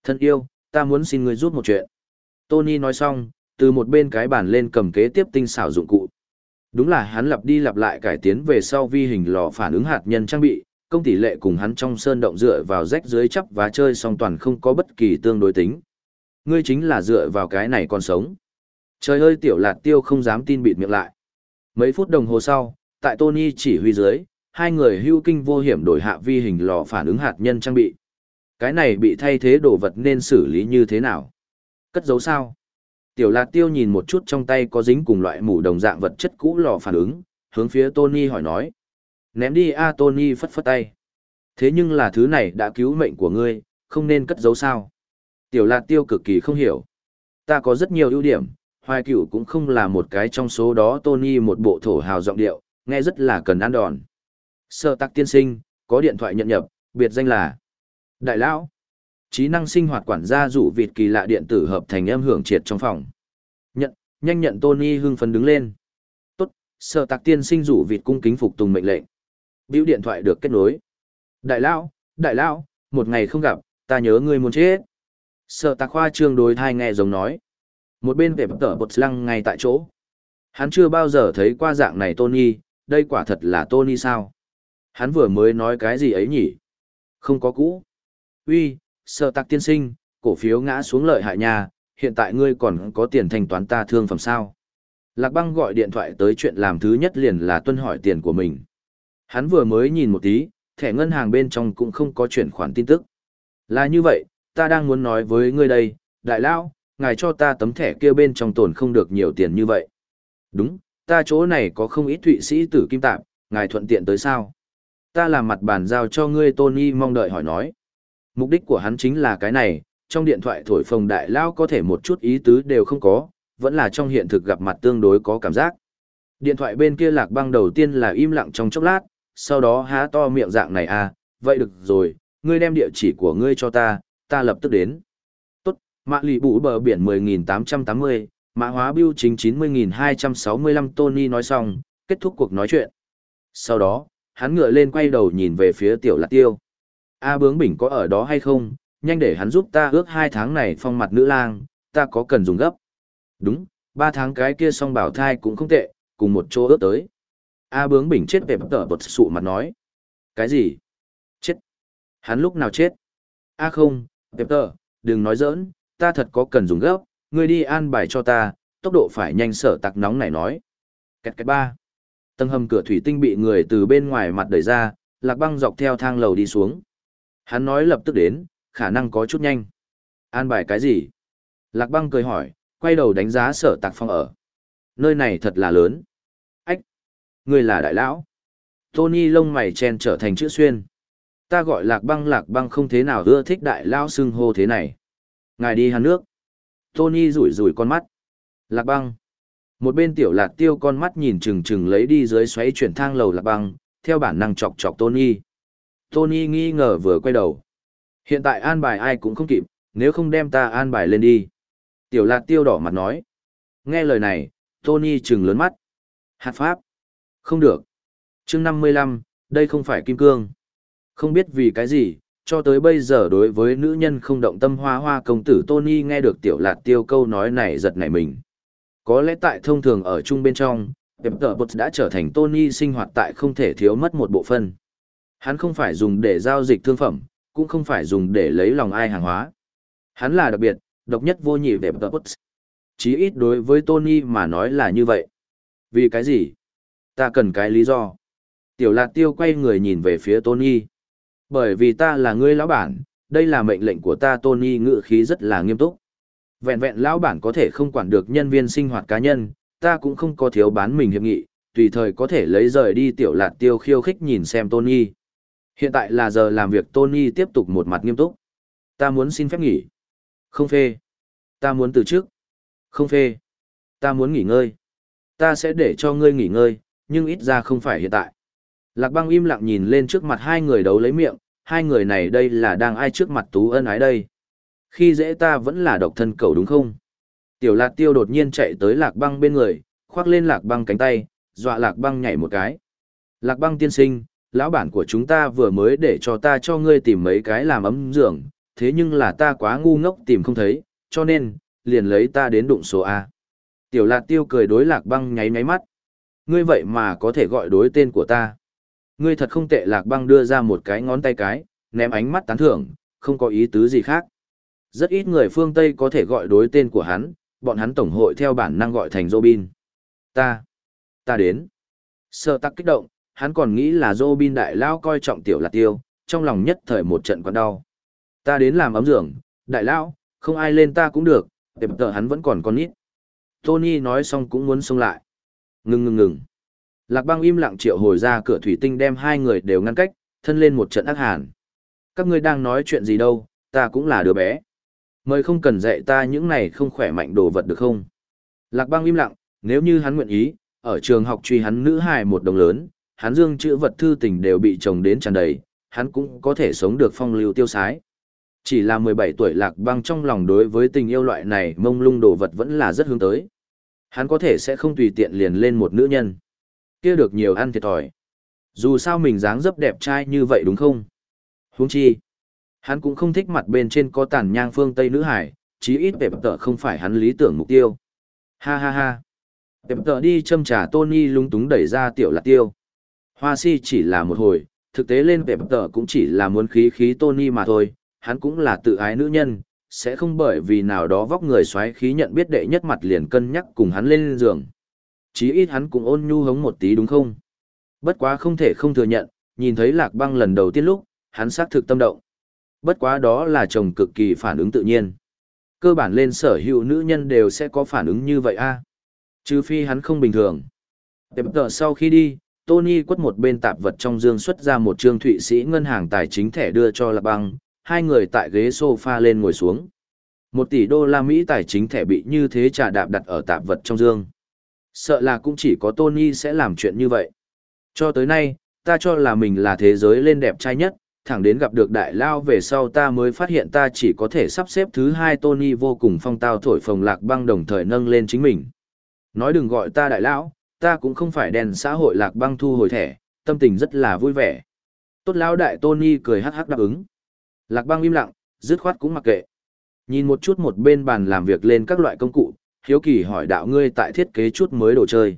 Thân yêu, ta muốn xin ngươi giúp một chuyện. Tony nói xong, từ một bên cái bàn lên cầm kế tiếp tinh xảo dụng cụ. Đúng là hắn lặp đi lặp lại cải tiến về sau vi hình lò phản ứng hạt nhân trang bị, công tỷ lệ cùng hắn trong sơn động dựa vào rách dưới chắp và chơi song toàn không có bất kỳ tương đối tính. Ngươi chính là dựa vào cái này còn sống. Trời ơi tiểu lạt tiêu không dám tin bịt miệng lại. Mấy phút đồng hồ sau, tại Tony chỉ huy dưới, hai người hưu kinh vô hiểm đổi hạ vi hình lò phản ứng hạt nhân trang bị. Cái này bị thay thế đồ vật nên xử lý như thế nào? Cất giấu sao? Tiểu Lạt Tiêu nhìn một chút trong tay có dính cùng loại mủ đồng dạng vật chất cũ lò phản ứng, hướng phía Tony hỏi nói. Ném đi a Tony phất phất tay. Thế nhưng là thứ này đã cứu mệnh của ngươi, không nên cất giấu sao? Tiểu Lạt Tiêu cực kỳ không hiểu. Ta có rất nhiều ưu điểm, Hoài Cửu cũng không là một cái trong số đó Tony một bộ thổ hào giọng điệu, nghe rất là cần ăn đòn. Sợ tắc tiên sinh, có điện thoại nhận nhập, biệt danh là Đại Lão. Trí năng sinh hoạt quản gia rủ vịt kỳ lạ điện tử hợp thành âm hưởng triệt trong phòng. Nhận, nhanh nhận Tony hưng phấn đứng lên. Tốt, sở tạc tiên sinh rủ vịt cung kính phục tùng mệnh lệnh. Biểu điện thoại được kết nối. Đại lão, đại lão, một ngày không gặp, ta nhớ ngươi muốn chết. Sở tạc khoa trương đối thai nghe giống nói. Một bên vẹp tở bột lăng ngay tại chỗ. Hắn chưa bao giờ thấy qua dạng này Tony, đây quả thật là Tony sao? Hắn vừa mới nói cái gì ấy nhỉ? Không có cũ. Uy, sợ tạc tiên sinh, cổ phiếu ngã xuống lợi hại nhà, hiện tại ngươi còn có tiền thanh toán ta thương phẩm sao. Lạc băng gọi điện thoại tới chuyện làm thứ nhất liền là tuân hỏi tiền của mình. Hắn vừa mới nhìn một tí, thẻ ngân hàng bên trong cũng không có chuyển khoản tin tức. Là như vậy, ta đang muốn nói với ngươi đây, đại lao, ngài cho ta tấm thẻ kia bên trong tồn không được nhiều tiền như vậy. Đúng, ta chỗ này có không ít thụy sĩ tử kim tạp, ngài thuận tiện tới sao? Ta làm mặt bàn giao cho ngươi Tony mong đợi hỏi nói. Mục đích của hắn chính là cái này, trong điện thoại thổi phồng đại lao có thể một chút ý tứ đều không có, vẫn là trong hiện thực gặp mặt tương đối có cảm giác. Điện thoại bên kia lạc băng đầu tiên là im lặng trong chốc lát, sau đó há to miệng dạng này à, vậy được rồi, ngươi đem địa chỉ của ngươi cho ta, ta lập tức đến. Mạ lì bụ bờ biển 10.880, mã hóa biêu chính 90.265 Tony nói xong, kết thúc cuộc nói chuyện. Sau đó, hắn ngựa lên quay đầu nhìn về phía tiểu lạc tiêu. A bướng bỉnh có ở đó hay không, nhanh để hắn giúp ta ước hai tháng này phong mặt nữ lang, ta có cần dùng gấp. Đúng, ba tháng cái kia song bảo thai cũng không tệ, cùng một chỗ ước tới. A bướng bỉnh chết về tờ bột sụ mặt nói. Cái gì? Chết. Hắn lúc nào chết? A không, Pep tờ, đừng nói giỡn, ta thật có cần dùng gấp, ngươi đi an bài cho ta, tốc độ phải nhanh sở tặc nóng này nói. Kẹt kẹt ba. Tầng hầm cửa thủy tinh bị người từ bên ngoài mặt đẩy ra, lạc băng dọc theo thang lầu đi xuống. Hắn nói lập tức đến, khả năng có chút nhanh. An bài cái gì? Lạc băng cười hỏi, quay đầu đánh giá sở tạc phong ở. Nơi này thật là lớn. Ách! Người là đại lão. Tony lông mày chen trở thành chữ xuyên. Ta gọi lạc băng lạc băng không thế nào ưa thích đại lão xưng hô thế này. Ngài đi hàn nước. Tony rủi rủi con mắt. Lạc băng. Một bên tiểu lạc tiêu con mắt nhìn chừng chừng lấy đi dưới xoáy chuyển thang lầu lạc băng, theo bản năng chọc chọc Tony. Tony nghi ngờ vừa quay đầu. Hiện tại an bài ai cũng không kịp, nếu không đem ta an bài lên đi. Tiểu lạc tiêu đỏ mặt nói. Nghe lời này, Tony chừng lớn mắt. Hạt pháp. Không được. chương 55, đây không phải kim cương. Không biết vì cái gì, cho tới bây giờ đối với nữ nhân không động tâm hoa hoa công tử Tony nghe được tiểu lạt tiêu câu nói này giật nảy mình. Có lẽ tại thông thường ở chung bên trong, Pep Bột đã trở thành Tony sinh hoạt tại không thể thiếu mất một bộ phân. Hắn không phải dùng để giao dịch thương phẩm, cũng không phải dùng để lấy lòng ai hàng hóa. Hắn là đặc biệt, độc nhất vô nhị về bột. Chí ít đối với Tony mà nói là như vậy. Vì cái gì? Ta cần cái lý do. Tiểu lạc tiêu quay người nhìn về phía Tony. Bởi vì ta là ngươi lão bản, đây là mệnh lệnh của ta Tony ngự khí rất là nghiêm túc. Vẹn vẹn lão bản có thể không quản được nhân viên sinh hoạt cá nhân, ta cũng không có thiếu bán mình hiệp nghị, tùy thời có thể lấy rời đi tiểu lạt tiêu khiêu khích nhìn xem Tony. Hiện tại là giờ làm việc Tony tiếp tục một mặt nghiêm túc. Ta muốn xin phép nghỉ. Không phê. Ta muốn từ chức. Không phê. Ta muốn nghỉ ngơi. Ta sẽ để cho ngươi nghỉ ngơi, nhưng ít ra không phải hiện tại. Lạc băng im lặng nhìn lên trước mặt hai người đấu lấy miệng, hai người này đây là đang ai trước mặt tú ân ái đây. Khi dễ ta vẫn là độc thân cầu đúng không? Tiểu lạc tiêu đột nhiên chạy tới lạc băng bên người, khoác lên lạc băng cánh tay, dọa lạc băng nhảy một cái. Lạc băng tiên sinh, lão bản của chúng ta vừa mới để cho ta cho ngươi tìm mấy cái làm ấm giường, thế nhưng là ta quá ngu ngốc tìm không thấy, cho nên, liền lấy ta đến đụng số A. Tiểu lạc tiêu cười đối lạc băng nháy nháy mắt. Ngươi vậy mà có thể gọi đối tên của ta. Ngươi thật không tệ lạc băng đưa ra một cái ngón tay cái, ném ánh mắt tán thưởng, không có ý tứ gì khác. Rất ít người phương Tây có thể gọi đối tên của hắn, bọn hắn tổng hội theo bản năng gọi thành Robin. Ta, ta đến. Sơ tắc kích động, hắn còn nghĩ là Robin đại lao coi trọng tiểu là tiêu, trong lòng nhất thời một trận quặn đau. Ta đến làm ấm giường, đại lao, không ai lên ta cũng được, đẹp tờ hắn vẫn còn con nít. Tony nói xong cũng muốn xông lại. Ngừng ngừng ngừng. Lạc băng im lặng triệu hồi ra cửa thủy tinh đem hai người đều ngăn cách, thân lên một trận ác hàn. Các ngươi đang nói chuyện gì đâu, ta cũng là đứa bé. Mời không cần dạy ta những này không khỏe mạnh đồ vật được không? Lạc băng im lặng, nếu như hắn nguyện ý, ở trường học truy hắn nữ hài một đồng lớn, hắn dương chữ vật thư tình đều bị chồng đến tràn đầy, hắn cũng có thể sống được phong lưu tiêu sái. Chỉ là 17 tuổi lạc băng trong lòng đối với tình yêu loại này mông lung đồ vật vẫn là rất hướng tới. Hắn có thể sẽ không tùy tiện liền lên một nữ nhân kia được nhiều ăn thiệt thòi. Dù sao mình dáng dấp đẹp trai như vậy đúng không? Huống chi. Hắn cũng không thích mặt bên trên có tàn nhang phương Tây nữ hải, chí ít đẹp tợ không phải hắn lý tưởng mục tiêu. Ha ha ha. Đẹp tợ đi châm trà Tony lúng túng đẩy ra tiểu lạc tiêu. Hoa si chỉ là một hồi, thực tế lên đẹp tợ cũng chỉ là muốn khí khí Tony mà thôi, hắn cũng là tự ái nữ nhân, sẽ không bởi vì nào đó vóc người xoáy khí nhận biết đệ nhất mặt liền cân nhắc cùng hắn lên giường. Chí ít hắn cũng ôn nhu hống một tí đúng không? Bất quá không thể không thừa nhận, nhìn thấy lạc băng lần đầu tiên lúc, hắn xác thực tâm động. Bất quá đó là chồng cực kỳ phản ứng tự nhiên. Cơ bản lên sở hữu nữ nhân đều sẽ có phản ứng như vậy a Trừ phi hắn không bình thường. Tệp tờ sau khi đi, Tony quất một bên tạp vật trong dương xuất ra một trương thụy sĩ ngân hàng tài chính thẻ đưa cho Lạc Băng, hai người tại ghế sofa lên ngồi xuống. Một tỷ đô la Mỹ tài chính thẻ bị như thế trà đạp đặt ở tạp vật trong dương. Sợ là cũng chỉ có Tony sẽ làm chuyện như vậy. Cho tới nay, ta cho là mình là thế giới lên đẹp trai nhất, thẳng đến gặp được đại lao về sau ta mới phát hiện ta chỉ có thể sắp xếp thứ hai Tony vô cùng phong tao thổi phồng lạc băng đồng thời nâng lên chính mình. Nói đừng gọi ta đại lão, ta cũng không phải đèn xã hội lạc băng thu hồi thẻ, tâm tình rất là vui vẻ. Tốt lão đại Tony cười hắc hắc đáp ứng. Lạc băng im lặng, dứt khoát cũng mặc kệ. Nhìn một chút một bên bàn làm việc lên các loại công cụ, hiếu kỳ hỏi đạo ngươi tại thiết kế chút mới đồ chơi.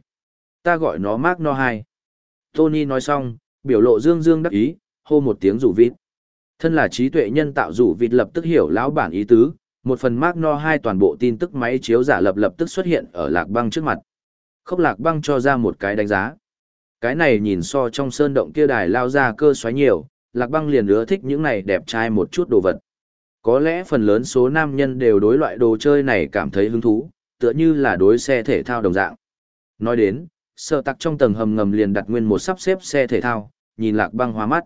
Ta gọi nó Mark No 2. Tony nói xong, biểu lộ dương dương đắc ý, hô một tiếng rủ vịt. Thân là trí tuệ nhân tạo rủ vịt lập tức hiểu lão bản ý tứ, một phần Mark No 2 toàn bộ tin tức máy chiếu giả lập lập tức xuất hiện ở lạc băng trước mặt. Khốc lạc băng cho ra một cái đánh giá. Cái này nhìn so trong sơn động kia đài lao ra cơ xoáy nhiều, lạc băng liền ưa thích những này đẹp trai một chút đồ vật. Có lẽ phần lớn số nam nhân đều đối loại đồ chơi này cảm thấy hứng thú, tựa như là đối xe thể thao đồng dạng. Nói đến, sợ tặc trong tầng hầm ngầm liền đặt nguyên một sắp xếp xe thể thao, nhìn lạc băng hoa mắt.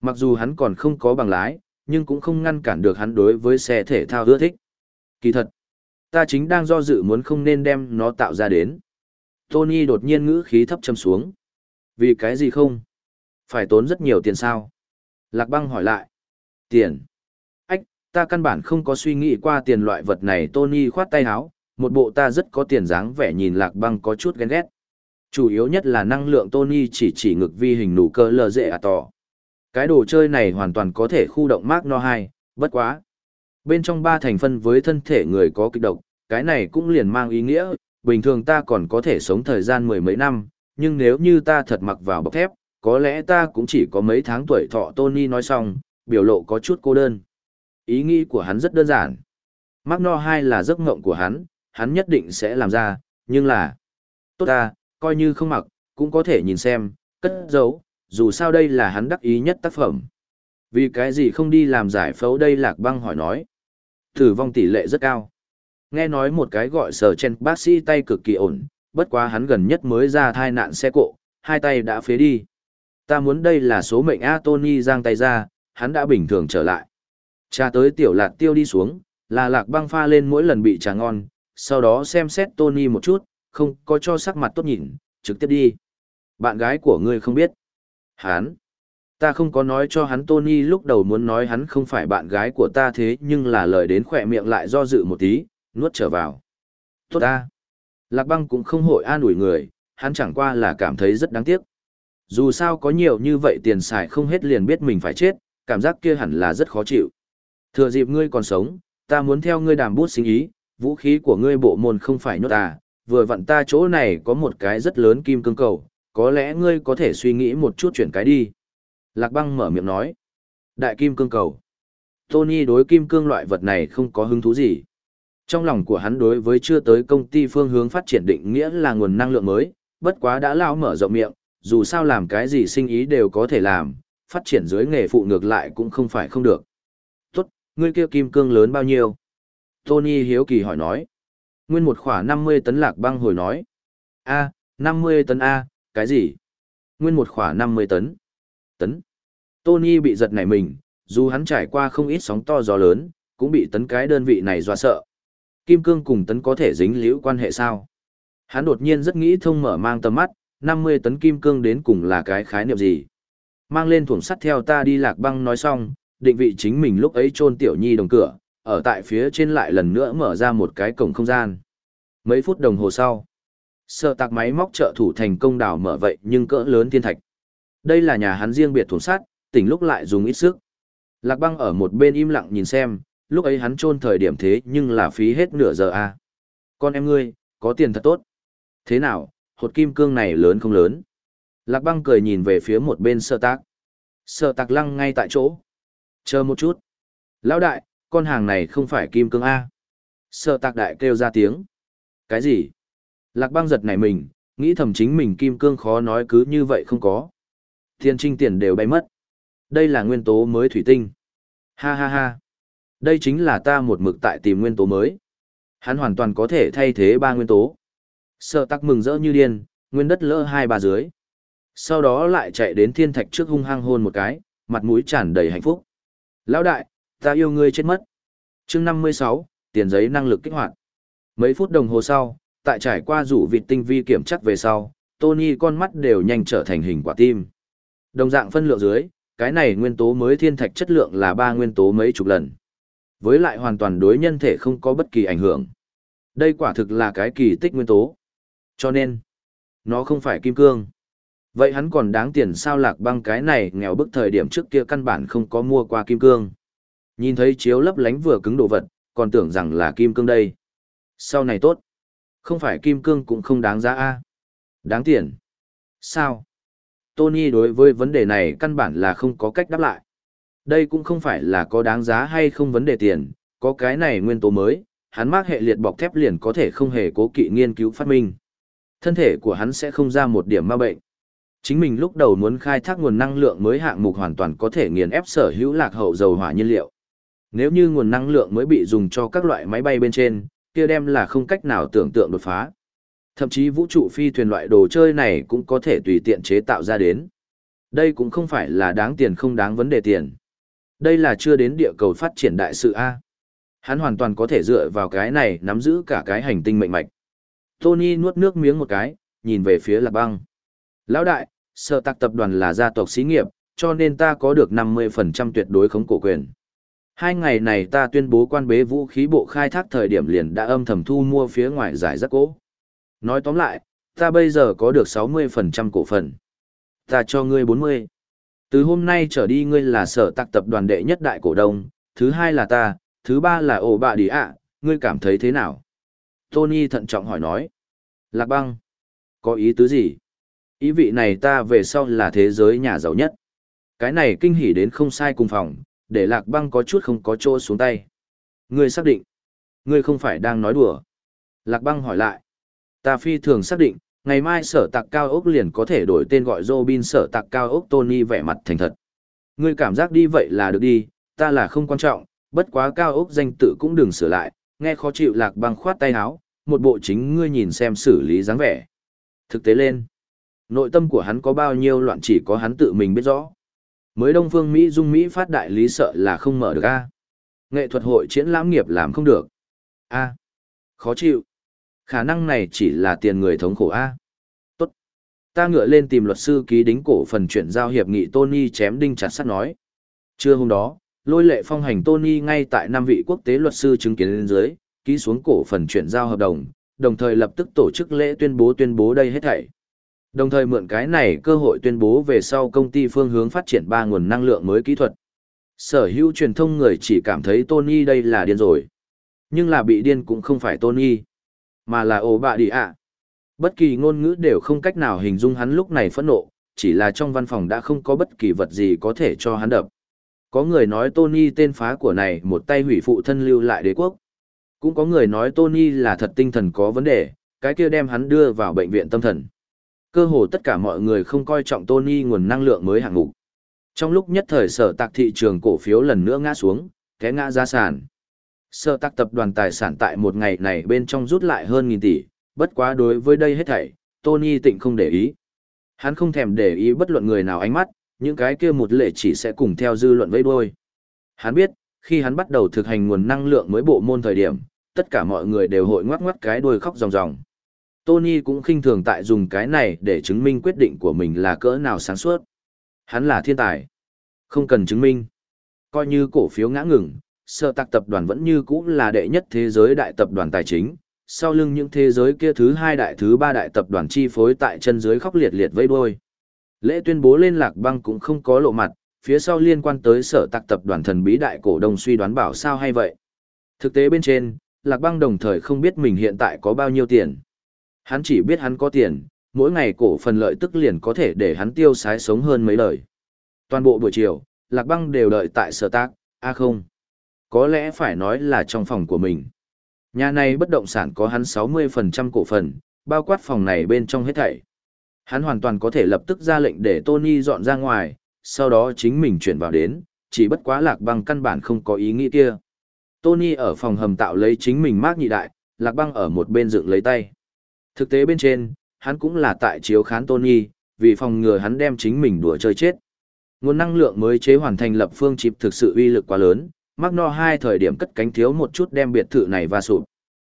Mặc dù hắn còn không có bằng lái, nhưng cũng không ngăn cản được hắn đối với xe thể thao ưa thích. Kỳ thật, ta chính đang do dự muốn không nên đem nó tạo ra đến. Tony đột nhiên ngữ khí thấp châm xuống. Vì cái gì không? Phải tốn rất nhiều tiền sao? Lạc băng hỏi lại. Tiền? Ách, ta căn bản không có suy nghĩ qua tiền loại vật này Tony khoát tay áo, một bộ ta rất có tiền dáng vẻ nhìn lạc băng có chút ghen ghét. Chủ yếu nhất là năng lượng Tony chỉ chỉ ngực vi hình nụ cơ lờ dễ à tỏ. Cái đồ chơi này hoàn toàn có thể khu động Mark No hai, bất quá. Bên trong ba thành phân với thân thể người có kịch độc, cái này cũng liền mang ý nghĩa, bình thường ta còn có thể sống thời gian mười mấy năm, nhưng nếu như ta thật mặc vào bọc thép, có lẽ ta cũng chỉ có mấy tháng tuổi thọ Tony nói xong, biểu lộ có chút cô đơn. Ý nghĩ của hắn rất đơn giản. Mark No hai là giấc ngộng của hắn, hắn nhất định sẽ làm ra, nhưng là... Tốt ta, coi như không mặc, cũng có thể nhìn xem, cất giấu, dù sao đây là hắn đắc ý nhất tác phẩm. Vì cái gì không đi làm giải phẫu đây lạc băng hỏi nói. Tử vong tỷ lệ rất cao. Nghe nói một cái gọi sở chen bác sĩ tay cực kỳ ổn, bất quá hắn gần nhất mới ra thai nạn xe cộ, hai tay đã phế đi. Ta muốn đây là số mệnh A Tony giang tay ra, hắn đã bình thường trở lại. Trà tới tiểu lạc tiêu đi xuống, là lạc băng pha lên mỗi lần bị trà ngon, sau đó xem xét Tony một chút, không có cho sắc mặt tốt nhìn, trực tiếp đi. Bạn gái của ngươi không biết. Hắn. Ta không có nói cho hắn Tony lúc đầu muốn nói hắn không phải bạn gái của ta thế nhưng là lời đến khỏe miệng lại do dự một tí, nuốt trở vào. Tốt ta. Lạc băng cũng không hội an ủi người, hắn chẳng qua là cảm thấy rất đáng tiếc. Dù sao có nhiều như vậy tiền xài không hết liền biết mình phải chết, cảm giác kia hẳn là rất khó chịu. Thừa dịp ngươi còn sống, ta muốn theo ngươi đàm bút sinh ý, vũ khí của ngươi bộ môn không phải nhốt ta, vừa vặn ta chỗ này có một cái rất lớn kim cương cầu, có lẽ ngươi có thể suy nghĩ một chút chuyển cái đi. Lạc băng mở miệng nói. Đại kim cương cầu. Tony đối kim cương loại vật này không có hứng thú gì. Trong lòng của hắn đối với chưa tới công ty phương hướng phát triển định nghĩa là nguồn năng lượng mới, bất quá đã lao mở rộng miệng, dù sao làm cái gì sinh ý đều có thể làm, phát triển dưới nghề phụ ngược lại cũng không phải không được. Tốt, ngươi kia kim cương lớn bao nhiêu? Tony hiếu kỳ hỏi nói. Nguyên một khỏa 50 tấn lạc băng hồi nói. A, 50 tấn A, cái gì? Nguyên một khỏa 50 tấn. Tấn. Tony bị giật nảy mình, dù hắn trải qua không ít sóng to gió lớn, cũng bị tấn cái đơn vị này dọa sợ. Kim cương cùng tấn có thể dính liễu quan hệ sao? Hắn đột nhiên rất nghĩ thông mở mang tầm mắt, 50 tấn kim cương đến cùng là cái khái niệm gì? Mang lên thủng sắt theo ta đi lạc băng nói xong, định vị chính mình lúc ấy chôn tiểu nhi đồng cửa, ở tại phía trên lại lần nữa mở ra một cái cổng không gian. Mấy phút đồng hồ sau, sợ tạc máy móc trợ thủ thành công đào mở vậy nhưng cỡ lớn thiên thạch. Đây là nhà hắn riêng biệt thủng sát, tỉnh lúc lại dùng ít sức. Lạc băng ở một bên im lặng nhìn xem, lúc ấy hắn chôn thời điểm thế nhưng là phí hết nửa giờ a. À. Con em ngươi, có tiền thật tốt. Thế nào, hột kim cương này lớn không lớn? Lạc băng cười nhìn về phía một bên sơ tác. Sơ tạc lăng ngay tại chỗ. Chờ một chút. Lão đại, con hàng này không phải kim cương A. Sợ tạc đại kêu ra tiếng. Cái gì? Lạc băng giật này mình, nghĩ thầm chính mình kim cương khó nói cứ như vậy không có. Thiên trinh tiền đều bay mất. Đây là nguyên tố mới thủy tinh. Ha ha ha. Đây chính là ta một mực tại tìm nguyên tố mới. Hắn hoàn toàn có thể thay thế ba nguyên tố. Sợ tắc mừng rỡ như điên, nguyên đất lỡ hai ba dưới. Sau đó lại chạy đến thiên thạch trước hung hăng hôn một cái, mặt mũi tràn đầy hạnh phúc. Lão đại, ta yêu ngươi chết mất. chương 56, tiền giấy năng lực kích hoạt. Mấy phút đồng hồ sau, tại trải qua rủ vịt tinh vi kiểm chắc về sau, Tony con mắt đều nhanh trở thành hình quả tim. Đồng dạng phân lượng dưới, cái này nguyên tố mới thiên thạch chất lượng là ba nguyên tố mấy chục lần. Với lại hoàn toàn đối nhân thể không có bất kỳ ảnh hưởng. Đây quả thực là cái kỳ tích nguyên tố. Cho nên, nó không phải kim cương. Vậy hắn còn đáng tiền sao lạc băng cái này nghèo bức thời điểm trước kia căn bản không có mua qua kim cương. Nhìn thấy chiếu lấp lánh vừa cứng đồ vật, còn tưởng rằng là kim cương đây. Sau này tốt. Không phải kim cương cũng không đáng giá a Đáng tiền. Sao? Tony đối với vấn đề này căn bản là không có cách đáp lại. Đây cũng không phải là có đáng giá hay không vấn đề tiền, có cái này nguyên tố mới, hắn mác hệ liệt bọc thép liền có thể không hề cố kỵ nghiên cứu phát minh. Thân thể của hắn sẽ không ra một điểm ma bệnh. Chính mình lúc đầu muốn khai thác nguồn năng lượng mới hạng mục hoàn toàn có thể nghiền ép sở hữu lạc hậu dầu hỏa nhiên liệu. Nếu như nguồn năng lượng mới bị dùng cho các loại máy bay bên trên, kia đem là không cách nào tưởng tượng đột phá. Thậm chí vũ trụ phi thuyền loại đồ chơi này cũng có thể tùy tiện chế tạo ra đến. Đây cũng không phải là đáng tiền không đáng vấn đề tiền. Đây là chưa đến địa cầu phát triển đại sự A. Hắn hoàn toàn có thể dựa vào cái này nắm giữ cả cái hành tinh mệnh mạch. Tony nuốt nước miếng một cái, nhìn về phía lạc băng. Lão đại, sở tạc tập đoàn là gia tộc xí nghiệp, cho nên ta có được 50% tuyệt đối khống cổ quyền. Hai ngày này ta tuyên bố quan bế vũ khí bộ khai thác thời điểm liền đã âm thầm thu mua phía ngoài giải rắc cố. Nói tóm lại, ta bây giờ có được 60% cổ phần. Ta cho ngươi 40. Từ hôm nay trở đi ngươi là sở tạc tập đoàn đệ nhất đại cổ đông, thứ hai là ta, thứ ba là ổ bạ đi ạ, ngươi cảm thấy thế nào? Tony thận trọng hỏi nói. Lạc băng. Có ý tứ gì? Ý vị này ta về sau là thế giới nhà giàu nhất. Cái này kinh hỉ đến không sai cùng phòng, để lạc băng có chút không có chỗ xuống tay. Ngươi xác định. Ngươi không phải đang nói đùa. Lạc băng hỏi lại. Ta phi thường xác định, ngày mai sở tạc cao ốc liền có thể đổi tên gọi Robin sở tạc cao ốc Tony vẻ mặt thành thật. Ngươi cảm giác đi vậy là được đi, ta là không quan trọng, bất quá cao ốc danh tự cũng đừng sửa lại, nghe khó chịu lạc băng khoát tay áo, một bộ chính ngươi nhìn xem xử lý dáng vẻ. Thực tế lên, nội tâm của hắn có bao nhiêu loạn chỉ có hắn tự mình biết rõ. Mới Đông Phương Mỹ Dung Mỹ phát đại lý sợ là không mở được a. Nghệ thuật hội triển lãm nghiệp làm không được. A. Khó chịu. Khả năng này chỉ là tiền người thống khổ a. Tốt. Ta ngựa lên tìm luật sư ký đính cổ phần chuyển giao hiệp nghị Tony chém đinh chặt sắt nói. Trưa hôm đó, lôi lệ phong hành Tony ngay tại năm vị quốc tế luật sư chứng kiến lên dưới, ký xuống cổ phần chuyển giao hợp đồng, đồng thời lập tức tổ chức lễ tuyên bố tuyên bố đây hết thảy. Đồng thời mượn cái này cơ hội tuyên bố về sau công ty phương hướng phát triển ba nguồn năng lượng mới kỹ thuật. Sở hữu truyền thông người chỉ cảm thấy Tony đây là điên rồi. Nhưng là bị điên cũng không phải Tony, mà là ổ bạ đi ạ. Bất kỳ ngôn ngữ đều không cách nào hình dung hắn lúc này phẫn nộ, chỉ là trong văn phòng đã không có bất kỳ vật gì có thể cho hắn đập. Có người nói Tony tên phá của này một tay hủy phụ thân lưu lại đế quốc. Cũng có người nói Tony là thật tinh thần có vấn đề, cái kia đem hắn đưa vào bệnh viện tâm thần. Cơ hồ tất cả mọi người không coi trọng Tony nguồn năng lượng mới hạng mục. Trong lúc nhất thời sở tạc thị trường cổ phiếu lần nữa ngã xuống, té ngã ra sàn. Sở tạc tập đoàn tài sản tại một ngày này bên trong rút lại hơn nghìn tỷ, bất quá đối với đây hết thảy, Tony tịnh không để ý. Hắn không thèm để ý bất luận người nào ánh mắt, những cái kia một lệ chỉ sẽ cùng theo dư luận vây đôi. Hắn biết, khi hắn bắt đầu thực hành nguồn năng lượng mới bộ môn thời điểm, tất cả mọi người đều hội ngoắc ngoắc cái đuôi khóc ròng ròng. Tony cũng khinh thường tại dùng cái này để chứng minh quyết định của mình là cỡ nào sáng suốt. Hắn là thiên tài. Không cần chứng minh. Coi như cổ phiếu ngã ngừng, sơ tạc tập đoàn vẫn như cũ là đệ nhất thế giới đại tập đoàn tài chính. Sau lưng những thế giới kia thứ hai đại thứ ba đại tập đoàn chi phối tại chân dưới khóc liệt liệt vây đuôi. Lễ tuyên bố lên lạc băng cũng không có lộ mặt, phía sau liên quan tới sở tạc tập đoàn thần bí đại cổ đông suy đoán bảo sao hay vậy. Thực tế bên trên, lạc băng đồng thời không biết mình hiện tại có bao nhiêu tiền. Hắn chỉ biết hắn có tiền, mỗi ngày cổ phần lợi tức liền có thể để hắn tiêu sái sống hơn mấy lời. Toàn bộ buổi chiều, lạc băng đều đợi tại sở tác, a à không. Có lẽ phải nói là trong phòng của mình. Nhà này bất động sản có hắn 60% cổ phần, bao quát phòng này bên trong hết thảy. Hắn hoàn toàn có thể lập tức ra lệnh để Tony dọn ra ngoài, sau đó chính mình chuyển vào đến, chỉ bất quá lạc băng căn bản không có ý nghĩ kia. Tony ở phòng hầm tạo lấy chính mình mát nhị đại, lạc băng ở một bên dựng lấy tay. Thực tế bên trên, hắn cũng là tại chiếu khán Tony, vì phòng ngừa hắn đem chính mình đùa chơi chết. Nguồn năng lượng mới chế hoàn thành lập phương chip thực sự uy lực quá lớn, mắc no hai thời điểm cất cánh thiếu một chút đem biệt thự này va sụp.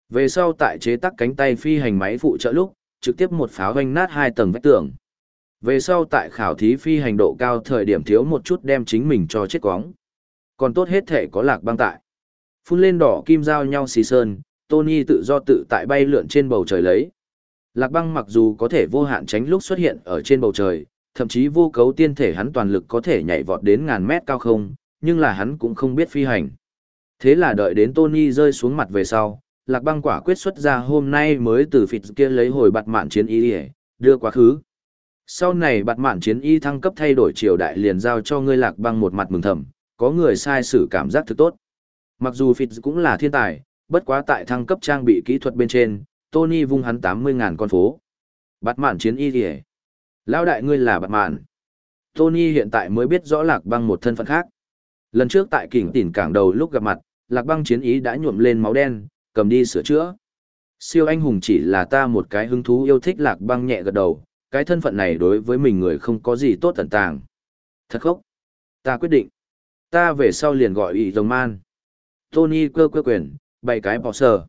Về sau tại chế tác cánh tay phi hành máy phụ trợ lúc, trực tiếp một pháo vanh nát hai tầng vách tường. Về sau tại khảo thí phi hành độ cao thời điểm thiếu một chút đem chính mình cho chết quóng. Còn tốt hết thể có lạc băng tại. Phun lên đỏ kim giao nhau xì sơn, Tony tự do tự tại bay lượn trên bầu trời lấy. Lạc băng mặc dù có thể vô hạn tránh lúc xuất hiện ở trên bầu trời, thậm chí vô cấu tiên thể hắn toàn lực có thể nhảy vọt đến ngàn mét cao không, nhưng là hắn cũng không biết phi hành. Thế là đợi đến Tony rơi xuống mặt về sau, Lạc băng quả quyết xuất ra hôm nay mới từ phịt kia lấy hồi bạt mạn chiến y đưa quá khứ. Sau này bạt mạn chiến y thăng cấp thay đổi triều đại liền giao cho ngươi Lạc băng một mặt mừng thầm, có người sai sử cảm giác thực tốt. Mặc dù phịt cũng là thiên tài, bất quá tại thăng cấp trang bị kỹ thuật bên trên, Tony vung hắn 80.000 con phố. Bạt mạn chiến y kìa. Lão đại ngươi là bạt mạn. Tony hiện tại mới biết rõ lạc băng một thân phận khác. Lần trước tại kỉnh tỉnh cảng đầu lúc gặp mặt, lạc băng chiến ý đã nhuộm lên máu đen, cầm đi sửa chữa. Siêu anh hùng chỉ là ta một cái hứng thú yêu thích lạc băng nhẹ gật đầu, cái thân phận này đối với mình người không có gì tốt tận tàng. Thật khốc. Ta quyết định. Ta về sau liền gọi ý rồng man. Tony cơ cơ quyền, bày cái bỏ sờ.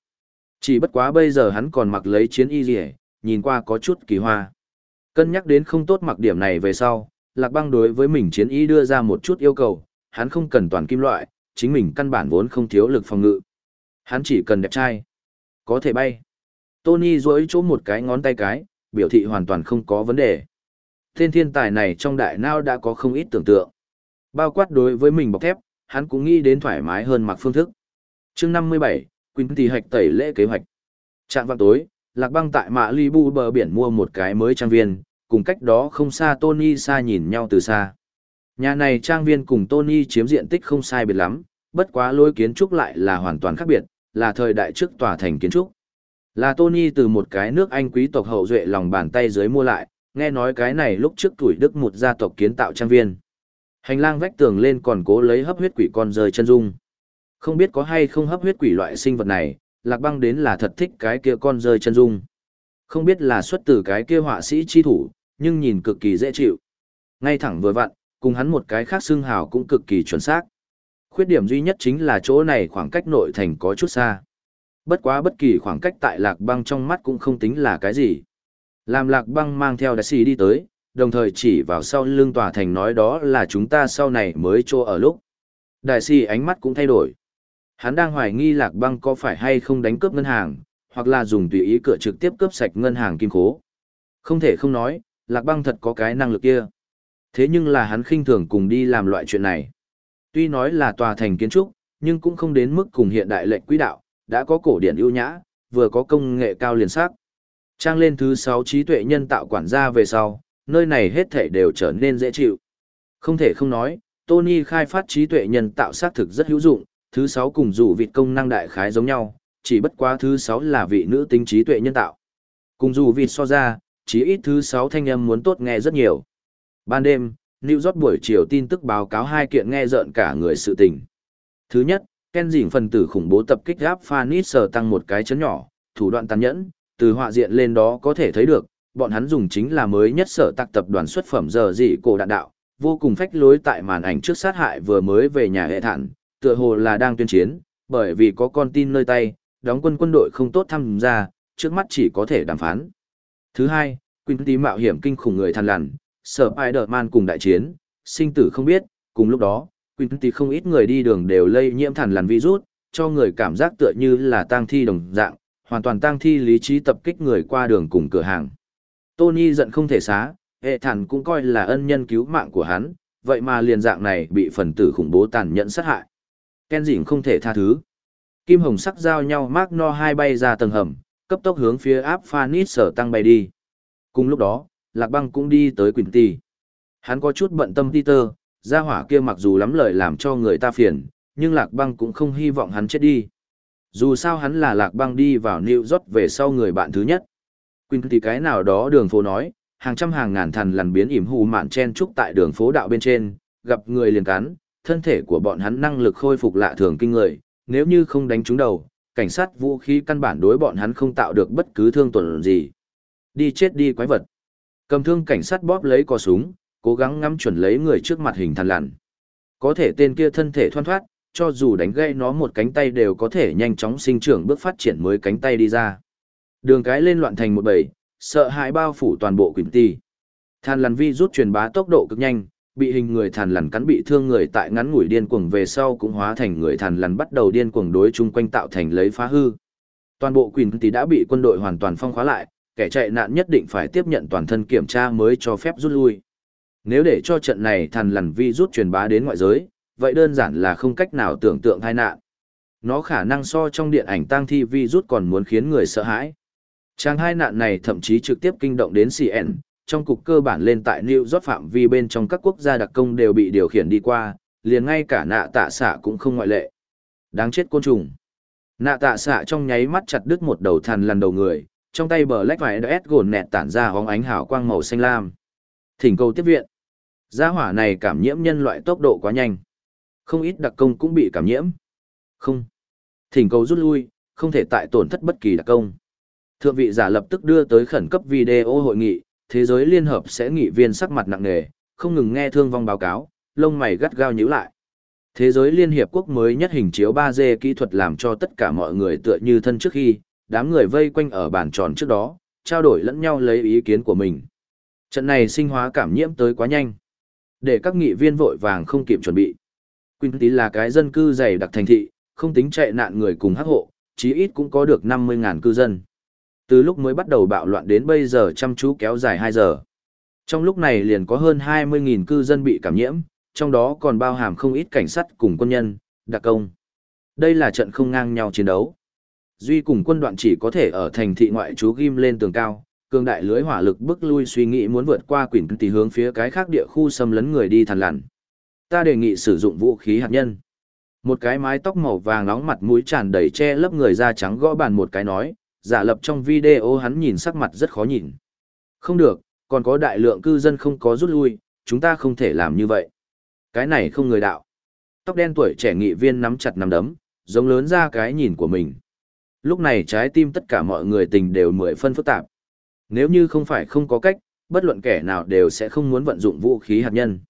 Chỉ bất quá bây giờ hắn còn mặc lấy chiến y rỉa, nhìn qua có chút kỳ hoa. Cân nhắc đến không tốt mặc điểm này về sau, Lạc Băng đối với mình chiến y đưa ra một chút yêu cầu, hắn không cần toàn kim loại, chính mình căn bản vốn không thiếu lực phòng ngự. Hắn chỉ cần đẹp trai, có thể bay. Tony duỗi chỗ một cái ngón tay cái, biểu thị hoàn toàn không có vấn đề. Tên thiên tài này trong đại nao đã có không ít tưởng tượng. Bao quát đối với mình bọc thép, hắn cũng nghĩ đến thoải mái hơn mặc phương thức. chương 57, Quỳnh Tỷ Hạch tẩy lễ kế hoạch. Trạng vào tối, Lạc Băng tại Mạ Ly Bu bờ biển mua một cái mới trang viên, cùng cách đó không xa Tony xa nhìn nhau từ xa. Nhà này trang viên cùng Tony chiếm diện tích không sai biệt lắm, bất quá lối kiến trúc lại là hoàn toàn khác biệt, là thời đại trước tòa thành kiến trúc. Là Tony từ một cái nước Anh quý tộc hậu duệ lòng bàn tay dưới mua lại, nghe nói cái này lúc trước tuổi Đức một gia tộc kiến tạo trang viên. Hành lang vách tường lên còn cố lấy hấp huyết quỷ con rơi chân dung. Không biết có hay không hấp huyết quỷ loại sinh vật này, lạc băng đến là thật thích cái kia con rơi chân dung. Không biết là xuất từ cái kia họa sĩ chi thủ, nhưng nhìn cực kỳ dễ chịu. Ngay thẳng vừa vặn, cùng hắn một cái khác xương hào cũng cực kỳ chuẩn xác. Khuyết điểm duy nhất chính là chỗ này khoảng cách nội thành có chút xa. Bất quá bất kỳ khoảng cách tại lạc băng trong mắt cũng không tính là cái gì. Làm lạc băng mang theo đại sĩ đi tới, đồng thời chỉ vào sau lưng tòa thành nói đó là chúng ta sau này mới chỗ ở lúc. Đại sĩ ánh mắt cũng thay đổi. Hắn đang hoài nghi lạc băng có phải hay không đánh cướp ngân hàng, hoặc là dùng tùy ý cửa trực tiếp cướp sạch ngân hàng kim khố. Không thể không nói, lạc băng thật có cái năng lực kia. Thế nhưng là hắn khinh thường cùng đi làm loại chuyện này. Tuy nói là tòa thành kiến trúc, nhưng cũng không đến mức cùng hiện đại lệnh quỹ đạo, đã có cổ điển ưu nhã, vừa có công nghệ cao liền sắc. Trang lên thứ 6 trí tuệ nhân tạo quản gia về sau, nơi này hết thể đều trở nên dễ chịu. Không thể không nói, Tony khai phát trí tuệ nhân tạo xác thực rất hữu dụng, thứ sáu cùng dù vịt công năng đại khái giống nhau, chỉ bất quá thứ sáu là vị nữ tính trí tuệ nhân tạo. Cùng dù vịt so ra, chỉ ít thứ sáu thanh âm muốn tốt nghe rất nhiều. Ban đêm, New York buổi chiều tin tức báo cáo hai kiện nghe rợn cả người sự tình. Thứ nhất, Ken dỉn phần tử khủng bố tập kích gáp Phanis sờ tăng một cái chấn nhỏ, thủ đoạn tàn nhẫn, từ họa diện lên đó có thể thấy được, bọn hắn dùng chính là mới nhất sở tạc tập đoàn xuất phẩm giờ dị cổ đạn đạo, vô cùng phách lối tại màn ảnh trước sát hại vừa mới về nhà hệ thản, tựa hồ là đang tuyên chiến, bởi vì có con tin nơi tay, đóng quân quân đội không tốt tham gia, trước mắt chỉ có thể đàm phán. Thứ hai, Quỳnh tí mạo hiểm kinh khủng người thằn lằn, sở Spider-Man cùng đại chiến, sinh tử không biết, cùng lúc đó, Quỳnh tí không ít người đi đường đều lây nhiễm thằn lằn virus, cho người cảm giác tựa như là tang thi đồng dạng, hoàn toàn tang thi lý trí tập kích người qua đường cùng cửa hàng. Tony giận không thể xá, hệ thản cũng coi là ân nhân cứu mạng của hắn, vậy mà liền dạng này bị phần tử khủng bố tàn nhẫn sát hại. Ken dỉn không thể tha thứ. Kim hồng sắc giao nhau mác no hai bay ra tầng hầm, cấp tốc hướng phía áp Phanis sở tăng bay đi. Cùng lúc đó, Lạc Băng cũng đi tới Quỳnh Tì. Hắn có chút bận tâm Peter, gia hỏa kia mặc dù lắm lời làm cho người ta phiền, nhưng Lạc Băng cũng không hy vọng hắn chết đi. Dù sao hắn là Lạc Băng đi vào New York về sau người bạn thứ nhất. Quỳnh Tì cái nào đó đường phố nói, hàng trăm hàng ngàn thằn lằn biến ỉm hù mạn chen trúc tại đường phố đạo bên trên, gặp người liền cắn, thân thể của bọn hắn năng lực khôi phục lạ thường kinh người, nếu như không đánh trúng đầu, cảnh sát vũ khí căn bản đối bọn hắn không tạo được bất cứ thương tổn gì. Đi chết đi quái vật. Cầm thương cảnh sát bóp lấy cò súng, cố gắng ngắm chuẩn lấy người trước mặt hình thằn lằn. Có thể tên kia thân thể thoăn thoát, cho dù đánh gây nó một cánh tay đều có thể nhanh chóng sinh trưởng bước phát triển mới cánh tay đi ra. Đường cái lên loạn thành một bầy, sợ hãi bao phủ toàn bộ quỷ ti. Than lằn vi rút truyền bá tốc độ cực nhanh, bị hình người thằn lằn cắn bị thương người tại ngắn ngủi điên cuồng về sau cũng hóa thành người thằn lằn bắt đầu điên cuồng đối chung quanh tạo thành lấy phá hư. Toàn bộ quỷ ti đã bị quân đội hoàn toàn phong khóa lại, kẻ chạy nạn nhất định phải tiếp nhận toàn thân kiểm tra mới cho phép rút lui. Nếu để cho trận này thằn lằn vi rút truyền bá đến ngoại giới, vậy đơn giản là không cách nào tưởng tượng tai nạn. Nó khả năng so trong điện ảnh tang thi vi rút còn muốn khiến người sợ hãi. Trang hai nạn này thậm chí trực tiếp kinh động đến CN, trong cục cơ bản lên tại New York phạm vi bên trong các quốc gia đặc công đều bị điều khiển đi qua, liền ngay cả nạ tạ xạ cũng không ngoại lệ. Đáng chết côn trùng. Nạ tạ xạ trong nháy mắt chặt đứt một đầu thằn lằn đầu người, trong tay bờ lách vải đợt gồn nẹt tản ra hóng ánh hào quang màu xanh lam. Thỉnh cầu tiếp viện. Gia hỏa này cảm nhiễm nhân loại tốc độ quá nhanh. Không ít đặc công cũng bị cảm nhiễm. Không. Thỉnh cầu rút lui, không thể tại tổn thất bất kỳ đặc công. Thượng vị giả lập tức đưa tới khẩn cấp video hội nghị, thế giới liên hợp sẽ nghị viên sắc mặt nặng nề, không ngừng nghe thương vong báo cáo, lông mày gắt gao nhíu lại. Thế giới liên hiệp quốc mới nhất hình chiếu 3D kỹ thuật làm cho tất cả mọi người tựa như thân trước khi, đám người vây quanh ở bàn tròn trước đó, trao đổi lẫn nhau lấy ý kiến của mình. Trận này sinh hóa cảm nhiễm tới quá nhanh. Để các nghị viên vội vàng không kịp chuẩn bị. Quỳnh Tí là cái dân cư dày đặc thành thị, không tính chạy nạn người cùng hắc hộ, chí ít cũng có được 50.000 cư dân. Từ lúc mới bắt đầu bạo loạn đến bây giờ chăm chú kéo dài 2 giờ. Trong lúc này liền có hơn 20.000 cư dân bị cảm nhiễm, trong đó còn bao hàm không ít cảnh sát cùng quân nhân, đặc công. Đây là trận không ngang nhau chiến đấu. Duy cùng quân đoạn chỉ có thể ở thành thị ngoại trú ghim lên tường cao, cường đại lưới hỏa lực bức lui suy nghĩ muốn vượt qua quỷ tỷ hướng phía cái khác địa khu xâm lấn người đi thằn lằn. Ta đề nghị sử dụng vũ khí hạt nhân. Một cái mái tóc màu vàng nóng mặt mũi tràn đầy che lấp người da trắng gõ bàn một cái nói, giả lập trong video hắn nhìn sắc mặt rất khó nhìn. Không được, còn có đại lượng cư dân không có rút lui, chúng ta không thể làm như vậy. Cái này không người đạo. Tóc đen tuổi trẻ nghị viên nắm chặt nắm đấm, giống lớn ra cái nhìn của mình. Lúc này trái tim tất cả mọi người tình đều mười phân phức tạp. Nếu như không phải không có cách, bất luận kẻ nào đều sẽ không muốn vận dụng vũ khí hạt nhân.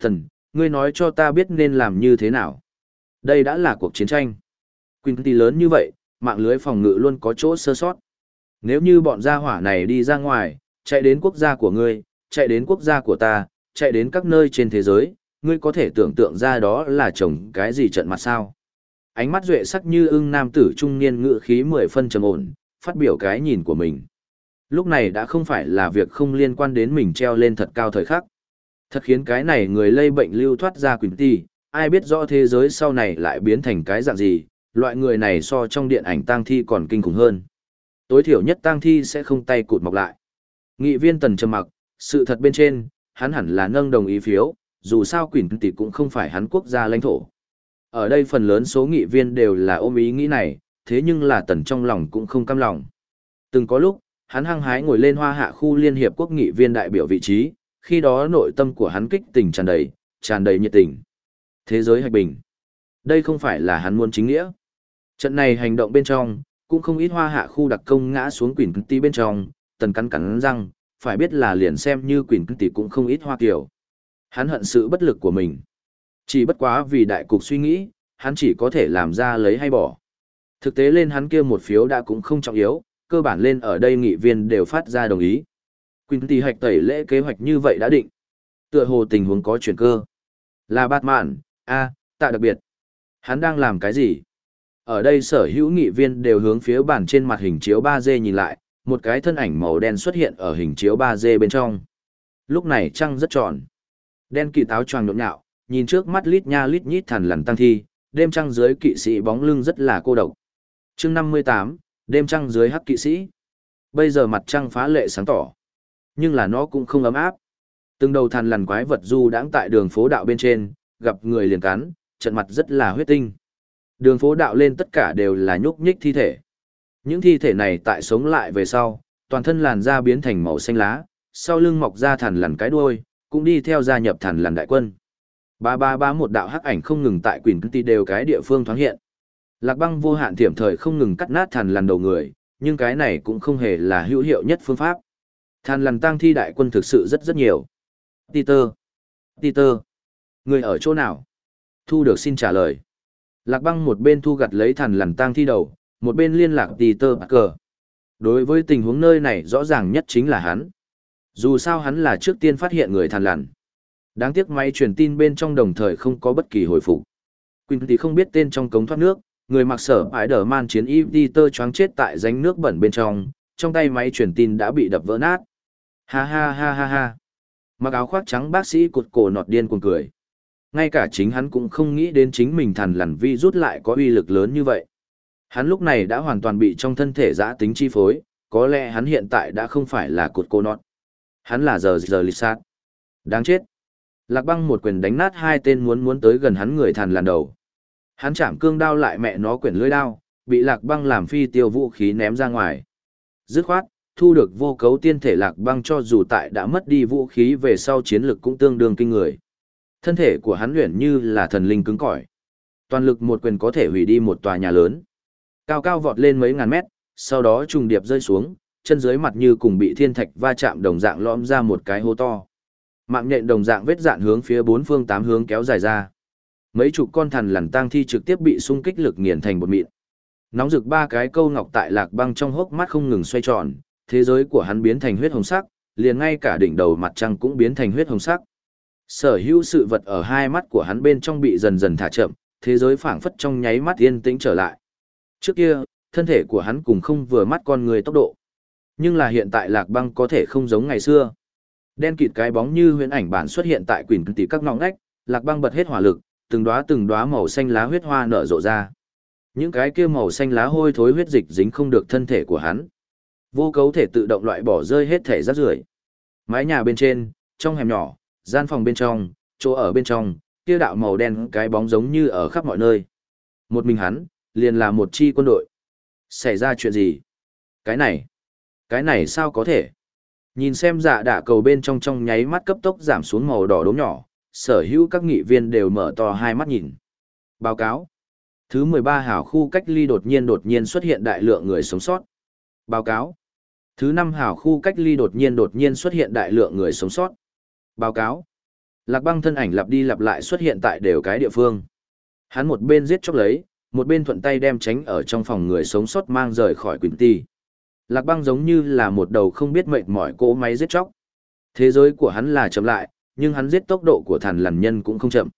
Thần, ngươi nói cho ta biết nên làm như thế nào. Đây đã là cuộc chiến tranh. Quinty lớn như vậy, mạng lưới phòng ngự luôn có chỗ sơ sót. Nếu như bọn gia hỏa này đi ra ngoài, chạy đến quốc gia của ngươi, chạy đến quốc gia của ta, chạy đến các nơi trên thế giới, ngươi có thể tưởng tượng ra đó là chồng cái gì trận mặt sao. Ánh mắt duệ sắc như ưng nam tử trung niên ngự khí mười phân trầm ổn, phát biểu cái nhìn của mình. Lúc này đã không phải là việc không liên quan đến mình treo lên thật cao thời khắc. Thật khiến cái này người lây bệnh lưu thoát ra quỳnh ti, ai biết rõ thế giới sau này lại biến thành cái dạng gì, loại người này so trong điện ảnh tang thi còn kinh khủng hơn. Tối thiểu nhất tang thi sẽ không tay cụt mọc lại. Nghị viên tần trầm mặc, sự thật bên trên, hắn hẳn là nâng đồng ý phiếu, dù sao quỷ tỷ cũng không phải hắn quốc gia lãnh thổ. Ở đây phần lớn số nghị viên đều là ôm ý nghĩ này, thế nhưng là tần trong lòng cũng không cam lòng. Từng có lúc, hắn hăng hái ngồi lên hoa hạ khu Liên Hiệp Quốc nghị viên đại biểu vị trí, khi đó nội tâm của hắn kích tình tràn đầy, tràn đầy nhiệt tình. Thế giới hạch bình. Đây không phải là hắn muốn chính nghĩa. Trận này hành động bên trong, cũng không ít hoa hạ khu đặc công ngã xuống quỷ tí bên trong, tần cắn cắn răng, phải biết là liền xem như quỷ tí cũng không ít hoa kiểu. Hắn hận sự bất lực của mình. Chỉ bất quá vì đại cục suy nghĩ, hắn chỉ có thể làm ra lấy hay bỏ. Thực tế lên hắn kia một phiếu đã cũng không trọng yếu, cơ bản lên ở đây nghị viên đều phát ra đồng ý. Quỳnh tỷ hạch tẩy lễ kế hoạch như vậy đã định. Tựa hồ tình huống có chuyển cơ. Là Batman, mạn, a, tạ đặc biệt. Hắn đang làm cái gì? Ở đây sở hữu nghị viên đều hướng phía bàn trên mặt hình chiếu 3D nhìn lại, một cái thân ảnh màu đen xuất hiện ở hình chiếu 3D bên trong. Lúc này trăng rất tròn. Đen kỳ táo choàng nhộn nhạo, nhìn trước mắt lít nha lít nhít thằn lằn tăng thi, đêm trăng dưới kỵ sĩ bóng lưng rất là cô độc. chương 58, đêm trăng dưới hắc kỵ sĩ. Bây giờ mặt trăng phá lệ sáng tỏ. Nhưng là nó cũng không ấm áp. Từng đầu thằn lằn quái vật du đãng tại đường phố đạo bên trên, gặp người liền cắn, trận mặt rất là huyết tinh. Đường phố đạo lên tất cả đều là nhúc nhích thi thể. Những thi thể này tại sống lại về sau, toàn thân làn da biến thành màu xanh lá, sau lưng mọc ra thằn lằn cái đuôi, cũng đi theo gia nhập thằn lằn đại quân. Ba ba ba một đạo hắc ảnh không ngừng tại quỷ ti đều cái địa phương thoáng hiện. Lạc băng vô hạn thiểm thời không ngừng cắt nát thằn lằn đầu người, nhưng cái này cũng không hề là hữu hiệu nhất phương pháp. Thằn lằn tăng thi đại quân thực sự rất rất nhiều. Peter! Peter! Người ở chỗ nào? Thu được xin trả lời. Lạc băng một bên thu gặt lấy thằn lằn tang thi đầu, một bên liên lạc Peter Parker. Đối với tình huống nơi này rõ ràng nhất chính là hắn. Dù sao hắn là trước tiên phát hiện người thằn lằn. Đáng tiếc máy truyền tin bên trong đồng thời không có bất kỳ hồi phục. Quỳnh thì không biết tên trong cống thoát nước, người mặc sở ái đờ man chiến y Peter choáng chết tại ránh nước bẩn bên trong, trong tay máy truyền tin đã bị đập vỡ nát. Ha ha ha ha ha. Mặc áo khoác trắng bác sĩ cột cổ nọt điên cuồng cười. Ngay cả chính hắn cũng không nghĩ đến chính mình thằn lằn vi rút lại có uy lực lớn như vậy. Hắn lúc này đã hoàn toàn bị trong thân thể giã tính chi phối, có lẽ hắn hiện tại đã không phải là cột cô nọt. Hắn là giờ giờ lịch sát. Đáng chết. Lạc băng một quyền đánh nát hai tên muốn muốn tới gần hắn người thằn lằn đầu. Hắn chạm cương đao lại mẹ nó quyển lưỡi đao, bị lạc băng làm phi tiêu vũ khí ném ra ngoài. Dứt khoát, thu được vô cấu tiên thể lạc băng cho dù tại đã mất đi vũ khí về sau chiến lực cũng tương đương kinh người. Thân thể của hắn luyện như là thần linh cứng cỏi. Toàn lực một quyền có thể hủy đi một tòa nhà lớn. Cao cao vọt lên mấy ngàn mét, sau đó trùng điệp rơi xuống, chân dưới mặt như cùng bị thiên thạch va chạm đồng dạng lõm ra một cái hố to. Mạng nhện đồng dạng vết dạn hướng phía bốn phương tám hướng kéo dài ra. Mấy chục con thằn lằn tang thi trực tiếp bị xung kích lực nghiền thành bột mịn. Nóng rực ba cái câu ngọc tại lạc băng trong hốc mắt không ngừng xoay tròn, thế giới của hắn biến thành huyết hồng sắc, liền ngay cả đỉnh đầu mặt trăng cũng biến thành huyết hồng sắc. Sở hữu sự vật ở hai mắt của hắn bên trong bị dần dần thả chậm, thế giới phảng phất trong nháy mắt yên tĩnh trở lại. Trước kia, thân thể của hắn cùng không vừa mắt con người tốc độ. Nhưng là hiện tại lạc băng có thể không giống ngày xưa. Đen kịt cái bóng như huyễn ảnh bản xuất hiện tại quỷ tỷ các ngõ ngách, lạc băng bật hết hỏa lực, từng đóa từng đóa màu xanh lá huyết hoa nở rộ ra. Những cái kia màu xanh lá hôi thối huyết dịch dính không được thân thể của hắn. Vô cấu thể tự động loại bỏ rơi hết thể rác rưởi. Mái nhà bên trên, trong hẻm nhỏ, gian phòng bên trong, chỗ ở bên trong, kia đạo màu đen cái bóng giống như ở khắp mọi nơi. Một mình hắn, liền là một chi quân đội. Xảy ra chuyện gì? Cái này, cái này sao có thể? Nhìn xem dạ đạ cầu bên trong trong nháy mắt cấp tốc giảm xuống màu đỏ đốm nhỏ, sở hữu các nghị viên đều mở to hai mắt nhìn. Báo cáo. Thứ 13 hảo khu cách ly đột nhiên đột nhiên xuất hiện đại lượng người sống sót. Báo cáo. Thứ 5 hảo khu cách ly đột nhiên đột nhiên xuất hiện đại lượng người sống sót. Báo cáo. Lạc băng thân ảnh lặp đi lặp lại xuất hiện tại đều cái địa phương. Hắn một bên giết chóc lấy, một bên thuận tay đem tránh ở trong phòng người sống sót mang rời khỏi quỳnh ti. Lạc băng giống như là một đầu không biết mệt mỏi cỗ máy giết chóc. Thế giới của hắn là chậm lại, nhưng hắn giết tốc độ của thằn lằn nhân cũng không chậm.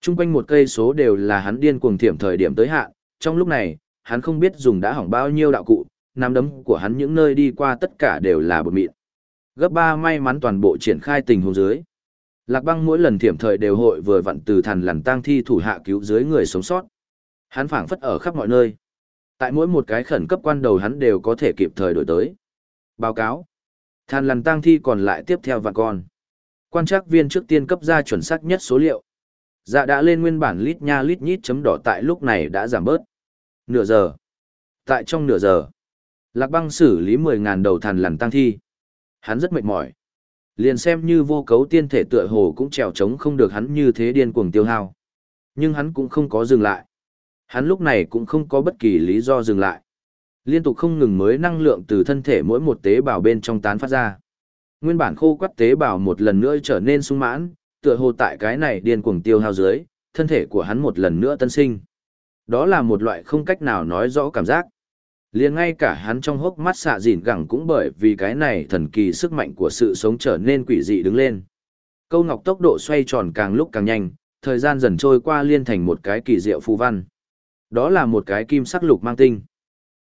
Trung quanh một cây số đều là hắn điên cuồng thiểm thời điểm tới hạn, trong lúc này, hắn không biết dùng đã hỏng bao nhiêu đạo cụ, nắm đấm của hắn những nơi đi qua tất cả đều là bột mịn. Gấp ba may mắn toàn bộ triển khai tình huống dưới. Lạc băng mỗi lần thiểm thời đều hội vừa vặn từ thần lằn tang thi thủ hạ cứu dưới người sống sót. Hắn phảng phất ở khắp mọi nơi. Tại mỗi một cái khẩn cấp quan đầu hắn đều có thể kịp thời đổi tới. Báo cáo. Thần lằn tang thi còn lại tiếp theo vạn con. Quan trắc viên trước tiên cấp ra chuẩn xác nhất số liệu. Dạ đã lên nguyên bản lít nha lít nhít chấm đỏ tại lúc này đã giảm bớt. Nửa giờ. Tại trong nửa giờ. Lạc băng xử lý 10.000 đầu thần lằn tang thi. Hắn rất mệt mỏi. Liền xem như vô cấu tiên thể tựa hồ cũng trèo trống không được hắn như thế điên cuồng tiêu hao. Nhưng hắn cũng không có dừng lại. Hắn lúc này cũng không có bất kỳ lý do dừng lại. Liên tục không ngừng mới năng lượng từ thân thể mỗi một tế bào bên trong tán phát ra. Nguyên bản khô quắt tế bào một lần nữa trở nên sung mãn, tựa hồ tại cái này điên cuồng tiêu hao dưới, thân thể của hắn một lần nữa tân sinh. Đó là một loại không cách nào nói rõ cảm giác liền ngay cả hắn trong hốc mắt xạ dịn gẳng cũng bởi vì cái này thần kỳ sức mạnh của sự sống trở nên quỷ dị đứng lên. Câu ngọc tốc độ xoay tròn càng lúc càng nhanh, thời gian dần trôi qua liên thành một cái kỳ diệu phù văn. Đó là một cái kim sắc lục mang tinh.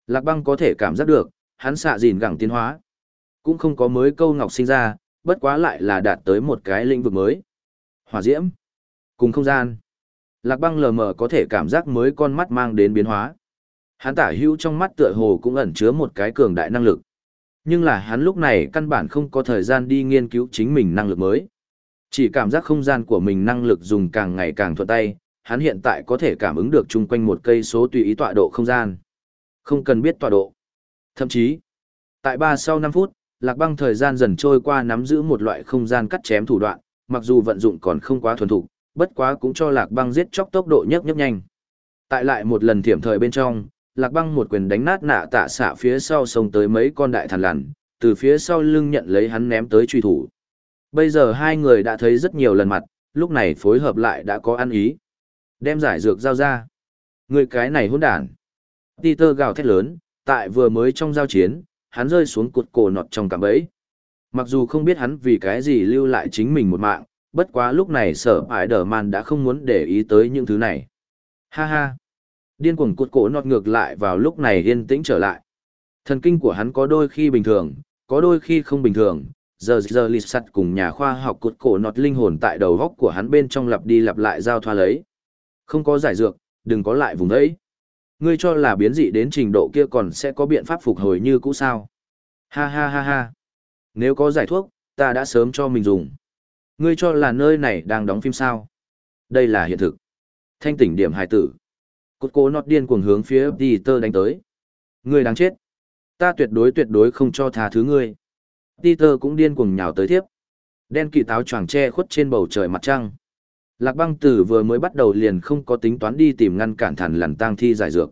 Lạc băng có thể cảm giác được, hắn xạ dìn gẳng tiến hóa. Cũng không có mới câu ngọc sinh ra, bất quá lại là đạt tới một cái lĩnh vực mới. Hỏa diễm, cùng không gian. Lạc băng lờ mờ có thể cảm giác mới con mắt mang đến biến hóa. Hắn tả hữu trong mắt tựa hồ cũng ẩn chứa một cái cường đại năng lực. Nhưng là hắn lúc này căn bản không có thời gian đi nghiên cứu chính mình năng lực mới. Chỉ cảm giác không gian của mình năng lực dùng càng ngày càng thuận tay, hắn hiện tại có thể cảm ứng được chung quanh một cây số tùy ý tọa độ không gian. Không cần biết tọa độ. Thậm chí, tại ba sau năm phút, lạc băng thời gian dần trôi qua nắm giữ một loại không gian cắt chém thủ đoạn, mặc dù vận dụng còn không quá thuần thục, bất quá cũng cho lạc băng giết chóc tốc độ nhấc nhấc nhanh. Tại lại một lần thiểm thời bên trong, lạc băng một quyền đánh nát nạ tạ xạ phía sau sông tới mấy con đại thần lằn, từ phía sau lưng nhận lấy hắn ném tới truy thủ. Bây giờ hai người đã thấy rất nhiều lần mặt, lúc này phối hợp lại đã có ăn ý. Đem giải dược giao ra. Người cái này hỗn đản. Peter gào thét lớn, tại vừa mới trong giao chiến, hắn rơi xuống cột cổ nọt trong cạm bẫy. Mặc dù không biết hắn vì cái gì lưu lại chính mình một mạng, bất quá lúc này sở ải đờ man đã không muốn để ý tới những thứ này. Ha ha. Điên cuồng cột cổ nọt ngược lại vào lúc này yên tĩnh trở lại. Thần kinh của hắn có đôi khi bình thường, có đôi khi không bình thường. Giờ giờ lì sắt cùng nhà khoa học cột cổ nọt linh hồn tại đầu góc của hắn bên trong lặp đi lặp lại giao thoa lấy. Không có giải dược, đừng có lại vùng đấy. Ngươi cho là biến dị đến trình độ kia còn sẽ có biện pháp phục hồi như cũ sao? Ha ha ha ha. Nếu có giải thuốc, ta đã sớm cho mình dùng. Ngươi cho là nơi này đang đóng phim sao? Đây là hiện thực. Thanh tỉnh điểm hài tử. Cốt cố nọt điên cuồng hướng phía Peter đánh tới. Ngươi đáng chết. Ta tuyệt đối tuyệt đối không cho tha thứ ngươi. Peter cũng điên cuồng nhào tới tiếp. Đen kỳ táo choàng che khuất trên bầu trời mặt trăng. Lạc băng tử vừa mới bắt đầu liền không có tính toán đi tìm ngăn cản thản lằn tang thi giải dược.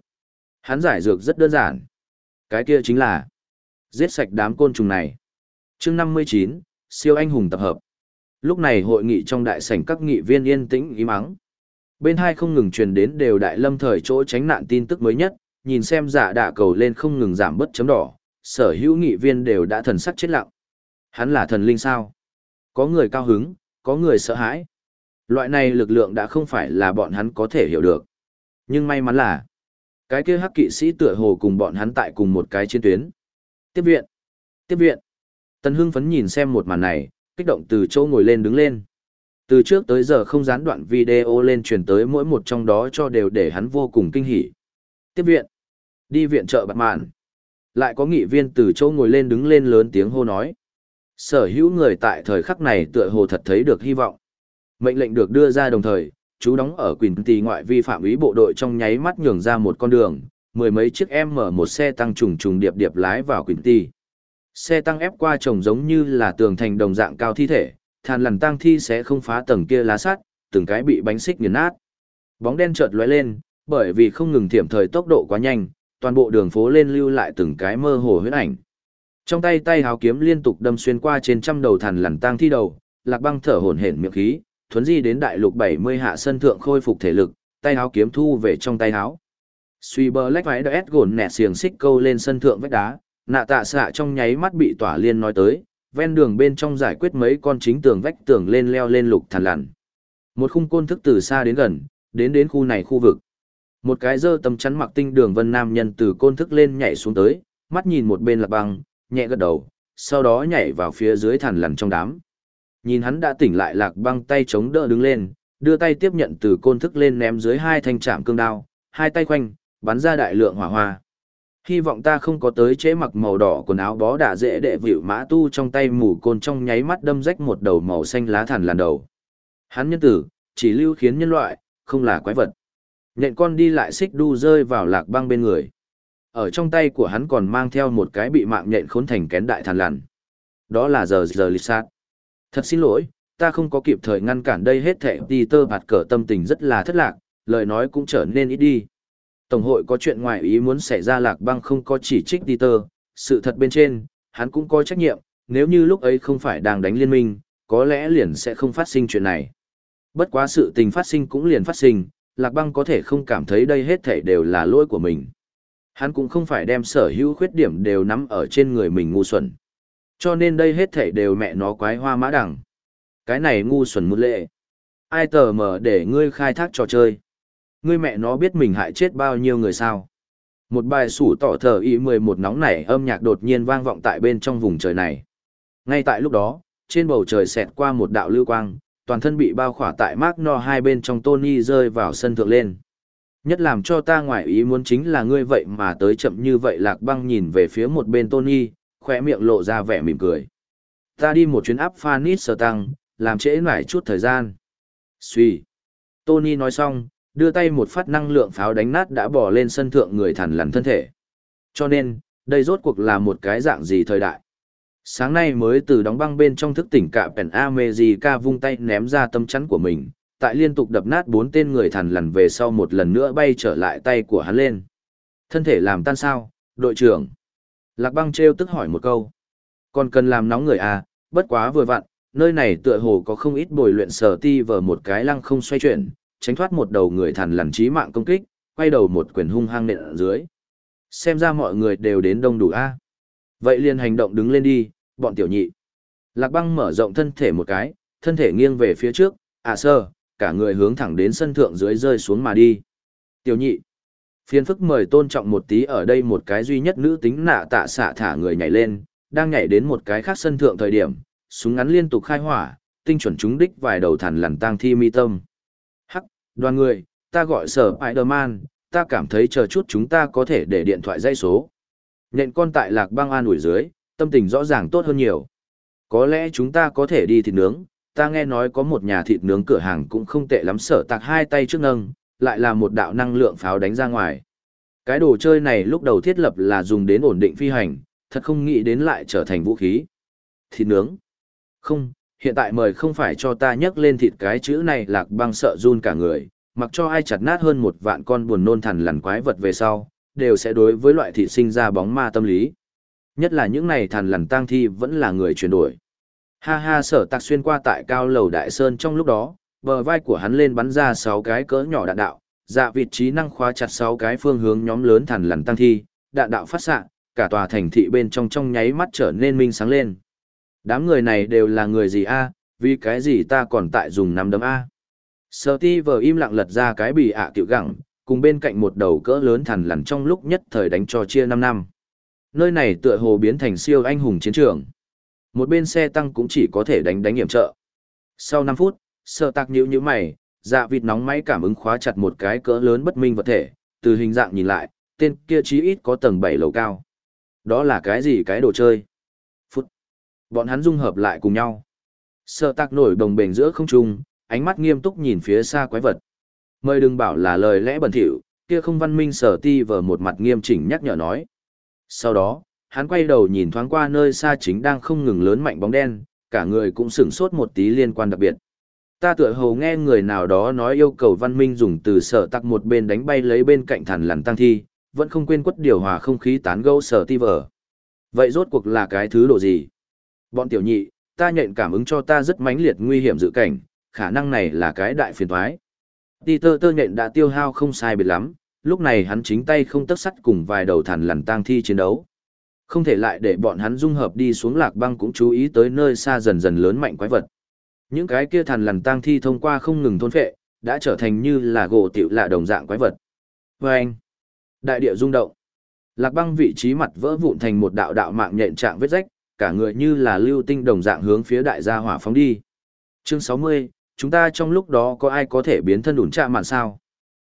Hắn giải dược rất đơn giản. Cái kia chính là giết sạch đám côn trùng này. chương 59, siêu anh hùng tập hợp. Lúc này hội nghị trong đại sảnh các nghị viên yên tĩnh ý mắng. Bên hai không ngừng truyền đến đều đại lâm thời chỗ tránh nạn tin tức mới nhất, nhìn xem giả đạ cầu lên không ngừng giảm bớt chấm đỏ, sở hữu nghị viên đều đã thần sắc chết lặng. Hắn là thần linh sao? Có người cao hứng, có người sợ hãi. Loại này lực lượng đã không phải là bọn hắn có thể hiểu được. Nhưng may mắn là, cái kia hắc kỵ sĩ tựa hồ cùng bọn hắn tại cùng một cái chiến tuyến. Tiếp viện! Tiếp viện! Tần hưng phấn nhìn xem một màn này, kích động từ chỗ ngồi lên đứng lên. Từ trước tới giờ không gián đoạn video lên truyền tới mỗi một trong đó cho đều để hắn vô cùng kinh hỉ. Tiếp viện! Đi viện trợ bạc mạn! Lại có nghị viên từ chỗ ngồi lên đứng lên lớn tiếng hô nói. Sở hữu người tại thời khắc này tựa hồ thật thấy được hy vọng. Mệnh lệnh được đưa ra đồng thời, chú đóng ở Quỳnh Tì ngoại vi phạm ý bộ đội trong nháy mắt nhường ra một con đường, mười mấy chiếc em mở một xe tăng trùng trùng điệp điệp lái vào Quỳnh Tì. Xe tăng ép qua trồng giống như là tường thành đồng dạng cao thi thể, than lằn tang thi sẽ không phá tầng kia lá sắt, từng cái bị bánh xích nghiền nát. Bóng đen chợt lóe lên, bởi vì không ngừng thiểm thời tốc độ quá nhanh, toàn bộ đường phố lên lưu lại từng cái mơ hồ huyết ảnh. Trong tay tay háo kiếm liên tục đâm xuyên qua trên trăm đầu thằn lằn tang thi đầu, Lạc Băng thở hổn hển miệng khí, thuấn di đến đại lục 70 hạ sân thượng khôi phục thể lực, tay háo kiếm thu về trong tay háo. Suy bờ lách váy gồn nẹt xiềng xích câu lên sân thượng vách đá, nạ tạ xạ trong nháy mắt bị tỏa liên nói tới, ven đường bên trong giải quyết mấy con chính tường vách tường lên leo lên lục thằn lằn. Một khung côn thức từ xa đến gần, đến đến khu này khu vực. Một cái dơ tầm chắn mặc tinh đường vân nam nhân từ côn thức lên nhảy xuống tới, mắt nhìn một bên là băng, nhẹ gật đầu, sau đó nhảy vào phía dưới thằn lằn trong đám. Nhìn hắn đã tỉnh lại lạc băng tay chống đỡ đứng lên, đưa tay tiếp nhận từ côn thức lên ném dưới hai thanh trạm cương đao, hai tay quanh, bắn ra đại lượng hỏa hoa. Hy vọng ta không có tới chế mặc màu đỏ quần áo bó đả dễ đệ vịu mã tu trong tay mù côn trong nháy mắt đâm rách một đầu màu xanh lá thản làn đầu. Hắn nhân tử, chỉ lưu khiến nhân loại, không là quái vật. Nhện con đi lại xích đu rơi vào lạc băng bên người. Ở trong tay của hắn còn mang theo một cái bị mạng nhện khốn thành kén đại thàn lằn. Đó là giờ giờ lịch sát. Thật xin lỗi, ta không có kịp thời ngăn cản đây hết thệ tơ bạt cờ tâm tình rất là thất lạc, lời nói cũng trở nên ít đi. Tổng hội có chuyện ngoài ý muốn xảy ra lạc băng không có chỉ trích Peter, sự thật bên trên, hắn cũng có trách nhiệm, nếu như lúc ấy không phải đang đánh liên minh, có lẽ liền sẽ không phát sinh chuyện này. Bất quá sự tình phát sinh cũng liền phát sinh, lạc băng có thể không cảm thấy đây hết thảy đều là lỗi của mình. Hắn cũng không phải đem sở hữu khuyết điểm đều nắm ở trên người mình ngu xuẩn. Cho nên đây hết thảy đều mẹ nó quái hoa mã đằng. Cái này ngu xuẩn một lệ. Ai tờ mở để ngươi khai thác trò chơi. Ngươi mẹ nó biết mình hại chết bao nhiêu người sao. Một bài sủ tỏ thờ y 11 nóng nảy âm nhạc đột nhiên vang vọng tại bên trong vùng trời này. Ngay tại lúc đó, trên bầu trời xẹt qua một đạo lưu quang, toàn thân bị bao khỏa tại Mark No hai bên trong Tony rơi vào sân thượng lên. Nhất làm cho ta ngoại ý muốn chính là ngươi vậy mà tới chậm như vậy lạc băng nhìn về phía một bên Tony, khỏe miệng lộ ra vẻ mỉm cười. Ta đi một chuyến áp Phanis sờ tăng, làm trễ nải chút thời gian. Suy. Tony nói xong, đưa tay một phát năng lượng pháo đánh nát đã bỏ lên sân thượng người thằn lằn thân thể. Cho nên, đây rốt cuộc là một cái dạng gì thời đại. Sáng nay mới từ đóng băng bên trong thức tỉnh cả Pèn America vung tay ném ra tâm chắn của mình, tại liên tục đập nát bốn tên người thằn lằn về sau một lần nữa bay trở lại tay của hắn lên. Thân thể làm tan sao, đội trưởng. Lạc băng treo tức hỏi một câu. Còn cần làm nóng người à, bất quá vừa vặn, nơi này tựa hồ có không ít bồi luyện sở ti vờ một cái lăng không xoay chuyển, tránh thoát một đầu người thần lằn trí mạng công kích, quay đầu một quyền hung hăng nện ở dưới. Xem ra mọi người đều đến đông đủ a. Vậy liền hành động đứng lên đi, bọn tiểu nhị. Lạc băng mở rộng thân thể một cái, thân thể nghiêng về phía trước, à sơ, cả người hướng thẳng đến sân thượng dưới rơi xuống mà đi. Tiểu nhị. Phiên phức mời tôn trọng một tí ở đây một cái duy nhất nữ tính nạ tạ xạ thả người nhảy lên, đang nhảy đến một cái khác sân thượng thời điểm, súng ngắn liên tục khai hỏa, tinh chuẩn trúng đích vài đầu thằn lằn tang thi mi tâm. Đoàn người, ta gọi sở Spider-Man, ta cảm thấy chờ chút chúng ta có thể để điện thoại dây số. Nhện con tại lạc băng an ủi dưới, tâm tình rõ ràng tốt hơn nhiều. Có lẽ chúng ta có thể đi thịt nướng, ta nghe nói có một nhà thịt nướng cửa hàng cũng không tệ lắm sở tạc hai tay trước nâng, lại là một đạo năng lượng pháo đánh ra ngoài. Cái đồ chơi này lúc đầu thiết lập là dùng đến ổn định phi hành, thật không nghĩ đến lại trở thành vũ khí. Thịt nướng. Không, hiện tại mời không phải cho ta nhấc lên thịt cái chữ này lạc băng sợ run cả người, mặc cho ai chặt nát hơn một vạn con buồn nôn thằn lằn quái vật về sau, đều sẽ đối với loại thịt sinh ra bóng ma tâm lý. Nhất là những này thằn lằn tang thi vẫn là người chuyển đổi. Ha ha sở tạc xuyên qua tại cao lầu đại sơn trong lúc đó, bờ vai của hắn lên bắn ra sáu cái cỡ nhỏ đạn đạo, dạ vị trí năng khóa chặt sáu cái phương hướng nhóm lớn thằn lằn tăng thi, đạn đạo phát xạ, cả tòa thành thị bên trong trong nháy mắt trở nên minh sáng lên. Đám người này đều là người gì a? vì cái gì ta còn tại dùng nắm đấm a? Sở ti vờ im lặng lật ra cái bì ạ tiểu gẳng, cùng bên cạnh một đầu cỡ lớn thằn lằn trong lúc nhất thời đánh cho chia 5 năm. Nơi này tựa hồ biến thành siêu anh hùng chiến trường. Một bên xe tăng cũng chỉ có thể đánh đánh hiểm trợ. Sau 5 phút, sợ tạc nhíu nhíu mày, dạ vịt nóng máy cảm ứng khóa chặt một cái cỡ lớn bất minh vật thể, từ hình dạng nhìn lại, tên kia chí ít có tầng 7 lầu cao. Đó là cái gì cái đồ chơi? Bọn hắn dung hợp lại cùng nhau. Sợ tạc nổi đồng bền giữa không trung, ánh mắt nghiêm túc nhìn phía xa quái vật. Mời đừng bảo là lời lẽ bẩn thỉu, kia không văn minh sở ti vờ một mặt nghiêm chỉnh nhắc nhở nói. Sau đó, hắn quay đầu nhìn thoáng qua nơi xa chính đang không ngừng lớn mạnh bóng đen, cả người cũng sửng sốt một tí liên quan đặc biệt. Ta tựa hồ nghe người nào đó nói yêu cầu văn minh dùng từ sở tắc một bên đánh bay lấy bên cạnh thằn lằn tăng thi, vẫn không quên quất điều hòa không khí tán gẫu sở ti vờ. Vậy rốt cuộc là cái thứ độ gì? Bọn tiểu nhị, ta nhận cảm ứng cho ta rất mãnh liệt nguy hiểm dự cảnh, khả năng này là cái đại phiền toái. Peter tơ nhện đã tiêu hao không sai biệt lắm, lúc này hắn chính tay không tấc sắt cùng vài đầu thằn lằn tang thi chiến đấu. Không thể lại để bọn hắn dung hợp đi xuống lạc băng cũng chú ý tới nơi xa dần dần lớn mạnh quái vật. Những cái kia thằn lằn tang thi thông qua không ngừng thôn phệ, đã trở thành như là gỗ tiểu lạ đồng dạng quái vật. Và anh, đại địa rung động. Lạc băng vị trí mặt vỡ vụn thành một đạo đạo mạng nhện trạng vết rách, cả người như là lưu tinh đồng dạng hướng phía đại gia hỏa phóng đi. Chương 60, chúng ta trong lúc đó có ai có thể biến thân đủn trạ mạn sao?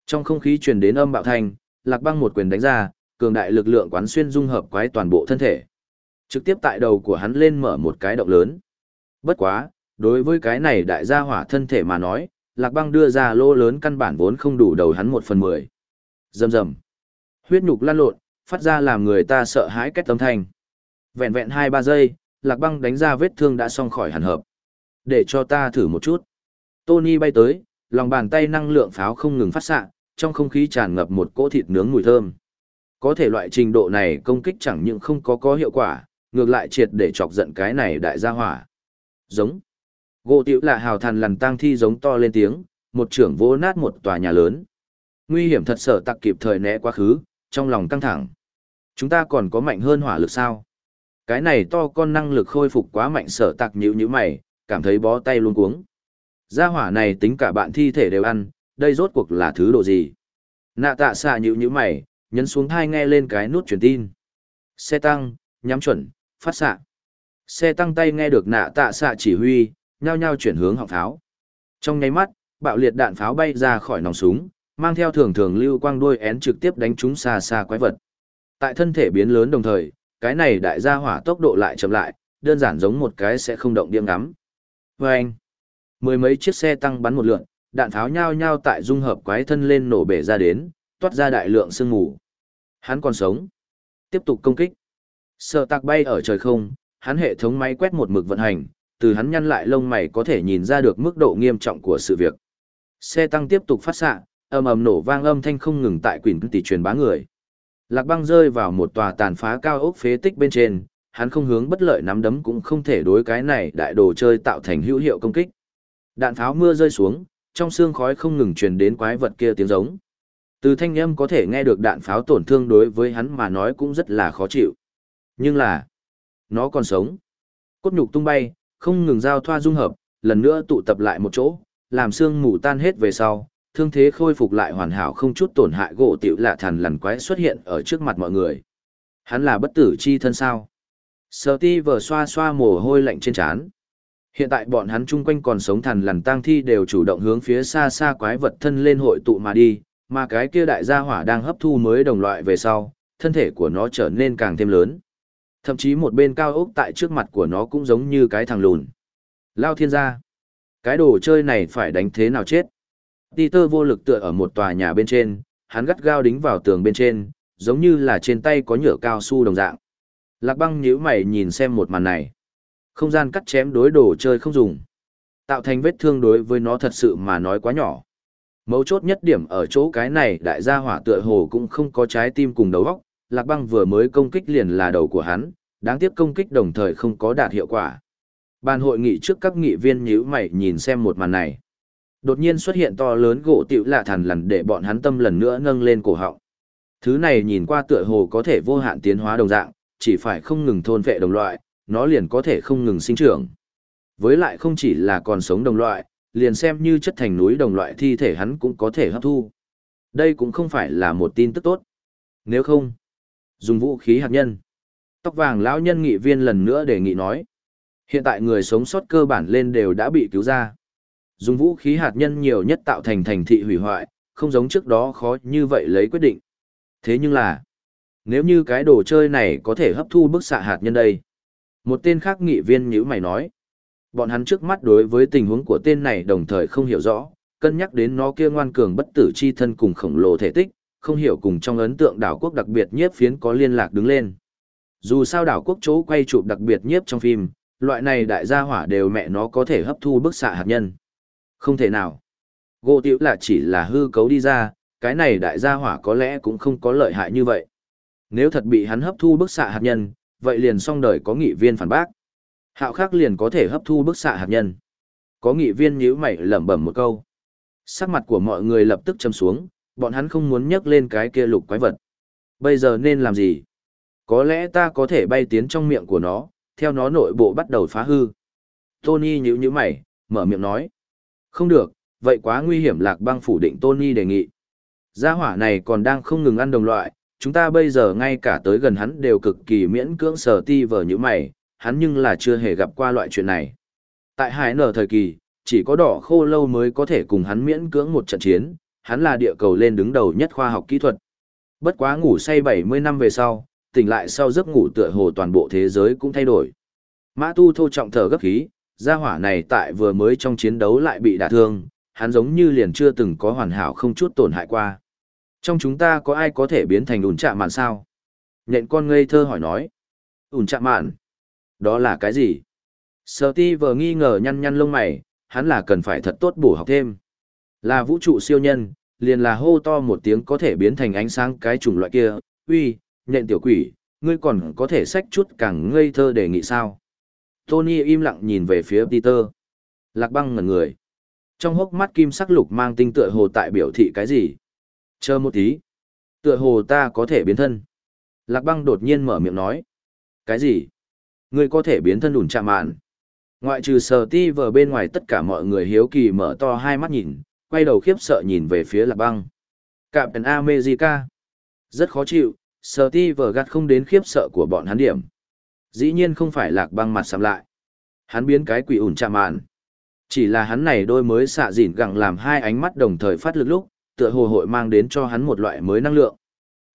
Trong không khí truyền đến âm bạo thanh, Lạc Băng một quyền đánh ra, cường đại lực lượng quán xuyên dung hợp quái toàn bộ thân thể. Trực tiếp tại đầu của hắn lên mở một cái động lớn. Bất quá, đối với cái này đại gia hỏa thân thể mà nói, Lạc Băng đưa ra lô lớn căn bản vốn không đủ đầu hắn một phần mười. Rầm rầm. Huyết nhục lan lộn, phát ra làm người ta sợ hãi kết tâm thanh. Vẹn vẹn hai ba giây, Lạc Băng đánh ra vết thương đã xong khỏi hàn hợp. Để cho ta thử một chút. Tony bay tới, lòng bàn tay năng lượng pháo không ngừng phát xạ, trong không khí tràn ngập một cỗ thịt nướng mùi thơm. Có thể loại trình độ này công kích chẳng những không có có hiệu quả, ngược lại triệt để chọc giận cái này đại gia hỏa. Giống. Gỗ tiểu là hào thần lằn tang thi giống to lên tiếng, một trưởng vô nát một tòa nhà lớn. Nguy hiểm thật sở tặc kịp thời né quá khứ, trong lòng căng thẳng. Chúng ta còn có mạnh hơn hỏa lực sao? Cái này to con năng lực khôi phục quá mạnh sở tạc nhữ nhữ mày, cảm thấy bó tay luôn cuống. Gia hỏa này tính cả bạn thi thể đều ăn, đây rốt cuộc là thứ độ gì? Nạ tạ xạ nhữ nhữ mày, nhấn xuống thai nghe lên cái nút truyền tin. Xe tăng, nhắm chuẩn, phát xạ. Xe tăng tay nghe được nạ tạ xạ chỉ huy, nhao nhao chuyển hướng họng pháo. Trong nháy mắt, bạo liệt đạn pháo bay ra khỏi nòng súng, mang theo thường thường lưu quang đuôi én trực tiếp đánh trúng xa xa quái vật. Tại thân thể biến lớn đồng thời, cái này đại gia hỏa tốc độ lại chậm lại, đơn giản giống một cái sẽ không động điểm ngắm. Vâng! Mười mấy chiếc xe tăng bắn một lượn, đạn tháo nhao nhao tại dung hợp quái thân lên nổ bể ra đến, toát ra đại lượng sương mù. Hắn còn sống. Tiếp tục công kích. Sợ tạc bay ở trời không, hắn hệ thống máy quét một mực vận hành, từ hắn nhăn lại lông mày có thể nhìn ra được mức độ nghiêm trọng của sự việc. Xe tăng tiếp tục phát xạ, ầm ầm nổ vang âm thanh không ngừng tại quỷ tỷ truyền bá người. Lạc băng rơi vào một tòa tàn phá cao ốc phế tích bên trên, hắn không hướng bất lợi nắm đấm cũng không thể đối cái này đại đồ chơi tạo thành hữu hiệu công kích. Đạn pháo mưa rơi xuống, trong xương khói không ngừng truyền đến quái vật kia tiếng giống. Từ thanh âm có thể nghe được đạn pháo tổn thương đối với hắn mà nói cũng rất là khó chịu. Nhưng là, nó còn sống. Cốt nhục tung bay, không ngừng giao thoa dung hợp, lần nữa tụ tập lại một chỗ, làm xương mù tan hết về sau, thương thế khôi phục lại hoàn hảo không chút tổn hại gỗ tiểu lạ thần lằn quái xuất hiện ở trước mặt mọi người. Hắn là bất tử chi thân sao. Sở ti vờ xoa xoa mồ hôi lạnh trên trán. Hiện tại bọn hắn chung quanh còn sống thần lằn tang thi đều chủ động hướng phía xa xa quái vật thân lên hội tụ mà đi, mà cái kia đại gia hỏa đang hấp thu mới đồng loại về sau, thân thể của nó trở nên càng thêm lớn. Thậm chí một bên cao ốc tại trước mặt của nó cũng giống như cái thằng lùn. Lao thiên gia. Cái đồ chơi này phải đánh thế nào chết? Peter vô lực tựa ở một tòa nhà bên trên, hắn gắt gao đính vào tường bên trên, giống như là trên tay có nhựa cao su đồng dạng. Lạc băng nhíu mày nhìn xem một màn này. Không gian cắt chém đối đồ chơi không dùng. Tạo thành vết thương đối với nó thật sự mà nói quá nhỏ. Mấu chốt nhất điểm ở chỗ cái này đại gia hỏa tựa hồ cũng không có trái tim cùng đầu óc, Lạc Băng vừa mới công kích liền là đầu của hắn, đáng tiếc công kích đồng thời không có đạt hiệu quả. Ban hội nghị trước các nghị viên nhíu mày nhìn xem một màn này. Đột nhiên xuất hiện to lớn gỗ tiểu lạ thần lần để bọn hắn tâm lần nữa nâng lên cổ họng. Thứ này nhìn qua tựa hồ có thể vô hạn tiến hóa đồng dạng, chỉ phải không ngừng thôn vệ đồng loại, nó liền có thể không ngừng sinh trưởng. Với lại không chỉ là còn sống đồng loại, liền xem như chất thành núi đồng loại thi thể hắn cũng có thể hấp thu. Đây cũng không phải là một tin tức tốt. Nếu không, dùng vũ khí hạt nhân. Tóc vàng lão nhân nghị viên lần nữa đề nghị nói. Hiện tại người sống sót cơ bản lên đều đã bị cứu ra. Dùng vũ khí hạt nhân nhiều nhất tạo thành thành thị hủy hoại, không giống trước đó khó như vậy lấy quyết định. Thế nhưng là, nếu như cái đồ chơi này có thể hấp thu bức xạ hạt nhân đây. Một tên khác nghị viên như mày nói. Bọn hắn trước mắt đối với tình huống của tên này đồng thời không hiểu rõ, cân nhắc đến nó kia ngoan cường bất tử chi thân cùng khổng lồ thể tích, không hiểu cùng trong ấn tượng đảo quốc đặc biệt nhiếp phiến có liên lạc đứng lên. Dù sao đảo quốc chỗ quay chụp đặc biệt nhiếp trong phim, loại này đại gia hỏa đều mẹ nó có thể hấp thu bức xạ hạt nhân. Không thể nào. Gỗ tiểu là chỉ là hư cấu đi ra, cái này đại gia hỏa có lẽ cũng không có lợi hại như vậy. Nếu thật bị hắn hấp thu bức xạ hạt nhân, vậy liền xong đời có nghị viên phản bác. Hạo khác liền có thể hấp thu bức xạ hạt nhân. Có nghị viên nhíu mày lẩm bẩm một câu. Sắc mặt của mọi người lập tức châm xuống, bọn hắn không muốn nhấc lên cái kia lục quái vật. Bây giờ nên làm gì? Có lẽ ta có thể bay tiến trong miệng của nó, theo nó nội bộ bắt đầu phá hư. Tony nhíu nhíu mày, mở miệng nói. Không được, vậy quá nguy hiểm lạc băng phủ định Tony đề nghị. Gia hỏa này còn đang không ngừng ăn đồng loại, chúng ta bây giờ ngay cả tới gần hắn đều cực kỳ miễn cưỡng sờ ti vờ như mày, hắn nhưng là chưa hề gặp qua loại chuyện này. Tại hải nở thời kỳ, chỉ có đỏ khô lâu mới có thể cùng hắn miễn cưỡng một trận chiến, hắn là địa cầu lên đứng đầu nhất khoa học kỹ thuật. Bất quá ngủ say 70 năm về sau, tỉnh lại sau giấc ngủ tựa hồ toàn bộ thế giới cũng thay đổi. Mã tu thô trọng thở gấp khí, gia hỏa này tại vừa mới trong chiến đấu lại bị đả thương, hắn giống như liền chưa từng có hoàn hảo không chút tổn hại qua. Trong chúng ta có ai có thể biến thành ủn trạ mạn sao? Nhện con ngây thơ hỏi nói. ủn trạ mạn? Đó là cái gì? Sở ti vờ nghi ngờ nhăn nhăn lông mày, hắn là cần phải thật tốt bổ học thêm. Là vũ trụ siêu nhân, liền là hô to một tiếng có thể biến thành ánh sáng cái chủng loại kia, uy, nhện tiểu quỷ, ngươi còn có thể xách chút càng ngây thơ đề nghị sao. Tony im lặng nhìn về phía Peter. Lạc băng ngẩn người. Trong hốc mắt kim sắc lục mang tinh tựa hồ tại biểu thị cái gì? Chờ một tí. Tựa hồ ta có thể biến thân. Lạc băng đột nhiên mở miệng nói. Cái gì? Ngươi có thể biến thân đùn chạm mạn. Ngoại trừ sờ ti vờ bên ngoài tất cả mọi người hiếu kỳ mở to hai mắt nhìn, quay đầu khiếp sợ nhìn về phía lạc băng. Cạm America. Rất khó chịu, sờ ti vờ gắt không đến khiếp sợ của bọn hắn điểm. Dĩ nhiên không phải lạc băng mặt sạm lại. Hắn biến cái quỷ ủn chạm mạn. Chỉ là hắn này đôi mới xạ dịn gặng làm hai ánh mắt đồng thời phát lực lúc, tựa hồ hội mang đến cho hắn một loại mới năng lượng.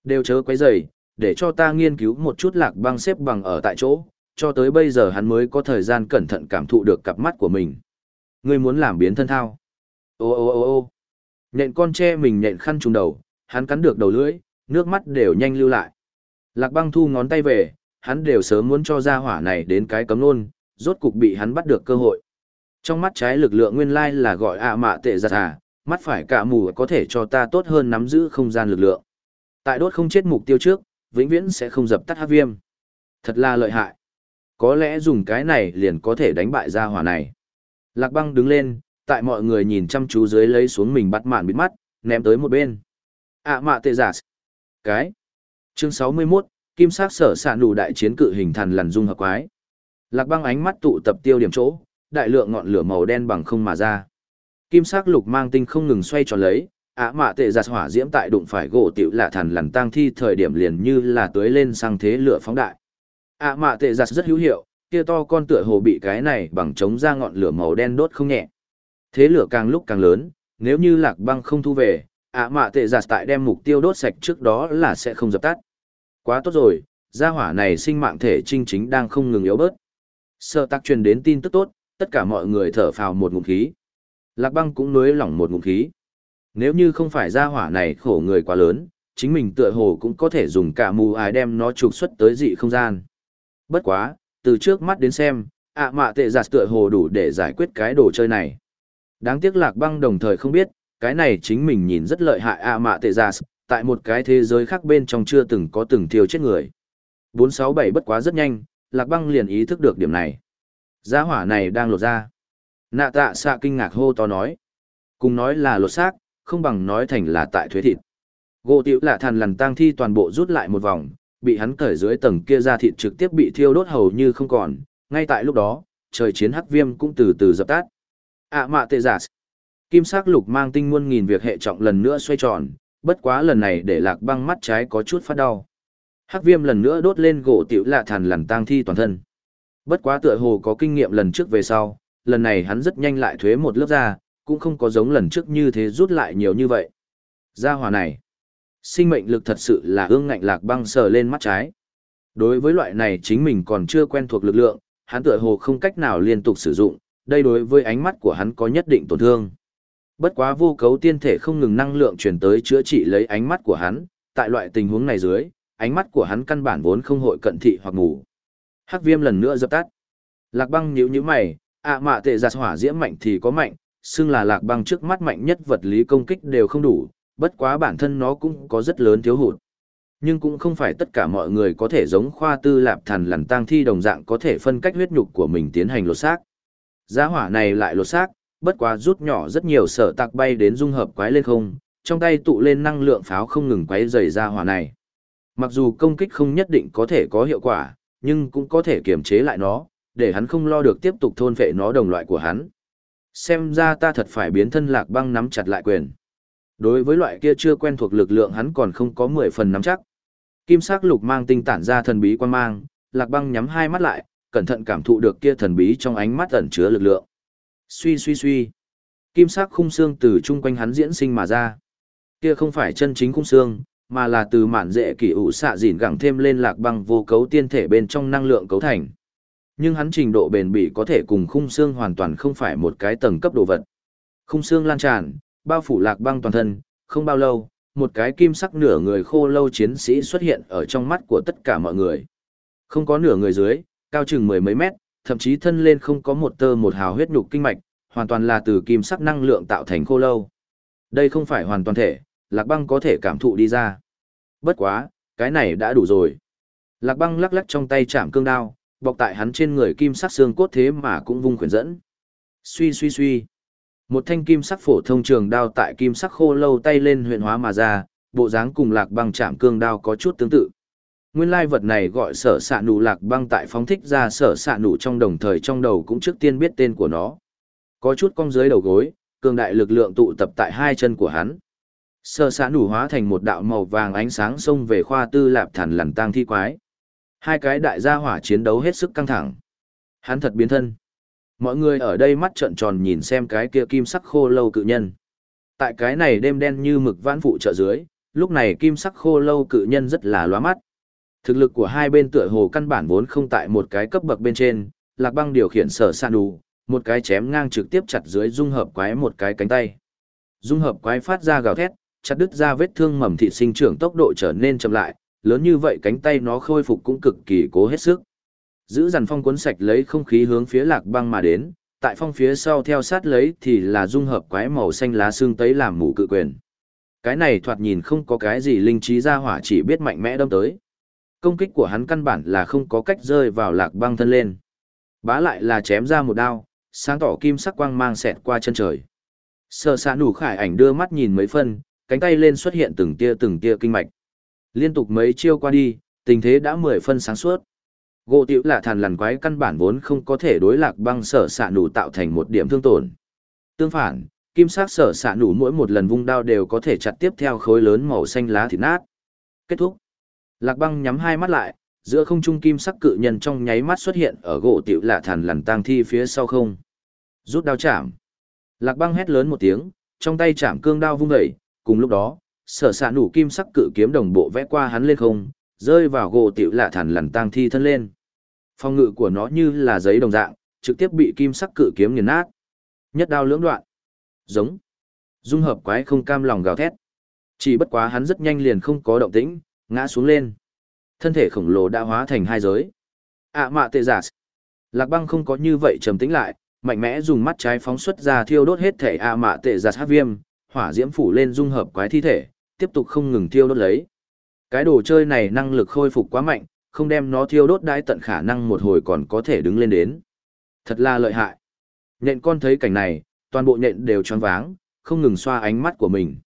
Đều chớ quấy rầy, để cho ta nghiên cứu một chút lạc băng xếp bằng ở tại chỗ, cho tới bây giờ hắn mới có thời gian cẩn thận cảm thụ được cặp mắt của mình. Ngươi muốn làm biến thân thao. Ô ô ô ô Nhện con tre mình nhện khăn trùng đầu, hắn cắn được đầu lưỡi, nước mắt đều nhanh lưu lại. Lạc băng thu ngón tay về, hắn đều sớm muốn cho ra hỏa này đến cái cấm nôn, rốt cục bị hắn bắt được cơ hội. Trong mắt trái lực lượng nguyên lai là gọi ạ mạ tệ giặt à, mắt phải cả mù có thể cho ta tốt hơn nắm giữ không gian lực lượng. Tại đốt không chết mục tiêu trước, vĩnh viễn sẽ không dập tắt hát viêm. Thật là lợi hại. Có lẽ dùng cái này liền có thể đánh bại gia hỏa này. Lạc băng đứng lên, tại mọi người nhìn chăm chú dưới lấy xuống mình bắt mạn bịt mắt, ném tới một bên. ạ mạ tệ giả. Cái. Chương 61, Kim sắc sở sạn đủ đại chiến cự hình thần lằn dung hợp quái. Lạc băng ánh mắt tụ tập tiêu điểm chỗ, đại lượng ngọn lửa màu đen bằng không mà ra. Kim sắc lục mang tinh không ngừng xoay tròn lấy, ạ mạ tệ giặt hỏa diễm tại đụng phải gỗ tiểu lạ thần lằn tang thi thời điểm liền như là tưới lên sang thế lửa phóng đại. ạ mạ tệ giặt rất hữu hiệu, kia to con tựa hồ bị cái này bằng chống ra ngọn lửa màu đen đốt không nhẹ. Thế lửa càng lúc càng lớn, nếu như lạc băng không thu về, ạ mạ tệ giặt tại đem mục tiêu đốt sạch trước đó là sẽ không dập tắt. Quá tốt rồi, gia hỏa này sinh mạng thể trinh chính đang không ngừng yếu bớt. Sợ tắc truyền đến tin tức tốt, tất cả mọi người thở phào một ngụm khí. Lạc băng cũng nối lỏng một ngụm khí. Nếu như không phải gia hỏa này khổ người quá lớn, chính mình tựa hồ cũng có thể dùng cả mù ái đem nó trục xuất tới dị không gian. Bất quá, từ trước mắt đến xem, ạ mạ tệ giặt tựa hồ đủ để giải quyết cái đồ chơi này. Đáng tiếc lạc băng đồng thời không biết, cái này chính mình nhìn rất lợi hại ạ mạ tệ giặt, tại một cái thế giới khác bên trong chưa từng có từng thiêu chết người. 467 bất quá rất nhanh, lạc băng liền ý thức được điểm này. Giá hỏa này đang lột ra. Nạ tạ xạ kinh ngạc hô to nói. Cùng nói là lột xác, không bằng nói thành là tại thuế thịt. Gỗ tiểu lạ Thàn lằn tang thi toàn bộ rút lại một vòng, bị hắn cởi dưới tầng kia ra thịt trực tiếp bị thiêu đốt hầu như không còn. Ngay tại lúc đó, trời chiến hắc viêm cũng từ từ dập tắt. ạ mạ tệ giả. Kim sắc lục mang tinh muôn nghìn việc hệ trọng lần nữa xoay tròn, bất quá lần này để lạc băng mắt trái có chút phát đau. Hắc viêm lần nữa đốt lên gỗ tiểu lạ thàn lằn tang thi toàn thân. Bất quá tựa hồ có kinh nghiệm lần trước về sau, lần này hắn rất nhanh lại thuế một lớp da, cũng không có giống lần trước như thế rút lại nhiều như vậy. Gia hỏa này, sinh mệnh lực thật sự là ương ngạnh lạc băng sờ lên mắt trái. Đối với loại này chính mình còn chưa quen thuộc lực lượng, hắn tựa hồ không cách nào liên tục sử dụng, đây đối với ánh mắt của hắn có nhất định tổn thương. Bất quá vô cấu tiên thể không ngừng năng lượng truyền tới chữa trị lấy ánh mắt của hắn, tại loại tình huống này dưới, ánh mắt của hắn căn bản vốn không hội cận thị hoặc ngủ. Hắc viêm lần nữa dập tắt. Lạc băng nhíu nhíu mày, ạ mạ tệ giặt hỏa diễm mạnh thì có mạnh, xưng là lạc băng trước mắt mạnh nhất vật lý công kích đều không đủ, bất quá bản thân nó cũng có rất lớn thiếu hụt. Nhưng cũng không phải tất cả mọi người có thể giống khoa tư lạp thần lằn tang thi đồng dạng có thể phân cách huyết nhục của mình tiến hành lột xác. Giá hỏa này lại lột xác, bất quá rút nhỏ rất nhiều sở tạc bay đến dung hợp quái lên không, trong tay tụ lên năng lượng pháo không ngừng quấy rầy ra hỏa này. Mặc dù công kích không nhất định có thể có hiệu quả, nhưng cũng có thể kiềm chế lại nó, để hắn không lo được tiếp tục thôn phệ nó đồng loại của hắn. Xem ra ta thật phải biến thân lạc băng nắm chặt lại quyền. Đối với loại kia chưa quen thuộc lực lượng hắn còn không có 10 phần nắm chắc. Kim sắc lục mang tinh tản ra thần bí quan mang, lạc băng nhắm hai mắt lại, cẩn thận cảm thụ được kia thần bí trong ánh mắt ẩn chứa lực lượng. Suy suy suy. Kim sắc khung xương từ chung quanh hắn diễn sinh mà ra. Kia không phải chân chính khung xương, mà là từ mạn dễ kỳ ủ xạ dỉn gẳng thêm lên lạc băng vô cấu tiên thể bên trong năng lượng cấu thành. Nhưng hắn trình độ bền bỉ có thể cùng khung xương hoàn toàn không phải một cái tầng cấp đồ vật. Khung xương lan tràn, bao phủ lạc băng toàn thân, không bao lâu, một cái kim sắc nửa người khô lâu chiến sĩ xuất hiện ở trong mắt của tất cả mọi người. Không có nửa người dưới, cao chừng mười mấy mét, thậm chí thân lên không có một tơ một hào huyết nhục kinh mạch, hoàn toàn là từ kim sắc năng lượng tạo thành khô lâu. Đây không phải hoàn toàn thể, lạc băng có thể cảm thụ đi ra. Bất quá, cái này đã đủ rồi. Lạc băng lắc lắc trong tay chạm cương đao, bọc tại hắn trên người kim sắc xương cốt thế mà cũng vung khuyển dẫn. Suy suy suy. Một thanh kim sắc phổ thông trường đao tại kim sắc khô lâu tay lên huyện hóa mà ra, bộ dáng cùng lạc băng chạm cương đao có chút tương tự. Nguyên lai vật này gọi sở xạ nụ lạc băng tại phóng thích ra sở xạ nụ trong đồng thời trong đầu cũng trước tiên biết tên của nó. Có chút cong dưới đầu gối, cường đại lực lượng tụ tập tại hai chân của hắn. Sở xạ nụ hóa thành một đạo màu vàng ánh sáng xông về khoa tư lạp thản lằn tang thi quái. Hai cái đại gia hỏa chiến đấu hết sức căng thẳng. Hắn thật biến thân. Mọi người ở đây mắt trợn tròn nhìn xem cái kia kim sắc khô lâu cự nhân. Tại cái này đêm đen như mực vãn phụ trợ dưới, lúc này kim sắc khô lâu cự nhân rất là loa mắt. Thực lực của hai bên tựa hồ căn bản vốn không tại một cái cấp bậc bên trên, lạc băng điều khiển sở san đủ, một cái chém ngang trực tiếp chặt dưới dung hợp quái một cái cánh tay. Dung hợp quái phát ra gào thét, chặt đứt ra vết thương mầm thị sinh trưởng tốc độ trở nên chậm lại, lớn như vậy cánh tay nó khôi phục cũng cực kỳ cố hết sức. Giữ dàn phong cuốn sạch lấy không khí hướng phía lạc băng mà đến, tại phong phía sau theo sát lấy thì là dung hợp quái màu xanh lá xương tấy làm mù cự quyền. Cái này thoạt nhìn không có cái gì linh trí ra hỏa chỉ biết mạnh mẽ đâm tới. Công kích của hắn căn bản là không có cách rơi vào lạc băng thân lên. Bá lại là chém ra một đao, sáng tỏ kim sắc quang mang xẹt qua chân trời. Sở xạ nủ khải ảnh đưa mắt nhìn mấy phân, cánh tay lên xuất hiện từng tia từng tia kinh mạch. Liên tục mấy chiêu qua đi, tình thế đã mười phân sáng suốt. Gỗ tiểu là thàn lằn quái căn bản vốn không có thể đối lạc băng sở xạ nủ tạo thành một điểm thương tổn. Tương phản, kim sắc sở xạ nủ mỗi một lần vung đao đều có thể chặt tiếp theo khối lớn màu xanh lá thịt nát. Kết thúc. Lạc băng nhắm hai mắt lại, giữa không trung kim sắc cự nhân trong nháy mắt xuất hiện ở gỗ tiểu lạ thàn lằn tang thi phía sau không. Rút đao chạm. Lạc băng hét lớn một tiếng, trong tay chạm cương đao vung dậy, cùng lúc đó, sở xạ nủ kim sắc cự kiếm đồng bộ vẽ qua hắn lên không, rơi vào gỗ tiểu lạ thàn lằn tang thi thân lên. Phong ngự của nó như là giấy đồng dạng, trực tiếp bị kim sắc cự kiếm nghiền nát. Nhất đao lưỡng đoạn. Giống. Dung hợp quái không cam lòng gào thét. Chỉ bất quá hắn rất nhanh liền không có động tĩnh, ngã xuống lên. Thân thể khổng lồ đã hóa thành hai giới. ạ mạ tệ giả. Lạc băng không có như vậy trầm tĩnh lại, mạnh mẽ dùng mắt trái phóng xuất ra thiêu đốt hết thể ạ mạ tệ giả hát viêm, hỏa diễm phủ lên dung hợp quái thi thể, tiếp tục không ngừng thiêu đốt lấy. Cái đồ chơi này năng lực khôi phục quá mạnh, không đem nó thiêu đốt đãi tận khả năng một hồi còn có thể đứng lên đến. Thật là lợi hại. Nhện con thấy cảnh này, toàn bộ nhện đều tròn váng, không ngừng xoa ánh mắt của mình.